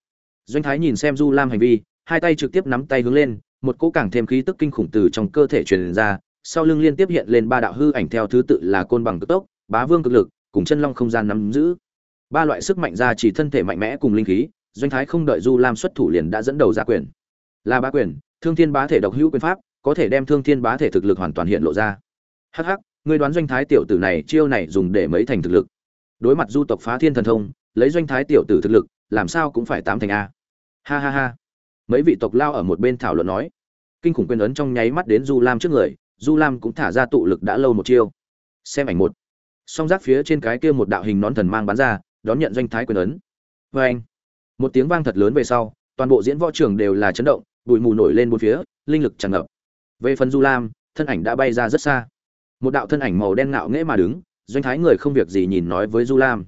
Speaker 1: Doanh thái nhìn xem du lam hành vi, hai tay trực tiếp nắm tay hướng lên, một cỗ càng thêm khí tức kinh khủng từ trong cơ thể truyền ra, sau lưng liên tiếp hiện lên ba đạo hư ảnh theo thứ tự là côn bằng cực tốc, bá vương cực lực, cùng chân long không gian nắm giữ. Ba loại sức mạnh ra chỉ thân thể mạnh mẽ cùng linh khí, doanh thái không đợi du lam xuất thủ liền đã dẫn đầu ra quyền. Là bá quyền, thương thiên bá thể độc hữu quyền pháp, có thể đem thương thiên bá thể thực lực hoàn toàn hiện lộ ra. Hắc hắc, ngươi đoán doanh thái tiểu tử này chiêu này dùng để mấy thành thực lực? Đối mặt du tộc phá thiên thần thông, lấy doanh thái tiểu tử thực lực, làm sao cũng phải tám thành a. Ha ha ha. Mấy vị tộc lao ở một bên thảo luận nói. Kinh khủng quyền ấn trong nháy mắt đến du lam trước người, du lam cũng thả ra tụ lực đã lâu một chiêu. Xem ảnh một. Song giác phía trên cái kia một đạo hình nón thần mang bắn ra, đón nhận doanh thái quyền ấn. Vê anh, một tiếng vang thật lớn về sau, toàn bộ diễn võ trường đều là chấn động, bụi mù nổi lên bốn phía, linh lực tràn ngập. Về phần du lam, thân ảnh đã bay ra rất xa. Một đạo thân ảnh màu đen ngạo nghễ mà đứng doanh thái người không việc gì nhìn nói với du lam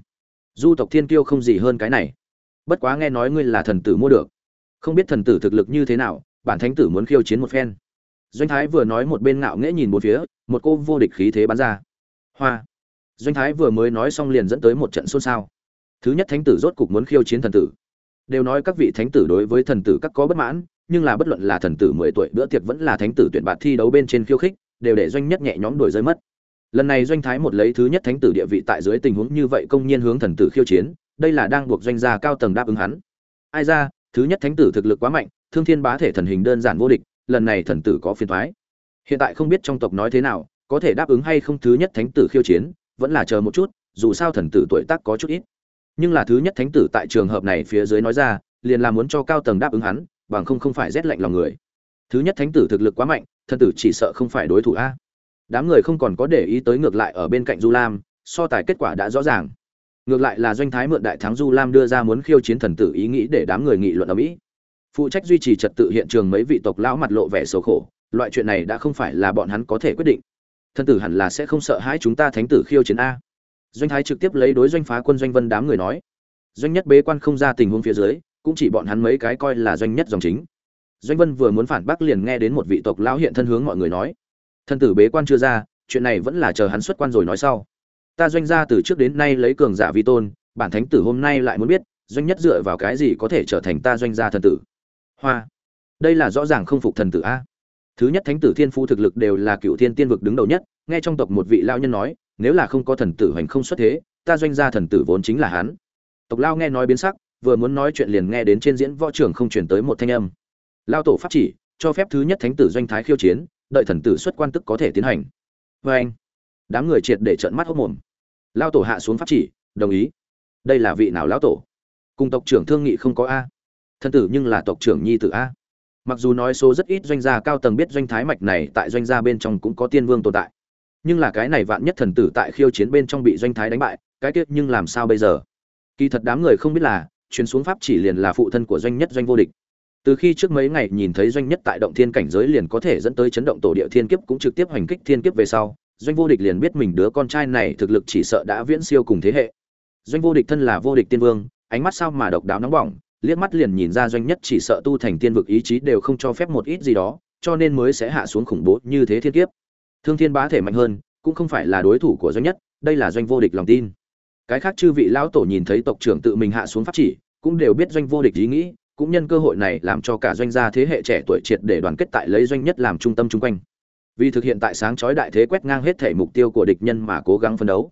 Speaker 1: du tộc thiên kiêu không gì hơn cái này bất quá nghe nói ngươi là thần tử mua được không biết thần tử thực lực như thế nào bản thánh tử muốn khiêu chiến một phen doanh thái vừa nói một bên ngạo nghễ nhìn một phía một cô vô địch khí thế bắn ra hoa doanh thái vừa mới nói xong liền dẫn tới một trận xôn xao thứ nhất thánh tử rốt cục muốn khiêu chiến thần tử đều nói các vị thánh tử đối với thần tử các có bất mãn nhưng là bất luận là thần tử mười tuổi bữa tiệc vẫn là thánh tử tuyển bạt thi đấu bên trên khiêu khích đều để doanh nhất nhẹ nhõm đổi rơi mất lần này doanh thái một lấy thứ nhất thánh tử địa vị tại dưới tình huống như vậy công nhiên hướng thần tử khiêu chiến, đây là đang buộc doanh gia cao tầng đáp ứng hắn. Ai ra, thứ nhất thánh tử thực lực quá mạnh, thương thiên bá thể thần hình đơn giản vô địch, lần này thần tử có phiền thoái hiện tại không biết trong tộc nói thế nào, có thể đáp ứng hay không thứ nhất thánh tử khiêu chiến, vẫn là chờ một chút, dù sao thần tử tuổi tác có chút ít. Nhưng là thứ nhất thánh tử tại trường hợp này phía dưới nói ra, liền là muốn cho cao tầng đáp ứng hắn, bằng không không phải rét lạnh lòng người. Thứ nhất thánh tử thực lực quá mạnh, thần tử chỉ sợ không phải đối thủ a đám người không còn có để ý tới ngược lại ở bên cạnh du lam, so tài kết quả đã rõ ràng. Ngược lại là doanh thái mượn đại thắng du lam đưa ra muốn khiêu chiến thần tử ý nghĩ để đám người nghị luận ở mỹ. Phụ trách duy trì trật tự hiện trường mấy vị tộc lão mặt lộ vẻ sầu khổ, loại chuyện này đã không phải là bọn hắn có thể quyết định. Thần tử hẳn là sẽ không sợ hãi chúng ta thánh tử khiêu chiến a. Doanh thái trực tiếp lấy đối doanh phá quân doanh vân đám người nói. Doanh nhất bế quan không ra tình huống phía dưới, cũng chỉ bọn hắn mấy cái coi là doanh nhất dòng chính. Doanh vân vừa muốn phản bác liền nghe đến một vị tộc lão hiện thân hướng mọi người nói thân tử bế quan chưa ra, chuyện này vẫn là chờ hắn xuất quan rồi nói sau. Ta doanh gia từ trước đến nay lấy cường giả vi tôn, bản thánh tử hôm nay lại muốn biết, doanh nhất dựa vào cái gì có thể trở thành ta doanh gia thần tử? Hoa, đây là rõ ràng không phục thần tử a. Thứ nhất thánh tử thiên phu thực lực đều là cựu thiên tiên vực đứng đầu nhất, nghe trong tộc một vị lao nhân nói, nếu là không có thần tử hoành không xuất thế, ta doanh gia thần tử vốn chính là hắn. Tộc lao nghe nói biến sắc, vừa muốn nói chuyện liền nghe đến trên diễn võ trường không chuyển tới một thanh âm. Lao tổ pháp chỉ, cho phép thứ nhất thánh tử doanh thái khiêu chiến đợi thần tử xuất quan tức có thể tiến hành. Vê anh. Đám người triệt để trợn mắt hốc mồm. Lao tổ hạ xuống pháp chỉ, đồng ý. Đây là vị nào lão tổ? Cùng tộc trưởng thương nghị không có a. Thân tử nhưng là tộc trưởng nhi tử a. Mặc dù nói số rất ít doanh gia cao tầng biết doanh thái mạch này tại doanh gia bên trong cũng có tiên vương tồn tại. Nhưng là cái này vạn nhất thần tử tại khiêu chiến bên trong bị doanh thái đánh bại, cái tiết nhưng làm sao bây giờ? Kỳ thật đám người không biết là chuyến xuống pháp chỉ liền là phụ thân của doanh nhất doanh vô địch từ khi trước mấy ngày nhìn thấy doanh nhất tại động thiên cảnh giới liền có thể dẫn tới chấn động tổ địa thiên kiếp cũng trực tiếp hành kích thiên kiếp về sau, doanh vô địch liền biết mình đứa con trai này thực lực chỉ sợ đã viễn siêu cùng thế hệ. Doanh vô địch thân là vô địch tiên vương, ánh mắt sao mà độc đáo nóng bỏng, liếc mắt liền nhìn ra doanh nhất chỉ sợ tu thành tiên vực ý chí đều không cho phép một ít gì đó, cho nên mới sẽ hạ xuống khủng bố như thế thiên kiếp. Thương thiên bá thể mạnh hơn, cũng không phải là đối thủ của doanh nhất, đây là doanh vô địch lòng tin. Cái khác chư vị lão tổ nhìn thấy tộc trưởng tự mình hạ xuống pháp chỉ, cũng đều biết doanh vô địch ý nghĩ cũng nhân cơ hội này làm cho cả doanh gia thế hệ trẻ tuổi triệt để đoàn kết tại lấy doanh nhất làm trung tâm chung quanh. Vì thực hiện tại sáng chói đại thế quét ngang hết thể mục tiêu của địch nhân mà cố gắng phấn đấu.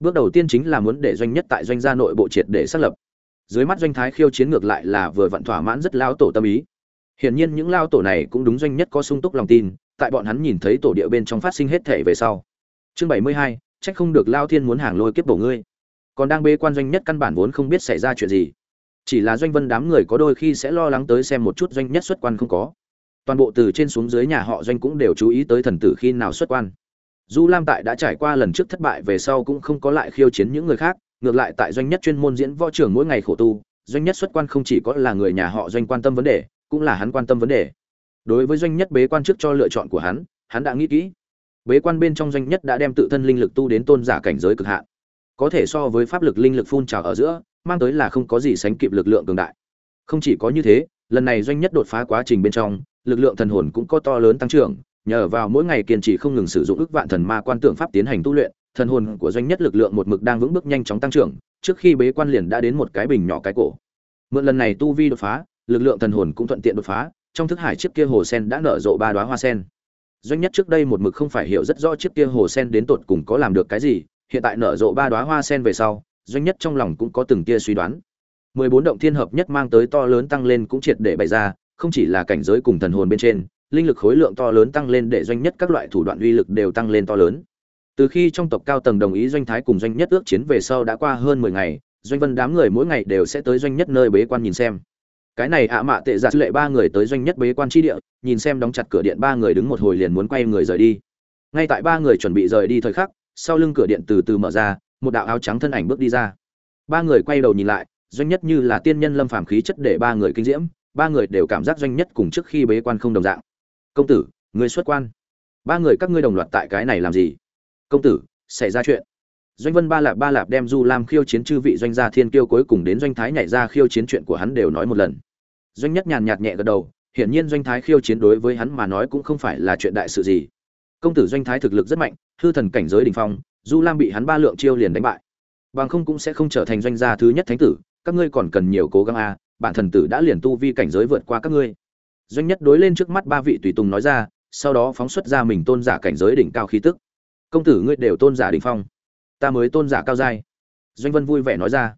Speaker 1: Bước đầu tiên chính là muốn để doanh nhất tại doanh gia nội bộ triệt để xác lập. Dưới mắt doanh thái khiêu chiến ngược lại là vừa vặn thỏa mãn rất lao tổ tâm ý. Hiển nhiên những lao tổ này cũng đúng doanh nhất có sung túc lòng tin, tại bọn hắn nhìn thấy tổ địa bên trong phát sinh hết thể về sau. Chương bảy mươi hai, trách không được lao thiên muốn hàng lôi kiếp bổ ngươi. Còn đang bê quan doanh nhất căn bản vốn không biết xảy ra chuyện gì chỉ là doanh vân đám người có đôi khi sẽ lo lắng tới xem một chút doanh nhất xuất quan không có. Toàn bộ từ trên xuống dưới nhà họ doanh cũng đều chú ý tới thần tử khi nào xuất quan. Du lam tại đã trải qua lần trước thất bại về sau cũng không có lại khiêu chiến những người khác, ngược lại tại doanh nhất chuyên môn diễn võ trường mỗi ngày khổ tu, doanh nhất xuất quan không chỉ có là người nhà họ doanh quan tâm vấn đề, cũng là hắn quan tâm vấn đề. Đối với doanh nhất bế quan trước cho lựa chọn của hắn hắn đã nghĩ kỹ. Bế quan bên trong doanh nhất đã đem tự thân linh lực tu đến tôn giả cảnh giới cực hạn. Có thể so với pháp lực linh lực phun trào ở giữa mang tới là không có gì sánh kịp lực lượng cường đại. Không chỉ có như thế, lần này doanh nhất đột phá quá trình bên trong, lực lượng thần hồn cũng có to lớn tăng trưởng, nhờ vào mỗi ngày kiên trì không ngừng sử dụng ức vạn thần ma quan tượng pháp tiến hành tu luyện, thần hồn của doanh nhất lực lượng một mực đang vững bước nhanh chóng tăng trưởng, trước khi bế quan liền đã đến một cái bình nhỏ cái cổ. Mượn lần này tu vi đột phá, lực lượng thần hồn cũng thuận tiện đột phá, trong thức hải chiếc kia hồ sen đã nở rộ ba đóa hoa sen. Doanh nhất trước đây một mực không phải hiểu rất rõ chiếc kia hồ sen đến tột cùng có làm được cái gì, hiện tại nở rộ ba đóa hoa sen về sau doanh nhất trong lòng cũng có từng tia suy đoán. Mười bốn động thiên hợp nhất mang tới to lớn tăng lên cũng triệt để bày ra, không chỉ là cảnh giới cùng thần hồn bên trên, linh lực khối lượng to lớn tăng lên để doanh nhất các loại thủ đoạn uy lực đều tăng lên to lớn. Từ khi trong tộc cao tầng đồng ý doanh thái cùng doanh nhất ước chiến về sau đã qua hơn mười ngày, doanh vân đám người mỗi ngày đều sẽ tới doanh nhất nơi bế quan nhìn xem. Cái này ạ mạ tệ giả lệ ba người tới doanh nhất bế quan chi địa, nhìn xem đóng chặt cửa điện ba người đứng một hồi liền muốn quay người rời đi. Ngay tại ba người chuẩn bị rời đi thời khắc, sau lưng cửa điện từ từ mở ra một đạo áo trắng thân ảnh bước đi ra. Ba người quay đầu nhìn lại, doanh nhất như là tiên nhân lâm phàm khí chất để ba người kinh diễm, ba người đều cảm giác doanh nhất cùng trước khi bế quan không đồng dạng. Công tử người xuất quan. Ba người các ngươi đồng loạt tại cái này làm gì? Công tử, xảy ra chuyện. Doanh vân ba lạp ba lạp đem du lam khiêu chiến chư vị doanh gia thiên kiêu cuối cùng đến doanh thái nhảy ra khiêu chiến chuyện của hắn đều nói một lần. Doanh nhất nhàn nhạt nhẹ gật đầu, hiển nhiên doanh thái khiêu chiến đối với hắn mà nói cũng không phải là chuyện đại sự gì. Công tử doanh thái thực lực rất mạnh, hư thần cảnh giới đ ỉ n h phong du lam bị hắn ba lượng chiêu liền đánh bại. Bằng không cũng sẽ không trở thành doanh gia thứ nhất thánh tử, các ngươi còn cần nhiều cố gắng a bản thần tử đã liền tu vi cảnh giới vượt qua các ngươi. Doanh nhất đối lên trước mắt ba vị tùy tùng nói ra, sau đó phóng xuất ra mình tôn giả cảnh giới đỉnh cao khí tức. Công tử ngươi đều tôn giả đỉnh phong, ta mới tôn giả cao giai. Doanh vân vui vẻ nói ra,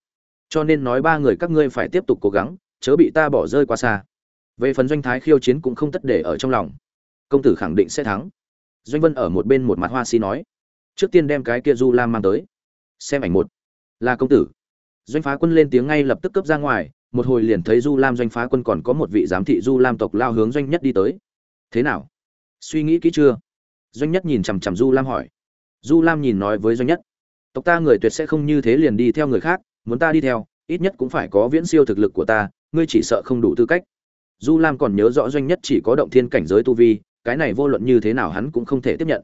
Speaker 1: cho nên nói ba người các ngươi phải tiếp tục cố gắng, chớ bị ta bỏ rơi quá xa. Về phần doanh thái khiêu chiến cũng không tất để ở trong lòng. Công tử khẳng định sẽ thắng. Doanh vân ở một bên một mặt hoa si nói trước tiên đem cái kia du lam mang tới. Xem ảnh một. Là công tử. Doanh phá quân lên tiếng ngay lập tức cấp ra ngoài, một hồi liền thấy du lam doanh phá quân còn có một vị giám thị du lam tộc lao hướng doanh nhất đi tới. Thế nào? Suy nghĩ kỹ chưa? Doanh nhất nhìn chằm chằm du lam hỏi. Du lam nhìn nói với doanh nhất. Tộc ta người tuyệt sẽ không như thế liền đi theo người khác, muốn ta đi theo, ít nhất cũng phải có viễn siêu thực lực của ta, ngươi chỉ sợ không đủ tư cách. Du lam còn nhớ rõ doanh nhất chỉ có động thiên cảnh giới tu vi, cái này vô luận như thế nào hắn cũng không thể tiếp nhận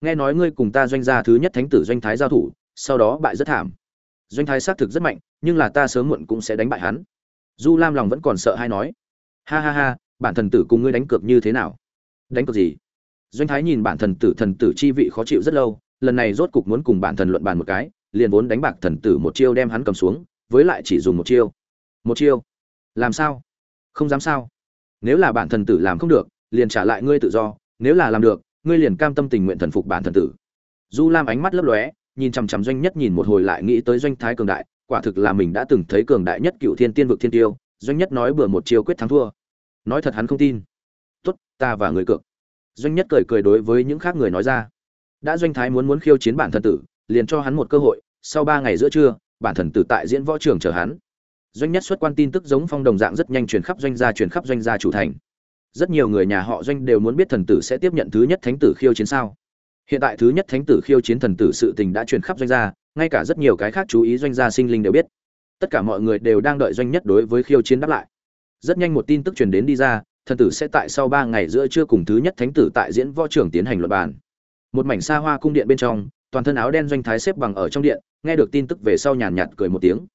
Speaker 1: nghe nói ngươi cùng ta doanh gia thứ nhất thánh tử doanh thái giao thủ, sau đó bại rất thảm. Doanh thái xác thực rất mạnh, nhưng là ta sớm muộn cũng sẽ đánh bại hắn. Du lam lòng vẫn còn sợ hay nói. Ha ha ha, bản thần tử cùng ngươi đánh cược như thế nào? Đánh cược gì? Doanh thái nhìn bản thần tử thần tử chi vị khó chịu rất lâu, lần này rốt cục muốn cùng bản thần luận bàn một cái, liền vốn đánh bạc thần tử một chiêu đem hắn cầm xuống, với lại chỉ dùng một chiêu. Một chiêu? Làm sao? Không dám sao? Nếu là bản thần tử làm không được, liền trả lại ngươi tự do, nếu là làm được ngươi liền cam tâm tình nguyện thần phục bản thần tử. Du lam ánh mắt lấp lóe, nhìn chằm chằm doanh nhất nhìn một hồi lại nghĩ tới doanh thái cường đại, quả thực là mình đã từng thấy cường đại nhất cựu thiên tiên vực thiên tiêu, doanh nhất nói bừa một chiêu quyết thắng thua. Nói thật hắn không tin. Tốt, ta và người cược. Doanh nhất cười cười đối với những khác người nói ra. Đã doanh thái muốn muốn khiêu chiến bản thần tử, liền cho hắn một cơ hội, sau ba ngày giữa trưa, bản thần tử tại diễn võ trường chờ hắn. Doanh nhất xuất quan tin tức giống phong đồng dạng rất nhanh truyền khắp doanh gia, truyền khắp doanh gia chủ thành rất nhiều người nhà họ doanh đều muốn biết thần tử sẽ tiếp nhận thứ nhất thánh tử khiêu chiến sao. Hiện tại thứ nhất thánh tử khiêu chiến thần tử sự tình đã truyền khắp doanh gia, ngay cả rất nhiều cái khác chú ý doanh gia sinh linh đều biết. Tất cả mọi người đều đang đợi doanh nhất đối với khiêu chiến đáp lại. Rất nhanh một tin tức truyền đến đi ra, thần tử sẽ tại sau ba ngày giữa trưa cùng thứ nhất thánh tử tại diễn võ trưởng tiến hành luận bàn. Một mảnh xa hoa cung điện bên trong, toàn thân áo đen doanh thái xếp bằng ở trong điện, nghe được tin tức về sau nhàn nhạt cười một tiếng.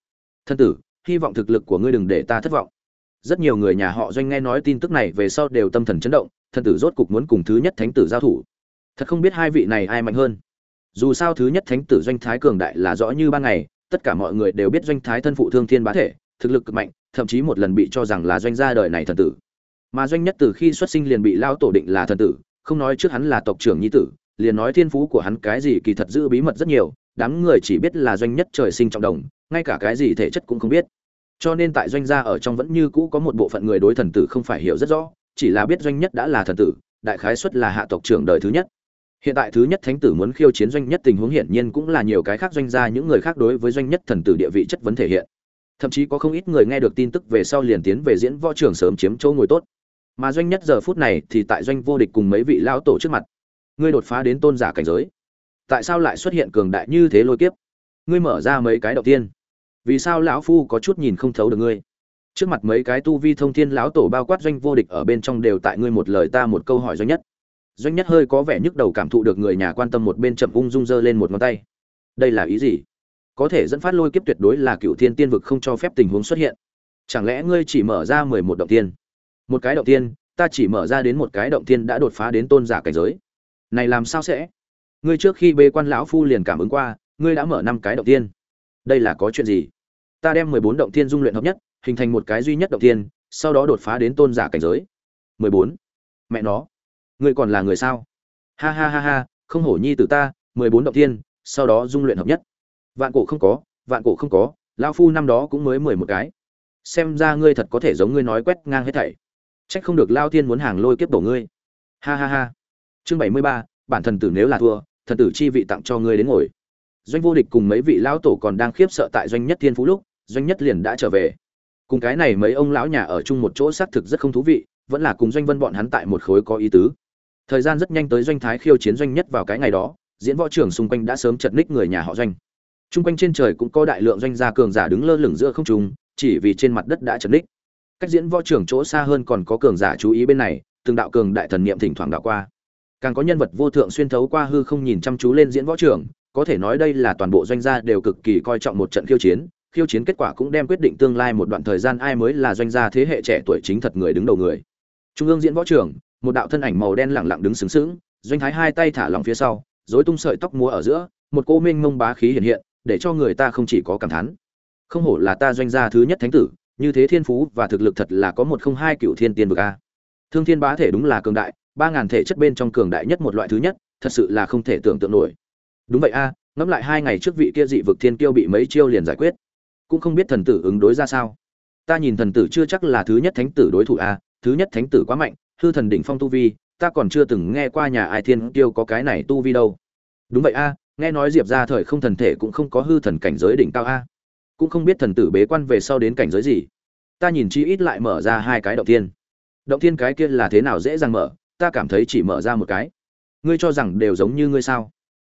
Speaker 1: Thân tử, hy vọng thực lực của ngươi đừng để ta thất vọng rất nhiều người nhà họ doanh nghe nói tin tức này về sau đều tâm thần chấn động, thần tử rốt cục muốn cùng thứ nhất thánh tử giao thủ. Thật không biết hai vị này ai mạnh hơn. Dù sao thứ nhất thánh tử doanh thái cường đại là rõ như ban ngày, tất cả mọi người đều biết doanh thái thân phụ thương thiên bá thể, thực lực cực mạnh, thậm chí một lần bị cho rằng là doanh gia đời này thần tử. Mà doanh nhất từ khi xuất sinh liền bị lao tổ định là thần tử, không nói trước hắn là tộc trưởng nhi tử, liền nói thiên phú của hắn cái gì kỳ thật giữ bí mật rất nhiều, đám người chỉ biết là doanh nhất trời sinh trọng đồng, ngay cả cái gì thể chất cũng không biết cho nên tại doanh gia ở trong vẫn như cũ có một bộ phận người đối thần tử không phải hiểu rất rõ, chỉ là biết doanh nhất đã là thần tử, đại khái xuất là hạ tộc trưởng đời thứ nhất. Hiện tại thứ nhất thánh tử muốn khiêu chiến doanh nhất tình huống hiển nhiên cũng là nhiều cái khác doanh gia, những người khác đối với doanh nhất thần tử địa vị chất vấn thể hiện. Thậm chí có không ít người nghe được tin tức về sau liền tiến về diễn võ trường sớm chiếm chỗ ngồi tốt. Mà doanh nhất giờ phút này thì tại doanh vô địch cùng mấy vị lao tổ trước mặt. Ngươi đột phá đến tôn giả cảnh giới. Tại sao lại xuất hiện cường đại như thế lôi kiếp? Ngươi mở ra mấy cái đầu tiên vì sao lão phu có chút nhìn không thấu được ngươi? Trước mặt mấy cái tu vi thông thiên lão tổ bao quát doanh vô địch ở bên trong đều tại ngươi một lời ta một câu hỏi doanh nhất. Doanh nhất hơi có vẻ nhức đầu cảm thụ được người nhà quan tâm một bên chậm ung dung dơ lên một ngón tay. Đây là ý gì? Có thể dẫn phát lôi kiếp tuyệt đối là cựu thiên tiên vực không cho phép tình huống xuất hiện. Chẳng lẽ ngươi chỉ mở ra mười một động tiên? Một cái động tiên, ta chỉ mở ra đến một cái động tiên đã đột phá đến tôn giả cảnh giới. Này làm sao sẽ? Ngươi trước khi bê quan lão phu liền cảm ứng qua, ngươi đã mở năm cái động tiên. Đây là có chuyện gì? Ta đem mười bốn động thiên dung luyện hợp nhất hình thành một cái duy nhất động thiên, sau đó đột phá đến tôn giả cảnh giới. mười bốn. Mẹ nó. Ngươi còn là người sao? Ha ha ha ha không hổ nhi từ ta mười bốn động thiên, sau đó dung luyện hợp nhất. Vạn cổ không có vạn cổ không có lão phu năm đó cũng mới mười một cái. Xem ra ngươi thật có thể giống ngươi nói quét ngang hết thảy. Trách không được lao thiên muốn hàng lôi kiếp đổ ngươi. Ha ha ha. Chương bảy mươi ba bản thần tử nếu là thua thần tử chi vị tặng cho ngươi đến ngồi. Doanh vô địch cùng mấy vị lão tổ còn đang khiếp sợ tại doanh nhất thiên phú lúc doanh nhất liền đã trở về. Cùng cái này mấy ông lão nhà ở chung một chỗ xác thực rất không thú vị, vẫn là cùng doanh vân bọn hắn tại một khối có ý tứ. Thời gian rất nhanh tới doanh thái khiêu chiến doanh nhất vào cái ngày đó, diễn võ trưởng xung quanh đã sớm chật ních người nhà họ doanh. Chung quanh trên trời cũng có đại lượng doanh gia cường giả đứng lơ lửng giữa không trung, chỉ vì trên mặt đất đã chật ních. Cách diễn võ trưởng chỗ xa hơn còn có cường giả chú ý bên này, từng đạo cường đại thần niệm thỉnh thoảng đạo qua. Càng có nhân vật vô thượng xuyên thấu qua hư không nhìn chăm chú lên diễn võ trưởng, có thể nói đây là toàn bộ doanh gia đều cực kỳ coi trọng một trận khiêu chiến khiêu chiến kết quả cũng đem quyết định tương lai một đoạn thời gian ai mới là doanh gia thế hệ trẻ tuổi chính thật người đứng đầu người. Trung ương diễn võ trưởng một đạo thân ảnh màu đen lẳng lặng đứng sướng sướng doanh thái hai tay thả lỏng phía sau, rối tung sợi tóc múa ở giữa, một cô minh mông bá khí hiện hiện, để cho người ta không chỉ có cảm thán. Không hổ là ta doanh gia thứ nhất thánh tử, như thế thiên phú và thực lực thật là có một không hai cựu thiên tiên vực a. Thương thiên bá thể đúng là cường đại, ba ngàn thể chất bên trong cường đại nhất một loại thứ nhất, thật sự là không thể tưởng tượng nổi. Đúng vậy a, ngẫm lại hai ngày trước vị kia dị vực thiên kiêu bị mấy chiêu liền giải quyết cũng không biết thần tử ứng đối ra sao. Ta nhìn thần tử chưa chắc là thứ nhất thánh tử đối thủ a, thứ nhất thánh tử quá mạnh, hư thần đỉnh phong tu vi, ta còn chưa từng nghe qua nhà ai thiên kiêu có cái này tu vi đâu. Đúng vậy a, nghe nói diệp ra thời không thần thể cũng không có hư thần cảnh giới đỉnh cao a. Cũng không biết thần tử bế quan về sau đến cảnh giới gì. Ta nhìn chi ít lại mở ra hai cái động tiên động tiên cái kia là thế nào dễ dàng mở, ta cảm thấy chỉ mở ra một cái. Ngươi cho rằng đều giống như ngươi sao?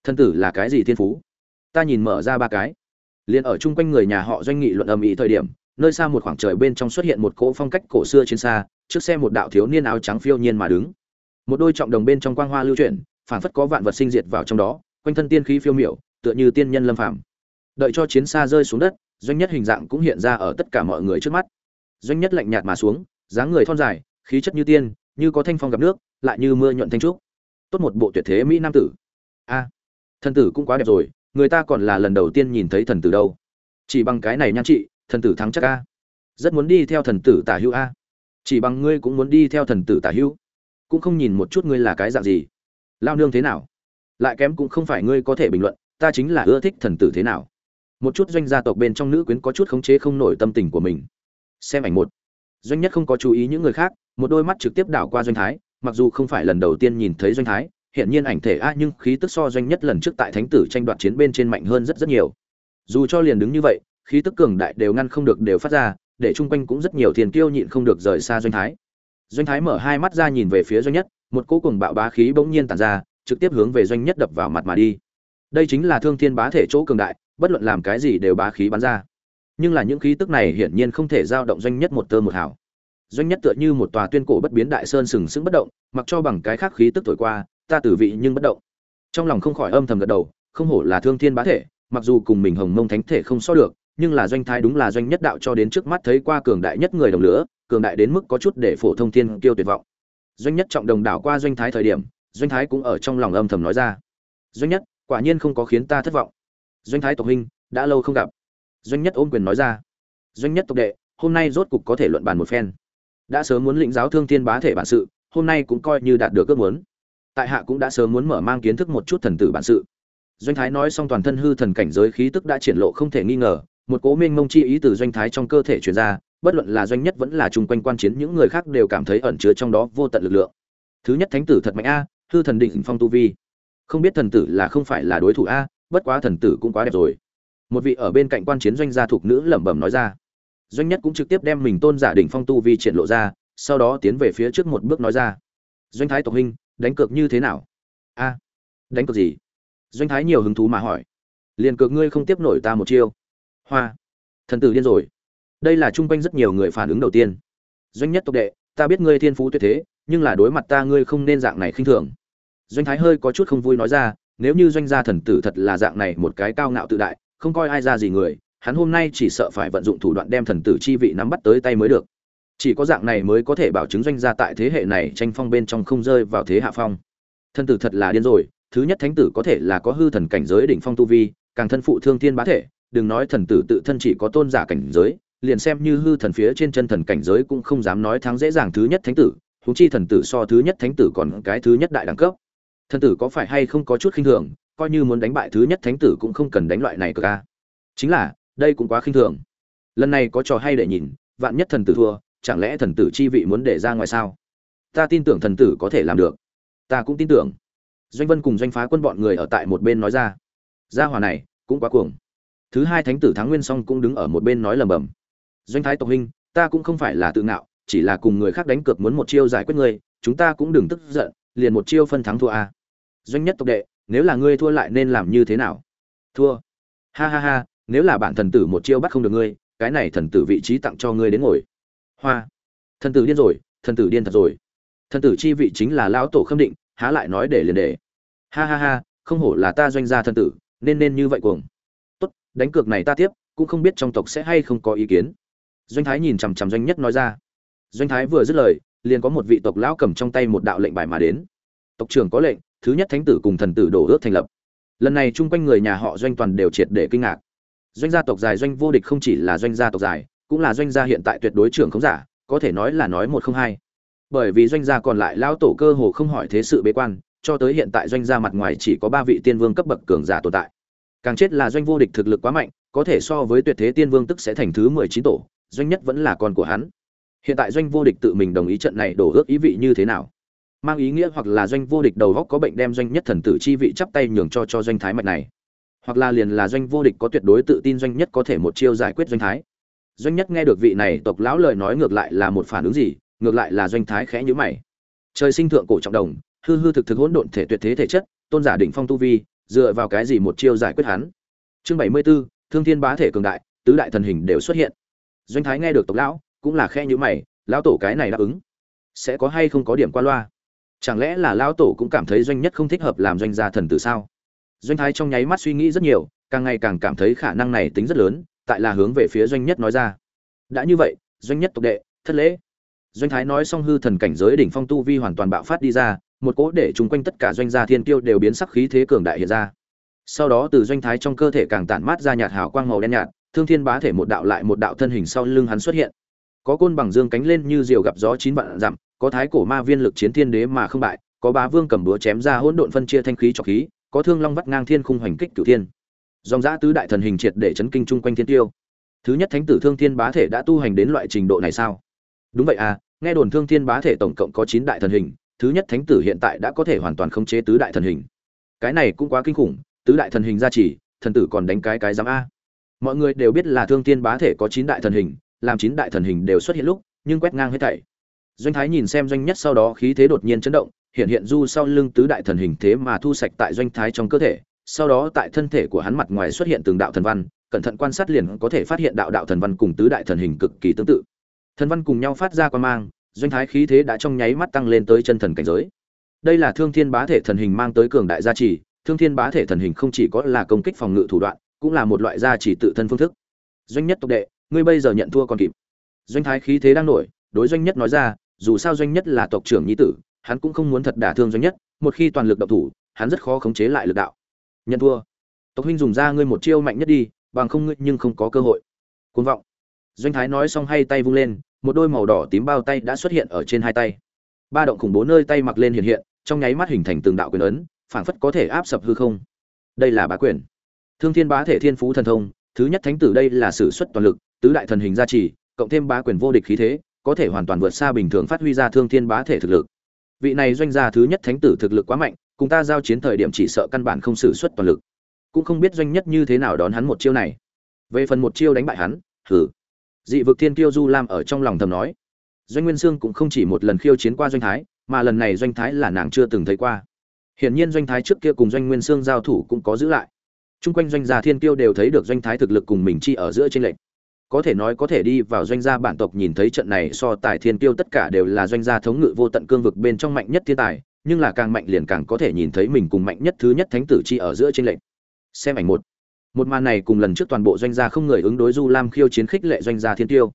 Speaker 1: Thần tử là cái gì thiên phú? Ta nhìn mở ra ba cái liền ở chung quanh người nhà họ doanh nghị luận ầm ĩ thời điểm, nơi xa một khoảng trời bên trong xuất hiện một cỗ phong cách cổ xưa trên xa, trước xe một đạo thiếu niên áo trắng phiêu nhiên mà đứng. Một đôi trọng đồng bên trong quang hoa lưu chuyển, phảng phất có vạn vật sinh diệt vào trong đó, quanh thân tiên khí phiêu miểu, tựa như tiên nhân lâm phàm. Đợi cho chiến xa rơi xuống đất, doanh nhất hình dạng cũng hiện ra ở tất cả mọi người trước mắt. Doanh nhất lạnh nhạt mà xuống, dáng người thon dài, khí chất như tiên, như có thanh phong gặp nước, lại như mưa nhuận thanh trúc. Tốt một bộ tuyệt thế mỹ nam tử. A, thân tử cũng quá đẹp rồi người ta còn là lần đầu tiên nhìn thấy thần tử đâu. Chỉ bằng cái này nhan chị, thần tử thắng chắc a. Rất muốn đi theo thần tử tả hữu a. Chỉ bằng ngươi cũng muốn đi theo thần tử tả hữu. Cũng không nhìn một chút ngươi là cái dạng gì. Lao nương thế nào? Lại kém cũng không phải ngươi có thể bình luận ta chính là ưa thích thần tử thế nào. Một chút doanh gia tộc bên trong nữ quyến có chút khống chế không nổi tâm tình của mình. Xem ảnh một. Doanh nhất không có chú ý những người khác một đôi mắt trực tiếp đảo qua doanh thái mặc dù không phải lần đầu tiên nhìn thấy doanh thái hiện nhiên ảnh thể a nhưng khí tức so doanh nhất lần trước tại thánh tử tranh đoạt chiến bên trên mạnh hơn rất rất nhiều. Dù cho liền đứng như vậy, khí tức cường đại đều ngăn không được đều phát ra, để chung quanh cũng rất nhiều thiền kiêu nhịn không được rời xa doanh thái. Doanh thái mở hai mắt ra nhìn về phía doanh nhất, một cỗ cùng bạo bá khí bỗng nhiên tàn ra, trực tiếp hướng về doanh nhất đập vào mặt mà đi. Đây chính là thương thiên bá thể chỗ cường đại, bất luận làm cái gì đều bá khí bắn ra. Nhưng là những khí tức này hiển nhiên không thể giao động doanh nhất một tơ một hào. Doanh nhất tựa như một tòa tuyên cổ bất biến đại sơn sừng sững bất động, mặc cho bằng cái khác khí tức thổi qua ta tử vị nhưng bất động. Trong lòng không khỏi âm thầm gật đầu, không hổ là thương thiên bá thể, mặc dù cùng mình hồng mông thánh thể không so được, nhưng là doanh thái đúng là doanh nhất đạo cho đến trước mắt thấy qua cường đại nhất người đồng lửa, cường đại đến mức có chút để phổ thông thiên kiêu tuyệt vọng. Doanh nhất trọng đồng đảo qua doanh thái thời điểm, doanh thái cũng ở trong lòng âm thầm nói ra. Doanh nhất, quả nhiên không có khiến ta thất vọng. Doanh thái tộc huynh, đã lâu không gặp. Doanh nhất ôm quyền nói ra. Doanh nhất tộc đệ, hôm nay rốt cục có thể luận bàn một phen. Đã sớm muốn lĩnh giáo thương thiên bá thể bản sự, hôm nay cũng coi như đạt được ước muốn tại hạ cũng đã sớm muốn mở mang kiến thức một chút thần tử bản sự. Doanh thái nói xong toàn thân hư thần cảnh giới khí tức đã triển lộ không thể nghi ngờ, một cố minh mông chi ý từ doanh thái trong cơ thể truyền ra, bất luận là doanh nhất vẫn là chung quanh quan chiến những người khác đều cảm thấy ẩn chứa trong đó vô tận lực lượng. Thứ nhất thánh tử thật mạnh a, hư thần định phong tu vi. Không biết thần tử là không phải là đối thủ a, bất quá thần tử cũng quá đẹp rồi. Một vị ở bên cạnh quan chiến doanh gia thuộc nữ lẩm bẩm nói ra. Doanh nhất cũng trực tiếp đem mình tôn giả đỉnh phong tu vi triển lộ ra, sau đó tiến về phía trước một bước nói ra. Doanh thái tộc huynh đánh cược như thế nào? A, đánh cược gì? Doanh thái nhiều hứng thú mà hỏi. Liền cược ngươi không tiếp nổi ta một chiêu. Hoa, thần tử điên rồi. Đây là chung quanh rất nhiều người phản ứng đầu tiên. Doanh nhất tộc đệ, ta biết ngươi thiên phú tuyệt thế, nhưng là đối mặt ta ngươi không nên dạng này khinh thường. Doanh thái hơi có chút không vui nói ra, nếu như doanh gia thần tử thật là dạng này một cái cao ngạo tự đại, không coi ai ra gì người, hắn hôm nay chỉ sợ phải vận dụng thủ đoạn đem thần tử chi vị nắm bắt tới tay mới được chỉ có dạng này mới có thể bảo chứng doanh gia tại thế hệ này tranh phong bên trong không rơi vào thế hạ phong. Thân tử thật là điên rồi, thứ nhất thánh tử có thể là có hư thần cảnh giới đỉnh phong tu vi, càng thân phụ thương thiên bá thể, đừng nói thần tử tự thân chỉ có tôn giả cảnh giới, liền xem như hư thần phía trên chân thần cảnh giới cũng không dám nói thắng dễ dàng thứ nhất thánh tử, huống chi thần tử so thứ nhất thánh tử còn cái thứ nhất đại đẳng cấp. Thần tử có phải hay không có chút khinh thường, coi như muốn đánh bại thứ nhất thánh tử cũng không cần đánh loại này cơ ca. Chính là, đây cũng quá khinh thường. Lần này có trò hay để nhìn, vạn nhất thần tử thua chẳng lẽ thần tử chi vị muốn để ra ngoài sao? Ta tin tưởng thần tử có thể làm được. Ta cũng tin tưởng. Doanh vân cùng doanh phá quân bọn người ở tại một bên nói ra. Gia hòa này, cũng quá cuồng. Thứ hai thánh tử thắng nguyên song cũng đứng ở một bên nói lầm bầm. Doanh thái tộc huynh, ta cũng không phải là tự ngạo, chỉ là cùng người khác đánh cược muốn một chiêu giải quyết ngươi, chúng ta cũng đừng tức giận, liền một chiêu phân thắng thua a. Doanh nhất tộc đệ, nếu là ngươi thua lại nên làm như thế nào? Thua. Ha ha ha, nếu là bản thần tử một chiêu bắt không được ngươi, cái này thần tử vị trí tặng cho ngươi đến ngồi hoa. Thần tử điên rồi, thần tử điên thật rồi. Thần tử chi vị chính là lão tổ khâm định, há lại nói để liền để. Ha ha ha, không hổ là ta doanh gia thần tử, nên nên như vậy cuồng. Tốt, đánh cược này ta tiếp, cũng không biết trong tộc sẽ hay không có ý kiến. Doanh thái nhìn chằm chằm doanh nhất nói ra. Doanh thái vừa dứt lời, liền có một vị tộc lão cầm trong tay một đạo lệnh bài mà đến. Tộc trưởng có lệnh, thứ nhất thánh tử cùng thần tử đổ ước thành lập. Lần này chung quanh người nhà họ doanh toàn đều triệt để kinh ngạc. Doanh gia tộc dài doanh vô địch không chỉ là doanh gia tộc dài cũng là doanh gia hiện tại tuyệt đối trưởng không giả, có thể nói là nói một không hai. Bởi vì doanh gia còn lại lão tổ cơ hồ không hỏi thế sự bế quan, cho tới hiện tại doanh gia mặt ngoài chỉ có ba vị tiên vương cấp bậc cường giả tồn tại. Càng chết là doanh vô địch thực lực quá mạnh, có thể so với tuyệt thế tiên vương tức sẽ thành thứ mười chín tổ, doanh nhất vẫn là con của hắn. Hiện tại doanh vô địch tự mình đồng ý trận này đổ ước ý vị như thế nào? Mang ý nghĩa hoặc là doanh vô địch đầu góc có bệnh đem doanh nhất thần tử chi vị chắp tay nhường cho cho doanh thái mạch này. Hoặc là liền là doanh vô địch có tuyệt đối tự tin doanh nhất có thể một chiêu giải quyết doanh thái doanh nhất nghe được vị này tộc lão lời nói ngược lại là một phản ứng gì ngược lại là doanh thái khẽ nhữ mày. Trời sinh thượng cổ trọng đồng hư hư thực thực hỗn độn thể tuyệt thế thể chất tôn giả đỉnh phong tu vi dựa vào cái gì một chiêu giải quyết hắn? Chương bảy mươi 74, thương thiên bá thể cường đại tứ đại thần hình đều xuất hiện. Doanh thái nghe được tộc lão cũng là khe nhữ mày lão tổ cái này đáp ứng. Sẽ có hay không có điểm qua loa? Chẳng lẽ là lão tổ cũng cảm thấy doanh nhất không thích hợp làm doanh gia thần tử sao? Doanh thái trong nháy mắt suy nghĩ rất nhiều càng ngày càng cảm thấy khả năng này tính rất lớn tại là hướng về phía doanh nhất nói ra. Đã như vậy, doanh nhất tục đệ, thất lễ. Doanh thái nói xong hư thần cảnh giới đỉnh phong tu vi hoàn toàn bạo phát đi ra, một cỗ để chung quanh tất cả doanh gia thiên tiêu đều biến sắc khí thế cường đại hiện ra. Sau đó từ doanh thái trong cơ thể càng tản mát ra nhạt hào quang màu đen nhạt, thương thiên bá thể một đạo lại một đạo thân hình sau lưng hắn xuất hiện. Có côn bằng dương cánh lên như diều gặp gió chín vạn dặm, có thái cổ ma viên lực chiến thiên đế mà không bại, có bá vương cầm búa chém ra hỗn độn phân chia thanh khí trọc khí, có thương long vắt ngang thiên khung hoành kích cửu thiên dòng giã tứ đại thần hình triệt để chấn kinh chung quanh thiên tiêu. Thứ nhất thánh tử thương thiên bá thể đã tu hành đến loại trình độ này sao? Đúng vậy à nghe đồn thương thiên bá thể tổng cộng có chín đại thần hình, thứ nhất thánh tử hiện tại đã có thể hoàn toàn khống chế tứ đại thần hình. Cái này cũng quá kinh khủng, tứ đại thần hình ra chỉ, thần tử còn đánh cái cái giám a. Mọi người đều biết là thương thiên bá thể có chín đại thần hình, làm chín đại thần hình đều xuất hiện lúc, nhưng quét ngang hết thảy. Doanh thái nhìn xem doanh nhất sau đó khí thế đột nhiên chấn động, hiện hiện du sau lưng tứ đại thần hình thế mà thu sạch tại doanh thái trong cơ thể sau đó tại thân thể của hắn mặt ngoài xuất hiện từng đạo thần văn, cẩn thận quan sát liền có thể phát hiện đạo đạo thần văn cùng tứ đại thần hình cực kỳ tương tự. Thần văn cùng nhau phát ra quan mang, doanh thái khí thế đã trong nháy mắt tăng lên tới chân thần cảnh giới. Đây là thương thiên bá thể thần hình mang tới cường đại gia trì, thương thiên bá thể thần hình không chỉ có là công kích phòng ngự thủ đoạn, cũng là một loại gia trì tự thân phương thức. Doanh nhất tộc đệ, ngươi bây giờ nhận thua còn kịp. Doanh thái khí thế đang nổi, đối doanh nhất nói ra, dù sao doanh nhất là tộc trưởng nhi tử, hắn cũng không muốn thật đả thương doanh nhất, một khi toàn lực độc thủ, hắn rất khó khống chế lại lực đạo nhận thua. Tộc huynh dùng ra ngươi một chiêu mạnh nhất đi, bằng không ngươi nhưng không có cơ hội. Côn vọng. Doanh thái nói xong hay tay vung lên, một đôi màu đỏ tím bao tay đã xuất hiện ở trên hai tay. Ba động khủng bố nơi tay mặc lên hiện hiện, trong nháy mắt hình thành từng đạo quyền ấn, phảng phất có thể áp sập hư không. Đây là bá quyền. Thương thiên bá thể thiên phú thần thông, thứ nhất thánh tử đây là sử xuất toàn lực, tứ đại thần hình gia trì, cộng thêm bá quyền vô địch khí thế, có thể hoàn toàn vượt xa bình thường phát huy ra thương thiên bá thể thực lực. Vị này doanh gia thứ nhất thánh tử thực lực quá mạnh cùng ta giao chiến thời điểm chỉ sợ căn bản không sử xuất toàn lực. Cũng không biết doanh nhất như thế nào đón hắn một chiêu này. Về phần một chiêu đánh bại hắn hử dị vực thiên kiêu du lam ở trong lòng thầm nói. Doanh nguyên sương cũng không chỉ một lần khiêu chiến qua doanh thái, mà lần này doanh thái là nàng chưa từng thấy qua. Hiển nhiên doanh thái trước kia cùng doanh nguyên sương giao thủ cũng có giữ lại. Chung quanh doanh gia thiên kiêu đều thấy được doanh thái thực lực cùng mình chi ở giữa trên lệnh có thể nói có thể đi vào doanh gia bản tộc nhìn thấy trận này so tài thiên kiêu tất cả đều là doanh gia thống ngự vô tận cương vực bên trong mạnh nhất thiên tài nhưng là càng mạnh liền càng có thể nhìn thấy mình cùng mạnh nhất thứ nhất thánh tử chi ở giữa trên lệnh xem ảnh một. Một màn này cùng lần trước toàn bộ doanh gia không người ứng đối du lam khiêu chiến khích lệ doanh gia thiên tiêu.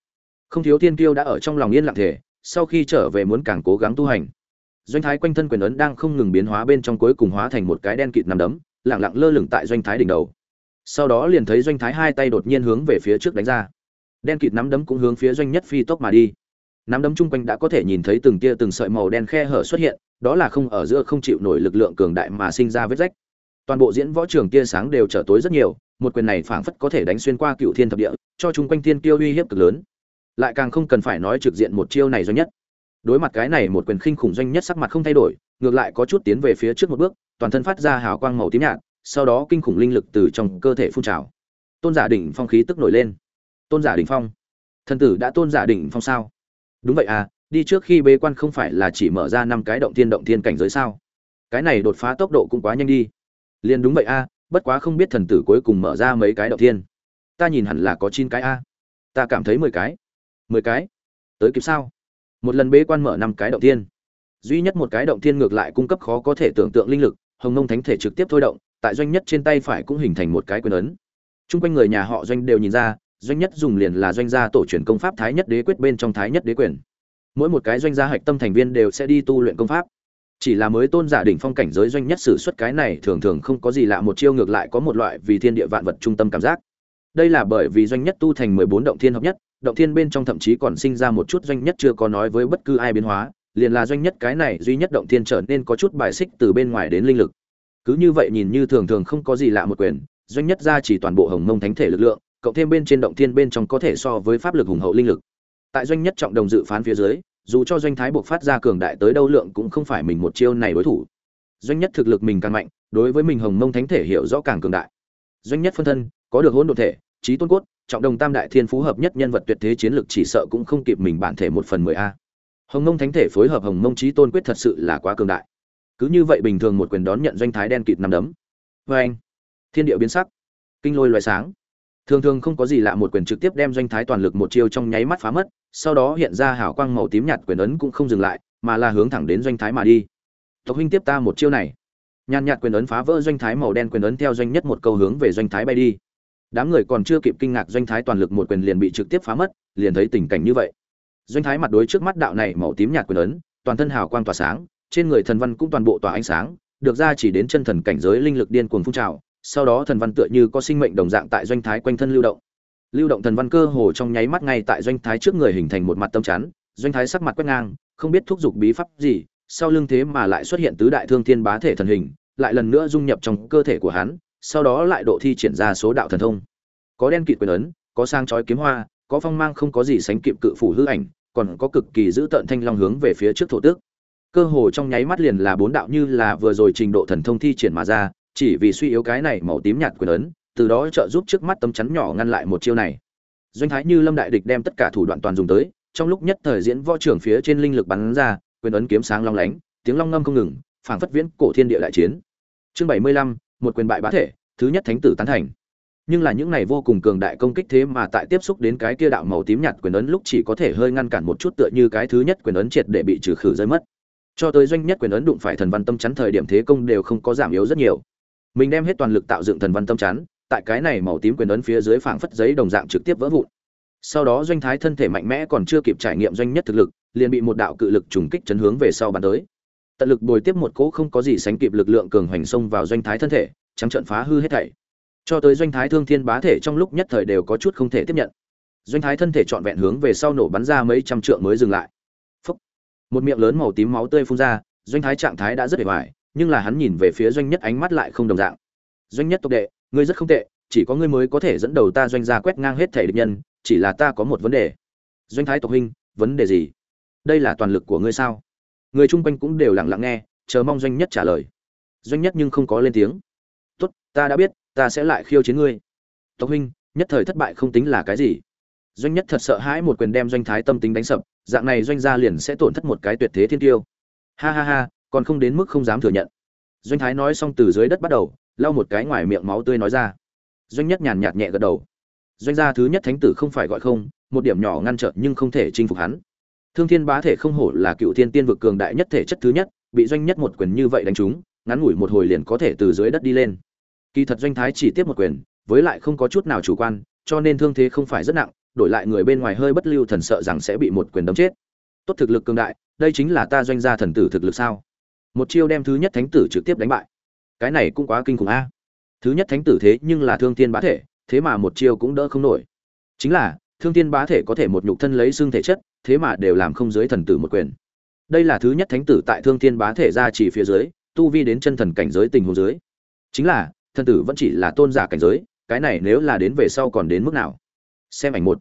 Speaker 1: Không thiếu thiên tiêu đã ở trong lòng yên lặng thể sau khi trở về muốn càng cố gắng tu hành. Doanh thái quanh thân quyền ấn đang không ngừng biến hóa bên trong cuối cùng hóa thành một cái đen kịt nằm đấm, lặng lặng lơ lửng tại doanh thái đỉnh đầu. Sau đó liền thấy doanh thái hai tay đột nhiên hướng về phía trước đánh ra. Đen kịt nắm đấm cũng hướng phía doanh nhất phi tốc mà đi nắm đấm chung quanh đã có thể nhìn thấy từng tia từng sợi màu đen khe hở xuất hiện, đó là không ở giữa không chịu nổi lực lượng cường đại mà sinh ra vết rách. Toàn bộ diễn võ trường tia sáng đều trở tối rất nhiều, một quyền này phảng phất có thể đánh xuyên qua cựu thiên thập địa, cho chung quanh thiên tiêu uy hiếp cực lớn. Lại càng không cần phải nói trực diện một chiêu này doanh nhất. Đối mặt cái này một quyền khinh khủng doanh nhất sắc mặt không thay đổi, ngược lại có chút tiến về phía trước một bước, toàn thân phát ra hào quang màu tím nhạt, sau đó kinh khủng linh lực từ trong cơ thể phun trào. Tôn giả đỉnh phong khí tức nổi lên. Tôn giả đỉnh phong. Thần tử đã tôn giả đỉnh phong sao? Đúng vậy à đi trước khi bế quan không phải là chỉ mở ra năm cái động thiên động thiên cảnh giới sao? Cái này đột phá tốc độ cũng quá nhanh đi. Liền đúng vậy a bất quá không biết thần tử cuối cùng mở ra mấy cái động thiên. Ta nhìn hẳn là có chín cái a. Ta cảm thấy mười cái. Mười cái? Tới kịp sao? Một lần bế quan mở năm cái động thiên. Duy nhất một cái động thiên ngược lại cung cấp khó có thể tưởng tượng linh lực, hồng nông thánh thể trực tiếp thôi động, tại doanh nhất trên tay phải cũng hình thành một cái quyền ấn. T r u n g quanh người nhà họ doanh đều nhìn ra doanh nhất dùng liền là doanh gia tổ truyền công pháp thái nhất đế quyết bên trong thái nhất đế quyền. Mỗi một cái doanh gia hạch tâm thành viên đều sẽ đi tu luyện công pháp. Chỉ là mới tôn giả đỉnh phong cảnh giới doanh nhất sử xuất cái này thường thường không có gì lạ, một chiêu ngược lại có một loại vì thiên địa vạn vật trung tâm cảm giác. Đây là bởi vì doanh nhất tu thành mười bốn động thiên hợp nhất, động thiên bên trong thậm chí còn sinh ra một chút doanh nhất chưa có nói với bất cứ ai biến hóa, liền là doanh nhất cái này duy nhất động thiên trở nên có chút bài xích từ bên ngoài đến linh lực. Cứ như vậy nhìn như thường thường không có gì lạ một quyền, doanh nhất ra chỉ toàn bộ hồng mông thánh thể lực lượng cộng thêm bên trên động thiên bên trong có thể so với pháp lực hùng hậu linh lực. Tại doanh nhất trọng đồng dự phán phía dưới, dù cho doanh thái buộc phát ra cường đại tới đâu lượng cũng không phải mình một chiêu này đối thủ. Doanh nhất thực lực mình càng mạnh, đối với mình hồng mông thánh thể hiểu rõ càng cường đại. Doanh nhất phân thân, có được hỗn độ thể trí tôn cốt, trọng đồng tam đại thiên phú hợp nhất nhân vật tuyệt thế chiến lực chỉ sợ cũng không kịp mình bản thể một phần mười a. Hồng mông thánh thể phối hợp hồng mông trí tôn quyết thật sự là quá cường đại. Cứ như vậy bình thường một quyền đón nhận doanh thái đen kịt nằm đấm. Vê anh thiên địa biến sắc. Kinh lôi loài sáng thường thường không có gì lạ một quyền trực tiếp đem doanh thái toàn lực một chiêu trong nháy mắt phá mất, sau đó hiện ra hảo quang màu tím nhạt quyền ấn cũng không dừng lại, mà là hướng thẳng đến doanh thái mà đi. Tộc huynh tiếp ta một chiêu này. Nhàn nhạt quyền ấn phá vỡ doanh thái màu đen quyền ấn theo doanh nhất một câu hướng về doanh thái bay đi. Đám người còn chưa kịp kinh ngạc doanh thái toàn lực một quyền liền bị trực tiếp phá mất, liền thấy tình cảnh như vậy. Doanh thái mặt đối trước mắt đạo này màu tím nhạt quyền ấn, toàn thân hào quang tỏa sáng, trên người thần văn cũng toàn bộ tỏa ánh sáng, được ra chỉ đến chân thần cảnh giới linh lực điên cuồng phun trào sau đó thần văn tựa như có sinh mệnh đồng dạng tại doanh thái quanh thân lưu động. Lưu động thần văn cơ hồ trong nháy mắt ngay tại doanh thái trước người hình thành một mặt tâm chắn, doanh thái sắc mặt quét ngang, không biết thúc giục bí pháp gì, sau lưng thế mà lại xuất hiện tứ đại thương thiên bá thể thần hình, lại lần nữa dung nhập trong cơ thể của hắn, sau đó lại độ thi triển ra số đạo thần thông. Có đen kịt quyền ấn, có sang chói kiếm hoa, có phong mang không có gì sánh kịp cự phủ hư ảnh, còn có cực kỳ giữ tợn thanh long hướng về phía trước thổ tước cơ hồ trong nháy mắt liền là bốn đạo như là vừa rồi trình độ thần thông thi triển mà ra chỉ vì suy yếu cái này màu tím nhạt quyền ấn, từ đó trợ giúp trước mắt tấm chắn nhỏ ngăn lại một chiêu này. Doanh thái như lâm đại địch đem tất cả thủ đoạn toàn dùng tới, trong lúc nhất thời diễn võ trưởng phía trên linh lực bắn ra, quyền ấn kiếm sáng long lánh, tiếng long ngâm không ngừng, phảng phất viễn cổ thiên địa đại chiến. Chương bảy mươi lăm, một quyền bại bá thể, thứ nhất thánh tử tán thành. Nhưng là những này vô cùng cường đại công kích thế mà tại tiếp xúc đến cái kia đạo màu tím nhạt quyền ấn lúc chỉ có thể hơi ngăn cản một chút tựa như cái thứ nhất quyền ấn triệt để bị trừ khử rơi mất. Cho tới doanh nhất quyền ấn đụng phải thần văn tâm chắn thời điểm thế công đều không có giảm yếu rất nhiều mình đem hết toàn lực tạo dựng thần văn tâm chắn, tại cái này màu tím quyền ấn phía dưới phảng phất giấy đồng dạng trực tiếp vỡ vụn. Sau đó doanh thái thân thể mạnh mẽ còn chưa kịp trải nghiệm doanh nhất thực lực, liền bị một đạo cự lực trùng kích chấn hướng về sau bàn tới. Tận lực bồi tiếp một cỗ không có gì sánh kịp lực lượng cường hoành xông vào doanh thái thân thể, trắng trận phá hư hết thảy. Cho tới doanh thái thương thiên bá thể trong lúc nhất thời đều có chút không thể tiếp nhận. Doanh thái thân thể trọn vẹn hướng về sau nổ bắn ra mấy trăm trượng mới dừng lại. Phúc. một miệng lớn màu tím máu tươi phun ra, doanh thái trạng thái đã rất bề bài nhưng là hắn nhìn về phía doanh nhất ánh mắt lại không đồng dạng. Doanh nhất tộc đệ, ngươi rất không tệ, chỉ có ngươi mới có thể dẫn đầu ta doanh gia quét ngang hết thể địch nhân, chỉ là ta có một vấn đề. Doanh thái tộc huynh, vấn đề gì? Đây là toàn lực của ngươi sao? Người chung quanh cũng đều lặng lặng nghe, chờ mong doanh nhất trả lời. Doanh nhất nhưng không có lên tiếng. Tốt, ta đã biết, ta sẽ lại khiêu chiến ngươi. Tộc huynh, nhất thời thất bại không tính là cái gì. Doanh nhất thật sợ hãi một quyền đem doanh thái tâm tính đánh sập, dạng này doanh gia liền sẽ tổn thất một cái tuyệt thế thiên tiêu. Ha ha ha còn không đến mức không dám thừa nhận. Doanh thái nói xong từ dưới đất bắt đầu, lau một cái ngoài miệng máu tươi nói ra. Doanh nhất nhàn nhạt nhẹ gật đầu. Doanh gia thứ nhất thánh tử không phải gọi không, một điểm nhỏ ngăn trở nhưng không thể chinh phục hắn. Thương thiên bá thể không hổ là cựu thiên tiên vực cường đại nhất thể chất thứ nhất, bị doanh nhất một quyền như vậy đánh trúng, ngắn ngủi một hồi liền có thể từ dưới đất đi lên. Kỳ thật doanh thái chỉ tiếp một quyền, với lại không có chút nào chủ quan, cho nên thương thế không phải rất nặng, đổi lại người bên ngoài hơi bất lưu thần sợ rằng sẽ bị một quyền đấm chết. Tốt thực lực cường đại, đây chính là ta doanh gia thần tử thực lực sao? Một chiêu đem thứ nhất thánh tử trực tiếp đánh bại. Cái này cũng quá kinh khủng a. Thứ nhất thánh tử thế nhưng là thương thiên bá thể, thế mà một chiêu cũng đỡ không nổi. Chính là, thương thiên bá thể có thể một nhục thân lấy xương thể chất, thế mà đều làm không dưới thần tử một quyền. Đây là thứ nhất thánh tử tại thương thiên bá thể ra chỉ phía dưới, tu vi đến chân thần cảnh giới tình huống dưới. Chính là, thần tử vẫn chỉ là tôn giả cảnh giới, cái này nếu là đến về sau còn đến mức nào? Xem ảnh một.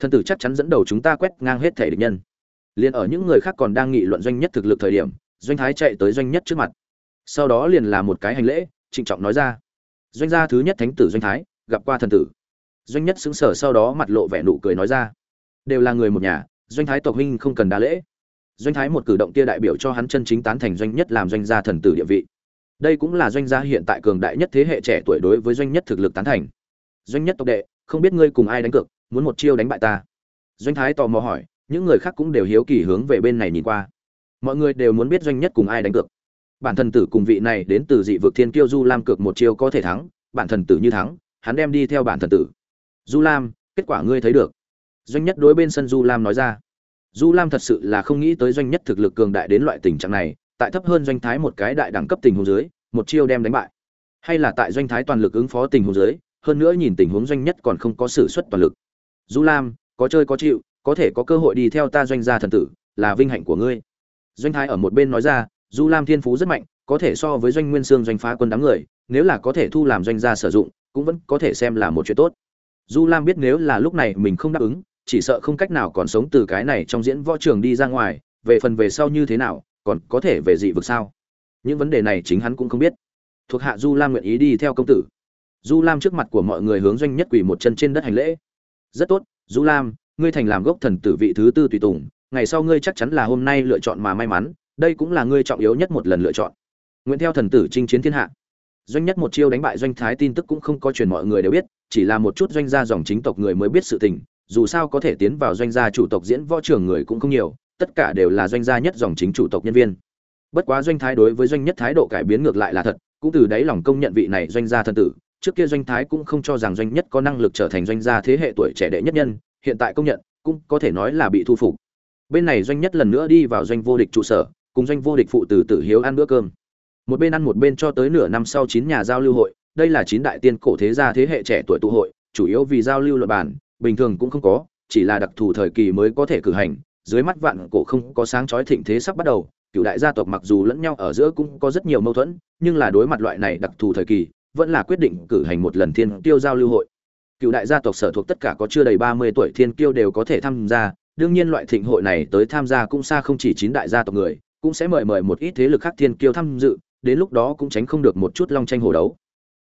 Speaker 1: Thần tử chắc chắn dẫn đầu chúng ta quét ngang hết thể địch nhân. Liền ở những người khác còn đang nghị luận doanh nhất thực lực thời điểm doanh thái chạy tới doanh nhất trước mặt. Sau đó liền là một cái hành lễ, trịnh trọng nói ra. Doanh gia thứ nhất thánh tử doanh thái, gặp qua thần tử. Doanh nhất xứng sở sau đó mặt lộ vẻ nụ cười nói ra. Đều là người một nhà, doanh thái tộc huynh không cần đa lễ. Doanh thái một cử động kia đại biểu cho hắn chân chính tán thành doanh nhất làm doanh gia thần tử địa vị. Đây cũng là doanh gia hiện tại cường đại nhất thế hệ trẻ tuổi đối với doanh nhất thực lực tán thành. Doanh nhất tộc đệ, không biết ngươi cùng ai đánh cược, muốn một chiêu đánh bại ta. Doanh thái tò mò hỏi, những người khác cũng đều hiếu kỳ hướng về bên này nhìn qua mọi người đều muốn biết doanh nhất cùng ai đánh cược. Bản thần tử cùng vị này đến từ dị vực thiên kiêu du lam cược một chiêu có thể thắng, bản thần tử như thắng, hắn đem đi theo bản thần tử. Du lam, kết quả ngươi thấy được. Doanh nhất đối bên sân du lam nói ra. Du lam thật sự là không nghĩ tới doanh nhất thực lực cường đại đến loại tình trạng này, tại thấp hơn doanh thái một cái đại đẳng cấp tình huống dưới, một chiêu đem đánh bại. Hay là tại doanh thái toàn lực ứng phó tình huống dưới, hơn nữa nhìn tình huống doanh nhất còn không có sự xuất toàn lực. Du lam, có chơi có chịu, có thể có cơ hội đi theo ta doanh gia thần tử, là vinh hạnh của ngươi doanh thái ở một bên nói ra, du lam thiên phú rất mạnh, có thể so với doanh nguyên sương doanh phá quân đám người, nếu là có thể thu làm doanh gia sử dụng, cũng vẫn có thể xem là một chuyện tốt. Du lam biết nếu là lúc này mình không đáp ứng, chỉ sợ không cách nào còn sống từ cái này trong diễn võ trường đi ra ngoài, về phần về sau như thế nào, còn có thể về dị vực sao? Những vấn đề này chính hắn cũng không biết. Thuộc hạ du lam nguyện ý đi theo công tử. Du lam trước mặt của mọi người hướng doanh nhất quỳ một chân trên đất hành lễ. Rất tốt, du lam, ngươi thành làm gốc thần tử vị thứ tư tùy tùng ngày sau ngươi chắc chắn là hôm nay lựa chọn mà may mắn, đây cũng là ngươi trọng yếu nhất một lần lựa chọn. Nguyện theo thần tử chinh chiến thiên hạ. Doanh nhất một chiêu đánh bại doanh thái tin tức cũng không có truyền mọi người đều biết, chỉ là một chút doanh gia dòng chính tộc người mới biết sự tình, dù sao có thể tiến vào doanh gia chủ tộc diễn võ trường người cũng không nhiều, tất cả đều là doanh gia nhất dòng chính chủ tộc nhân viên. Bất quá doanh thái đối với doanh nhất thái độ cải biến ngược lại là thật, cũng từ đấy lòng công nhận vị này doanh gia thần tử, trước kia doanh thái cũng không cho rằng doanh nhất có năng lực trở thành doanh gia thế hệ tuổi trẻ đệ nhất nhân, hiện tại công nhận, cũng có thể nói là bị thu phục bên này doanh nhất lần nữa đi vào doanh vô địch trụ sở, cùng doanh vô địch phụ tử tử hiếu ăn bữa cơm. Một bên ăn một bên cho tới nửa năm sau chín nhà giao lưu hội, đây là chín đại tiên cổ thế gia thế hệ trẻ tuổi tụ hội, chủ yếu vì giao lưu luật bản bình thường cũng không có, chỉ là đặc thù thời kỳ mới có thể cử hành, dưới mắt vạn cổ không có sáng chói thịnh thế sắp bắt đầu, cựu đại gia tộc mặc dù lẫn nhau ở giữa cũng có rất nhiều mâu thuẫn, nhưng là đối mặt loại này đặc thù thời kỳ, vẫn là quyết định cử hành một lần thiên tiêu giao lưu hội. Cựu đại gia tộc sở thuộc tất cả có chưa đầy ba mươi tuổi thiên kiêu đều có thể tham gia đương nhiên loại thịnh hội này tới tham gia cũng xa không chỉ chín đại gia tộc người, cũng sẽ mời mời một ít thế lực khác thiên kiêu tham dự, đến lúc đó cũng tránh không được một chút long tranh hồ đấu.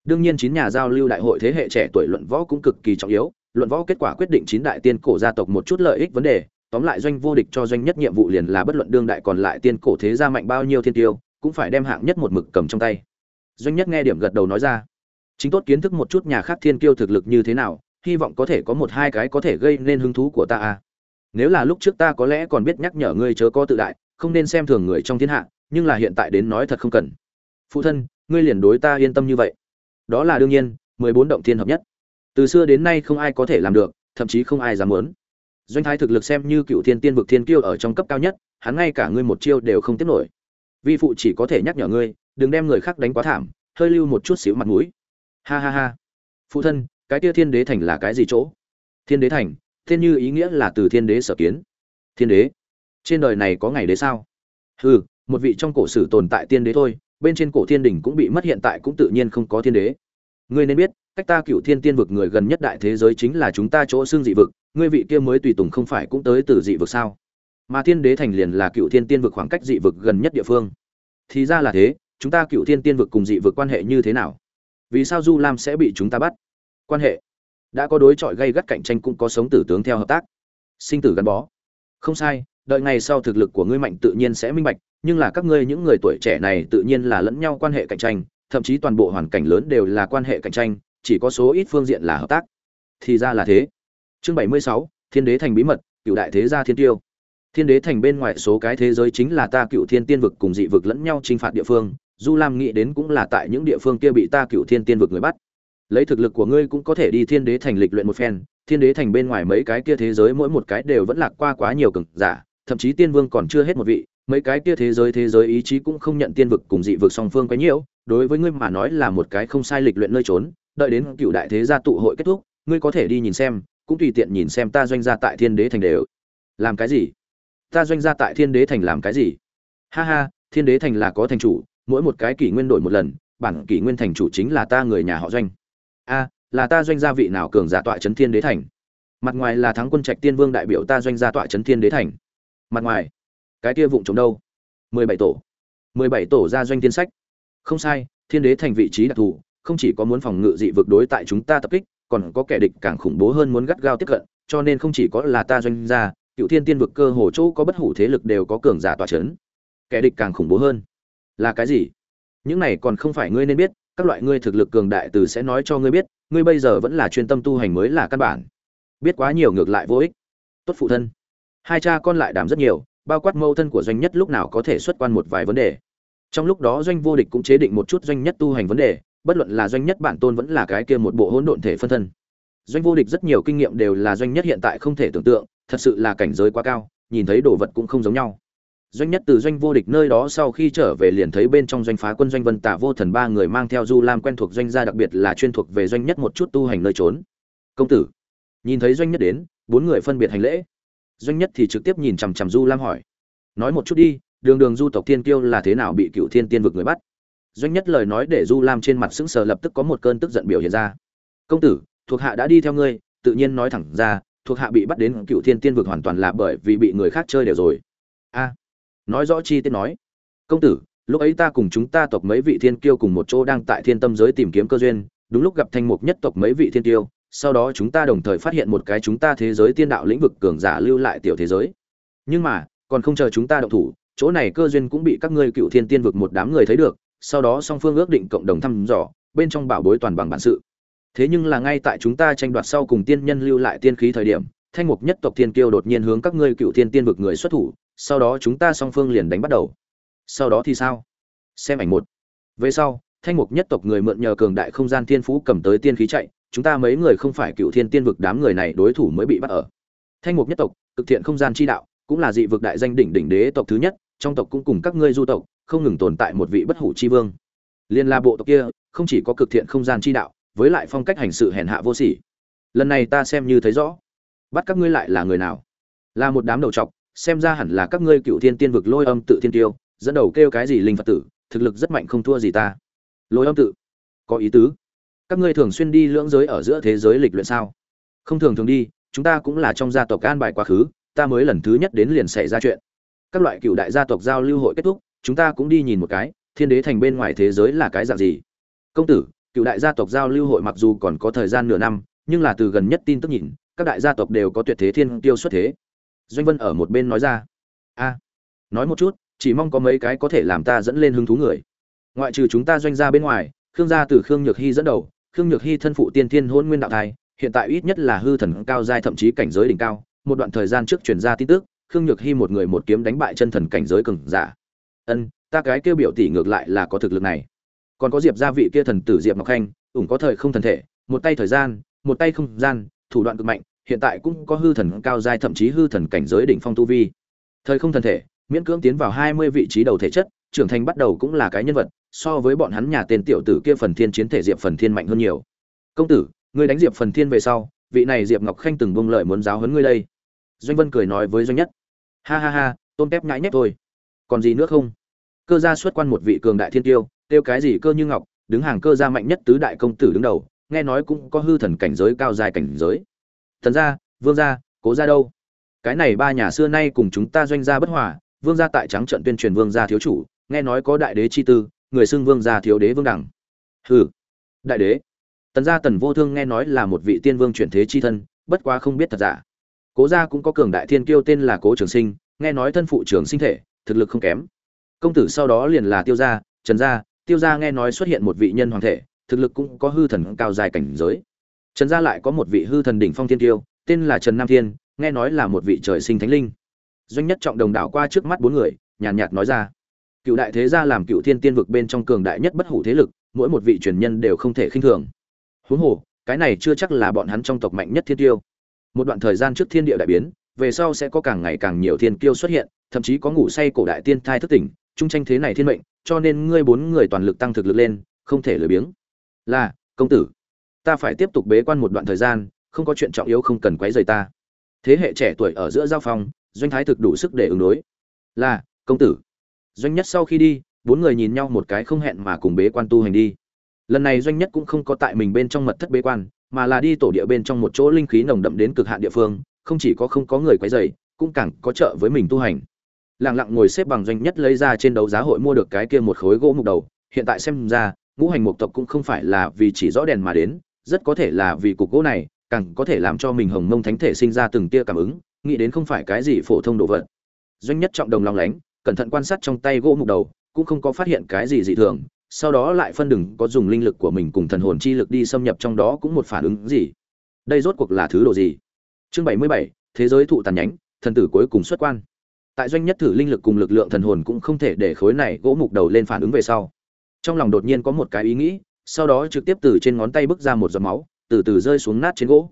Speaker 1: Đương nhiên chín nhà giao lưu đại hội thế hệ trẻ tuổi luận võ cũng cực kỳ trọng yếu, luận võ kết quả quyết định chín đại tiên cổ gia tộc một chút lợi ích vấn đề, tóm lại doanh vô địch cho doanh nhất nhiệm vụ liền là bất luận đương đại còn lại tiên cổ thế gia mạnh bao nhiêu thiên tiêu, cũng phải đem hạng nhất một mực cầm trong tay. Doanh nhất nghe điểm gật đầu nói ra. Chính tốt kiến thức một chút nhà khác thiên kiêu thực lực như thế nào, hy vọng có thể có một hai cái có thể gây nên hứng thú của ta à nếu là lúc trước ta có lẽ còn biết nhắc nhở ngươi chớ có tự đại, không nên xem thường người trong thiên hạ, nhưng là hiện tại đến nói thật không cần. Phụ thân, ngươi liền đối ta yên tâm như vậy. Đó là đương nhiên, mười bốn động thiên hợp nhất. Từ xưa đến nay không ai có thể làm được, thậm chí không ai dám muốn. Doanh thái thực lực xem như cựu thiên tiên vực thiên kiêu ở trong cấp cao nhất, hắn ngay cả ngươi một chiêu đều không tiếp nổi. Vi phụ chỉ có thể nhắc nhở ngươi, đừng đem người khác đánh quá thảm, hơi lưu một chút xíu mặt mũi. Ha ha ha. Phụ thân, cái tia thiên đế thành là cái gì chỗ? Thiên đế thành thiên như ý nghĩa là từ thiên đế sở kiến. Thiên đế? Trên đời này có ngày đế sao? Hừ, một vị trong cổ sử tồn tại tiên đế thôi, bên trên cổ thiên đình cũng bị mất, hiện tại cũng tự nhiên không có thiên đế. Ngươi nên biết, cách ta cựu thiên tiên vực người gần nhất đại thế giới chính là chúng ta chỗ xương dị vực, ngươi vị kia mới tùy tùng không phải cũng tới từ dị vực sao? Mà thiên đế thành liền là cựu thiên tiên vực khoảng cách dị vực gần nhất địa phương. Thì ra là thế, chúng ta cựu thiên tiên vực cùng dị vực quan hệ như thế nào? Vì sao du lam sẽ bị chúng ta bắt? Quan hệ? Đã có đối chọi gây gắt cạnh tranh cũng có sống tử tướng theo hợp tác. Sinh tử gắn bó. Không sai, đợi ngày sau thực lực của ngươi mạnh tự nhiên sẽ minh bạch, nhưng là các ngươi những người tuổi trẻ này tự nhiên là lẫn nhau quan hệ cạnh tranh, thậm chí toàn bộ hoàn cảnh lớn đều là quan hệ cạnh tranh, chỉ có số ít phương diện là hợp tác. Thì ra là thế. Chương bảy mươi sáu, thiên đế thành bí mật, cựu đại thế gia thiên tiêu. Thiên đế thành bên ngoài số cái thế giới chính là ta cựu thiên tiên vực cùng dị vực lẫn nhau t r i n h phạt địa phương, du lam nghĩ đến cũng là tại những địa phương kia bị ta cựu thiên tiên vực người bắt lấy thực lực của ngươi cũng có thể đi thiên đế thành lịch luyện một phen, thiên đế thành bên ngoài mấy cái kia thế giới mỗi một cái đều vẫn lạc qua quá nhiều cực giả, thậm chí tiên vương còn chưa hết một vị, mấy cái kia thế giới thế giới ý chí cũng không nhận tiên vực cùng dị vực song phương quá nhiều, đối với ngươi mà nói là một cái không sai lịch luyện nơi trốn, đợi đến cựu đại thế gia tụ hội kết thúc, ngươi có thể đi nhìn xem, cũng tùy tiện nhìn xem ta doanh gia tại thiên đế thành đều. Làm cái gì? Ta doanh gia tại thiên đế thành làm cái gì? Ha ha, thiên đế thành là có thành chủ, mỗi một cái kỷ nguyên đổi một lần, bản kỷ nguyên thành chủ chính là ta người nhà họ doanh a, là ta doanh gia vị nào cường giả tọa chấn thiên đế thành? Mặt ngoài là thắng quân trạch tiên vương đại biểu ta doanh gia tọa chấn thiên đế thành. Mặt ngoài, cái kia vụng trống đâu? Mười bảy tổ. Mười bảy tổ ra doanh tiên sách. Không sai, thiên đế thành vị trí đặc thù, không chỉ có muốn phòng ngự dị vực đối tại chúng ta tập kích, còn có kẻ địch càng khủng bố hơn muốn gắt gao tiếp cận, cho nên không chỉ có là ta doanh gia, cựu thiên tiên vực cơ hồ chỗ có bất hủ thế lực đều có cường giả tọa chấn. Kẻ địch càng khủng bố hơn. Là cái gì? Những này còn không phải ngươi nên biết các loại ngươi thực lực cường đại từ sẽ nói cho ngươi biết, ngươi bây giờ vẫn là chuyên tâm tu hành mới là căn bản. Biết quá nhiều ngược lại vô ích. Tốt phụ thân. Hai cha con lại đảm rất nhiều, bao quát mâu thân của doanh nhất lúc nào có thể xuất quan một vài vấn đề. Trong lúc đó doanh vô địch cũng chế định một chút doanh nhất tu hành vấn đề, bất luận là doanh nhất bản tôn vẫn là cái kia một bộ hỗn độn thể phân thân. Doanh vô địch rất nhiều kinh nghiệm đều là doanh nhất hiện tại không thể tưởng tượng, thật sự là cảnh giới quá cao, nhìn thấy đồ vật cũng không giống nhau doanh nhất từ doanh vô địch nơi đó sau khi trở về liền thấy bên trong doanh phá quân doanh vân tả vô thần ba người mang theo du lam quen thuộc doanh gia đặc biệt là chuyên thuộc về doanh nhất một chút tu hành nơi trốn. Công tử, nhìn thấy doanh nhất đến, bốn người phân biệt hành lễ. Doanh nhất thì trực tiếp nhìn chằm chằm du lam hỏi. Nói một chút đi, đường đường du tộc thiên kiêu là thế nào bị cựu thiên tiên vực người bắt? Doanh nhất lời nói để du lam trên mặt sững sờ lập tức có một cơn tức giận biểu hiện ra. Công tử, thuộc hạ đã đi theo ngươi, tự nhiên nói thẳng ra, thuộc hạ bị bắt đến cựu thiên tiên vực hoàn toàn là bởi vì bị người khác chơi đều rồi. A nói rõ chi tiết nói. Công tử, lúc ấy ta cùng chúng ta tộc mấy vị thiên kiêu cùng một chỗ đang tại thiên tâm giới tìm kiếm cơ duyên, đúng lúc gặp thanh mục nhất tộc mấy vị thiên kiêu, sau đó chúng ta đồng thời phát hiện một cái chúng ta thế giới tiên đạo lĩnh vực cường giả lưu lại tiểu thế giới. Nhưng mà, còn không chờ chúng ta động thủ, chỗ này cơ duyên cũng bị các ngươi cựu thiên tiên vực một đám người thấy được, sau đó song phương ước định cộng đồng thăm dò, bên trong bảo bối toàn bằng bản sự. Thế nhưng là ngay tại chúng ta tranh đoạt sau cùng tiên nhân lưu lại tiên khí thời điểm, thanh mục nhất tộc thiên kiêu đột nhiên hướng các ngươi cựu thiên tiên vực người xuất thủ sau đó chúng ta song phương liền đánh bắt đầu. Sau đó thì sao? Xem ảnh một. Về sau, thanh mục nhất tộc người mượn nhờ cường đại không gian thiên phú cầm tới tiên khí chạy, chúng ta mấy người không phải cựu thiên tiên vực đám người này đối thủ mới bị bắt ở. Thanh mục nhất tộc, cực thiện không gian chi đạo, cũng là dị vực đại danh đỉnh đỉnh đế tộc thứ nhất, trong tộc cũng cùng các ngươi du tộc, không ngừng tồn tại một vị bất hủ chi vương. Liên la bộ tộc kia, không chỉ có cực thiện không gian chi đạo, với lại phong cách hành sự hèn hạ vô sỉ. Lần này ta xem như thấy rõ. Bắt các ngươi lại là người nào? Là một đám đầu trọc xem ra hẳn là các ngươi cựu thiên tiên vực lôi âm tự thiên tiêu, dẫn đầu kêu cái gì linh phật tử, thực lực rất mạnh không thua gì ta. Lôi âm tự, có ý tứ. Các ngươi thường xuyên đi lưỡng giới ở giữa thế giới lịch luyện sao? Không thường thường đi, chúng ta cũng là trong gia tộc an bài quá khứ, ta mới lần thứ nhất đến liền xảy ra chuyện. Các loại cựu đại gia tộc giao lưu hội kết thúc, chúng ta cũng đi nhìn một cái, thiên đế thành bên ngoài thế giới là cái dạng gì? Công tử, cựu đại gia tộc giao lưu hội mặc dù còn có thời gian nửa năm, nhưng là từ gần nhất tin tức nhìn, các đại gia tộc đều có tuyệt thế thiên tiêu xuất thế doanh vân ở một bên nói ra. A, nói một chút, chỉ mong có mấy cái có thể làm ta dẫn lên hứng thú người. Ngoại trừ chúng ta doanh gia bên ngoài, khương gia từ khương nhược hy dẫn đầu, khương nhược hy thân phụ tiên thiên hôn nguyên đạo thai, hiện tại ít nhất là hư thần cao giai thậm chí cảnh giới đỉnh cao. Một đoạn thời gian trước truyền ra tin tức, khương nhược hy một người một kiếm đánh bại chân thần cảnh giới cường giả. Ân, ta cái kêu biểu tỷ ngược lại là có thực lực này. Còn có diệp gia vị kia thần tử diệp ngọc khanh, ủng có thời không thần thể, một tay thời gian, một tay không gian, thủ đoạn cực mạnh hiện tại cũng có hư thần cao giai thậm chí hư thần cảnh giới đỉnh phong tu vi. Thời không thần thể, miễn cưỡng tiến vào hai mươi vị trí đầu thể chất, trưởng thành bắt đầu cũng là cái nhân vật, so với bọn hắn nhà tên tiểu tử kia phần thiên chiến thể diệp phần thiên mạnh hơn nhiều. Công tử, ngươi đánh diệp phần thiên về sau, vị này diệp ngọc khanh từng buông lợi muốn giáo huấn ngươi đây. Doanh vân cười nói với doanh nhất. Ha ha ha tôn tép nhãi nhép thôi. Còn gì nữa không? Cơ gia xuất quan một vị cường đại thiên tiêu tiêu cái gì cơ như ngọc, đứng hàng cơ gia mạnh nhất tứ đại công tử đứng đầu, nghe nói cũng có hư thần cảnh giới, cao dài cảnh giới thần gia, vương gia, cố gia đâu? Cái này ba nhà xưa nay cùng chúng ta doanh gia bất hòa, vương gia tại trắng trận tuyên truyền vương gia thiếu chủ, nghe nói có đại đế chi tư, người xưng vương gia thiếu đế vương đẳng. Hừ, đại đế. Tần gia tần vô thương nghe nói là một vị tiên vương chuyển thế chi thân, bất quá không biết thật giả. Cố gia cũng có cường đại thiên kiêu tên là cố trường sinh, nghe nói thân phụ trường sinh thể, thực lực không kém. Công tử sau đó liền là tiêu gia, trần gia. Tiêu gia nghe nói xuất hiện một vị nhân hoàng thể, thực lực cũng có hư thần cao dài cảnh giới trần gia lại có một vị hư thần đỉnh phong thiên tiêu tên là trần nam thiên nghe nói là một vị trời sinh thánh linh. Doanh nhất trọng đồng đảo qua trước mắt bốn người nhàn nhạt, nhạt nói ra. Cựu đại thế gia làm cựu thiên tiên vực bên trong cường đại nhất bất hủ thế lực mỗi một vị truyền nhân đều không thể khinh thường. Huống hồ cái này chưa chắc là bọn hắn trong tộc mạnh nhất thiên tiêu. Một đoạn thời gian trước thiên địa đại biến về sau sẽ có càng ngày càng nhiều thiên tiêu xuất hiện thậm chí có ngủ say cổ đại tiên thai thức tỉnh trung tranh thế này thiên mệnh cho nên ngươi bốn người toàn lực tăng thực lực lên không thể lười biếng. Là công tử ta phải tiếp tục bế quan một đoạn thời gian, không có chuyện trọng yếu không cần quấy rầy ta. Thế hệ trẻ tuổi ở giữa giao phong, doanh thái thực đủ sức để ứng đối. Là, công tử. Doanh nhất sau khi đi, bốn người nhìn nhau một cái không hẹn mà cùng bế quan tu hành đi. Lần này doanh nhất cũng không có tại mình bên trong mật thất bế quan, mà là đi tổ địa bên trong một chỗ linh khí nồng đậm đến cực hạn địa phương, không chỉ có không có người quấy rầy, cũng càng có trợ với mình tu hành. Lặng lặng ngồi xếp bằng doanh nhất lấy ra trên đấu giá hội mua được cái kia một khối gỗ mục đầu, hiện tại xem ra, ngũ hành mục tộc cũng không phải là vì chỉ rõ đèn mà đến rất có thể là vì cục gỗ này, càng có thể làm cho mình hồng mông thánh thể sinh ra từng tia cảm ứng, nghĩ đến không phải cái gì phổ thông đồ vật. Doanh nhất trọng đồng lòng lánh, cẩn thận quan sát trong tay gỗ mục đầu, cũng không có phát hiện cái gì dị thường, sau đó lại phân đừng có dùng linh lực của mình cùng thần hồn chi lực đi xâm nhập trong đó cũng một phản ứng gì. Đây rốt cuộc là thứ đồ gì? Chương bảy mươi bảy, thế giới thụ tàn nhánh, thần tử cuối cùng xuất quan. Tại doanh nhất thử linh lực cùng lực lượng thần hồn cũng không thể để khối này gỗ mục đầu lên phản ứng về sau. Trong lòng đột nhiên có một cái ý nghĩ sau đó trực tiếp từ trên ngón tay bước ra một giọt máu, từ từ rơi xuống nát trên gỗ.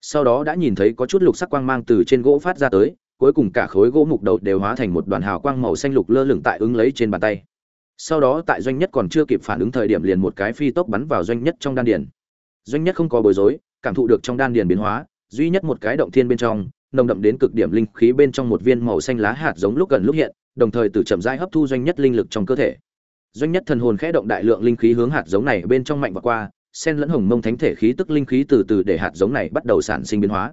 Speaker 1: Sau đó đã nhìn thấy có chút lục sắc quang mang từ trên gỗ phát ra tới, cuối cùng cả khối gỗ mục đầu đều hóa thành một đoàn hào quang màu xanh lục lơ lửng tại ứng lấy trên bàn tay. Sau đó tại doanh nhất còn chưa kịp phản ứng thời điểm liền một cái phi tốc bắn vào doanh nhất trong đan điền. Doanh nhất không có bối rối, cảm thụ được trong đan điền biến hóa, duy nhất một cái động thiên bên trong, nồng đậm đến cực điểm linh khí bên trong một viên màu xanh lá hạt giống lúc gần lúc hiện, đồng thời từ chậm rãi hấp thu doanh nhất linh lực trong cơ thể doanh nhất thần hồn khẽ động đại lượng linh khí hướng hạt giống này bên trong mạnh và qua, sen lẫn hồng mông thánh thể khí tức linh khí từ từ để hạt giống này bắt đầu sản sinh biến hóa.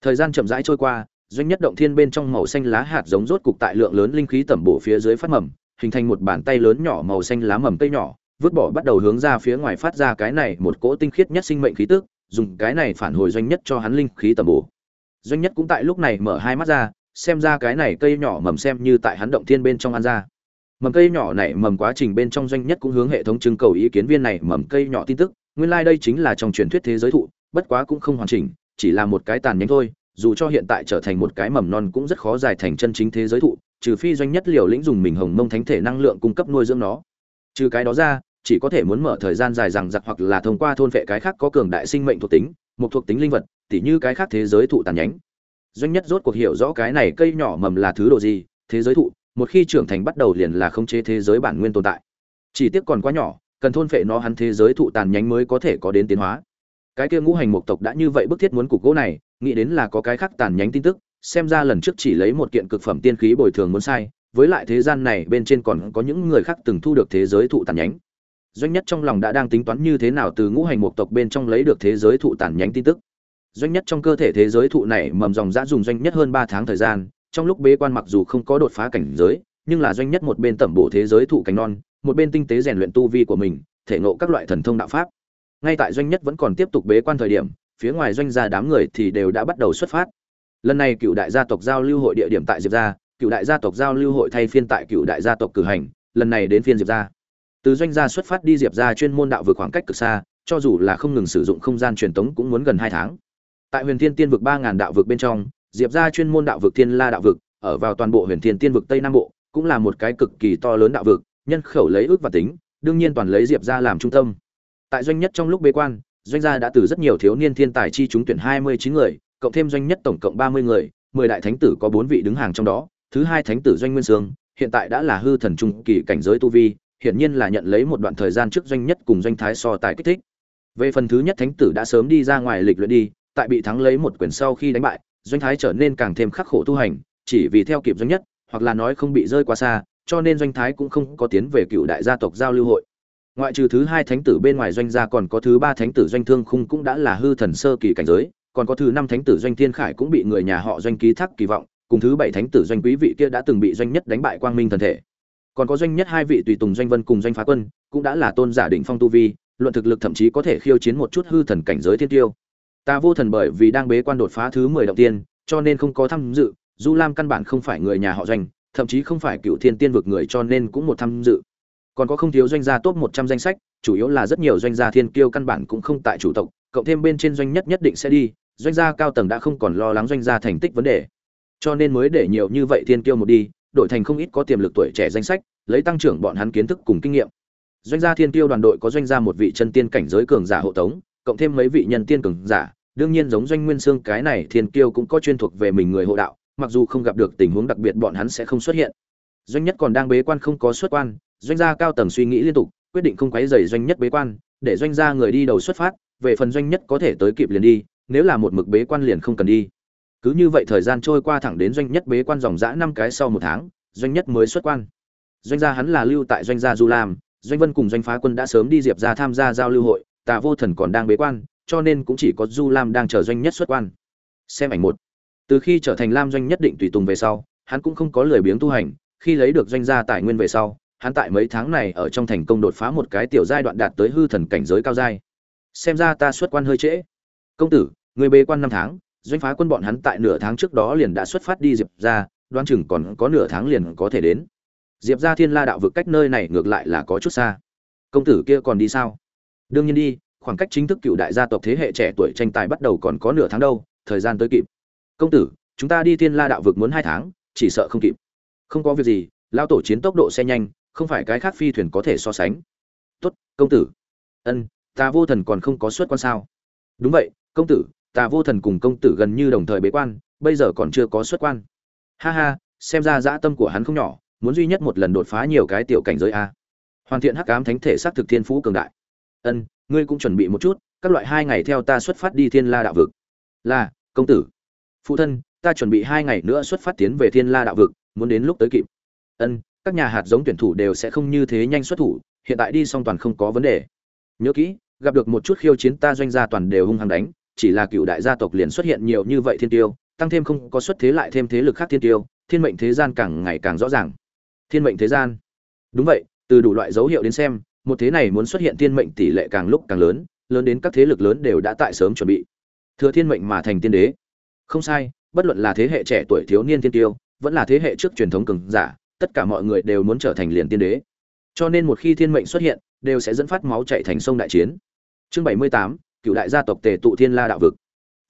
Speaker 1: Thời gian chậm rãi trôi qua, doanh nhất động thiên bên trong màu xanh lá hạt giống rốt cục tại lượng lớn linh khí tẩm bổ phía dưới phát mầm, hình thành một bàn tay lớn nhỏ màu xanh lá mầm cây nhỏ, vứt bỏ bắt đầu hướng ra phía ngoài phát ra cái này một cỗ tinh khiết nhất sinh mệnh khí tức, dùng cái này phản hồi doanh nhất cho hắn linh khí tẩm bổ. Doanh nhất cũng tại lúc này mở hai mắt ra, xem ra cái này cây nhỏ mầm xem như tại hắn động thiên bên trong ăn ra mầm cây nhỏ này mầm quá trình bên trong doanh nhất cũng hướng hệ thống trưng cầu ý kiến viên này mầm cây nhỏ tin tức. Nguyên lai đây chính là trong truyền thuyết thế giới thụ, bất quá cũng không hoàn chỉnh, chỉ là một cái tàn nhánh thôi. Dù cho hiện tại trở thành một cái mầm non cũng rất khó dài thành chân chính thế giới thụ, trừ phi doanh nhất liều lĩnh dùng mình hồng mông thánh thể năng lượng cung cấp nuôi dưỡng nó. Trừ cái đó ra, chỉ có thể muốn mở thời gian dài rằng giặc hoặc là thông qua thôn vệ cái khác có cường đại sinh mệnh thuộc tính, một thuộc tính linh vật, tỉ như cái khác thế giới thụ tàn nhánh doanh nhất rốt cuộc hiểu rõ cái này cây nhỏ mầm là thứ đồ gì, thế giới thụ một khi trưởng thành bắt đầu liền là khống chế thế giới bản nguyên tồn tại. Chỉ tiếc còn quá nhỏ, cần thôn phệ nó hắn thế giới thụ tàn nhánh mới có thể có đến tiến hóa. Cái kia ngũ hành mục tộc đã như vậy bức thiết muốn cục gỗ này, nghĩ đến là có cái khác tàn nhánh tin tức, xem ra lần trước chỉ lấy một kiện cực phẩm tiên khí bồi thường muốn sai, với lại thế gian này bên trên còn có những người khác từng thu được thế giới thụ tàn nhánh. Doanh nhất trong lòng đã đang tính toán như thế nào từ ngũ hành mục tộc bên trong lấy được thế giới thụ tàn nhánh tin tức. Doanh nhất trong cơ thể thế giới thụ này mầm dòng dã dùng doanh nhất hơn ba tháng thời gian trong lúc bế quan mặc dù không có đột phá cảnh giới, nhưng là doanh nhất một bên tẩm bổ thế giới thụ cánh non, một bên tinh tế rèn luyện tu vi của mình, thể ngộ các loại thần thông đạo pháp. Ngay tại doanh nhất vẫn còn tiếp tục bế quan thời điểm, phía ngoài doanh gia đám người thì đều đã bắt đầu xuất phát. Lần này cựu đại gia tộc giao lưu hội địa điểm tại diệp gia, cựu đại gia tộc giao lưu hội thay phiên tại cựu đại gia tộc cử hành, lần này đến phiên diệp gia. Từ doanh gia xuất phát đi diệp gia chuyên môn đạo vực khoảng cách cực xa, cho dù là không ngừng sử dụng không gian truyền tống cũng muốn gần hai tháng. Tại huyền thiên tiên vực ba ngàn đạo vực bên trong diệp gia chuyên môn đạo vực thiên la đạo vực, ở vào toàn bộ huyền thiên tiên vực tây nam bộ, cũng là một cái cực kỳ to lớn đạo vực, nhân khẩu lấy ước và tính, đương nhiên toàn lấy diệp gia làm trung tâm. Tại doanh nhất trong lúc bế quan, doanh gia đã từ rất nhiều thiếu niên thiên tài chi trúng tuyển hai mươi chín người, cộng thêm doanh nhất tổng cộng ba mươi người, mười đại thánh tử có bốn vị đứng hàng trong đó, thứ hai thánh tử doanh nguyên sương, hiện tại đã là hư thần trung kỳ cảnh giới tu vi, hiển nhiên là nhận lấy một đoạn thời gian trước doanh nhất cùng doanh thái so tài kích thích. Về phần thứ nhất thánh tử đã sớm đi ra ngoài lịch luyện đi, tại bị thắng lấy một quyền sau khi đánh bại doanh thái trở nên càng thêm khắc khổ tu hành, chỉ vì theo kịp doanh nhất, hoặc là nói không bị rơi quá xa, cho nên doanh thái cũng không có tiến về cựu đại gia tộc giao lưu hội. Ngoại trừ thứ hai thánh tử bên ngoài doanh gia còn có thứ ba thánh tử doanh thương khung cũng đã là hư thần sơ kỳ cảnh giới, còn có thứ năm thánh tử doanh thiên khải cũng bị người nhà họ doanh ký thác kỳ vọng, cùng thứ bảy thánh tử doanh quý vị kia đã từng bị doanh nhất đánh bại quang minh thần thể. Còn có doanh nhất hai vị tùy tùng doanh vân cùng doanh phá quân, cũng đã là tôn giả đỉnh phong tu vi, luận thực lực thậm chí có thể khiêu chiến một chút hư thần cảnh giới thiên tiêu ta vô thần bởi vì đang bế quan đột phá thứ mười động tiên, cho nên không có tham dự, du lam căn bản không phải người nhà họ doanh, thậm chí không phải cựu thiên tiên vực người cho nên cũng một tham dự. Còn có không thiếu doanh gia top một trăm danh sách, chủ yếu là rất nhiều doanh gia thiên kiêu căn bản cũng không tại chủ tộc, cộng thêm bên trên doanh nhất nhất định sẽ đi, doanh gia cao tầng đã không còn lo lắng doanh gia thành tích vấn đề. Cho nên mới để nhiều như vậy thiên kiêu một đi, đổi thành không ít có tiềm lực tuổi trẻ danh sách, lấy tăng trưởng bọn hắn kiến thức cùng kinh nghiệm. Doanh gia thiên kiêu đoàn đội có doanh gia một vị chân tiên cảnh giới cường giả hộ tống cộng thêm mấy vị nhân tiên cường giả, đương nhiên giống doanh nguyên xương cái này thiên kiêu cũng có chuyên thuộc về mình người hộ đạo, mặc dù không gặp được tình huống đặc biệt bọn hắn sẽ không xuất hiện. Doanh nhất còn đang bế quan không có xuất quan, doanh gia cao tầng suy nghĩ liên tục, quyết định không quấy rầy doanh nhất bế quan, để doanh gia người đi đầu xuất phát, về phần doanh nhất có thể tới kịp liền đi, nếu là một mực bế quan liền không cần đi. Cứ như vậy thời gian trôi qua thẳng đến doanh nhất bế quan dòng dã năm cái sau một tháng, doanh nhất mới xuất quan. Doanh gia hắn là lưu tại doanh gia du lam, doanh vân cùng doanh phá quân đã sớm đi diệp ra tham gia giao lưu hội tà vô thần còn đang bế quan, cho nên cũng chỉ có du lam đang chờ doanh nhất xuất quan. Xem ảnh một. Từ khi trở thành lam doanh nhất định tùy tùng về sau, hắn cũng không có lười biếng tu hành, khi lấy được doanh gia tài nguyên về sau, hắn tại mấy tháng này ở trong thành công đột phá một cái tiểu giai đoạn đạt tới hư thần cảnh giới cao giai. Xem ra ta xuất quan hơi trễ. Công tử, người bế quan năm tháng, doanh phá quân bọn hắn tại nửa tháng trước đó liền đã xuất phát đi diệp ra đoan chừng còn có nửa tháng liền có thể đến. Diệp ra thiên la đạo vực cách nơi này ngược lại là có chút xa. Công tử kia còn đi sao? Đương nhiên đi, khoảng cách chính thức cựu đại gia tộc thế hệ trẻ tuổi tranh tài bắt đầu còn có nửa tháng đâu, thời gian tới kịp. Công tử, chúng ta đi thiên la đạo vực muốn hai tháng, chỉ sợ không kịp. Không có việc gì lao tổ chiến tốc độ xe nhanh, không phải cái khác phi thuyền có thể so sánh. Tốt, công tử. Ân, ta vô thần còn không có xuất quan sao? Đúng vậy, công tử, ta vô thần cùng công tử gần như đồng thời bế quan, bây giờ còn chưa có xuất quan. Ha ha, xem ra dã tâm của hắn không nhỏ, muốn duy nhất một lần đột phá nhiều cái tiểu cảnh giới a. Hoàn thiện hắc ám thánh thể xác thực thiên phú cường đại ân, ngươi cũng chuẩn bị một chút, các loại hai ngày theo ta xuất phát đi thiên la đạo vực. Là, công tử. Phụ thân, ta chuẩn bị hai ngày nữa xuất phát tiến về thiên la đạo vực, muốn đến lúc tới kịp. Ân, các nhà hạt giống tuyển thủ đều sẽ không như thế nhanh xuất thủ, hiện tại đi song toàn không có vấn đề. Nhớ kỹ, gặp được một chút khiêu chiến ta doanh gia toàn đều hung hăng đánh, chỉ là cựu đại gia tộc liền xuất hiện nhiều như vậy thiên tiêu, tăng thêm không có xuất thế lại thêm thế lực khác thiên tiêu, thiên mệnh thế gian càng ngày càng rõ ràng. Thiên mệnh thế gian. Đúng vậy, từ đủ loại dấu hiệu đến xem một thế này muốn xuất hiện thiên mệnh tỷ lệ càng lúc càng lớn lớn đến các thế lực lớn đều đã tại sớm chuẩn bị. Thừa thiên mệnh mà thành tiên đế. Không sai, bất luận là thế hệ trẻ tuổi thiếu niên tiên tiêu, vẫn là thế hệ trước truyền thống cường giả, tất cả mọi người đều muốn trở thành liền tiên đế. Cho nên một khi thiên mệnh xuất hiện, đều sẽ dẫn phát máu chạy thành sông đại chiến. Chương bảy mươi tám, cựu đại gia tộc tề tụ thiên la đạo vực.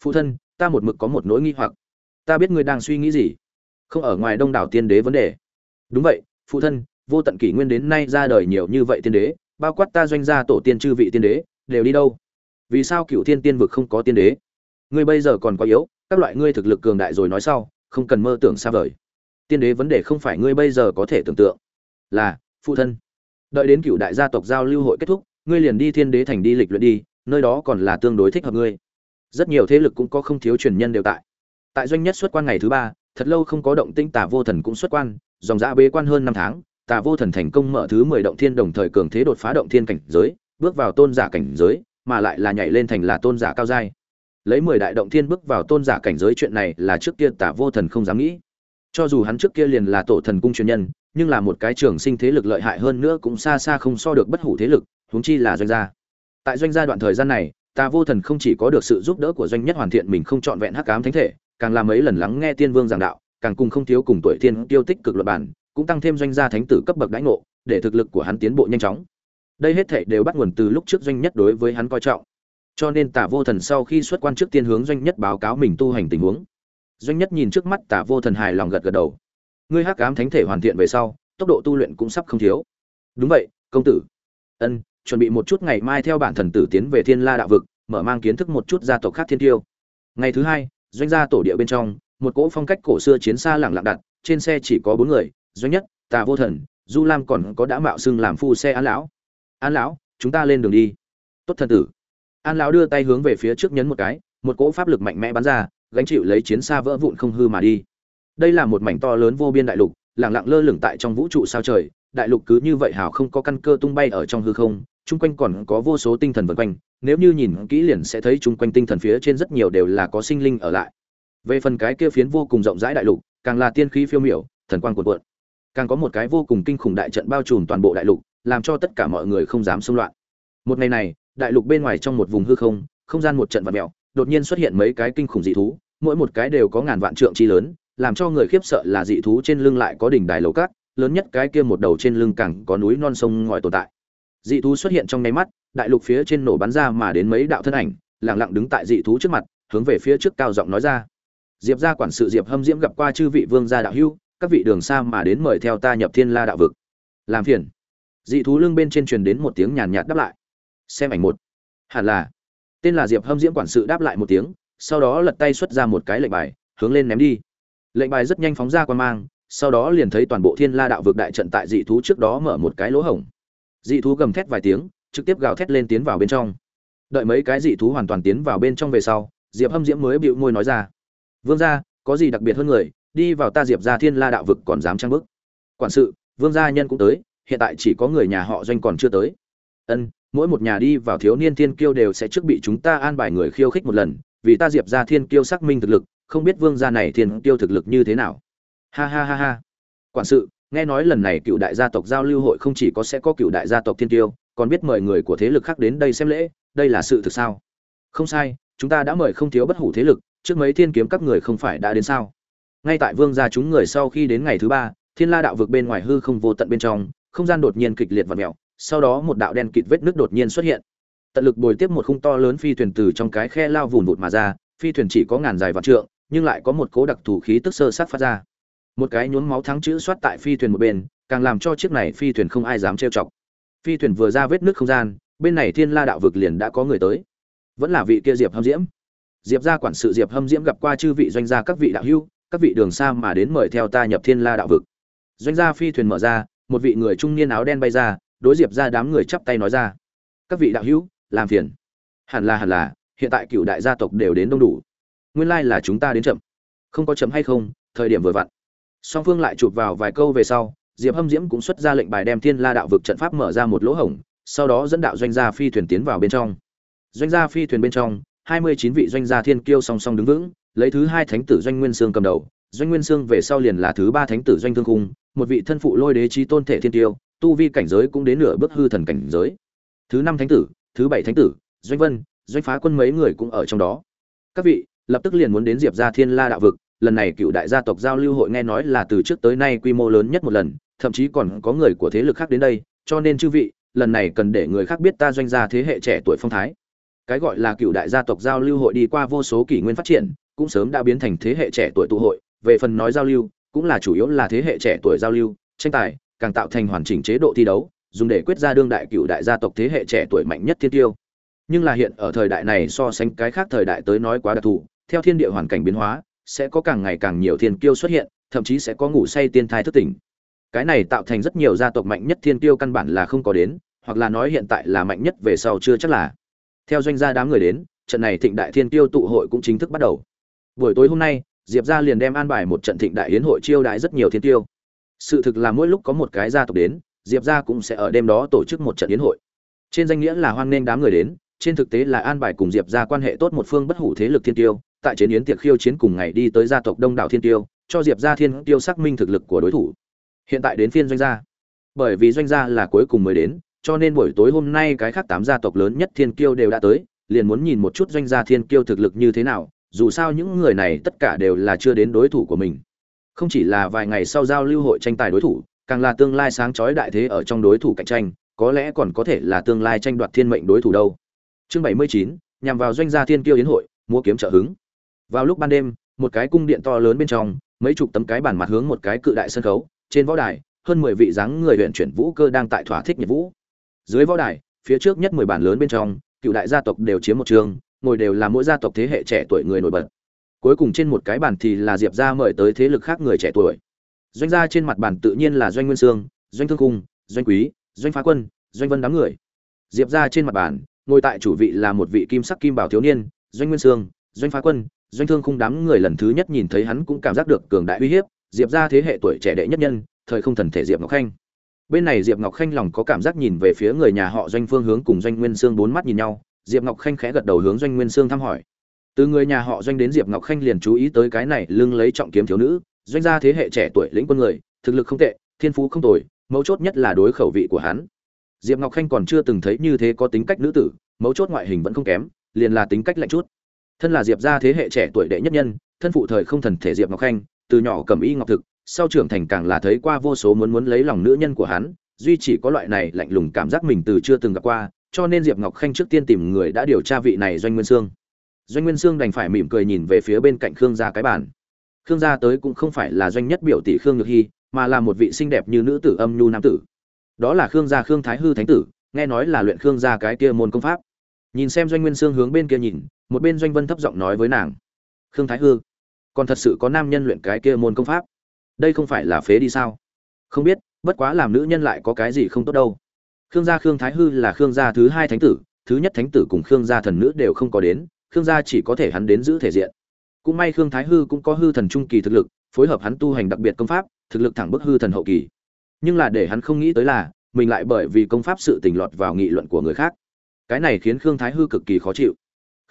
Speaker 1: Phụ thân, ta một mực có một nỗi nghi hoặc. Ta biết ngươi đang suy nghĩ gì? Không ở ngoài đông đảo tiên đế vấn đề. Đúng vậy, phụ thân, vô tận kỷ nguyên đến nay ra đời nhiều như vậy tiên đế bao quát ta doanh gia tổ tiên chư vị tiên đế, đều đi đâu? Vì sao cựu thiên tiên vực không có tiên đế? Ngươi bây giờ còn quá yếu, các loại ngươi thực lực cường đại rồi nói sau, không cần mơ tưởng xa vời. Tiên đế vấn đề không phải ngươi bây giờ có thể tưởng tượng, là, phụ thân. Đợi đến cựu đại gia tộc giao lưu hội kết thúc, ngươi liền đi thiên đế thành đi lịch luyện đi, nơi đó còn là tương đối thích hợp ngươi. Rất nhiều thế lực cũng có không thiếu truyền nhân đều tại. Tại doanh nhất xuất quan ngày thứ ba, thật lâu không có động tĩnh tà vô thần cũng xuất quan, dòng dã bế quan hơn năm tháng tà vô thần thành công mở thứ mười động thiên đồng thời cường thế đột phá động thiên cảnh giới, bước vào tôn giả cảnh giới, mà lại là nhảy lên thành là tôn giả cao giai. Lấy mười đại động thiên bước vào tôn giả cảnh giới chuyện này là trước kia tà vô thần không dám nghĩ. Cho dù hắn trước kia liền là tổ thần cung truyền nhân, nhưng là một cái trường sinh thế lực lợi hại hơn nữa cũng xa xa không so được bất hủ thế lực, huống chi là doanh gia. Tại doanh gia đoạn thời gian này ta vô thần không chỉ có được sự giúp đỡ của doanh nhất hoàn thiện mình không chọn vẹn hắc ám thánh thể, càng làm mấy lần lắng nghe tiên vương giảng đạo, càng cùng không thiếu cùng tuổi tiên tiêu tích cực luật bản cũng tăng thêm doanh gia thánh tử cấp bậc đãi ngộ, để thực lực của hắn tiến bộ nhanh chóng. Đây hết thảy đều bắt nguồn từ lúc trước doanh nhất đối với hắn coi trọng. Cho nên tả vô thần sau khi xuất quan trước tiên hướng doanh nhất báo cáo mình tu hành tình huống. Doanh nhất nhìn trước mắt tả vô thần hài lòng gật gật đầu. Ngươi hắc ám thánh thể hoàn thiện về sau, tốc độ tu luyện cũng sắp không thiếu. Đúng vậy, công tử. Ân, chuẩn bị một chút ngày mai theo bản thần tử tiến về thiên la đạo vực, mở mang kiến thức một chút gia tộc khác thiên tiêu. Ngày thứ hai, doanh gia tổ địa bên trong, một cỗ phong cách cổ xưa chiến xa lẳng lặng đặt, trên xe chỉ có bốn người doanh nhất, tà vô thần, du lam còn có đã mạo xưng làm phu xe an lão. An lão, chúng ta lên đường đi. Tốt thần tử. An lão đưa tay hướng về phía trước nhấn một cái, một cỗ pháp lực mạnh mẽ bắn ra, gánh chịu lấy chiến xa vỡ vụn không hư mà đi. Đây là một mảnh to lớn vô biên đại lục lẳng lặng lơ lửng tại trong vũ trụ sao trời, đại lục cứ như vậy hào không có căn cơ tung bay ở trong hư không, chung quanh còn có vô số tinh thần vần quanh, nếu như nhìn kỹ liền sẽ thấy chung quanh tinh thần phía trên rất nhiều đều là có sinh linh ở lại. Về phần cái kia phiến vô cùng rộng rãi đại lục, càng là tiên khí phiêu miểu, thần quang cuộn cuộn càng có một cái vô cùng kinh khủng đại trận bao trùm toàn bộ đại lục, làm cho tất cả mọi người không dám xung loạn. Một ngày này, đại lục bên ngoài trong một vùng hư không không gian một trận vật mẹo đột nhiên xuất hiện mấy cái kinh khủng dị thú, mỗi một cái đều có ngàn vạn trượng chi lớn, làm cho người khiếp sợ là dị thú trên lưng lại có đỉnh đài lầu cát, lớn nhất cái kia một đầu trên lưng càng có núi non sông ngòi tồn tại. Dị thú xuất hiện trong nháy mắt, đại lục phía trên nổ bắn ra mà đến mấy đạo thân ảnh, lặng lặng đứng tại dị thú trước mặt, hướng về phía trước cao giọng nói ra. Diệp gia quản sự diệp hâm diễm gặp qua chư vị vương gia đạo hữu các vị đường xa mà đến mời theo ta nhập thiên la đạo vực. Làm phiền. Dị thú lưng bên trên truyền đến một tiếng nhàn nhạt đáp lại. Xem ảnh một. Hẳn là. Tên là diệp hâm diễm quản sự đáp lại một tiếng, sau đó lật tay xuất ra một cái lệnh bài, hướng lên ném đi. Lệnh bài rất nhanh phóng ra qua mang, sau đó liền thấy toàn bộ thiên la đạo vực đại trận tại dị thú trước đó mở một cái lỗ hổng. Dị thú gầm thét vài tiếng, trực tiếp gào thét lên tiến vào bên trong. Đợi mấy cái dị thú hoàn toàn tiến vào bên trong về sau, diệp hâm diễm mới bịu môi nói ra. Vương gia, có gì đặc biệt hơn người đi vào ta diệp ra thiên la đạo vực còn dám trang bức quản sự, vương gia nhân cũng tới, hiện tại chỉ có người nhà họ doanh còn chưa tới. Ân, mỗi một nhà đi vào thiếu niên thiên kiêu đều sẽ trước bị chúng ta an bài người khiêu khích một lần, vì ta diệp ra thiên kiêu xác minh thực lực, không biết vương gia này thiên kiêu thực lực như thế nào. Ha ha ha ha. Quản sự, nghe nói lần này cựu đại gia tộc giao lưu hội không chỉ có sẽ có cựu đại gia tộc thiên kiêu, còn biết mời người của thế lực khác đến đây xem lễ, đây là sự thực sao? Không sai, chúng ta đã mời không thiếu bất hủ thế lực, trước mấy thiên kiếm các người không phải đã đến sao? Ngay tại vương gia chúng người sau khi đến ngày thứ ba, thiên la đạo vực bên ngoài hư không vô tận bên trong, không gian đột nhiên kịch liệt và mèo, sau đó một đạo đen kịt vết nước đột nhiên xuất hiện. Tận lực bồi tiếp một khung to lớn phi thuyền từ trong cái khe lao vùn vụt mà ra, phi thuyền chỉ có ngàn dài vạn trượng, nhưng lại có một cố đặc thù khí tức sơ sát phát ra. Một cái nhốn máu thắng chữ soát tại phi thuyền một bên, càng làm cho chiếc này phi thuyền không ai dám trêu chọc. Phi thuyền vừa ra vết nước không gian, bên này thiên la đạo vực liền đã có người tới. Vẫn là vị kia diệp hâm diễm. Diệp gia quản sự diệp hâm diễm gặp qua chư vị doanh gia các vị đạo hữu các vị đường xa mà đến mời theo ta nhập thiên la đạo vực. Doanh gia phi thuyền mở ra, một vị người trung niên áo đen bay ra, đối diệp ra đám người chắp tay nói ra. Các vị đạo hữu, làm phiền. Hẳn là hẳn là, hiện tại cựu đại gia tộc đều đến đông đủ. Nguyên lai là chúng ta đến chậm. Không có chấm hay không, thời điểm vừa vặn. Song phương lại chụp vào vài câu về sau, diệp hâm diễm cũng xuất ra lệnh bài đem thiên la đạo vực trận pháp mở ra một lỗ hổng, sau đó dẫn đạo doanh gia phi thuyền tiến vào bên trong. Doanh gia phi thuyền bên trong, hai mươi chín vị doanh gia thiên kiêu song song đứng vững lấy thứ hai thánh tử doanh nguyên sương cầm đầu, doanh nguyên sương về sau liền là thứ ba thánh tử doanh thương cung một vị thân phụ lôi đế trí tôn thể thiên tiêu, tu vi cảnh giới cũng đến nửa bước hư thần cảnh giới. Thứ năm thánh tử, thứ bảy thánh tử, doanh vân, doanh phá quân mấy người cũng ở trong đó. Các vị, lập tức liền muốn đến diệp gia thiên la đạo vực, lần này cựu đại gia tộc giao lưu hội nghe nói là từ trước tới nay quy mô lớn nhất một lần, thậm chí còn có người của thế lực khác đến đây, cho nên chư vị, lần này cần để người khác biết ta doanh gia thế hệ trẻ tuổi phong thái. Cái gọi là cựu đại gia tộc giao lưu hội đi qua vô số kỷ nguyên phát triển cũng sớm đã biến thành thế hệ trẻ tuổi tụ hội, về phần nói giao lưu, cũng là chủ yếu là thế hệ trẻ tuổi giao lưu, tranh tài, càng tạo thành hoàn chỉnh chế độ thi đấu, dùng để quyết ra đương đại cựu đại gia tộc thế hệ trẻ tuổi mạnh nhất thiên tiêu. Nhưng là hiện ở thời đại này so sánh cái khác thời đại tới nói quá đặc thù, theo thiên địa hoàn cảnh biến hóa, sẽ có càng ngày càng nhiều thiên kiêu xuất hiện, thậm chí sẽ có ngủ say tiên thai thức tỉnh. Cái này tạo thành rất nhiều gia tộc mạnh nhất thiên kiêu căn bản là không có đến, hoặc là nói hiện tại là mạnh nhất về sau chưa chắc là. Theo doanh gia đám người đến, trận này thịnh đại thiên kiêu tụ hội cũng chính thức bắt đầu buổi tối hôm nay, diệp gia liền đem an bài một trận thịnh đại hiến hội chiêu đại rất nhiều thiên tiêu. Sự thực là mỗi lúc có một cái gia tộc đến, diệp gia cũng sẽ ở đêm đó tổ chức một trận hiến hội. Trên danh nghĩa là hoan nghênh đám người đến, trên thực tế là an bài cùng diệp gia quan hệ tốt một phương bất hủ thế lực thiên tiêu, tại chiến yến tiệc khiêu chiến cùng ngày đi tới gia tộc đông đảo thiên tiêu, cho diệp gia thiên tiêu xác minh thực lực của đối thủ. Hiện tại đến phiên doanh gia. Bởi vì doanh gia là cuối cùng mới đến, cho nên buổi tối hôm nay cái khác tám gia tộc lớn nhất thiên kiêu đều đã tới, liền muốn nhìn một chút doanh gia thiên kiêu thực lực như thế nào dù sao những người này tất cả đều là chưa đến đối thủ của mình. Không chỉ là vài ngày sau giao lưu hội tranh tài đối thủ, càng là tương lai sáng chói đại thế ở trong đối thủ cạnh tranh, có lẽ còn có thể là tương lai tranh đoạt thiên mệnh đối thủ đâu. Chương bảy mươi chín, nhằm vào doanh gia thiên kiêu yến hội mua kiếm trợ hứng. Vào lúc ban đêm, một cái cung điện to lớn bên trong, mấy chục tấm cái bản mặt hướng một cái cự đại sân khấu, trên võ đài, hơn mười vị dáng người luyện chuyển vũ cơ đang tại thỏa thích nhiệt vũ dưới võ đài, phía trước nhất mười bản lớn bên trong, cựu đại gia tộc đều chiếm một trường ngồi đều là mỗi gia tộc thế hệ trẻ tuổi người nổi bật. Cuối cùng trên một cái bàn thì là diệp gia mời tới thế lực khác người trẻ tuổi. Doanh gia trên mặt bàn tự nhiên là doanh nguyên sương, doanh thương cung, doanh quý, doanh phá quân, doanh vân đám người. Diệp gia trên mặt bàn, ngồi tại chủ vị là một vị kim sắc kim bảo thiếu niên, doanh nguyên sương, doanh phá quân, doanh thương khung đám người lần thứ nhất nhìn thấy hắn cũng cảm giác được cường đại uy hiếp, diệp gia thế hệ tuổi trẻ đệ nhất nhân, thời không thần thể diệp ngọc khanh. Bên này diệp ngọc khanh lòng có cảm giác nhìn về phía người nhà họ doanh phương hướng cùng doanh nguyên sương bốn mắt nhìn nhau diệp ngọc khanh khẽ gật đầu hướng doanh nguyên sương thăm hỏi. Từ người nhà họ doanh đến diệp ngọc khanh liền chú ý tới cái này lưng lấy trọng kiếm thiếu nữ. Doanh gia thế hệ trẻ tuổi lĩnh quân người, thực lực không tệ, thiên phú không tồi, mấu chốt nhất là đối khẩu vị của hắn. Diệp ngọc khanh còn chưa từng thấy như thế có tính cách nữ tử, mấu chốt ngoại hình vẫn không kém, liền là tính cách lạnh chút. Thân là diệp gia thế hệ trẻ tuổi đệ nhất nhân, thân phụ thời không thần thể diệp ngọc khanh, từ nhỏ cầm y ngọc thực, sau trưởng thành càng là thấy qua vô số muốn muốn lấy lòng nữ nhân của hắn, duy chỉ có loại này lạnh lùng cảm giác mình từ chưa từng gặp qua cho nên diệp ngọc khanh trước tiên tìm người đã điều tra vị này doanh nguyên sương. Doanh nguyên sương đành phải mỉm cười nhìn về phía bên cạnh khương gia cái bàn. Khương gia tới cũng không phải là doanh nhất biểu tỷ khương nhược hy, mà là một vị xinh đẹp như nữ tử âm nhu nam tử. Đó là khương gia khương thái hư thánh tử, nghe nói là luyện khương gia cái kia môn công pháp. Nhìn xem doanh nguyên sương hướng bên kia nhìn, một bên doanh vân thấp giọng nói với nàng, khương thái hư, còn thật sự có nam nhân luyện cái kia môn công pháp? Đây không phải là phế đi sao? Không biết, bất quá làm nữ nhân lại có cái gì không tốt đâu khương gia khương thái hư là khương gia thứ hai thánh tử, thứ nhất thánh tử cùng khương gia thần nữ đều không có đến, khương gia chỉ có thể hắn đến giữ thể diện. Cũng may khương thái hư cũng có hư thần trung kỳ thực lực, phối hợp hắn tu hành đặc biệt công pháp, thực lực thẳng bức hư thần hậu kỳ. Nhưng là để hắn không nghĩ tới là, mình lại bởi vì công pháp sự tình lọt vào nghị luận của người khác. Cái này khiến khương thái hư cực kỳ khó chịu.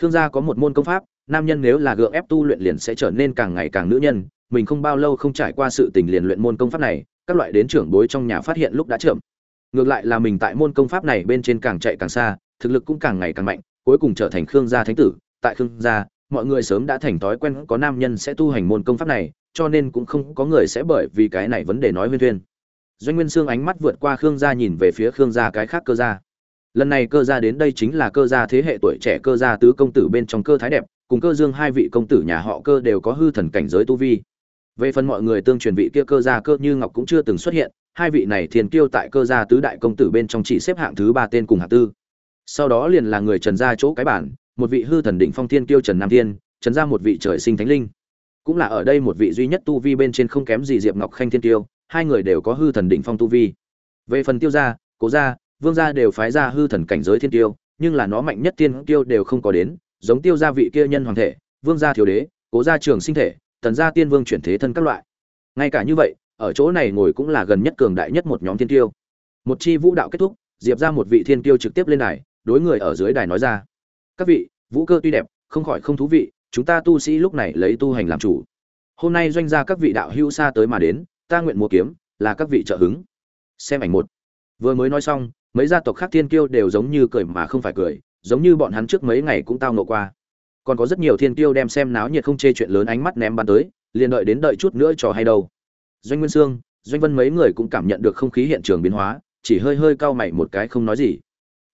Speaker 1: Khương gia có một môn công pháp, nam nhân nếu là gượng ép tu luyện liền sẽ trở nên càng ngày càng nữ nhân, mình không bao lâu không trải qua sự tình liền luyện môn công pháp này, các loại đến trưởng bối trong nhà phát hiện lúc đã chậm ngược lại là mình tại môn công pháp này bên trên càng chạy càng xa, thực lực cũng càng ngày càng mạnh, cuối cùng trở thành khương gia thánh tử. Tại khương gia, mọi người sớm đã thành thói quen có nam nhân sẽ tu hành môn công pháp này, cho nên cũng không có người sẽ bởi vì cái này vấn đề nói huyên thuyên. Doanh nguyên sương ánh mắt vượt qua khương gia nhìn về phía khương gia cái khác cơ gia. Lần này cơ gia đến đây chính là cơ gia thế hệ tuổi trẻ, cơ gia tứ công tử bên trong cơ thái đẹp, cùng cơ dương hai vị công tử nhà họ cơ đều có hư thần cảnh giới tu vi về phần mọi người tương truyền vị kia cơ gia cơ như ngọc cũng chưa từng xuất hiện, hai vị này thiền kiêu tại cơ gia tứ đại công tử bên trong chỉ xếp hạng thứ ba tên cùng hạng tư. Sau đó liền là người trần gia chỗ cái bản, một vị hư thần đỉnh phong thiên kiêu trần nam thiên, trần gia một vị trời sinh thánh linh. Cũng là ở đây một vị duy nhất tu vi bên trên không kém gì diệp ngọc khanh thiên kiêu, hai người đều có hư thần đỉnh phong tu vi. Về phần tiêu gia, cố gia, vương gia đều phái ra hư thần cảnh giới thiên tiêu nhưng là nó mạnh nhất thiên tiêu đều không có đến, giống tiêu gia vị kia nhân hoàng thể, vương gia thiếu đế, cố gia trường sinh thể tần gia tiên vương chuyển thế thân các loại. Ngay cả như vậy, ở chỗ này ngồi cũng là gần nhất cường đại nhất một nhóm thiên tiêu một chi vũ đạo kết thúc, diệp ra một vị thiên tiêu trực tiếp lên đài, đối người ở dưới đài nói ra. Các vị, vũ cơ tuy đẹp, không khỏi không thú vị, chúng ta tu sĩ lúc này lấy tu hành làm chủ. Hôm nay doanh gia các vị đạo hữu xa tới mà đến, ta nguyện mua kiếm, là các vị trợ hứng. Xem ảnh một. Vừa mới nói xong, mấy gia tộc khác thiên kiêu đều giống như cười mà không phải cười, giống như bọn hắn trước mấy ngày cũng tao nộ qua còn có rất nhiều thiên tiêu đem xem náo nhiệt không chê chuyện lớn ánh mắt ném bắn tới, liền đợi đến đợi chút nữa trò hay đâu. Doanh nguyên sương, doanh vân mấy người cũng cảm nhận được không khí hiện trường biến hóa, chỉ hơi hơi cau mày một cái không nói gì.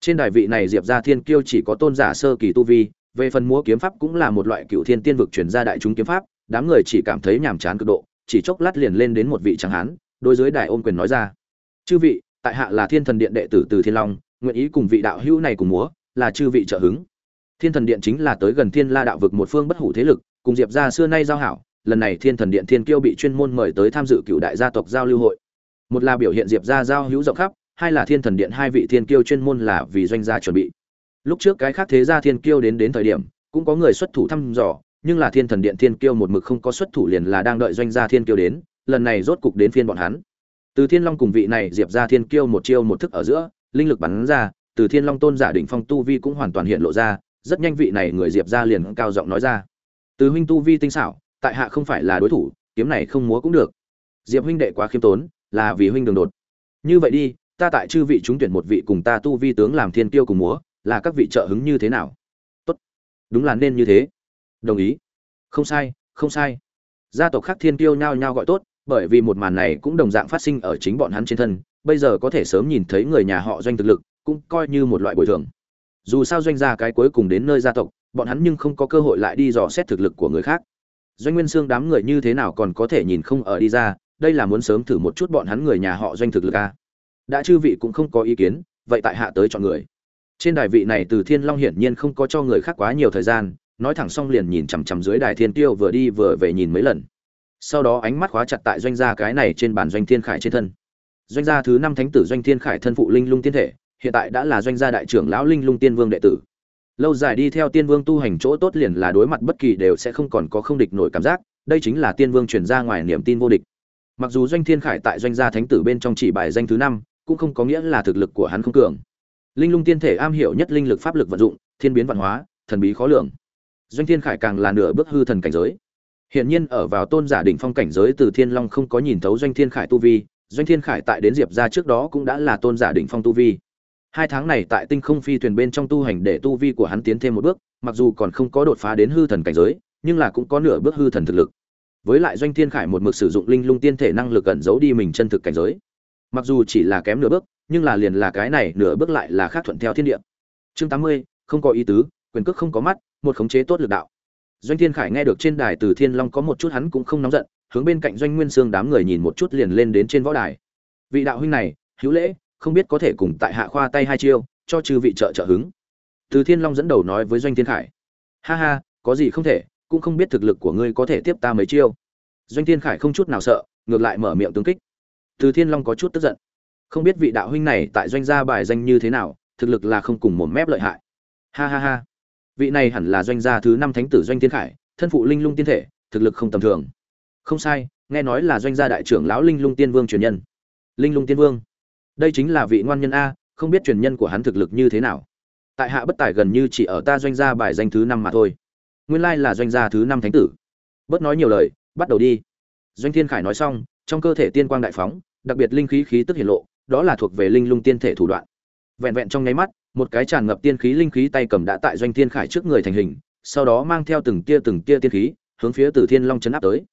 Speaker 1: Trên đài vị này diệp ra thiên kiêu chỉ có tôn giả sơ kỳ tu vi, về phần múa kiếm pháp cũng là một loại cựu thiên tiên vực chuyển ra đại chúng kiếm pháp, đám người chỉ cảm thấy nhàm chán cực độ, chỉ chốc lát liền lên đến một vị tráng hán, đối dưới đài ôm quyền nói ra. Chư vị, tại hạ là thiên thần điện đệ tử từ thiên long, nguyện ý cùng vị đạo hữu này cùng múa, là chư vị trợ hứng thiên thần điện chính là tới gần thiên la đạo vực một phương bất hủ thế lực, cùng diệp ra xưa nay giao hảo, lần này thiên thần điện thiên kiêu bị chuyên môn mời tới tham dự cựu đại gia tộc giao lưu hội. Một là biểu hiện diệp ra giao hữu rộng khắp, hai là thiên thần điện hai vị thiên kiêu chuyên môn là vì doanh gia chuẩn bị. Lúc trước cái khác thế gia thiên kiêu đến đến thời điểm, cũng có người xuất thủ thăm dò, nhưng là thiên thần điện thiên kiêu một mực không có xuất thủ liền là đang đợi doanh gia thiên kiêu đến, lần này rốt cục đến phiên bọn hắn. Từ thiên long cùng vị này diệp ra thiên kiêu một chiêu một thức ở giữa, linh lực bắn ra, từ thiên long tôn giả đỉnh phong tu vi cũng hoàn toàn hiện lộ ra rất nhanh vị này người diệp ra liền cao giọng nói ra. Từ huynh tu vi tinh xảo, tại hạ không phải là đối thủ, kiếm này không múa cũng được. Diệp huynh đệ quá khiêm tốn, là vì huynh đường đột. Như vậy đi, ta tại chư vị chúng tuyển một vị cùng ta tu vi tướng làm thiên Tiêu cùng múa, là các vị trợ hứng như thế nào? Tốt. Đúng là nên như thế. Đồng ý. Không sai không sai. Gia tộc khác thiên Tiêu nhao nhao gọi tốt, bởi vì một màn này cũng đồng dạng phát sinh ở chính bọn hắn trên thân. Bây giờ có thể sớm nhìn thấy người nhà họ doanh thực lực, cũng coi như một loại bồi thường dù sao doanh gia cái cuối cùng đến nơi gia tộc, bọn hắn nhưng không có cơ hội lại đi dò xét thực lực của người khác. Doanh nguyên xương đám người như thế nào còn có thể nhìn không ở đi ra, đây là muốn sớm thử một chút bọn hắn người nhà họ doanh thực lực a đã chư vị cũng không có ý kiến, vậy tại hạ tới chọn người. Trên đài vị này từ thiên long hiển nhiên không có cho người khác quá nhiều thời gian, nói thẳng xong liền nhìn chằm chằm dưới đài thiên tiêu vừa đi vừa về nhìn mấy lần. Sau đó ánh mắt khóa chặt tại doanh gia cái này trên bàn doanh thiên khải trên thân. Doanh gia thứ năm thánh tử doanh thiên khải thân phụ linh lung tiên thể hiện tại đã là doanh gia đại trưởng lão linh lung tiên vương đệ tử. Lâu dài đi theo tiên vương tu hành chỗ tốt liền là đối mặt bất kỳ đều sẽ không còn có không địch nổi cảm giác, đây chính là tiên vương truyền ra ngoài niềm tin vô địch. Mặc dù doanh thiên khải tại doanh gia thánh tử bên trong chỉ bài danh thứ năm, cũng không có nghĩa là thực lực của hắn không cường. Linh lung tiên thể am hiểu nhất linh lực pháp lực vận dụng, thiên biến văn hóa, thần bí khó lường. Doanh thiên khải càng là nửa bước hư thần cảnh giới. Hiện nhiên ở vào tôn giả đỉnh phong cảnh giới từ thiên long không có nhìn thấu doanh thiên khải tu vi, doanh thiên khải tại đến diệp ra trước đó cũng đã là tôn giả đỉnh phong tu vi hai tháng này tại tinh không phi thuyền bên trong tu hành để tu vi của hắn tiến thêm một bước, mặc dù còn không có đột phá đến hư thần cảnh giới, nhưng là cũng có nửa bước hư thần thực lực. Với lại doanh thiên khải một mực sử dụng linh lung tiên thể năng lực ẩn giấu đi mình chân thực cảnh giới. Mặc dù chỉ là kém nửa bước, nhưng là liền là cái này nửa bước lại là khác thuận theo thiên địa. Chương tám mươi, không có ý tứ, quyền cước không có mắt, một khống chế tốt lực đạo. Doanh thiên khải nghe được trên đài từ thiên long có một chút hắn cũng không nóng giận, hướng bên cạnh doanh nguyên sương đám người nhìn một chút liền lên đến trên võ đài. Vị đạo huynh này, hữu lễ không biết có thể cùng tại hạ khoa tay hai chiêu, cho chư vị trợ trợ hứng. Từ thiên long dẫn đầu nói với doanh thiên khải. Ha ha, có gì không thể, cũng không biết thực lực của ngươi có thể tiếp ta mấy chiêu. Doanh thiên khải không chút nào sợ, ngược lại mở miệng tương kích. Từ thiên long có chút tức giận. Không biết vị đạo huynh này tại doanh gia bài danh như thế nào, thực lực là không cùng một mép lợi hại. Ha ha ha. Vị này hẳn là doanh gia thứ năm thánh tử doanh thiên khải, thân phụ linh lung tiên thể, thực lực không tầm thường. Không sai, nghe nói là doanh gia đại trưởng lão linh lung tiên vương truyền nhân. Linh lung tiên vương đây chính là vị ngoan nhân a, không biết truyền nhân của hắn thực lực như thế nào. Tại hạ bất tài gần như chỉ ở ta doanh gia bài danh thứ năm mà thôi. Nguyên lai là doanh gia thứ năm thánh tử. Bớt nói nhiều lời, bắt đầu đi. Doanh thiên khải nói xong, trong cơ thể tiên quang đại phóng, đặc biệt linh khí khí tức hiển lộ, đó là thuộc về linh lung tiên thể thủ đoạn. Vẹn vẹn trong nháy mắt, một cái tràn ngập tiên khí linh khí tay cầm đã tại doanh thiên khải trước người thành hình, sau đó mang theo từng tia từng tia tiên khí, hướng phía tử thiên long chấn áp tới.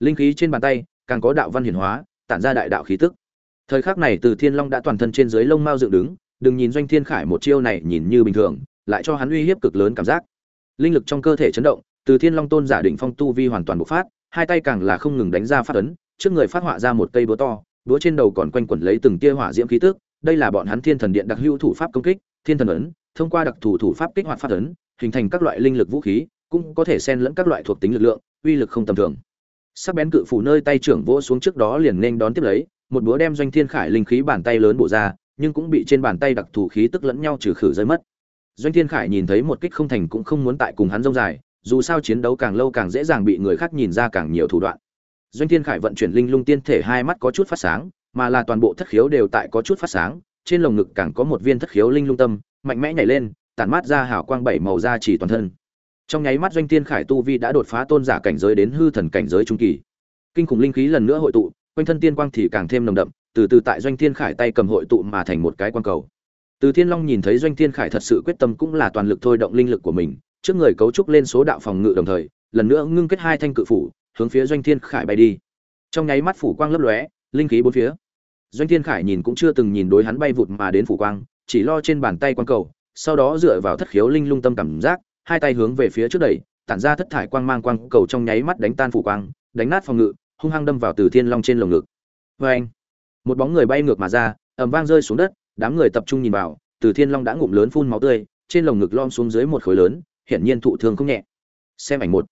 Speaker 1: Linh khí trên bàn tay, càng có đạo văn hiển hóa, tản ra đại đạo khí tức thời khắc này từ thiên long đã toàn thân trên dưới lông mao dựng đứng, đừng nhìn doanh thiên khải một chiêu này nhìn như bình thường, lại cho hắn uy hiếp cực lớn cảm giác. Linh lực trong cơ thể chấn động, từ thiên long tôn giả định phong tu vi hoàn toàn bộc phát, hai tay càng là không ngừng đánh ra phát ấn, trước người phát họa ra một cây búa to, búa trên đầu còn quanh quẩn lấy từng tia hỏa diễm khí tức, đây là bọn hắn thiên thần điện đặc hữu thủ pháp công kích, thiên thần ấn, thông qua đặc thủ thủ pháp kích hoạt phát ấn, hình thành các loại linh lực vũ khí, cũng có thể xen lẫn các loại thuộc tính lực lượng, uy lực không tầm thường. Sắc bén cự phủ nơi tay trưởng vỗ xuống trước đó liền nên đón tiếp lấy một búa đem doanh thiên khải linh khí bàn tay lớn bổ ra, nhưng cũng bị trên bàn tay đặc thù khí tức lẫn nhau trừ khử rơi mất. Doanh thiên khải nhìn thấy một kích không thành cũng không muốn tại cùng hắn rông dài, dù sao chiến đấu càng lâu càng dễ dàng bị người khác nhìn ra càng nhiều thủ đoạn. Doanh thiên khải vận chuyển linh lung tiên thể hai mắt có chút phát sáng, mà là toàn bộ thất khiếu đều tại có chút phát sáng, trên lồng ngực càng có một viên thất khiếu linh lung tâm, mạnh mẽ nhảy lên, tản mát ra hào quang bảy màu ra chỉ toàn thân. Trong nháy mắt doanh thiên khải tu vi đã đột phá tôn giả cảnh giới đến hư thần cảnh giới trung kỳ. Kinh khủng linh khí lần nữa hội tụ quanh thân tiên quang thì càng thêm nồng đậm, từ từ tại doanh thiên khải tay cầm hội tụ mà thành một cái quang cầu. Từ thiên long nhìn thấy doanh thiên khải thật sự quyết tâm cũng là toàn lực thôi động linh lực của mình, trước người cấu trúc lên số đạo phòng ngự đồng thời, lần nữa ngưng kết hai thanh cự phủ, hướng phía doanh thiên khải bay đi. Trong nháy mắt phủ quang lấp lóe, linh khí bốn phía. Doanh thiên khải nhìn cũng chưa từng nhìn đối hắn bay vụt mà đến phủ quang, chỉ lo trên bàn tay quang cầu, sau đó dựa vào thất khiếu linh lung tâm cảm giác, hai tay hướng về phía trước đẩy, tản ra thất thải quang mang quang cầu trong nháy mắt đánh tan phủ quang, đánh nát phòng ngự hung hăng đâm vào từ thiên long trên lồng ngực. Vê anh, một bóng người bay ngược mà ra, ầm vang rơi xuống đất, đám người tập trung nhìn vào, từ thiên long đã ngụm lớn phun máu tươi, trên lồng ngực lom xuống dưới một khối lớn, hiển nhiên thụ thương không nhẹ. Xem ảnh một.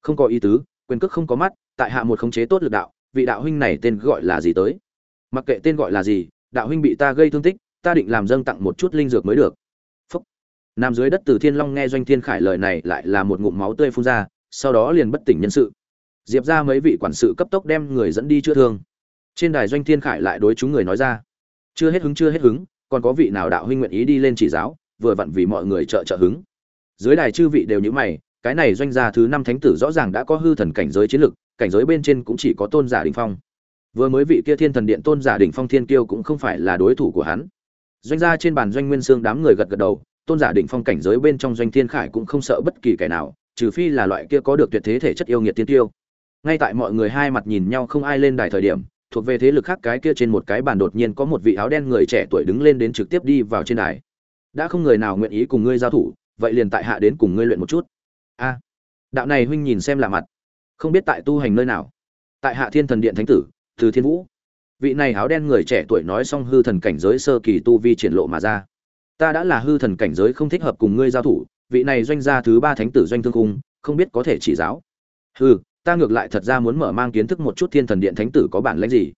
Speaker 1: Không có ý tứ, quyền cước không có mắt, tại hạ một khống chế tốt lực đạo, vị đạo huynh này tên gọi là gì tới? Mặc kệ tên gọi là gì, đạo huynh bị ta gây thương tích, ta định làm dâng tặng một chút linh dược mới được. Phúc. Nằm dưới đất từ thiên long nghe doanh thiên khải lời này lại là một ngụm máu tươi phun ra, sau đó liền bất tỉnh nhân sự diệp ra mấy vị quản sự cấp tốc đem người dẫn đi chữa thương. Trên đài doanh thiên khải lại đối chúng người nói ra. Chưa hết hứng, chưa hết hứng, còn có vị nào đạo huynh nguyện ý đi lên chỉ giáo, vừa vặn vì mọi người trợ trợ hứng. Dưới đài chư vị đều nhữ mày, cái này doanh gia thứ năm thánh tử rõ ràng đã có hư thần cảnh giới chiến lực, cảnh giới bên trên cũng chỉ có tôn giả đỉnh phong. Vừa mới vị kia thiên thần điện tôn giả đỉnh phong thiên kiêu cũng không phải là đối thủ của hắn. Doanh gia trên bàn doanh nguyên xương đám người gật gật đầu, tôn giả đỉnh phong cảnh giới bên trong doanh thiên khải cũng không sợ bất kỳ kẻ nào, trừ phi là loại kia có được tuyệt thế thể chất yêu nghiệt tiên tiêu ngay tại mọi người hai mặt nhìn nhau không ai lên đài thời điểm, thuộc về thế lực khác cái kia trên một cái bàn đột nhiên có một vị áo đen người trẻ tuổi đứng lên đến trực tiếp đi vào trên đài. Đã không người nào nguyện ý cùng ngươi giao thủ, vậy liền tại hạ đến cùng ngươi luyện một chút. A. Đạo này huynh nhìn xem là mặt. Không biết tại tu hành nơi nào? Tại hạ thiên thần điện thánh tử, từ thiên vũ. Vị này áo đen người trẻ tuổi nói xong hư thần cảnh giới sơ kỳ tu vi triển lộ mà ra. Ta đã là hư thần cảnh giới không thích hợp cùng ngươi giao thủ, vị này doanh gia thứ ba thánh tử doanh thương cung không biết có thể chỉ giáo. Hư ta ngược lại thật ra muốn mở mang kiến thức một chút thiên thần điện thánh tử có bản lãnh gì.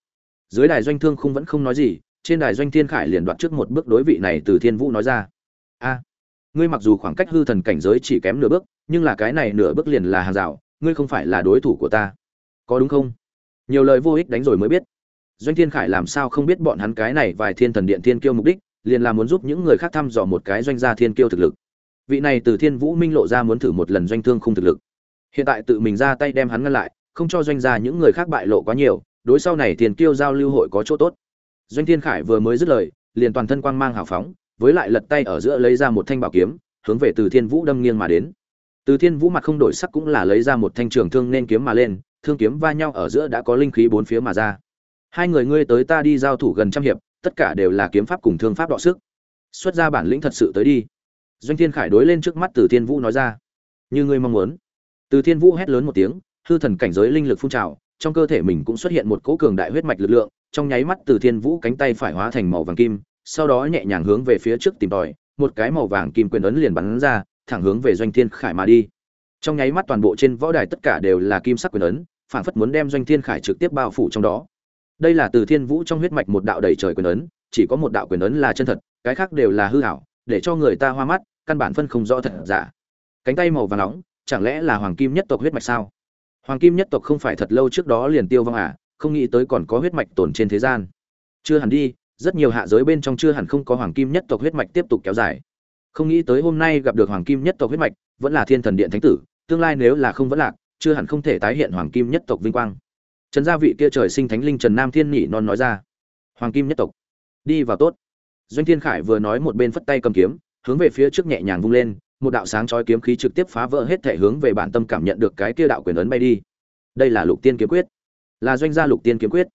Speaker 1: Dưới đài doanh thương Không vẫn không nói gì, trên đài doanh thiên khải liền đoạt trước một bước đối vị này từ thiên vũ nói ra. A, ngươi mặc dù khoảng cách hư thần cảnh giới chỉ kém nửa bước, nhưng là cái này nửa bước liền là hàng rào, ngươi không phải là đối thủ của ta. Có đúng không? Nhiều lời vô ích đánh rồi mới biết. Doanh thiên khải làm sao không biết bọn hắn cái này vài thiên thần điện thiên kiêu mục đích, liền là muốn giúp những người khác thăm dò một cái doanh gia thiên kiêu thực lực. Vị này từ thiên vũ minh lộ ra muốn thử một lần doanh thương không thực lực hiện tại tự mình ra tay đem hắn ngăn lại, không cho doanh gia những người khác bại lộ quá nhiều, đối sau này tiền kiêu giao lưu hội có chỗ tốt. Doanh thiên khải vừa mới dứt lời, liền toàn thân quang mang hào phóng, với lại lật tay ở giữa lấy ra một thanh bảo kiếm, hướng về từ thiên vũ đâm nghiêng mà đến. Từ thiên vũ mặt không đổi sắc cũng là lấy ra một thanh trường thương nên kiếm mà lên, thương kiếm va nhau ở giữa đã có linh khí bốn phía mà ra. Hai người ngươi tới ta đi giao thủ gần trăm hiệp, tất cả đều là kiếm pháp cùng thương pháp đọ sức. Xuất ra bản lĩnh thật sự tới đi. Doanh thiên khải đối lên trước mắt từ thiên vũ nói ra. Như ngươi mong muốn từ thiên vũ hét lớn một tiếng, hư thần cảnh giới linh lực phun trào, trong cơ thể mình cũng xuất hiện một cỗ cường đại huyết mạch lực lượng, trong nháy mắt từ thiên vũ cánh tay phải hóa thành màu vàng kim, sau đó nhẹ nhàng hướng về phía trước tìm tòi, một cái màu vàng kim quyền ấn liền bắn ra, thẳng hướng về doanh thiên khải mà đi. Trong nháy mắt toàn bộ trên võ đài tất cả đều là kim sắc quyền ấn, phản phất muốn đem doanh thiên khải trực tiếp bao phủ trong đó. Đây là từ thiên vũ trong huyết mạch một đạo đầy trời quyền ấn, chỉ có một đạo quyền ấn là chân thật, cái khác đều là hư hảo để cho người ta hoa mắt, căn bản phân không rõ thật giả. Cánh tay màu vàng nóng chẳng lẽ là hoàng kim nhất tộc huyết mạch sao? Hoàng kim nhất tộc không phải thật lâu trước đó liền tiêu vong à? Không nghĩ tới còn có huyết mạch tồn trên thế gian. Chưa hẳn đi, rất nhiều hạ giới bên trong chưa hẳn không có hoàng kim nhất tộc huyết mạch tiếp tục kéo dài. Không nghĩ tới hôm nay gặp được hoàng kim nhất tộc huyết mạch, vẫn là thiên thần điện thánh tử, tương lai nếu là không vẫn lạc, chưa hẳn không thể tái hiện hoàng kim nhất tộc vinh quang. Trần gia vị kia trời sinh thánh linh trần nam thiên nhị non nói ra, hoàng kim nhất tộc, đi vào tốt. Doanh thiên khải vừa nói một bên phất tay cầm kiếm, hướng về phía trước nhẹ nhàng vung lên một đạo sáng chói kiếm khí trực tiếp phá vỡ hết thể hướng về bản tâm cảm nhận được cái kia đạo quyền ấn bay đi. Đây là lục tiên kiếm quyết. Là doanh gia lục tiên kiếm quyết.